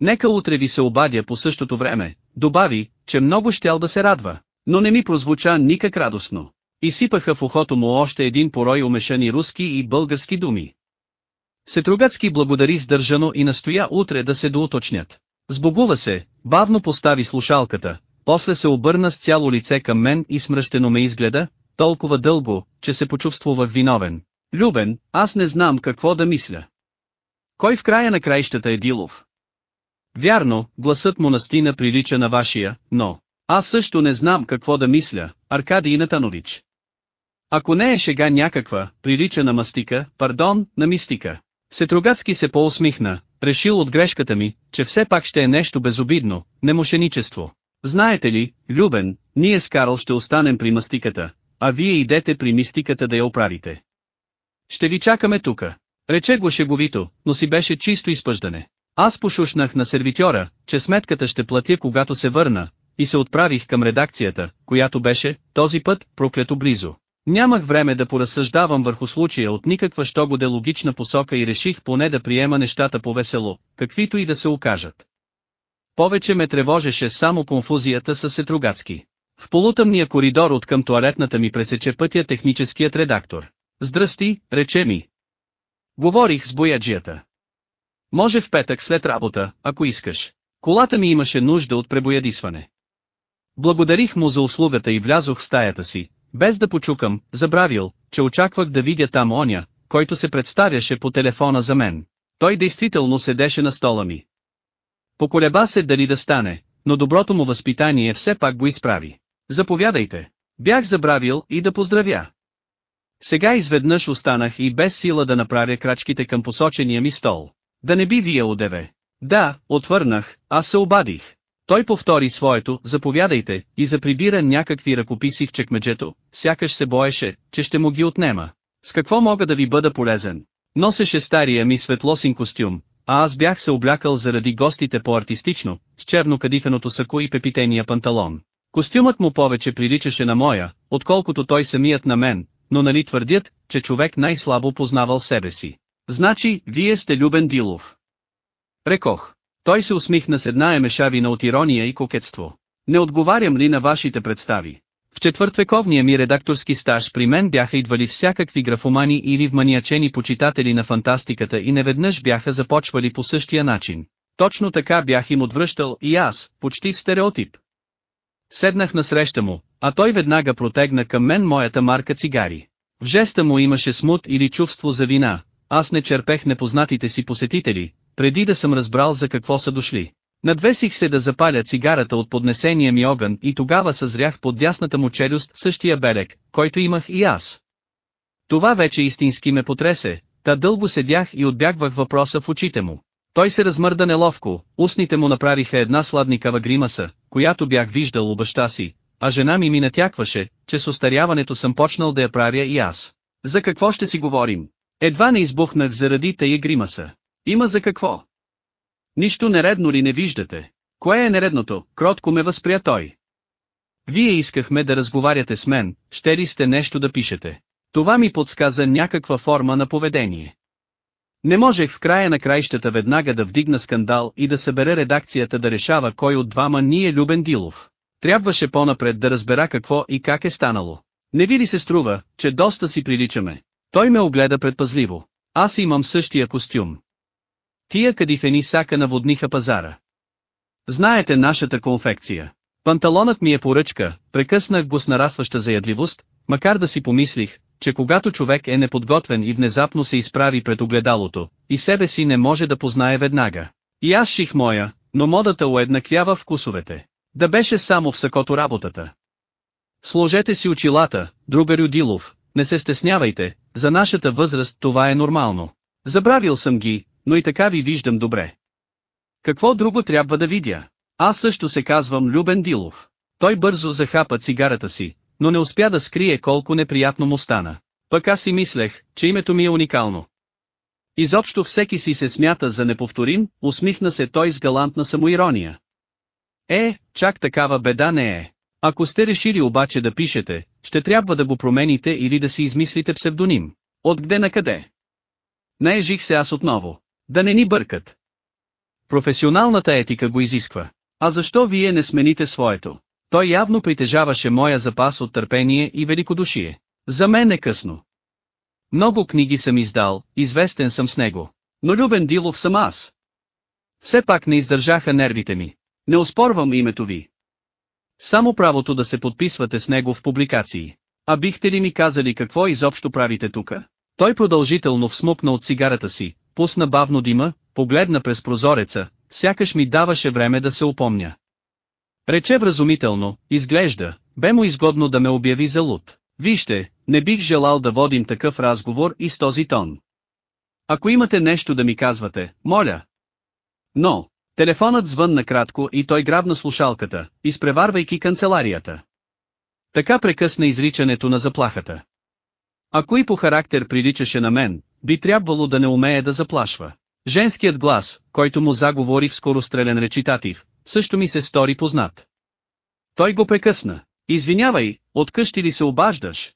Нека утре ви се обадя по същото време, добави, че много щял да се радва, но не ми прозвуча никак радостно. И сипаха в ухото му още един порой умешани руски и български думи. Сетругацки благодари сдържано и настоя утре да се доуточнят. Сбогува се, бавно постави слушалката, после се обърна с цяло лице към мен и смръщено ме изгледа, толкова дълго, че се почувствувах виновен. Любен, аз не знам какво да мисля. Кой в края на краищата е Дилов? Вярно, гласът му настина прилича на вашия, но... Аз също не знам какво да мисля, Аркадий Натанович. Ако не е шега някаква, прилича на мастика, пардон, на мистика. Сетругацки се поусмихна, решил от грешката ми, че все пак ще е нещо безобидно, не мошеничество. Знаете ли, Любен, ние с Карл ще останем при мастиката, а вие идете при мистиката да я оправите. Ще ви чакаме тука. Рече го шеговито, но си беше чисто изпъждане. Аз пошушнах на сервитьора, че сметката ще платя когато се върна, и се отправих към редакцията, която беше, този път, проклето близо. Нямах време да поразсъждавам върху случая от никаква щогоде логична посока и реших поне да приема нещата по-весело, каквито и да се окажат. Повече ме тревожеше само конфузията с Сетругацки. В полутъмния коридор от към туалетната ми пресече пътя техническият редактор. Здрасти, рече ми. Говорих с бояджията. Може в петък след работа, ако искаш. Колата ми имаше нужда от пребоядисване. Благодарих му за услугата и влязох в стаята си, без да почукам, забравил, че очаквах да видя там оня, който се представяше по телефона за мен. Той действително седеше на стола ми. Поколеба се дали да стане, но доброто му възпитание все пак го изправи. Заповядайте. Бях забравил и да поздравя. Сега изведнъж останах и без сила да направя крачките към посочения ми стол. Да не би вие одеве. Да, отвърнах, аз се обадих. Той повтори своето, заповядайте, и заприбира някакви ръкописи в чекмеджето, сякаш се боеше, че ще му ги отнема. С какво мога да ви бъда полезен? Носеше стария ми светлосин костюм, а аз бях се облякал заради гостите по-артистично, с черно-кадифеното сако и пепитения панталон. Костюмът му повече приличаше на моя, отколкото той самият на мен, но нали твърдят, че човек най-слабо познавал себе си. Значи, вие сте Любен Дилов. Рекох. Той се усмихна с една емешавина от ирония и кокетство. Не отговарям ли на вашите представи? В четвъртвековния ми редакторски стаж при мен бяха идвали всякакви графомани или вманиачени почитатели на фантастиката и неведнъж бяха започвали по същия начин. Точно така бях им отвръщал и аз, почти в стереотип. Седнах на среща му, а той веднага протегна към мен моята марка цигари. В жеста му имаше смут или чувство за вина, аз не черпех непознатите си посетители, преди да съм разбрал за какво са дошли. Надвесих се да запаля цигарата от поднесения ми огън и тогава съзрях под дясната му челюст същия белек, който имах и аз. Това вече истински ме потресе, та дълго седях и отбягвах въпроса в очите му. Той се размърда неловко, устните му направиха една сладникава гримаса, която бях виждал у баща си, а жена ми ми натякваше, че с остаряването съм почнал да я правя и аз. За какво ще си говорим? Едва не избухнах заради тая гримаса. Има за какво? Нищо нередно ли не виждате? Кое е нередното? Кротко ме възпря той. Вие искахме да разговаряте с мен, ще ли сте нещо да пишете? Това ми подсказа някаква форма на поведение. Не можех в края на краищата веднага да вдигна скандал и да събере редакцията да решава кой от двама ни е Любен Дилов. Трябваше по-напред да разбера какво и как е станало. Не ви ли се струва, че доста си приличаме? Той ме огледа предпазливо. Аз имам същия костюм. Тия кадифени сака наводниха пазара. Знаете нашата конфекция. Панталонът ми е поръчка, прекъснах го с нарастваща заядливост, макар да си помислих, че когато човек е неподготвен и внезапно се изправи пред огледалото, и себе си не може да познае веднага. И аз ших моя, но модата уеднаквява вкусовете. Да беше само в сакото работата. Сложете си очилата, другарю Дилов, не се стеснявайте, за нашата възраст това е нормално. Забравил съм ги, но и така ви виждам добре. Какво друго трябва да видя? Аз също се казвам Любен Дилов. Той бързо захапа цигарата си, но не успя да скрие колко неприятно му стана. Пък аз си мислех, че името ми е уникално. Изобщо всеки си се смята за неповторим, усмихна се той с галантна самоирония. Е, чак такава беда не е. Ако сте решили обаче да пишете, ще трябва да го промените или да си измислите псевдоним. От где на къде? Наежих се аз отново. Да не ни бъркат. Професионалната етика го изисква. А защо вие не смените своето? Той явно притежаваше моя запас от търпение и великодушие. За мен е късно. Много книги съм издал, известен съм с него. Но Любен Дилов съм аз. Все пак не издържаха нервите ми. Не оспорвам името ви. Само правото да се подписвате с него в публикации. А бихте ли ми казали какво изобщо правите тука? Той продължително всмукна от цигарата си, пусна бавно дима, погледна през прозореца, сякаш ми даваше време да се упомня. Рече вразумително, изглежда, бе му изгодно да ме обяви за луд. Вижте, не бих желал да водим такъв разговор и с този тон. Ако имате нещо да ми казвате, моля. Но, телефонът звънна кратко и той грабна слушалката, изпреварвайки канцеларията. Така прекъсна изричането на заплахата. Ако и по характер приличаше на мен, би трябвало да не умее да заплашва. Женският глас, който му заговори в скорострелен речитатив, също ми се стори познат. Той го прекъсна. Извинявай, откъщи ли се обаждаш?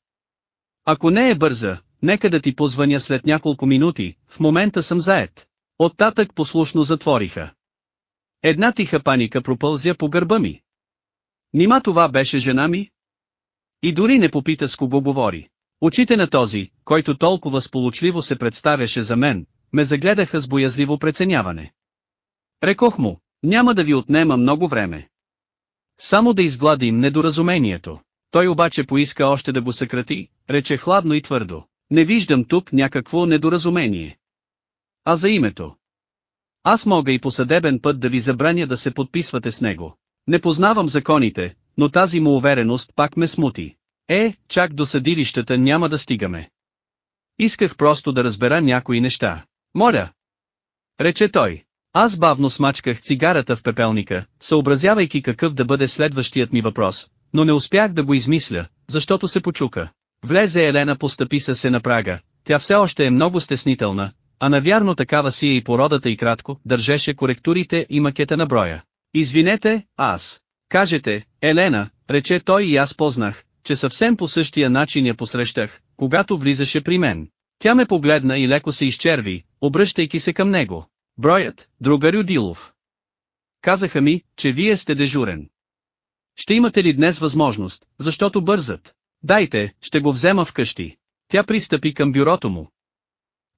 Ако не е бърза, нека да ти позвъня след няколко минути, в момента съм заед. Оттатък послушно затвориха. Една тиха паника пропълзя по гърба ми. Нима това беше жена ми? И дори не попита с кого говори. Очите на този, който толкова сполучливо се представяше за мен, ме загледаха с боязливо преценяване. Рекох му, няма да ви отнема много време. Само да изгладим недоразумението. Той обаче поиска още да го съкрати, рече хладно и твърдо. Не виждам тук някакво недоразумение. А за името? Аз мога и по съдебен път да ви забраня да се подписвате с него. Не познавам законите, но тази му увереност пак ме смути. Е, чак до съдилищата няма да стигаме. Исках просто да разбера някои неща. Моля! Рече той. Аз бавно смачках цигарата в пепелника, съобразявайки какъв да бъде следващият ми въпрос, но не успях да го измисля, защото се почука. Влезе Елена постъпи се на прага, тя все още е много стеснителна, а навярно такава си е и породата и кратко, държеше коректурите и макета на броя. Извинете, аз. Кажете, Елена, рече той и аз познах, че съвсем по същия начин я посрещах, когато влизаше при мен. Тя ме погледна и леко се изчерви, обръщайки се към него. Броят, другарю Дилов. Казаха ми, че вие сте дежурен. Ще имате ли днес възможност, защото бързат? Дайте, ще го взема вкъщи. Тя пристъпи към бюрото му.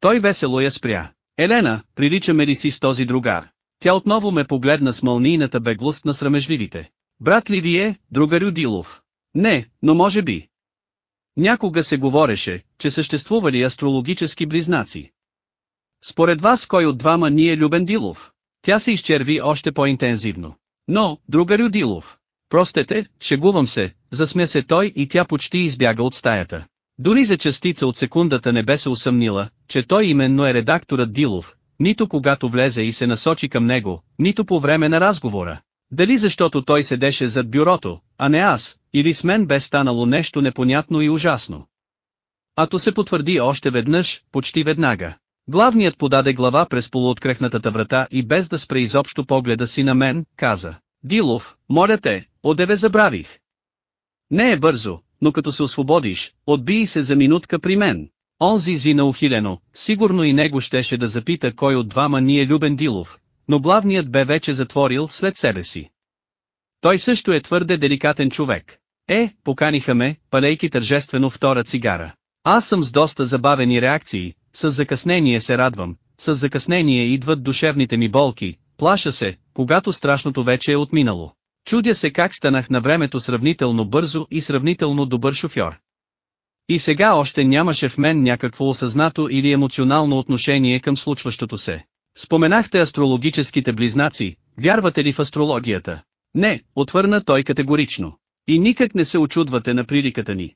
Той весело я спря. Елена, приличаме ли си с този другар? Тя отново ме погледна с мълнийната беглост на срамежливите. Брат ли вие, другарю Дилов? Не, но може би. Някога се говореше, че съществували астрологически близнаци. Според вас кой от двама ни е Любен Дилов? Тя се изчерви още по-интензивно. Но, другарю Дилов. Простете, шегувам се, засмя се той и тя почти избяга от стаята. Дори за частица от секундата не бе се усъмнила, че той именно е редакторът Дилов, нито когато влезе и се насочи към него, нито по време на разговора. Дали защото той седеше зад бюрото, а не аз, или с мен бе станало нещо непонятно и ужасно. А то се потвърди още веднъж, почти веднага. Главният подаде глава през полуоткрехнатата врата и без да спре изобщо погледа си на мен, каза. Дилов, моля те, одеве забравих. Не е бързо, но като се освободиш, отбий се за минутка при мен. Онзи зина ухилено, сигурно и него щеше да запита кой от двама ни е Любен Дилов, но главният бе вече затворил след себе си. Той също е твърде деликатен човек. Е, поканиха ме, палейки тържествено втора цигара. Аз съм с доста забавени реакции, с закъснение се радвам, с закъснение идват душевните ми болки, плаша се, когато страшното вече е отминало. Чудя се как станах на времето сравнително бързо и сравнително добър шофьор. И сега още нямаше в мен някакво осъзнато или емоционално отношение към случващото се. Споменахте астрологическите близнаци, вярвате ли в астрологията? Не, отвърна той категорично. И никак не се очудвате на приликата ни.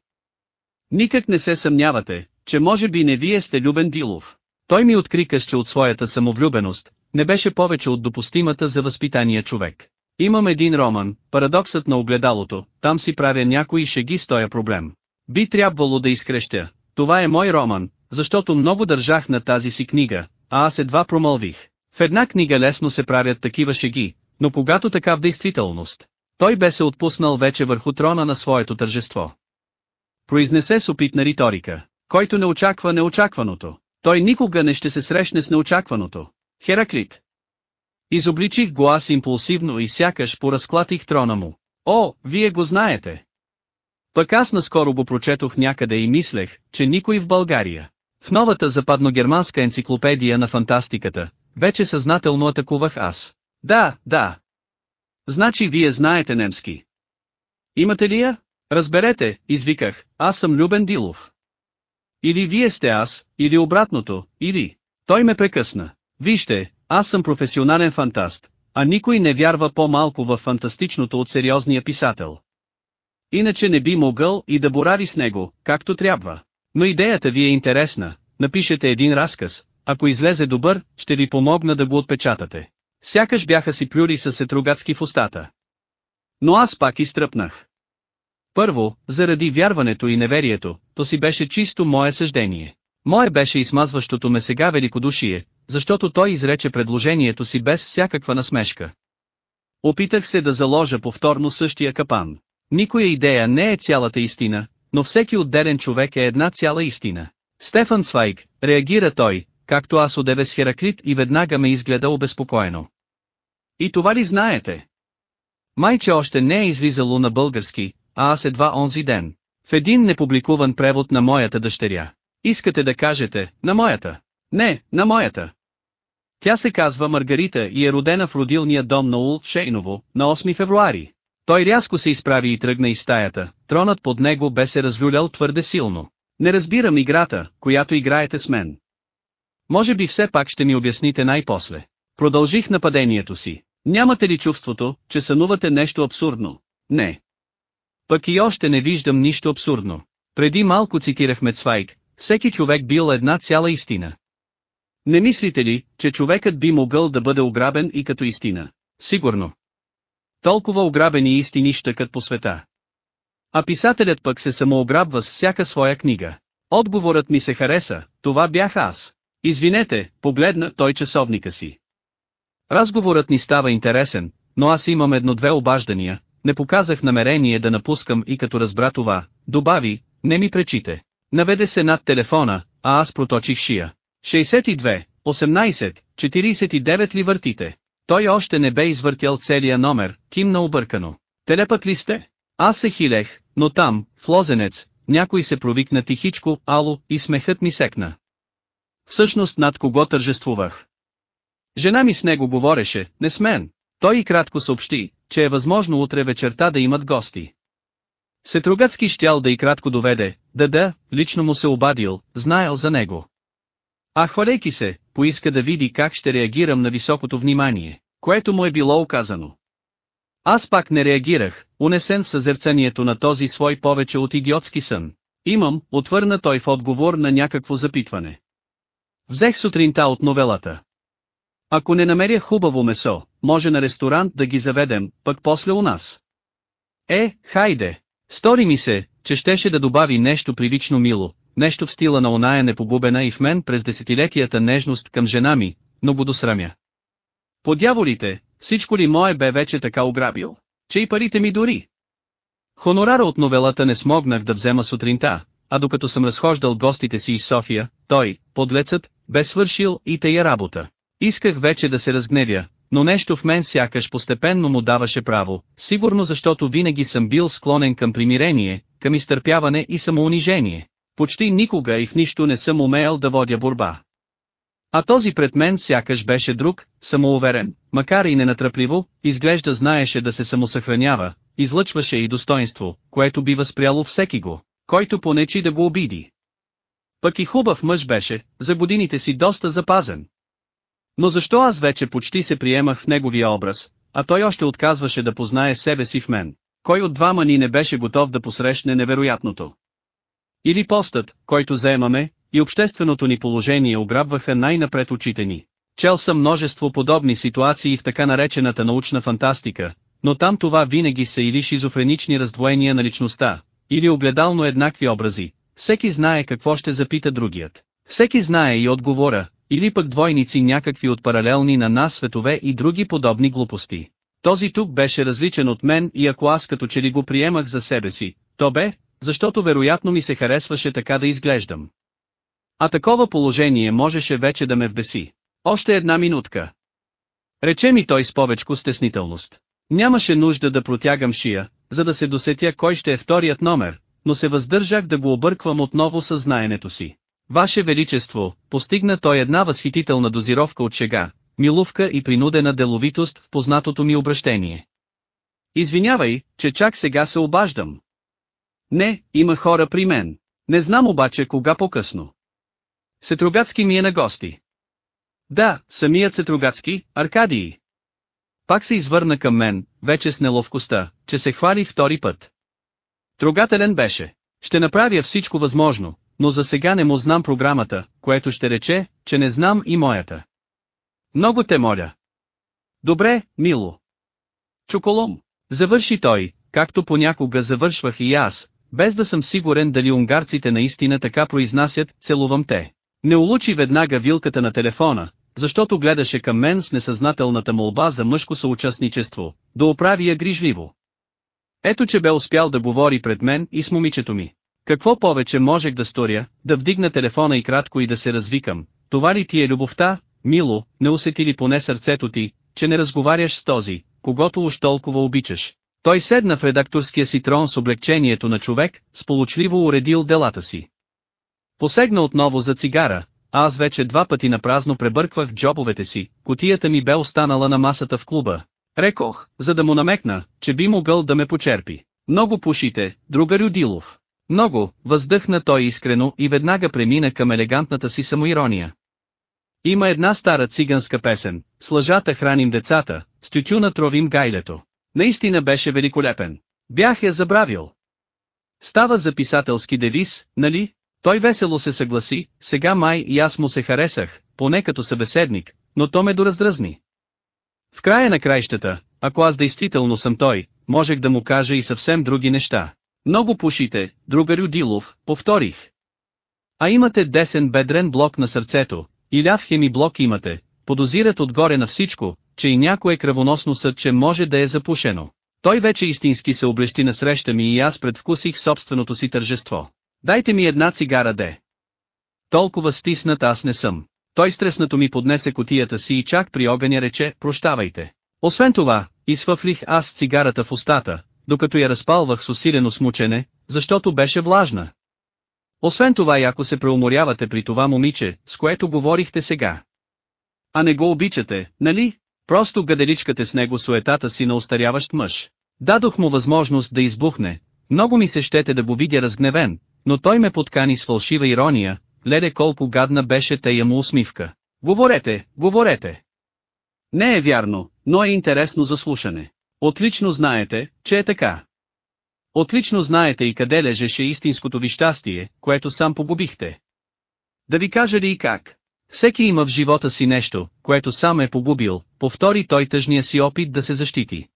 Никак не се съмнявате, че може би не вие сте Любен Дилов. Той ми откри къще от своята самовлюбеност, не беше повече от допустимата за възпитания човек. Имам един роман, парадоксът на огледалото, там си правя някои шеги с този проблем. Би трябвало да изкрещя, това е мой роман, защото много държах на тази си книга, а аз едва промълвих. В една книга лесно се правят такива шеги, но когато така в действителност, той бе се отпуснал вече върху трона на своето тържество. Произнесе с опитна риторика, който не очаква неочакваното, той никога не ще се срещне с неочакваното. Хераклит. Изобличих го аз импулсивно и сякаш поразклатих трона му. О, вие го знаете. Пък аз наскоро го прочетох някъде и мислех, че никой в България. В новата западногерманска енциклопедия на фантастиката, вече съзнателно атакувах аз. Да, да. Значи вие знаете немски. Имате ли я? Разберете, извиках, аз съм Любен Дилов. Или вие сте аз, или обратното, или... Той ме прекъсна. Вижте, аз съм професионален фантаст, а никой не вярва по-малко в фантастичното от сериозния писател. Иначе не би могъл и да борави с него, както трябва. Но идеята ви е интересна, напишете един разказ, ако излезе добър, ще ви помогна да го отпечатате. Сякаш бяха си плюли с сетругацки в устата. Но аз пак изтръпнах. Първо, заради вярването и неверието, то си беше чисто мое съждение. Мое беше измазващото ме сега великодушие, защото той изрече предложението си без всякаква насмешка. Опитах се да заложа повторно същия капан. Никоя идея не е цялата истина, но всеки отделен човек е една цяла истина. Стефан Свайг, реагира той, както аз одеве с Хераклит и веднага ме изгледа обезпокоено. И това ли знаете? Майче още не е излизало на български, а аз едва онзи ден. В един непубликуван превод на моята дъщеря. Искате да кажете, на моята? Не, на моята. Тя се казва Маргарита и е родена в родилния дом на Ул Шейново, на 8 февруари. Той рязко се изправи и тръгна из стаята, тронът под него бе се развюлял твърде силно. Не разбирам играта, която играете с мен. Може би все пак ще ми обясните най-после. Продължих нападението си. Нямате ли чувството, че сънувате нещо абсурдно? Не. Пък и още не виждам нищо абсурдно. Преди малко цитирахме Цвайк, всеки човек бил една цяла истина. Не мислите ли, че човекът би могъл да бъде ограбен и като истина? Сигурно. Толкова ограбени истини щъкат по света. А писателят пък се самоограбва с всяка своя книга. Отговорът ми се хареса, това бях аз. Извинете, погледна той часовника си. Разговорът ни става интересен, но аз имам едно-две обаждания, не показах намерение да напускам и като разбра това, добави, не ми пречите. Наведе се над телефона, а аз проточих шия. 62, 18, 49 ли въртите? Той още не бе извъртял целия номер, кимна объркано. Телепът ли сте? Аз се хилех, но там, в Лозенец, някой се провикна тихичко, ало, и смехът ми секна. Всъщност над кого тържествувах? Жена ми с него говореше, не с мен. Той и кратко съобщи, че е възможно утре вечерта да имат гости. Сетругацки щял да и кратко доведе, да да, лично му се обадил, знаел за него. А хвалейки се, поиска да види как ще реагирам на високото внимание, което му е било оказано. Аз пак не реагирах, унесен в съзерцанието на този свой повече от идиотски сън. Имам, отвърна той в отговор на някакво запитване. Взех сутринта от новелата. Ако не намеря хубаво месо, може на ресторант да ги заведем, пък после у нас. Е, хайде! Стори ми се, че щеше да добави нещо прилично мило, нещо в стила на оная непогубена и в мен през десетилетията нежност към жена ми, но го досрамя. По дяволите, всичко ли мое бе вече така ограбил, че и парите ми дори. Хонорара от новелата не смогнах да взема сутринта, а докато съм разхождал гостите си из София, той, подлецът, бе свършил и тая работа. Исках вече да се разгневя, но нещо в мен сякаш постепенно му даваше право, сигурно защото винаги съм бил склонен към примирение, към изтърпяване и самоунижение. Почти никога и в нищо не съм умеял да водя борба. А този пред мен сякаш беше друг, самоуверен, макар и ненатръпливо, изглежда знаеше да се самосъхранява, излъчваше и достоинство, което би възпряло всеки го, който понечи да го обиди. Пък и хубав мъж беше, за годините си доста запазен. Но защо аз вече почти се приемах в неговия образ, а той още отказваше да познае себе си в мен? Кой от двама ни не беше готов да посрещне невероятното? Или постът, който заемаме, и общественото ни положение ограбваха най-напред очите ни. Чел съм множество подобни ситуации в така наречената научна фантастика, но там това винаги са или шизофренични раздвоения на личността, или огледално еднакви образи. Всеки знае какво ще запита другият. Всеки знае и отговора, или пък двойници някакви от паралелни на нас светове и други подобни глупости. Този тук беше различен от мен и ако аз като че ли го приемах за себе си, то бе, защото вероятно ми се харесваше така да изглеждам. А такова положение можеше вече да ме вбеси. Още една минутка. Рече ми той с повечко стеснителност. Нямаше нужда да протягам шия, за да се досетя кой ще е вторият номер, но се въздържах да го обърквам отново със знаенето си. Ваше Величество, постигна той една възхитителна дозировка от шега, милувка и принудена деловитост в познатото ми обращение. Извинявай, че чак сега се обаждам. Не, има хора при мен. Не знам обаче кога по-късно. Сетругацки ми е на гости. Да, самият Сетругацки, Аркадий. Пак се извърна към мен, вече с неловкостта, че се хвали втори път. Трогателен беше. Ще направя всичко възможно, но за сега не му знам програмата, което ще рече, че не знам и моята. Много те моля. Добре, мило. Чоколом. Завърши той, както понякога завършвах и аз, без да съм сигурен дали унгарците наистина така произнасят «целувам те». Не улучи веднага вилката на телефона, защото гледаше към мен с несъзнателната молба за мъжко съучастничество, да оправи я грижливо. Ето че бе успял да говори пред мен и с момичето ми. Какво повече можех да сторя, да вдигна телефона и кратко и да се развикам, това ли ти е любовта, мило, не усети ли поне сърцето ти, че не разговаряш с този, когато уж толкова обичаш. Той седна в редакторския си трон с облегчението на човек, сполучливо уредил делата си. Посегна отново за цигара, а аз вече два пъти напразно пребърквах джобовете си, котията ми бе останала на масата в клуба. Рекох, за да му намекна, че би могъл да ме почерпи. Много пушите, друга Рюдилов. Много, въздъхна той искрено и веднага премина към елегантната си самоирония. Има една стара циганска песен, с лъжата храним децата, с тютюна тровим гайлето. Наистина беше великолепен. Бях я забравил. Става за писателски девиз, нали? Той весело се съгласи, сега май и аз му се харесах, поне като събеседник, но то ме дораздразни. В края на краищата, ако аз действително съм той, можех да му кажа и съвсем други неща. Много пушите, другарю Дилов, повторих. А имате десен бедрен блок на сърцето, и ляв хеми блок имате, подозират отгоре на всичко, че и някое кръвоносно съдче може да е запушено. Той вече истински се облещи на среща ми и аз предвкусих собственото си тържество. Дайте ми една цигара де. Толкова стиснат аз не съм. Той стреснато ми поднесе котията си и чак при огъня рече, прощавайте. Освен това, изфъфлих аз цигарата в устата, докато я разпалвах с усилено смучене, защото беше влажна. Освен това ако се преуморявате при това момиче, с което говорихте сега. А не го обичате, нали? Просто гаделичкате с него суетата си на устаряващ мъж. Дадох му възможност да избухне, много ми се щете да го видя разгневен, но той ме подкани с фалшива ирония, леде колко гадна беше тая му усмивка. Говорете, говорете. Не е вярно, но е интересно за слушане. Отлично знаете, че е така. Отлично знаете и къде лежеше истинското ви щастие, което сам погубихте. Да ви кажа ли и как? Всеки има в живота си нещо, което сам е погубил, повтори той тъжния си опит да се защити.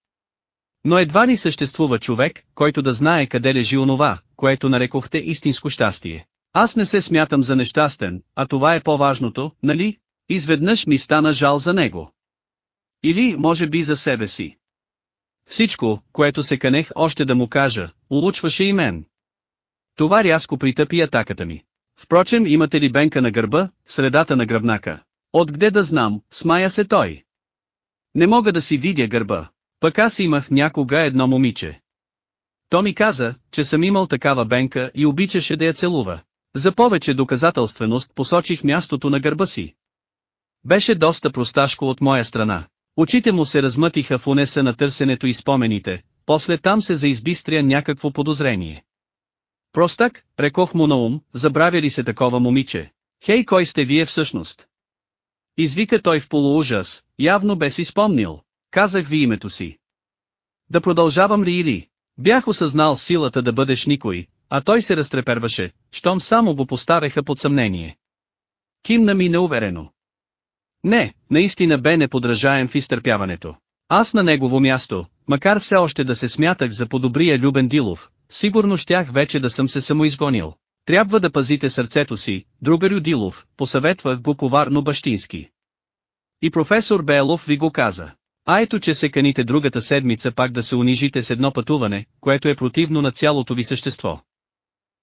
Но едва ли съществува човек, който да знае къде лежи онова, което нарекохте истинско щастие. Аз не се смятам за нещастен, а това е по-важното, нали? Изведнъж ми стана жал за него. Или, може би за себе си. Всичко, което се канех още да му кажа, улучваше и мен. Това рязко притъпи атаката ми. Впрочем имате ли бенка на гърба, средата на гръбнака? Откъде да знам, смая се той. Не мога да си видя гърба. Пък аз имах някога едно момиче. То ми каза, че съм имал такава бенка и обичаше да я целува. За повече доказателственост посочих мястото на гърба си. Беше доста просташко от моя страна. Очите му се размътиха в унеса на търсенето и спомените, после там се заизбистря някакво подозрение. Простак, рекох му на ум, забравя ли се такова момиче? Хей кой сте вие всъщност? Извика той в полуужас, явно бе си спомнил. Казах ви името си. Да продължавам ли или? Бях осъзнал силата да бъдеш никой, а той се разтреперваше, щом само го поставяха под съмнение. Кимна ми неуверено. Не, наистина бе неподражаем в изтърпяването. Аз на негово място, макар все още да се смятах за подобрия Любен Дилов, сигурно щях вече да съм се самоизгонил. Трябва да пазите сърцето си, другарю Дилов, посъветвах го коварно бащински. И професор Белов ви го каза. А ето че се каните другата седмица пак да се унижите с едно пътуване, което е противно на цялото ви същество.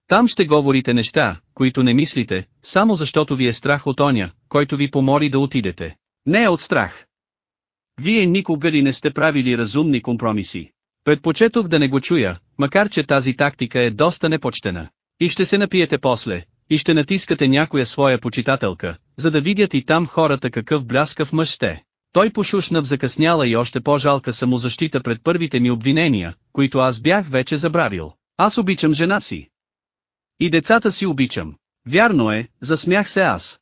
Там ще говорите неща, които не мислите, само защото ви е страх от оня, който ви помоли да отидете. Не е от страх. Вие никога ли не сте правили разумни компромиси? Предпочетох да не го чуя, макар че тази тактика е доста непочтена. И ще се напиете после, и ще натискате някоя своя почитателка, за да видят и там хората какъв бляскав мъж сте. Той пошушна в закъсняла и още по-жалка самозащита пред първите ми обвинения, които аз бях вече забравил. Аз обичам жена си. И децата си обичам. Вярно е, засмях се аз.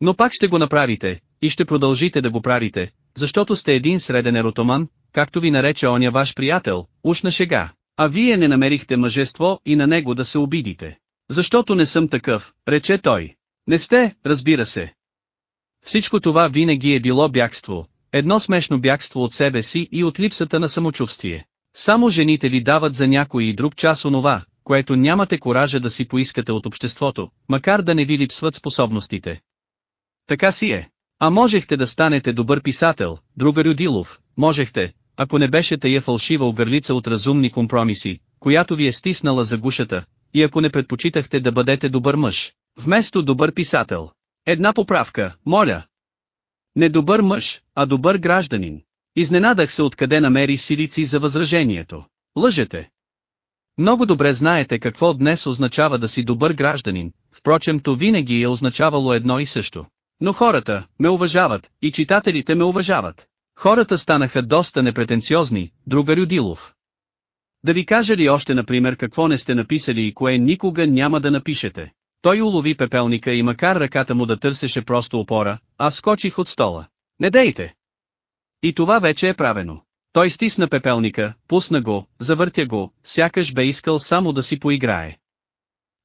Но пак ще го направите, и ще продължите да го правите, защото сте един среден еротоман, както ви нарече оня ваш приятел, уж на шега. А вие не намерихте мъжество и на него да се обидите. Защото не съм такъв, рече той. Не сте, разбира се. Всичко това винаги е било бягство, едно смешно бягство от себе си и от липсата на самочувствие. Само жените ви дават за някой и друг час онова, което нямате коража да си поискате от обществото, макар да не ви липсват способностите. Така си е. А можехте да станете добър писател, друга Рюдилов, можехте, ако не беше тая фалшива огърлица от разумни компромиси, която ви е стиснала за гушата, и ако не предпочитахте да бъдете добър мъж, вместо добър писател. Една поправка, моля. Не добър мъж, а добър гражданин. Изненадах се откъде намери силици за възражението. Лъжете. Много добре знаете какво днес означава да си добър гражданин, впрочем то винаги е означавало едно и също. Но хората ме уважават, и читателите ме уважават. Хората станаха доста непретенциозни, друга Рюдилов. Да ви кажа ли още например какво не сте написали и кое никога няма да напишете? Той улови пепелника и макар ръката му да търсеше просто опора, аз скочих от стола. Не дейте! И това вече е правено. Той стисна пепелника, пусна го, завъртя го, сякаш бе искал само да си поиграе.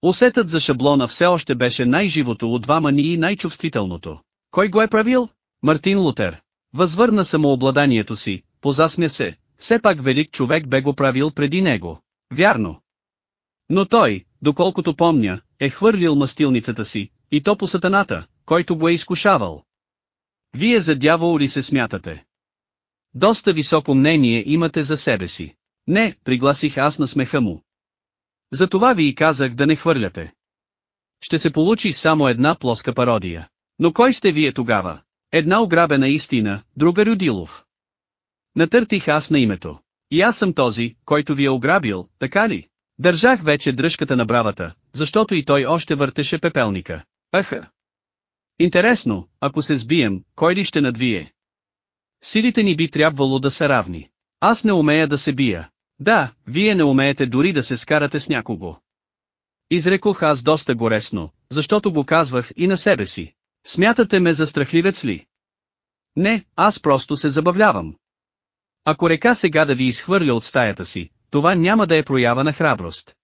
Усетът за шаблона все още беше най-живото от двама ни и най-чувствителното. Кой го е правил? Мартин Лутер. Възвърна самообладанието си, позасмя се, все пак велик човек бе го правил преди него. Вярно. Но той, доколкото помня, е хвърлил мастилницата си, и то по сатаната, който го е изкушавал. Вие за дявол ли се смятате? Доста високо мнение имате за себе си. Не, пригласих аз на смеха му. Затова ви и казах да не хвърляте. Ще се получи само една плоска пародия. Но кой сте вие тогава? Една ограбена истина, друга Рюдилов. Натъртих аз на името. И аз съм този, който ви е ограбил, така ли? Държах вече дръжката на бравата, защото и той още въртеше пепелника. Аха! Интересно, ако се сбием, кой ли ще надвие? Силите ни би трябвало да са равни. Аз не умея да се бия. Да, вие не умеете дори да се скарате с някого. Изрекох аз доста горесно, защото го казвах и на себе си. Смятате ме за страхливец ли? Не, аз просто се забавлявам. Ако река сега да ви изхвърля от стаята си, това няма да е проява на храброст.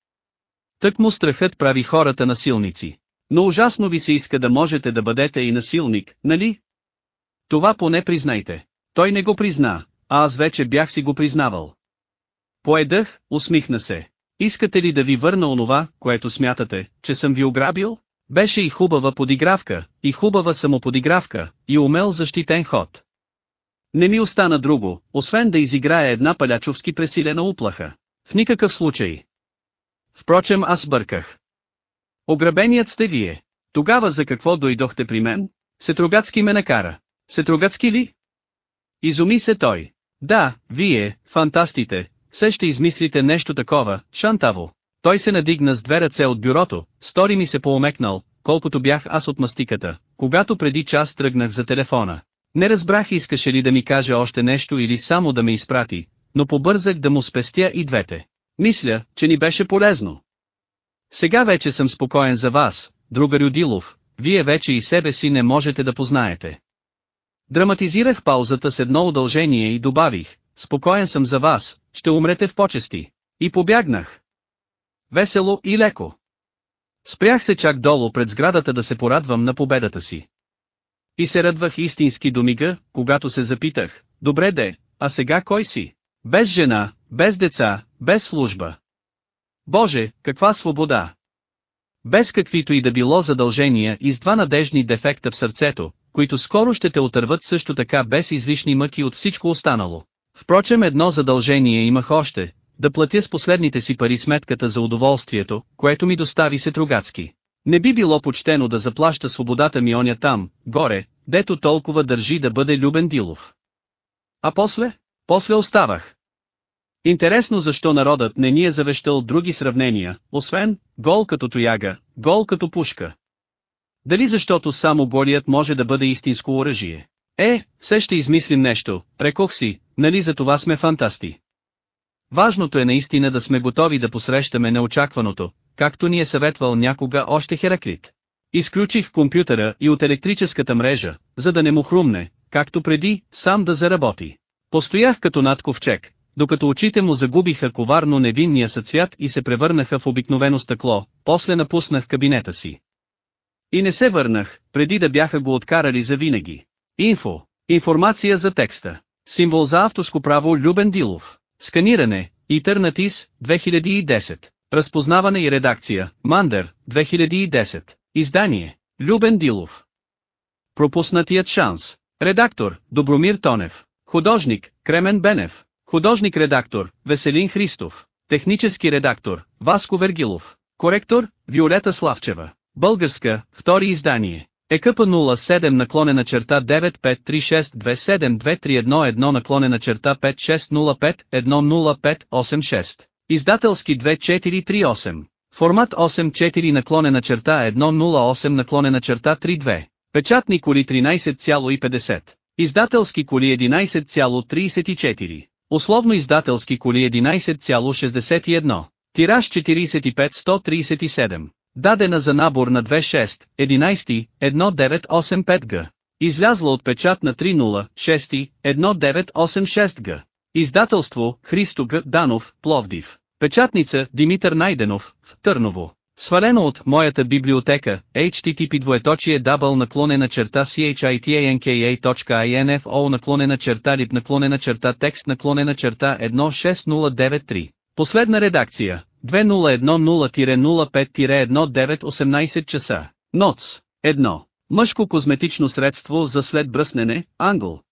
Тък му страхът прави хората насилници. Но ужасно ви се иска да можете да бъдете и насилник, нали? Това поне признайте. Той не го призна, а аз вече бях си го признавал. Поедах, усмихна се. Искате ли да ви върна онова, което смятате, че съм ви ограбил? Беше и хубава подигравка, и хубава самоподигравка, и умел защитен ход. Не ми остана друго, освен да изиграя една палячовски пресилена уплаха. В никакъв случай. Впрочем аз бърках. Ограбеният сте вие. Тогава за какво дойдохте при мен? Сетрогацки ме накара. Сетрогацки ли? Изуми се той. Да, вие, фантастите, все ще измислите нещо такова, шантаво. Той се надигна с две ръце от бюрото, стори ми се поумекнал, колкото бях аз от мастиката, когато преди час тръгнах за телефона. Не разбрах искаше ли да ми каже още нещо или само да ме изпрати, но побързах да му спестя и двете. Мисля, че ни беше полезно. Сега вече съм спокоен за вас, друга Рюдилов, вие вече и себе си не можете да познаете. Драматизирах паузата с едно удължение и добавих, спокоен съм за вас, ще умрете в почести. И побягнах. Весело и леко. Спрях се чак долу пред сградата да се порадвам на победата си. И се радвах истински до мига, когато се запитах, добре де, а сега кой си? Без жена, без деца, без служба. Боже, каква свобода! Без каквито и да било задължения и с два надежни дефекта в сърцето, които скоро ще те отърват също така без излишни мъки от всичко останало. Впрочем едно задължение имах още, да платя с последните си пари сметката за удоволствието, което ми достави Сетругацки. Не би било почтено да заплаща свободата ми оня там, горе, дето толкова държи да бъде Любен Дилов. А после? После оставах. Интересно защо народът не ни е завещал други сравнения, освен, гол като тояга, гол като пушка. Дали защото само голият може да бъде истинско оръжие? Е, все ще измислим нещо, рекох си, нали за това сме фантасти. Важното е наистина да сме готови да посрещаме неочакваното, както ни е съветвал някога още Хераклит. Изключих компютъра и от електрическата мрежа, за да не му хрумне, както преди, сам да заработи. Постоях като над ковчег, докато очите му загубиха коварно невинния съцвят и се превърнаха в обикновено стъкло, после напуснах кабинета си. И не се върнах, преди да бяха го откарали за винаги. Инфо. Информация за текста. Символ за авторско право Любен Дилов. Сканиране. Итърнатис, 2010. Разпознаване и редакция. Мандер, 2010. Издание. Любен Дилов. Пропуснатият шанс. Редактор, Добромир Тонев. Художник, Кремен Бенев. Художник-редактор, Веселин Христов. Технически редактор, Васко Вергилов. Коректор, Виолета Славчева. Българска, втори издание. ЕКП 07 наклонена черта 953627231 наклонена черта 5605 10586. Издателски 2438. Формат 84 наклонена черта 108 наклонена черта 32. Печатни коли 13,50. Издателски коли 11,34. Условно издателски коли 11,61. Тираж 45-137. Дадена за набор на 26, 11, 1985 г. Излязла от печат на 30, 6, 1986 г. Издателство Христо Г. Данов, Пловдив. Печатница Димитър Найденов, в Търново. Свалено от моята библиотека, http двоеточие дабъл наклонена черта chitanka.info наклонена черта лип наклонена черта текст наклонена черта 16093. Последна редакция, 2010-05-1918 часа. Ноц. 1. Мъжко козметично средство за след бръснене, англ.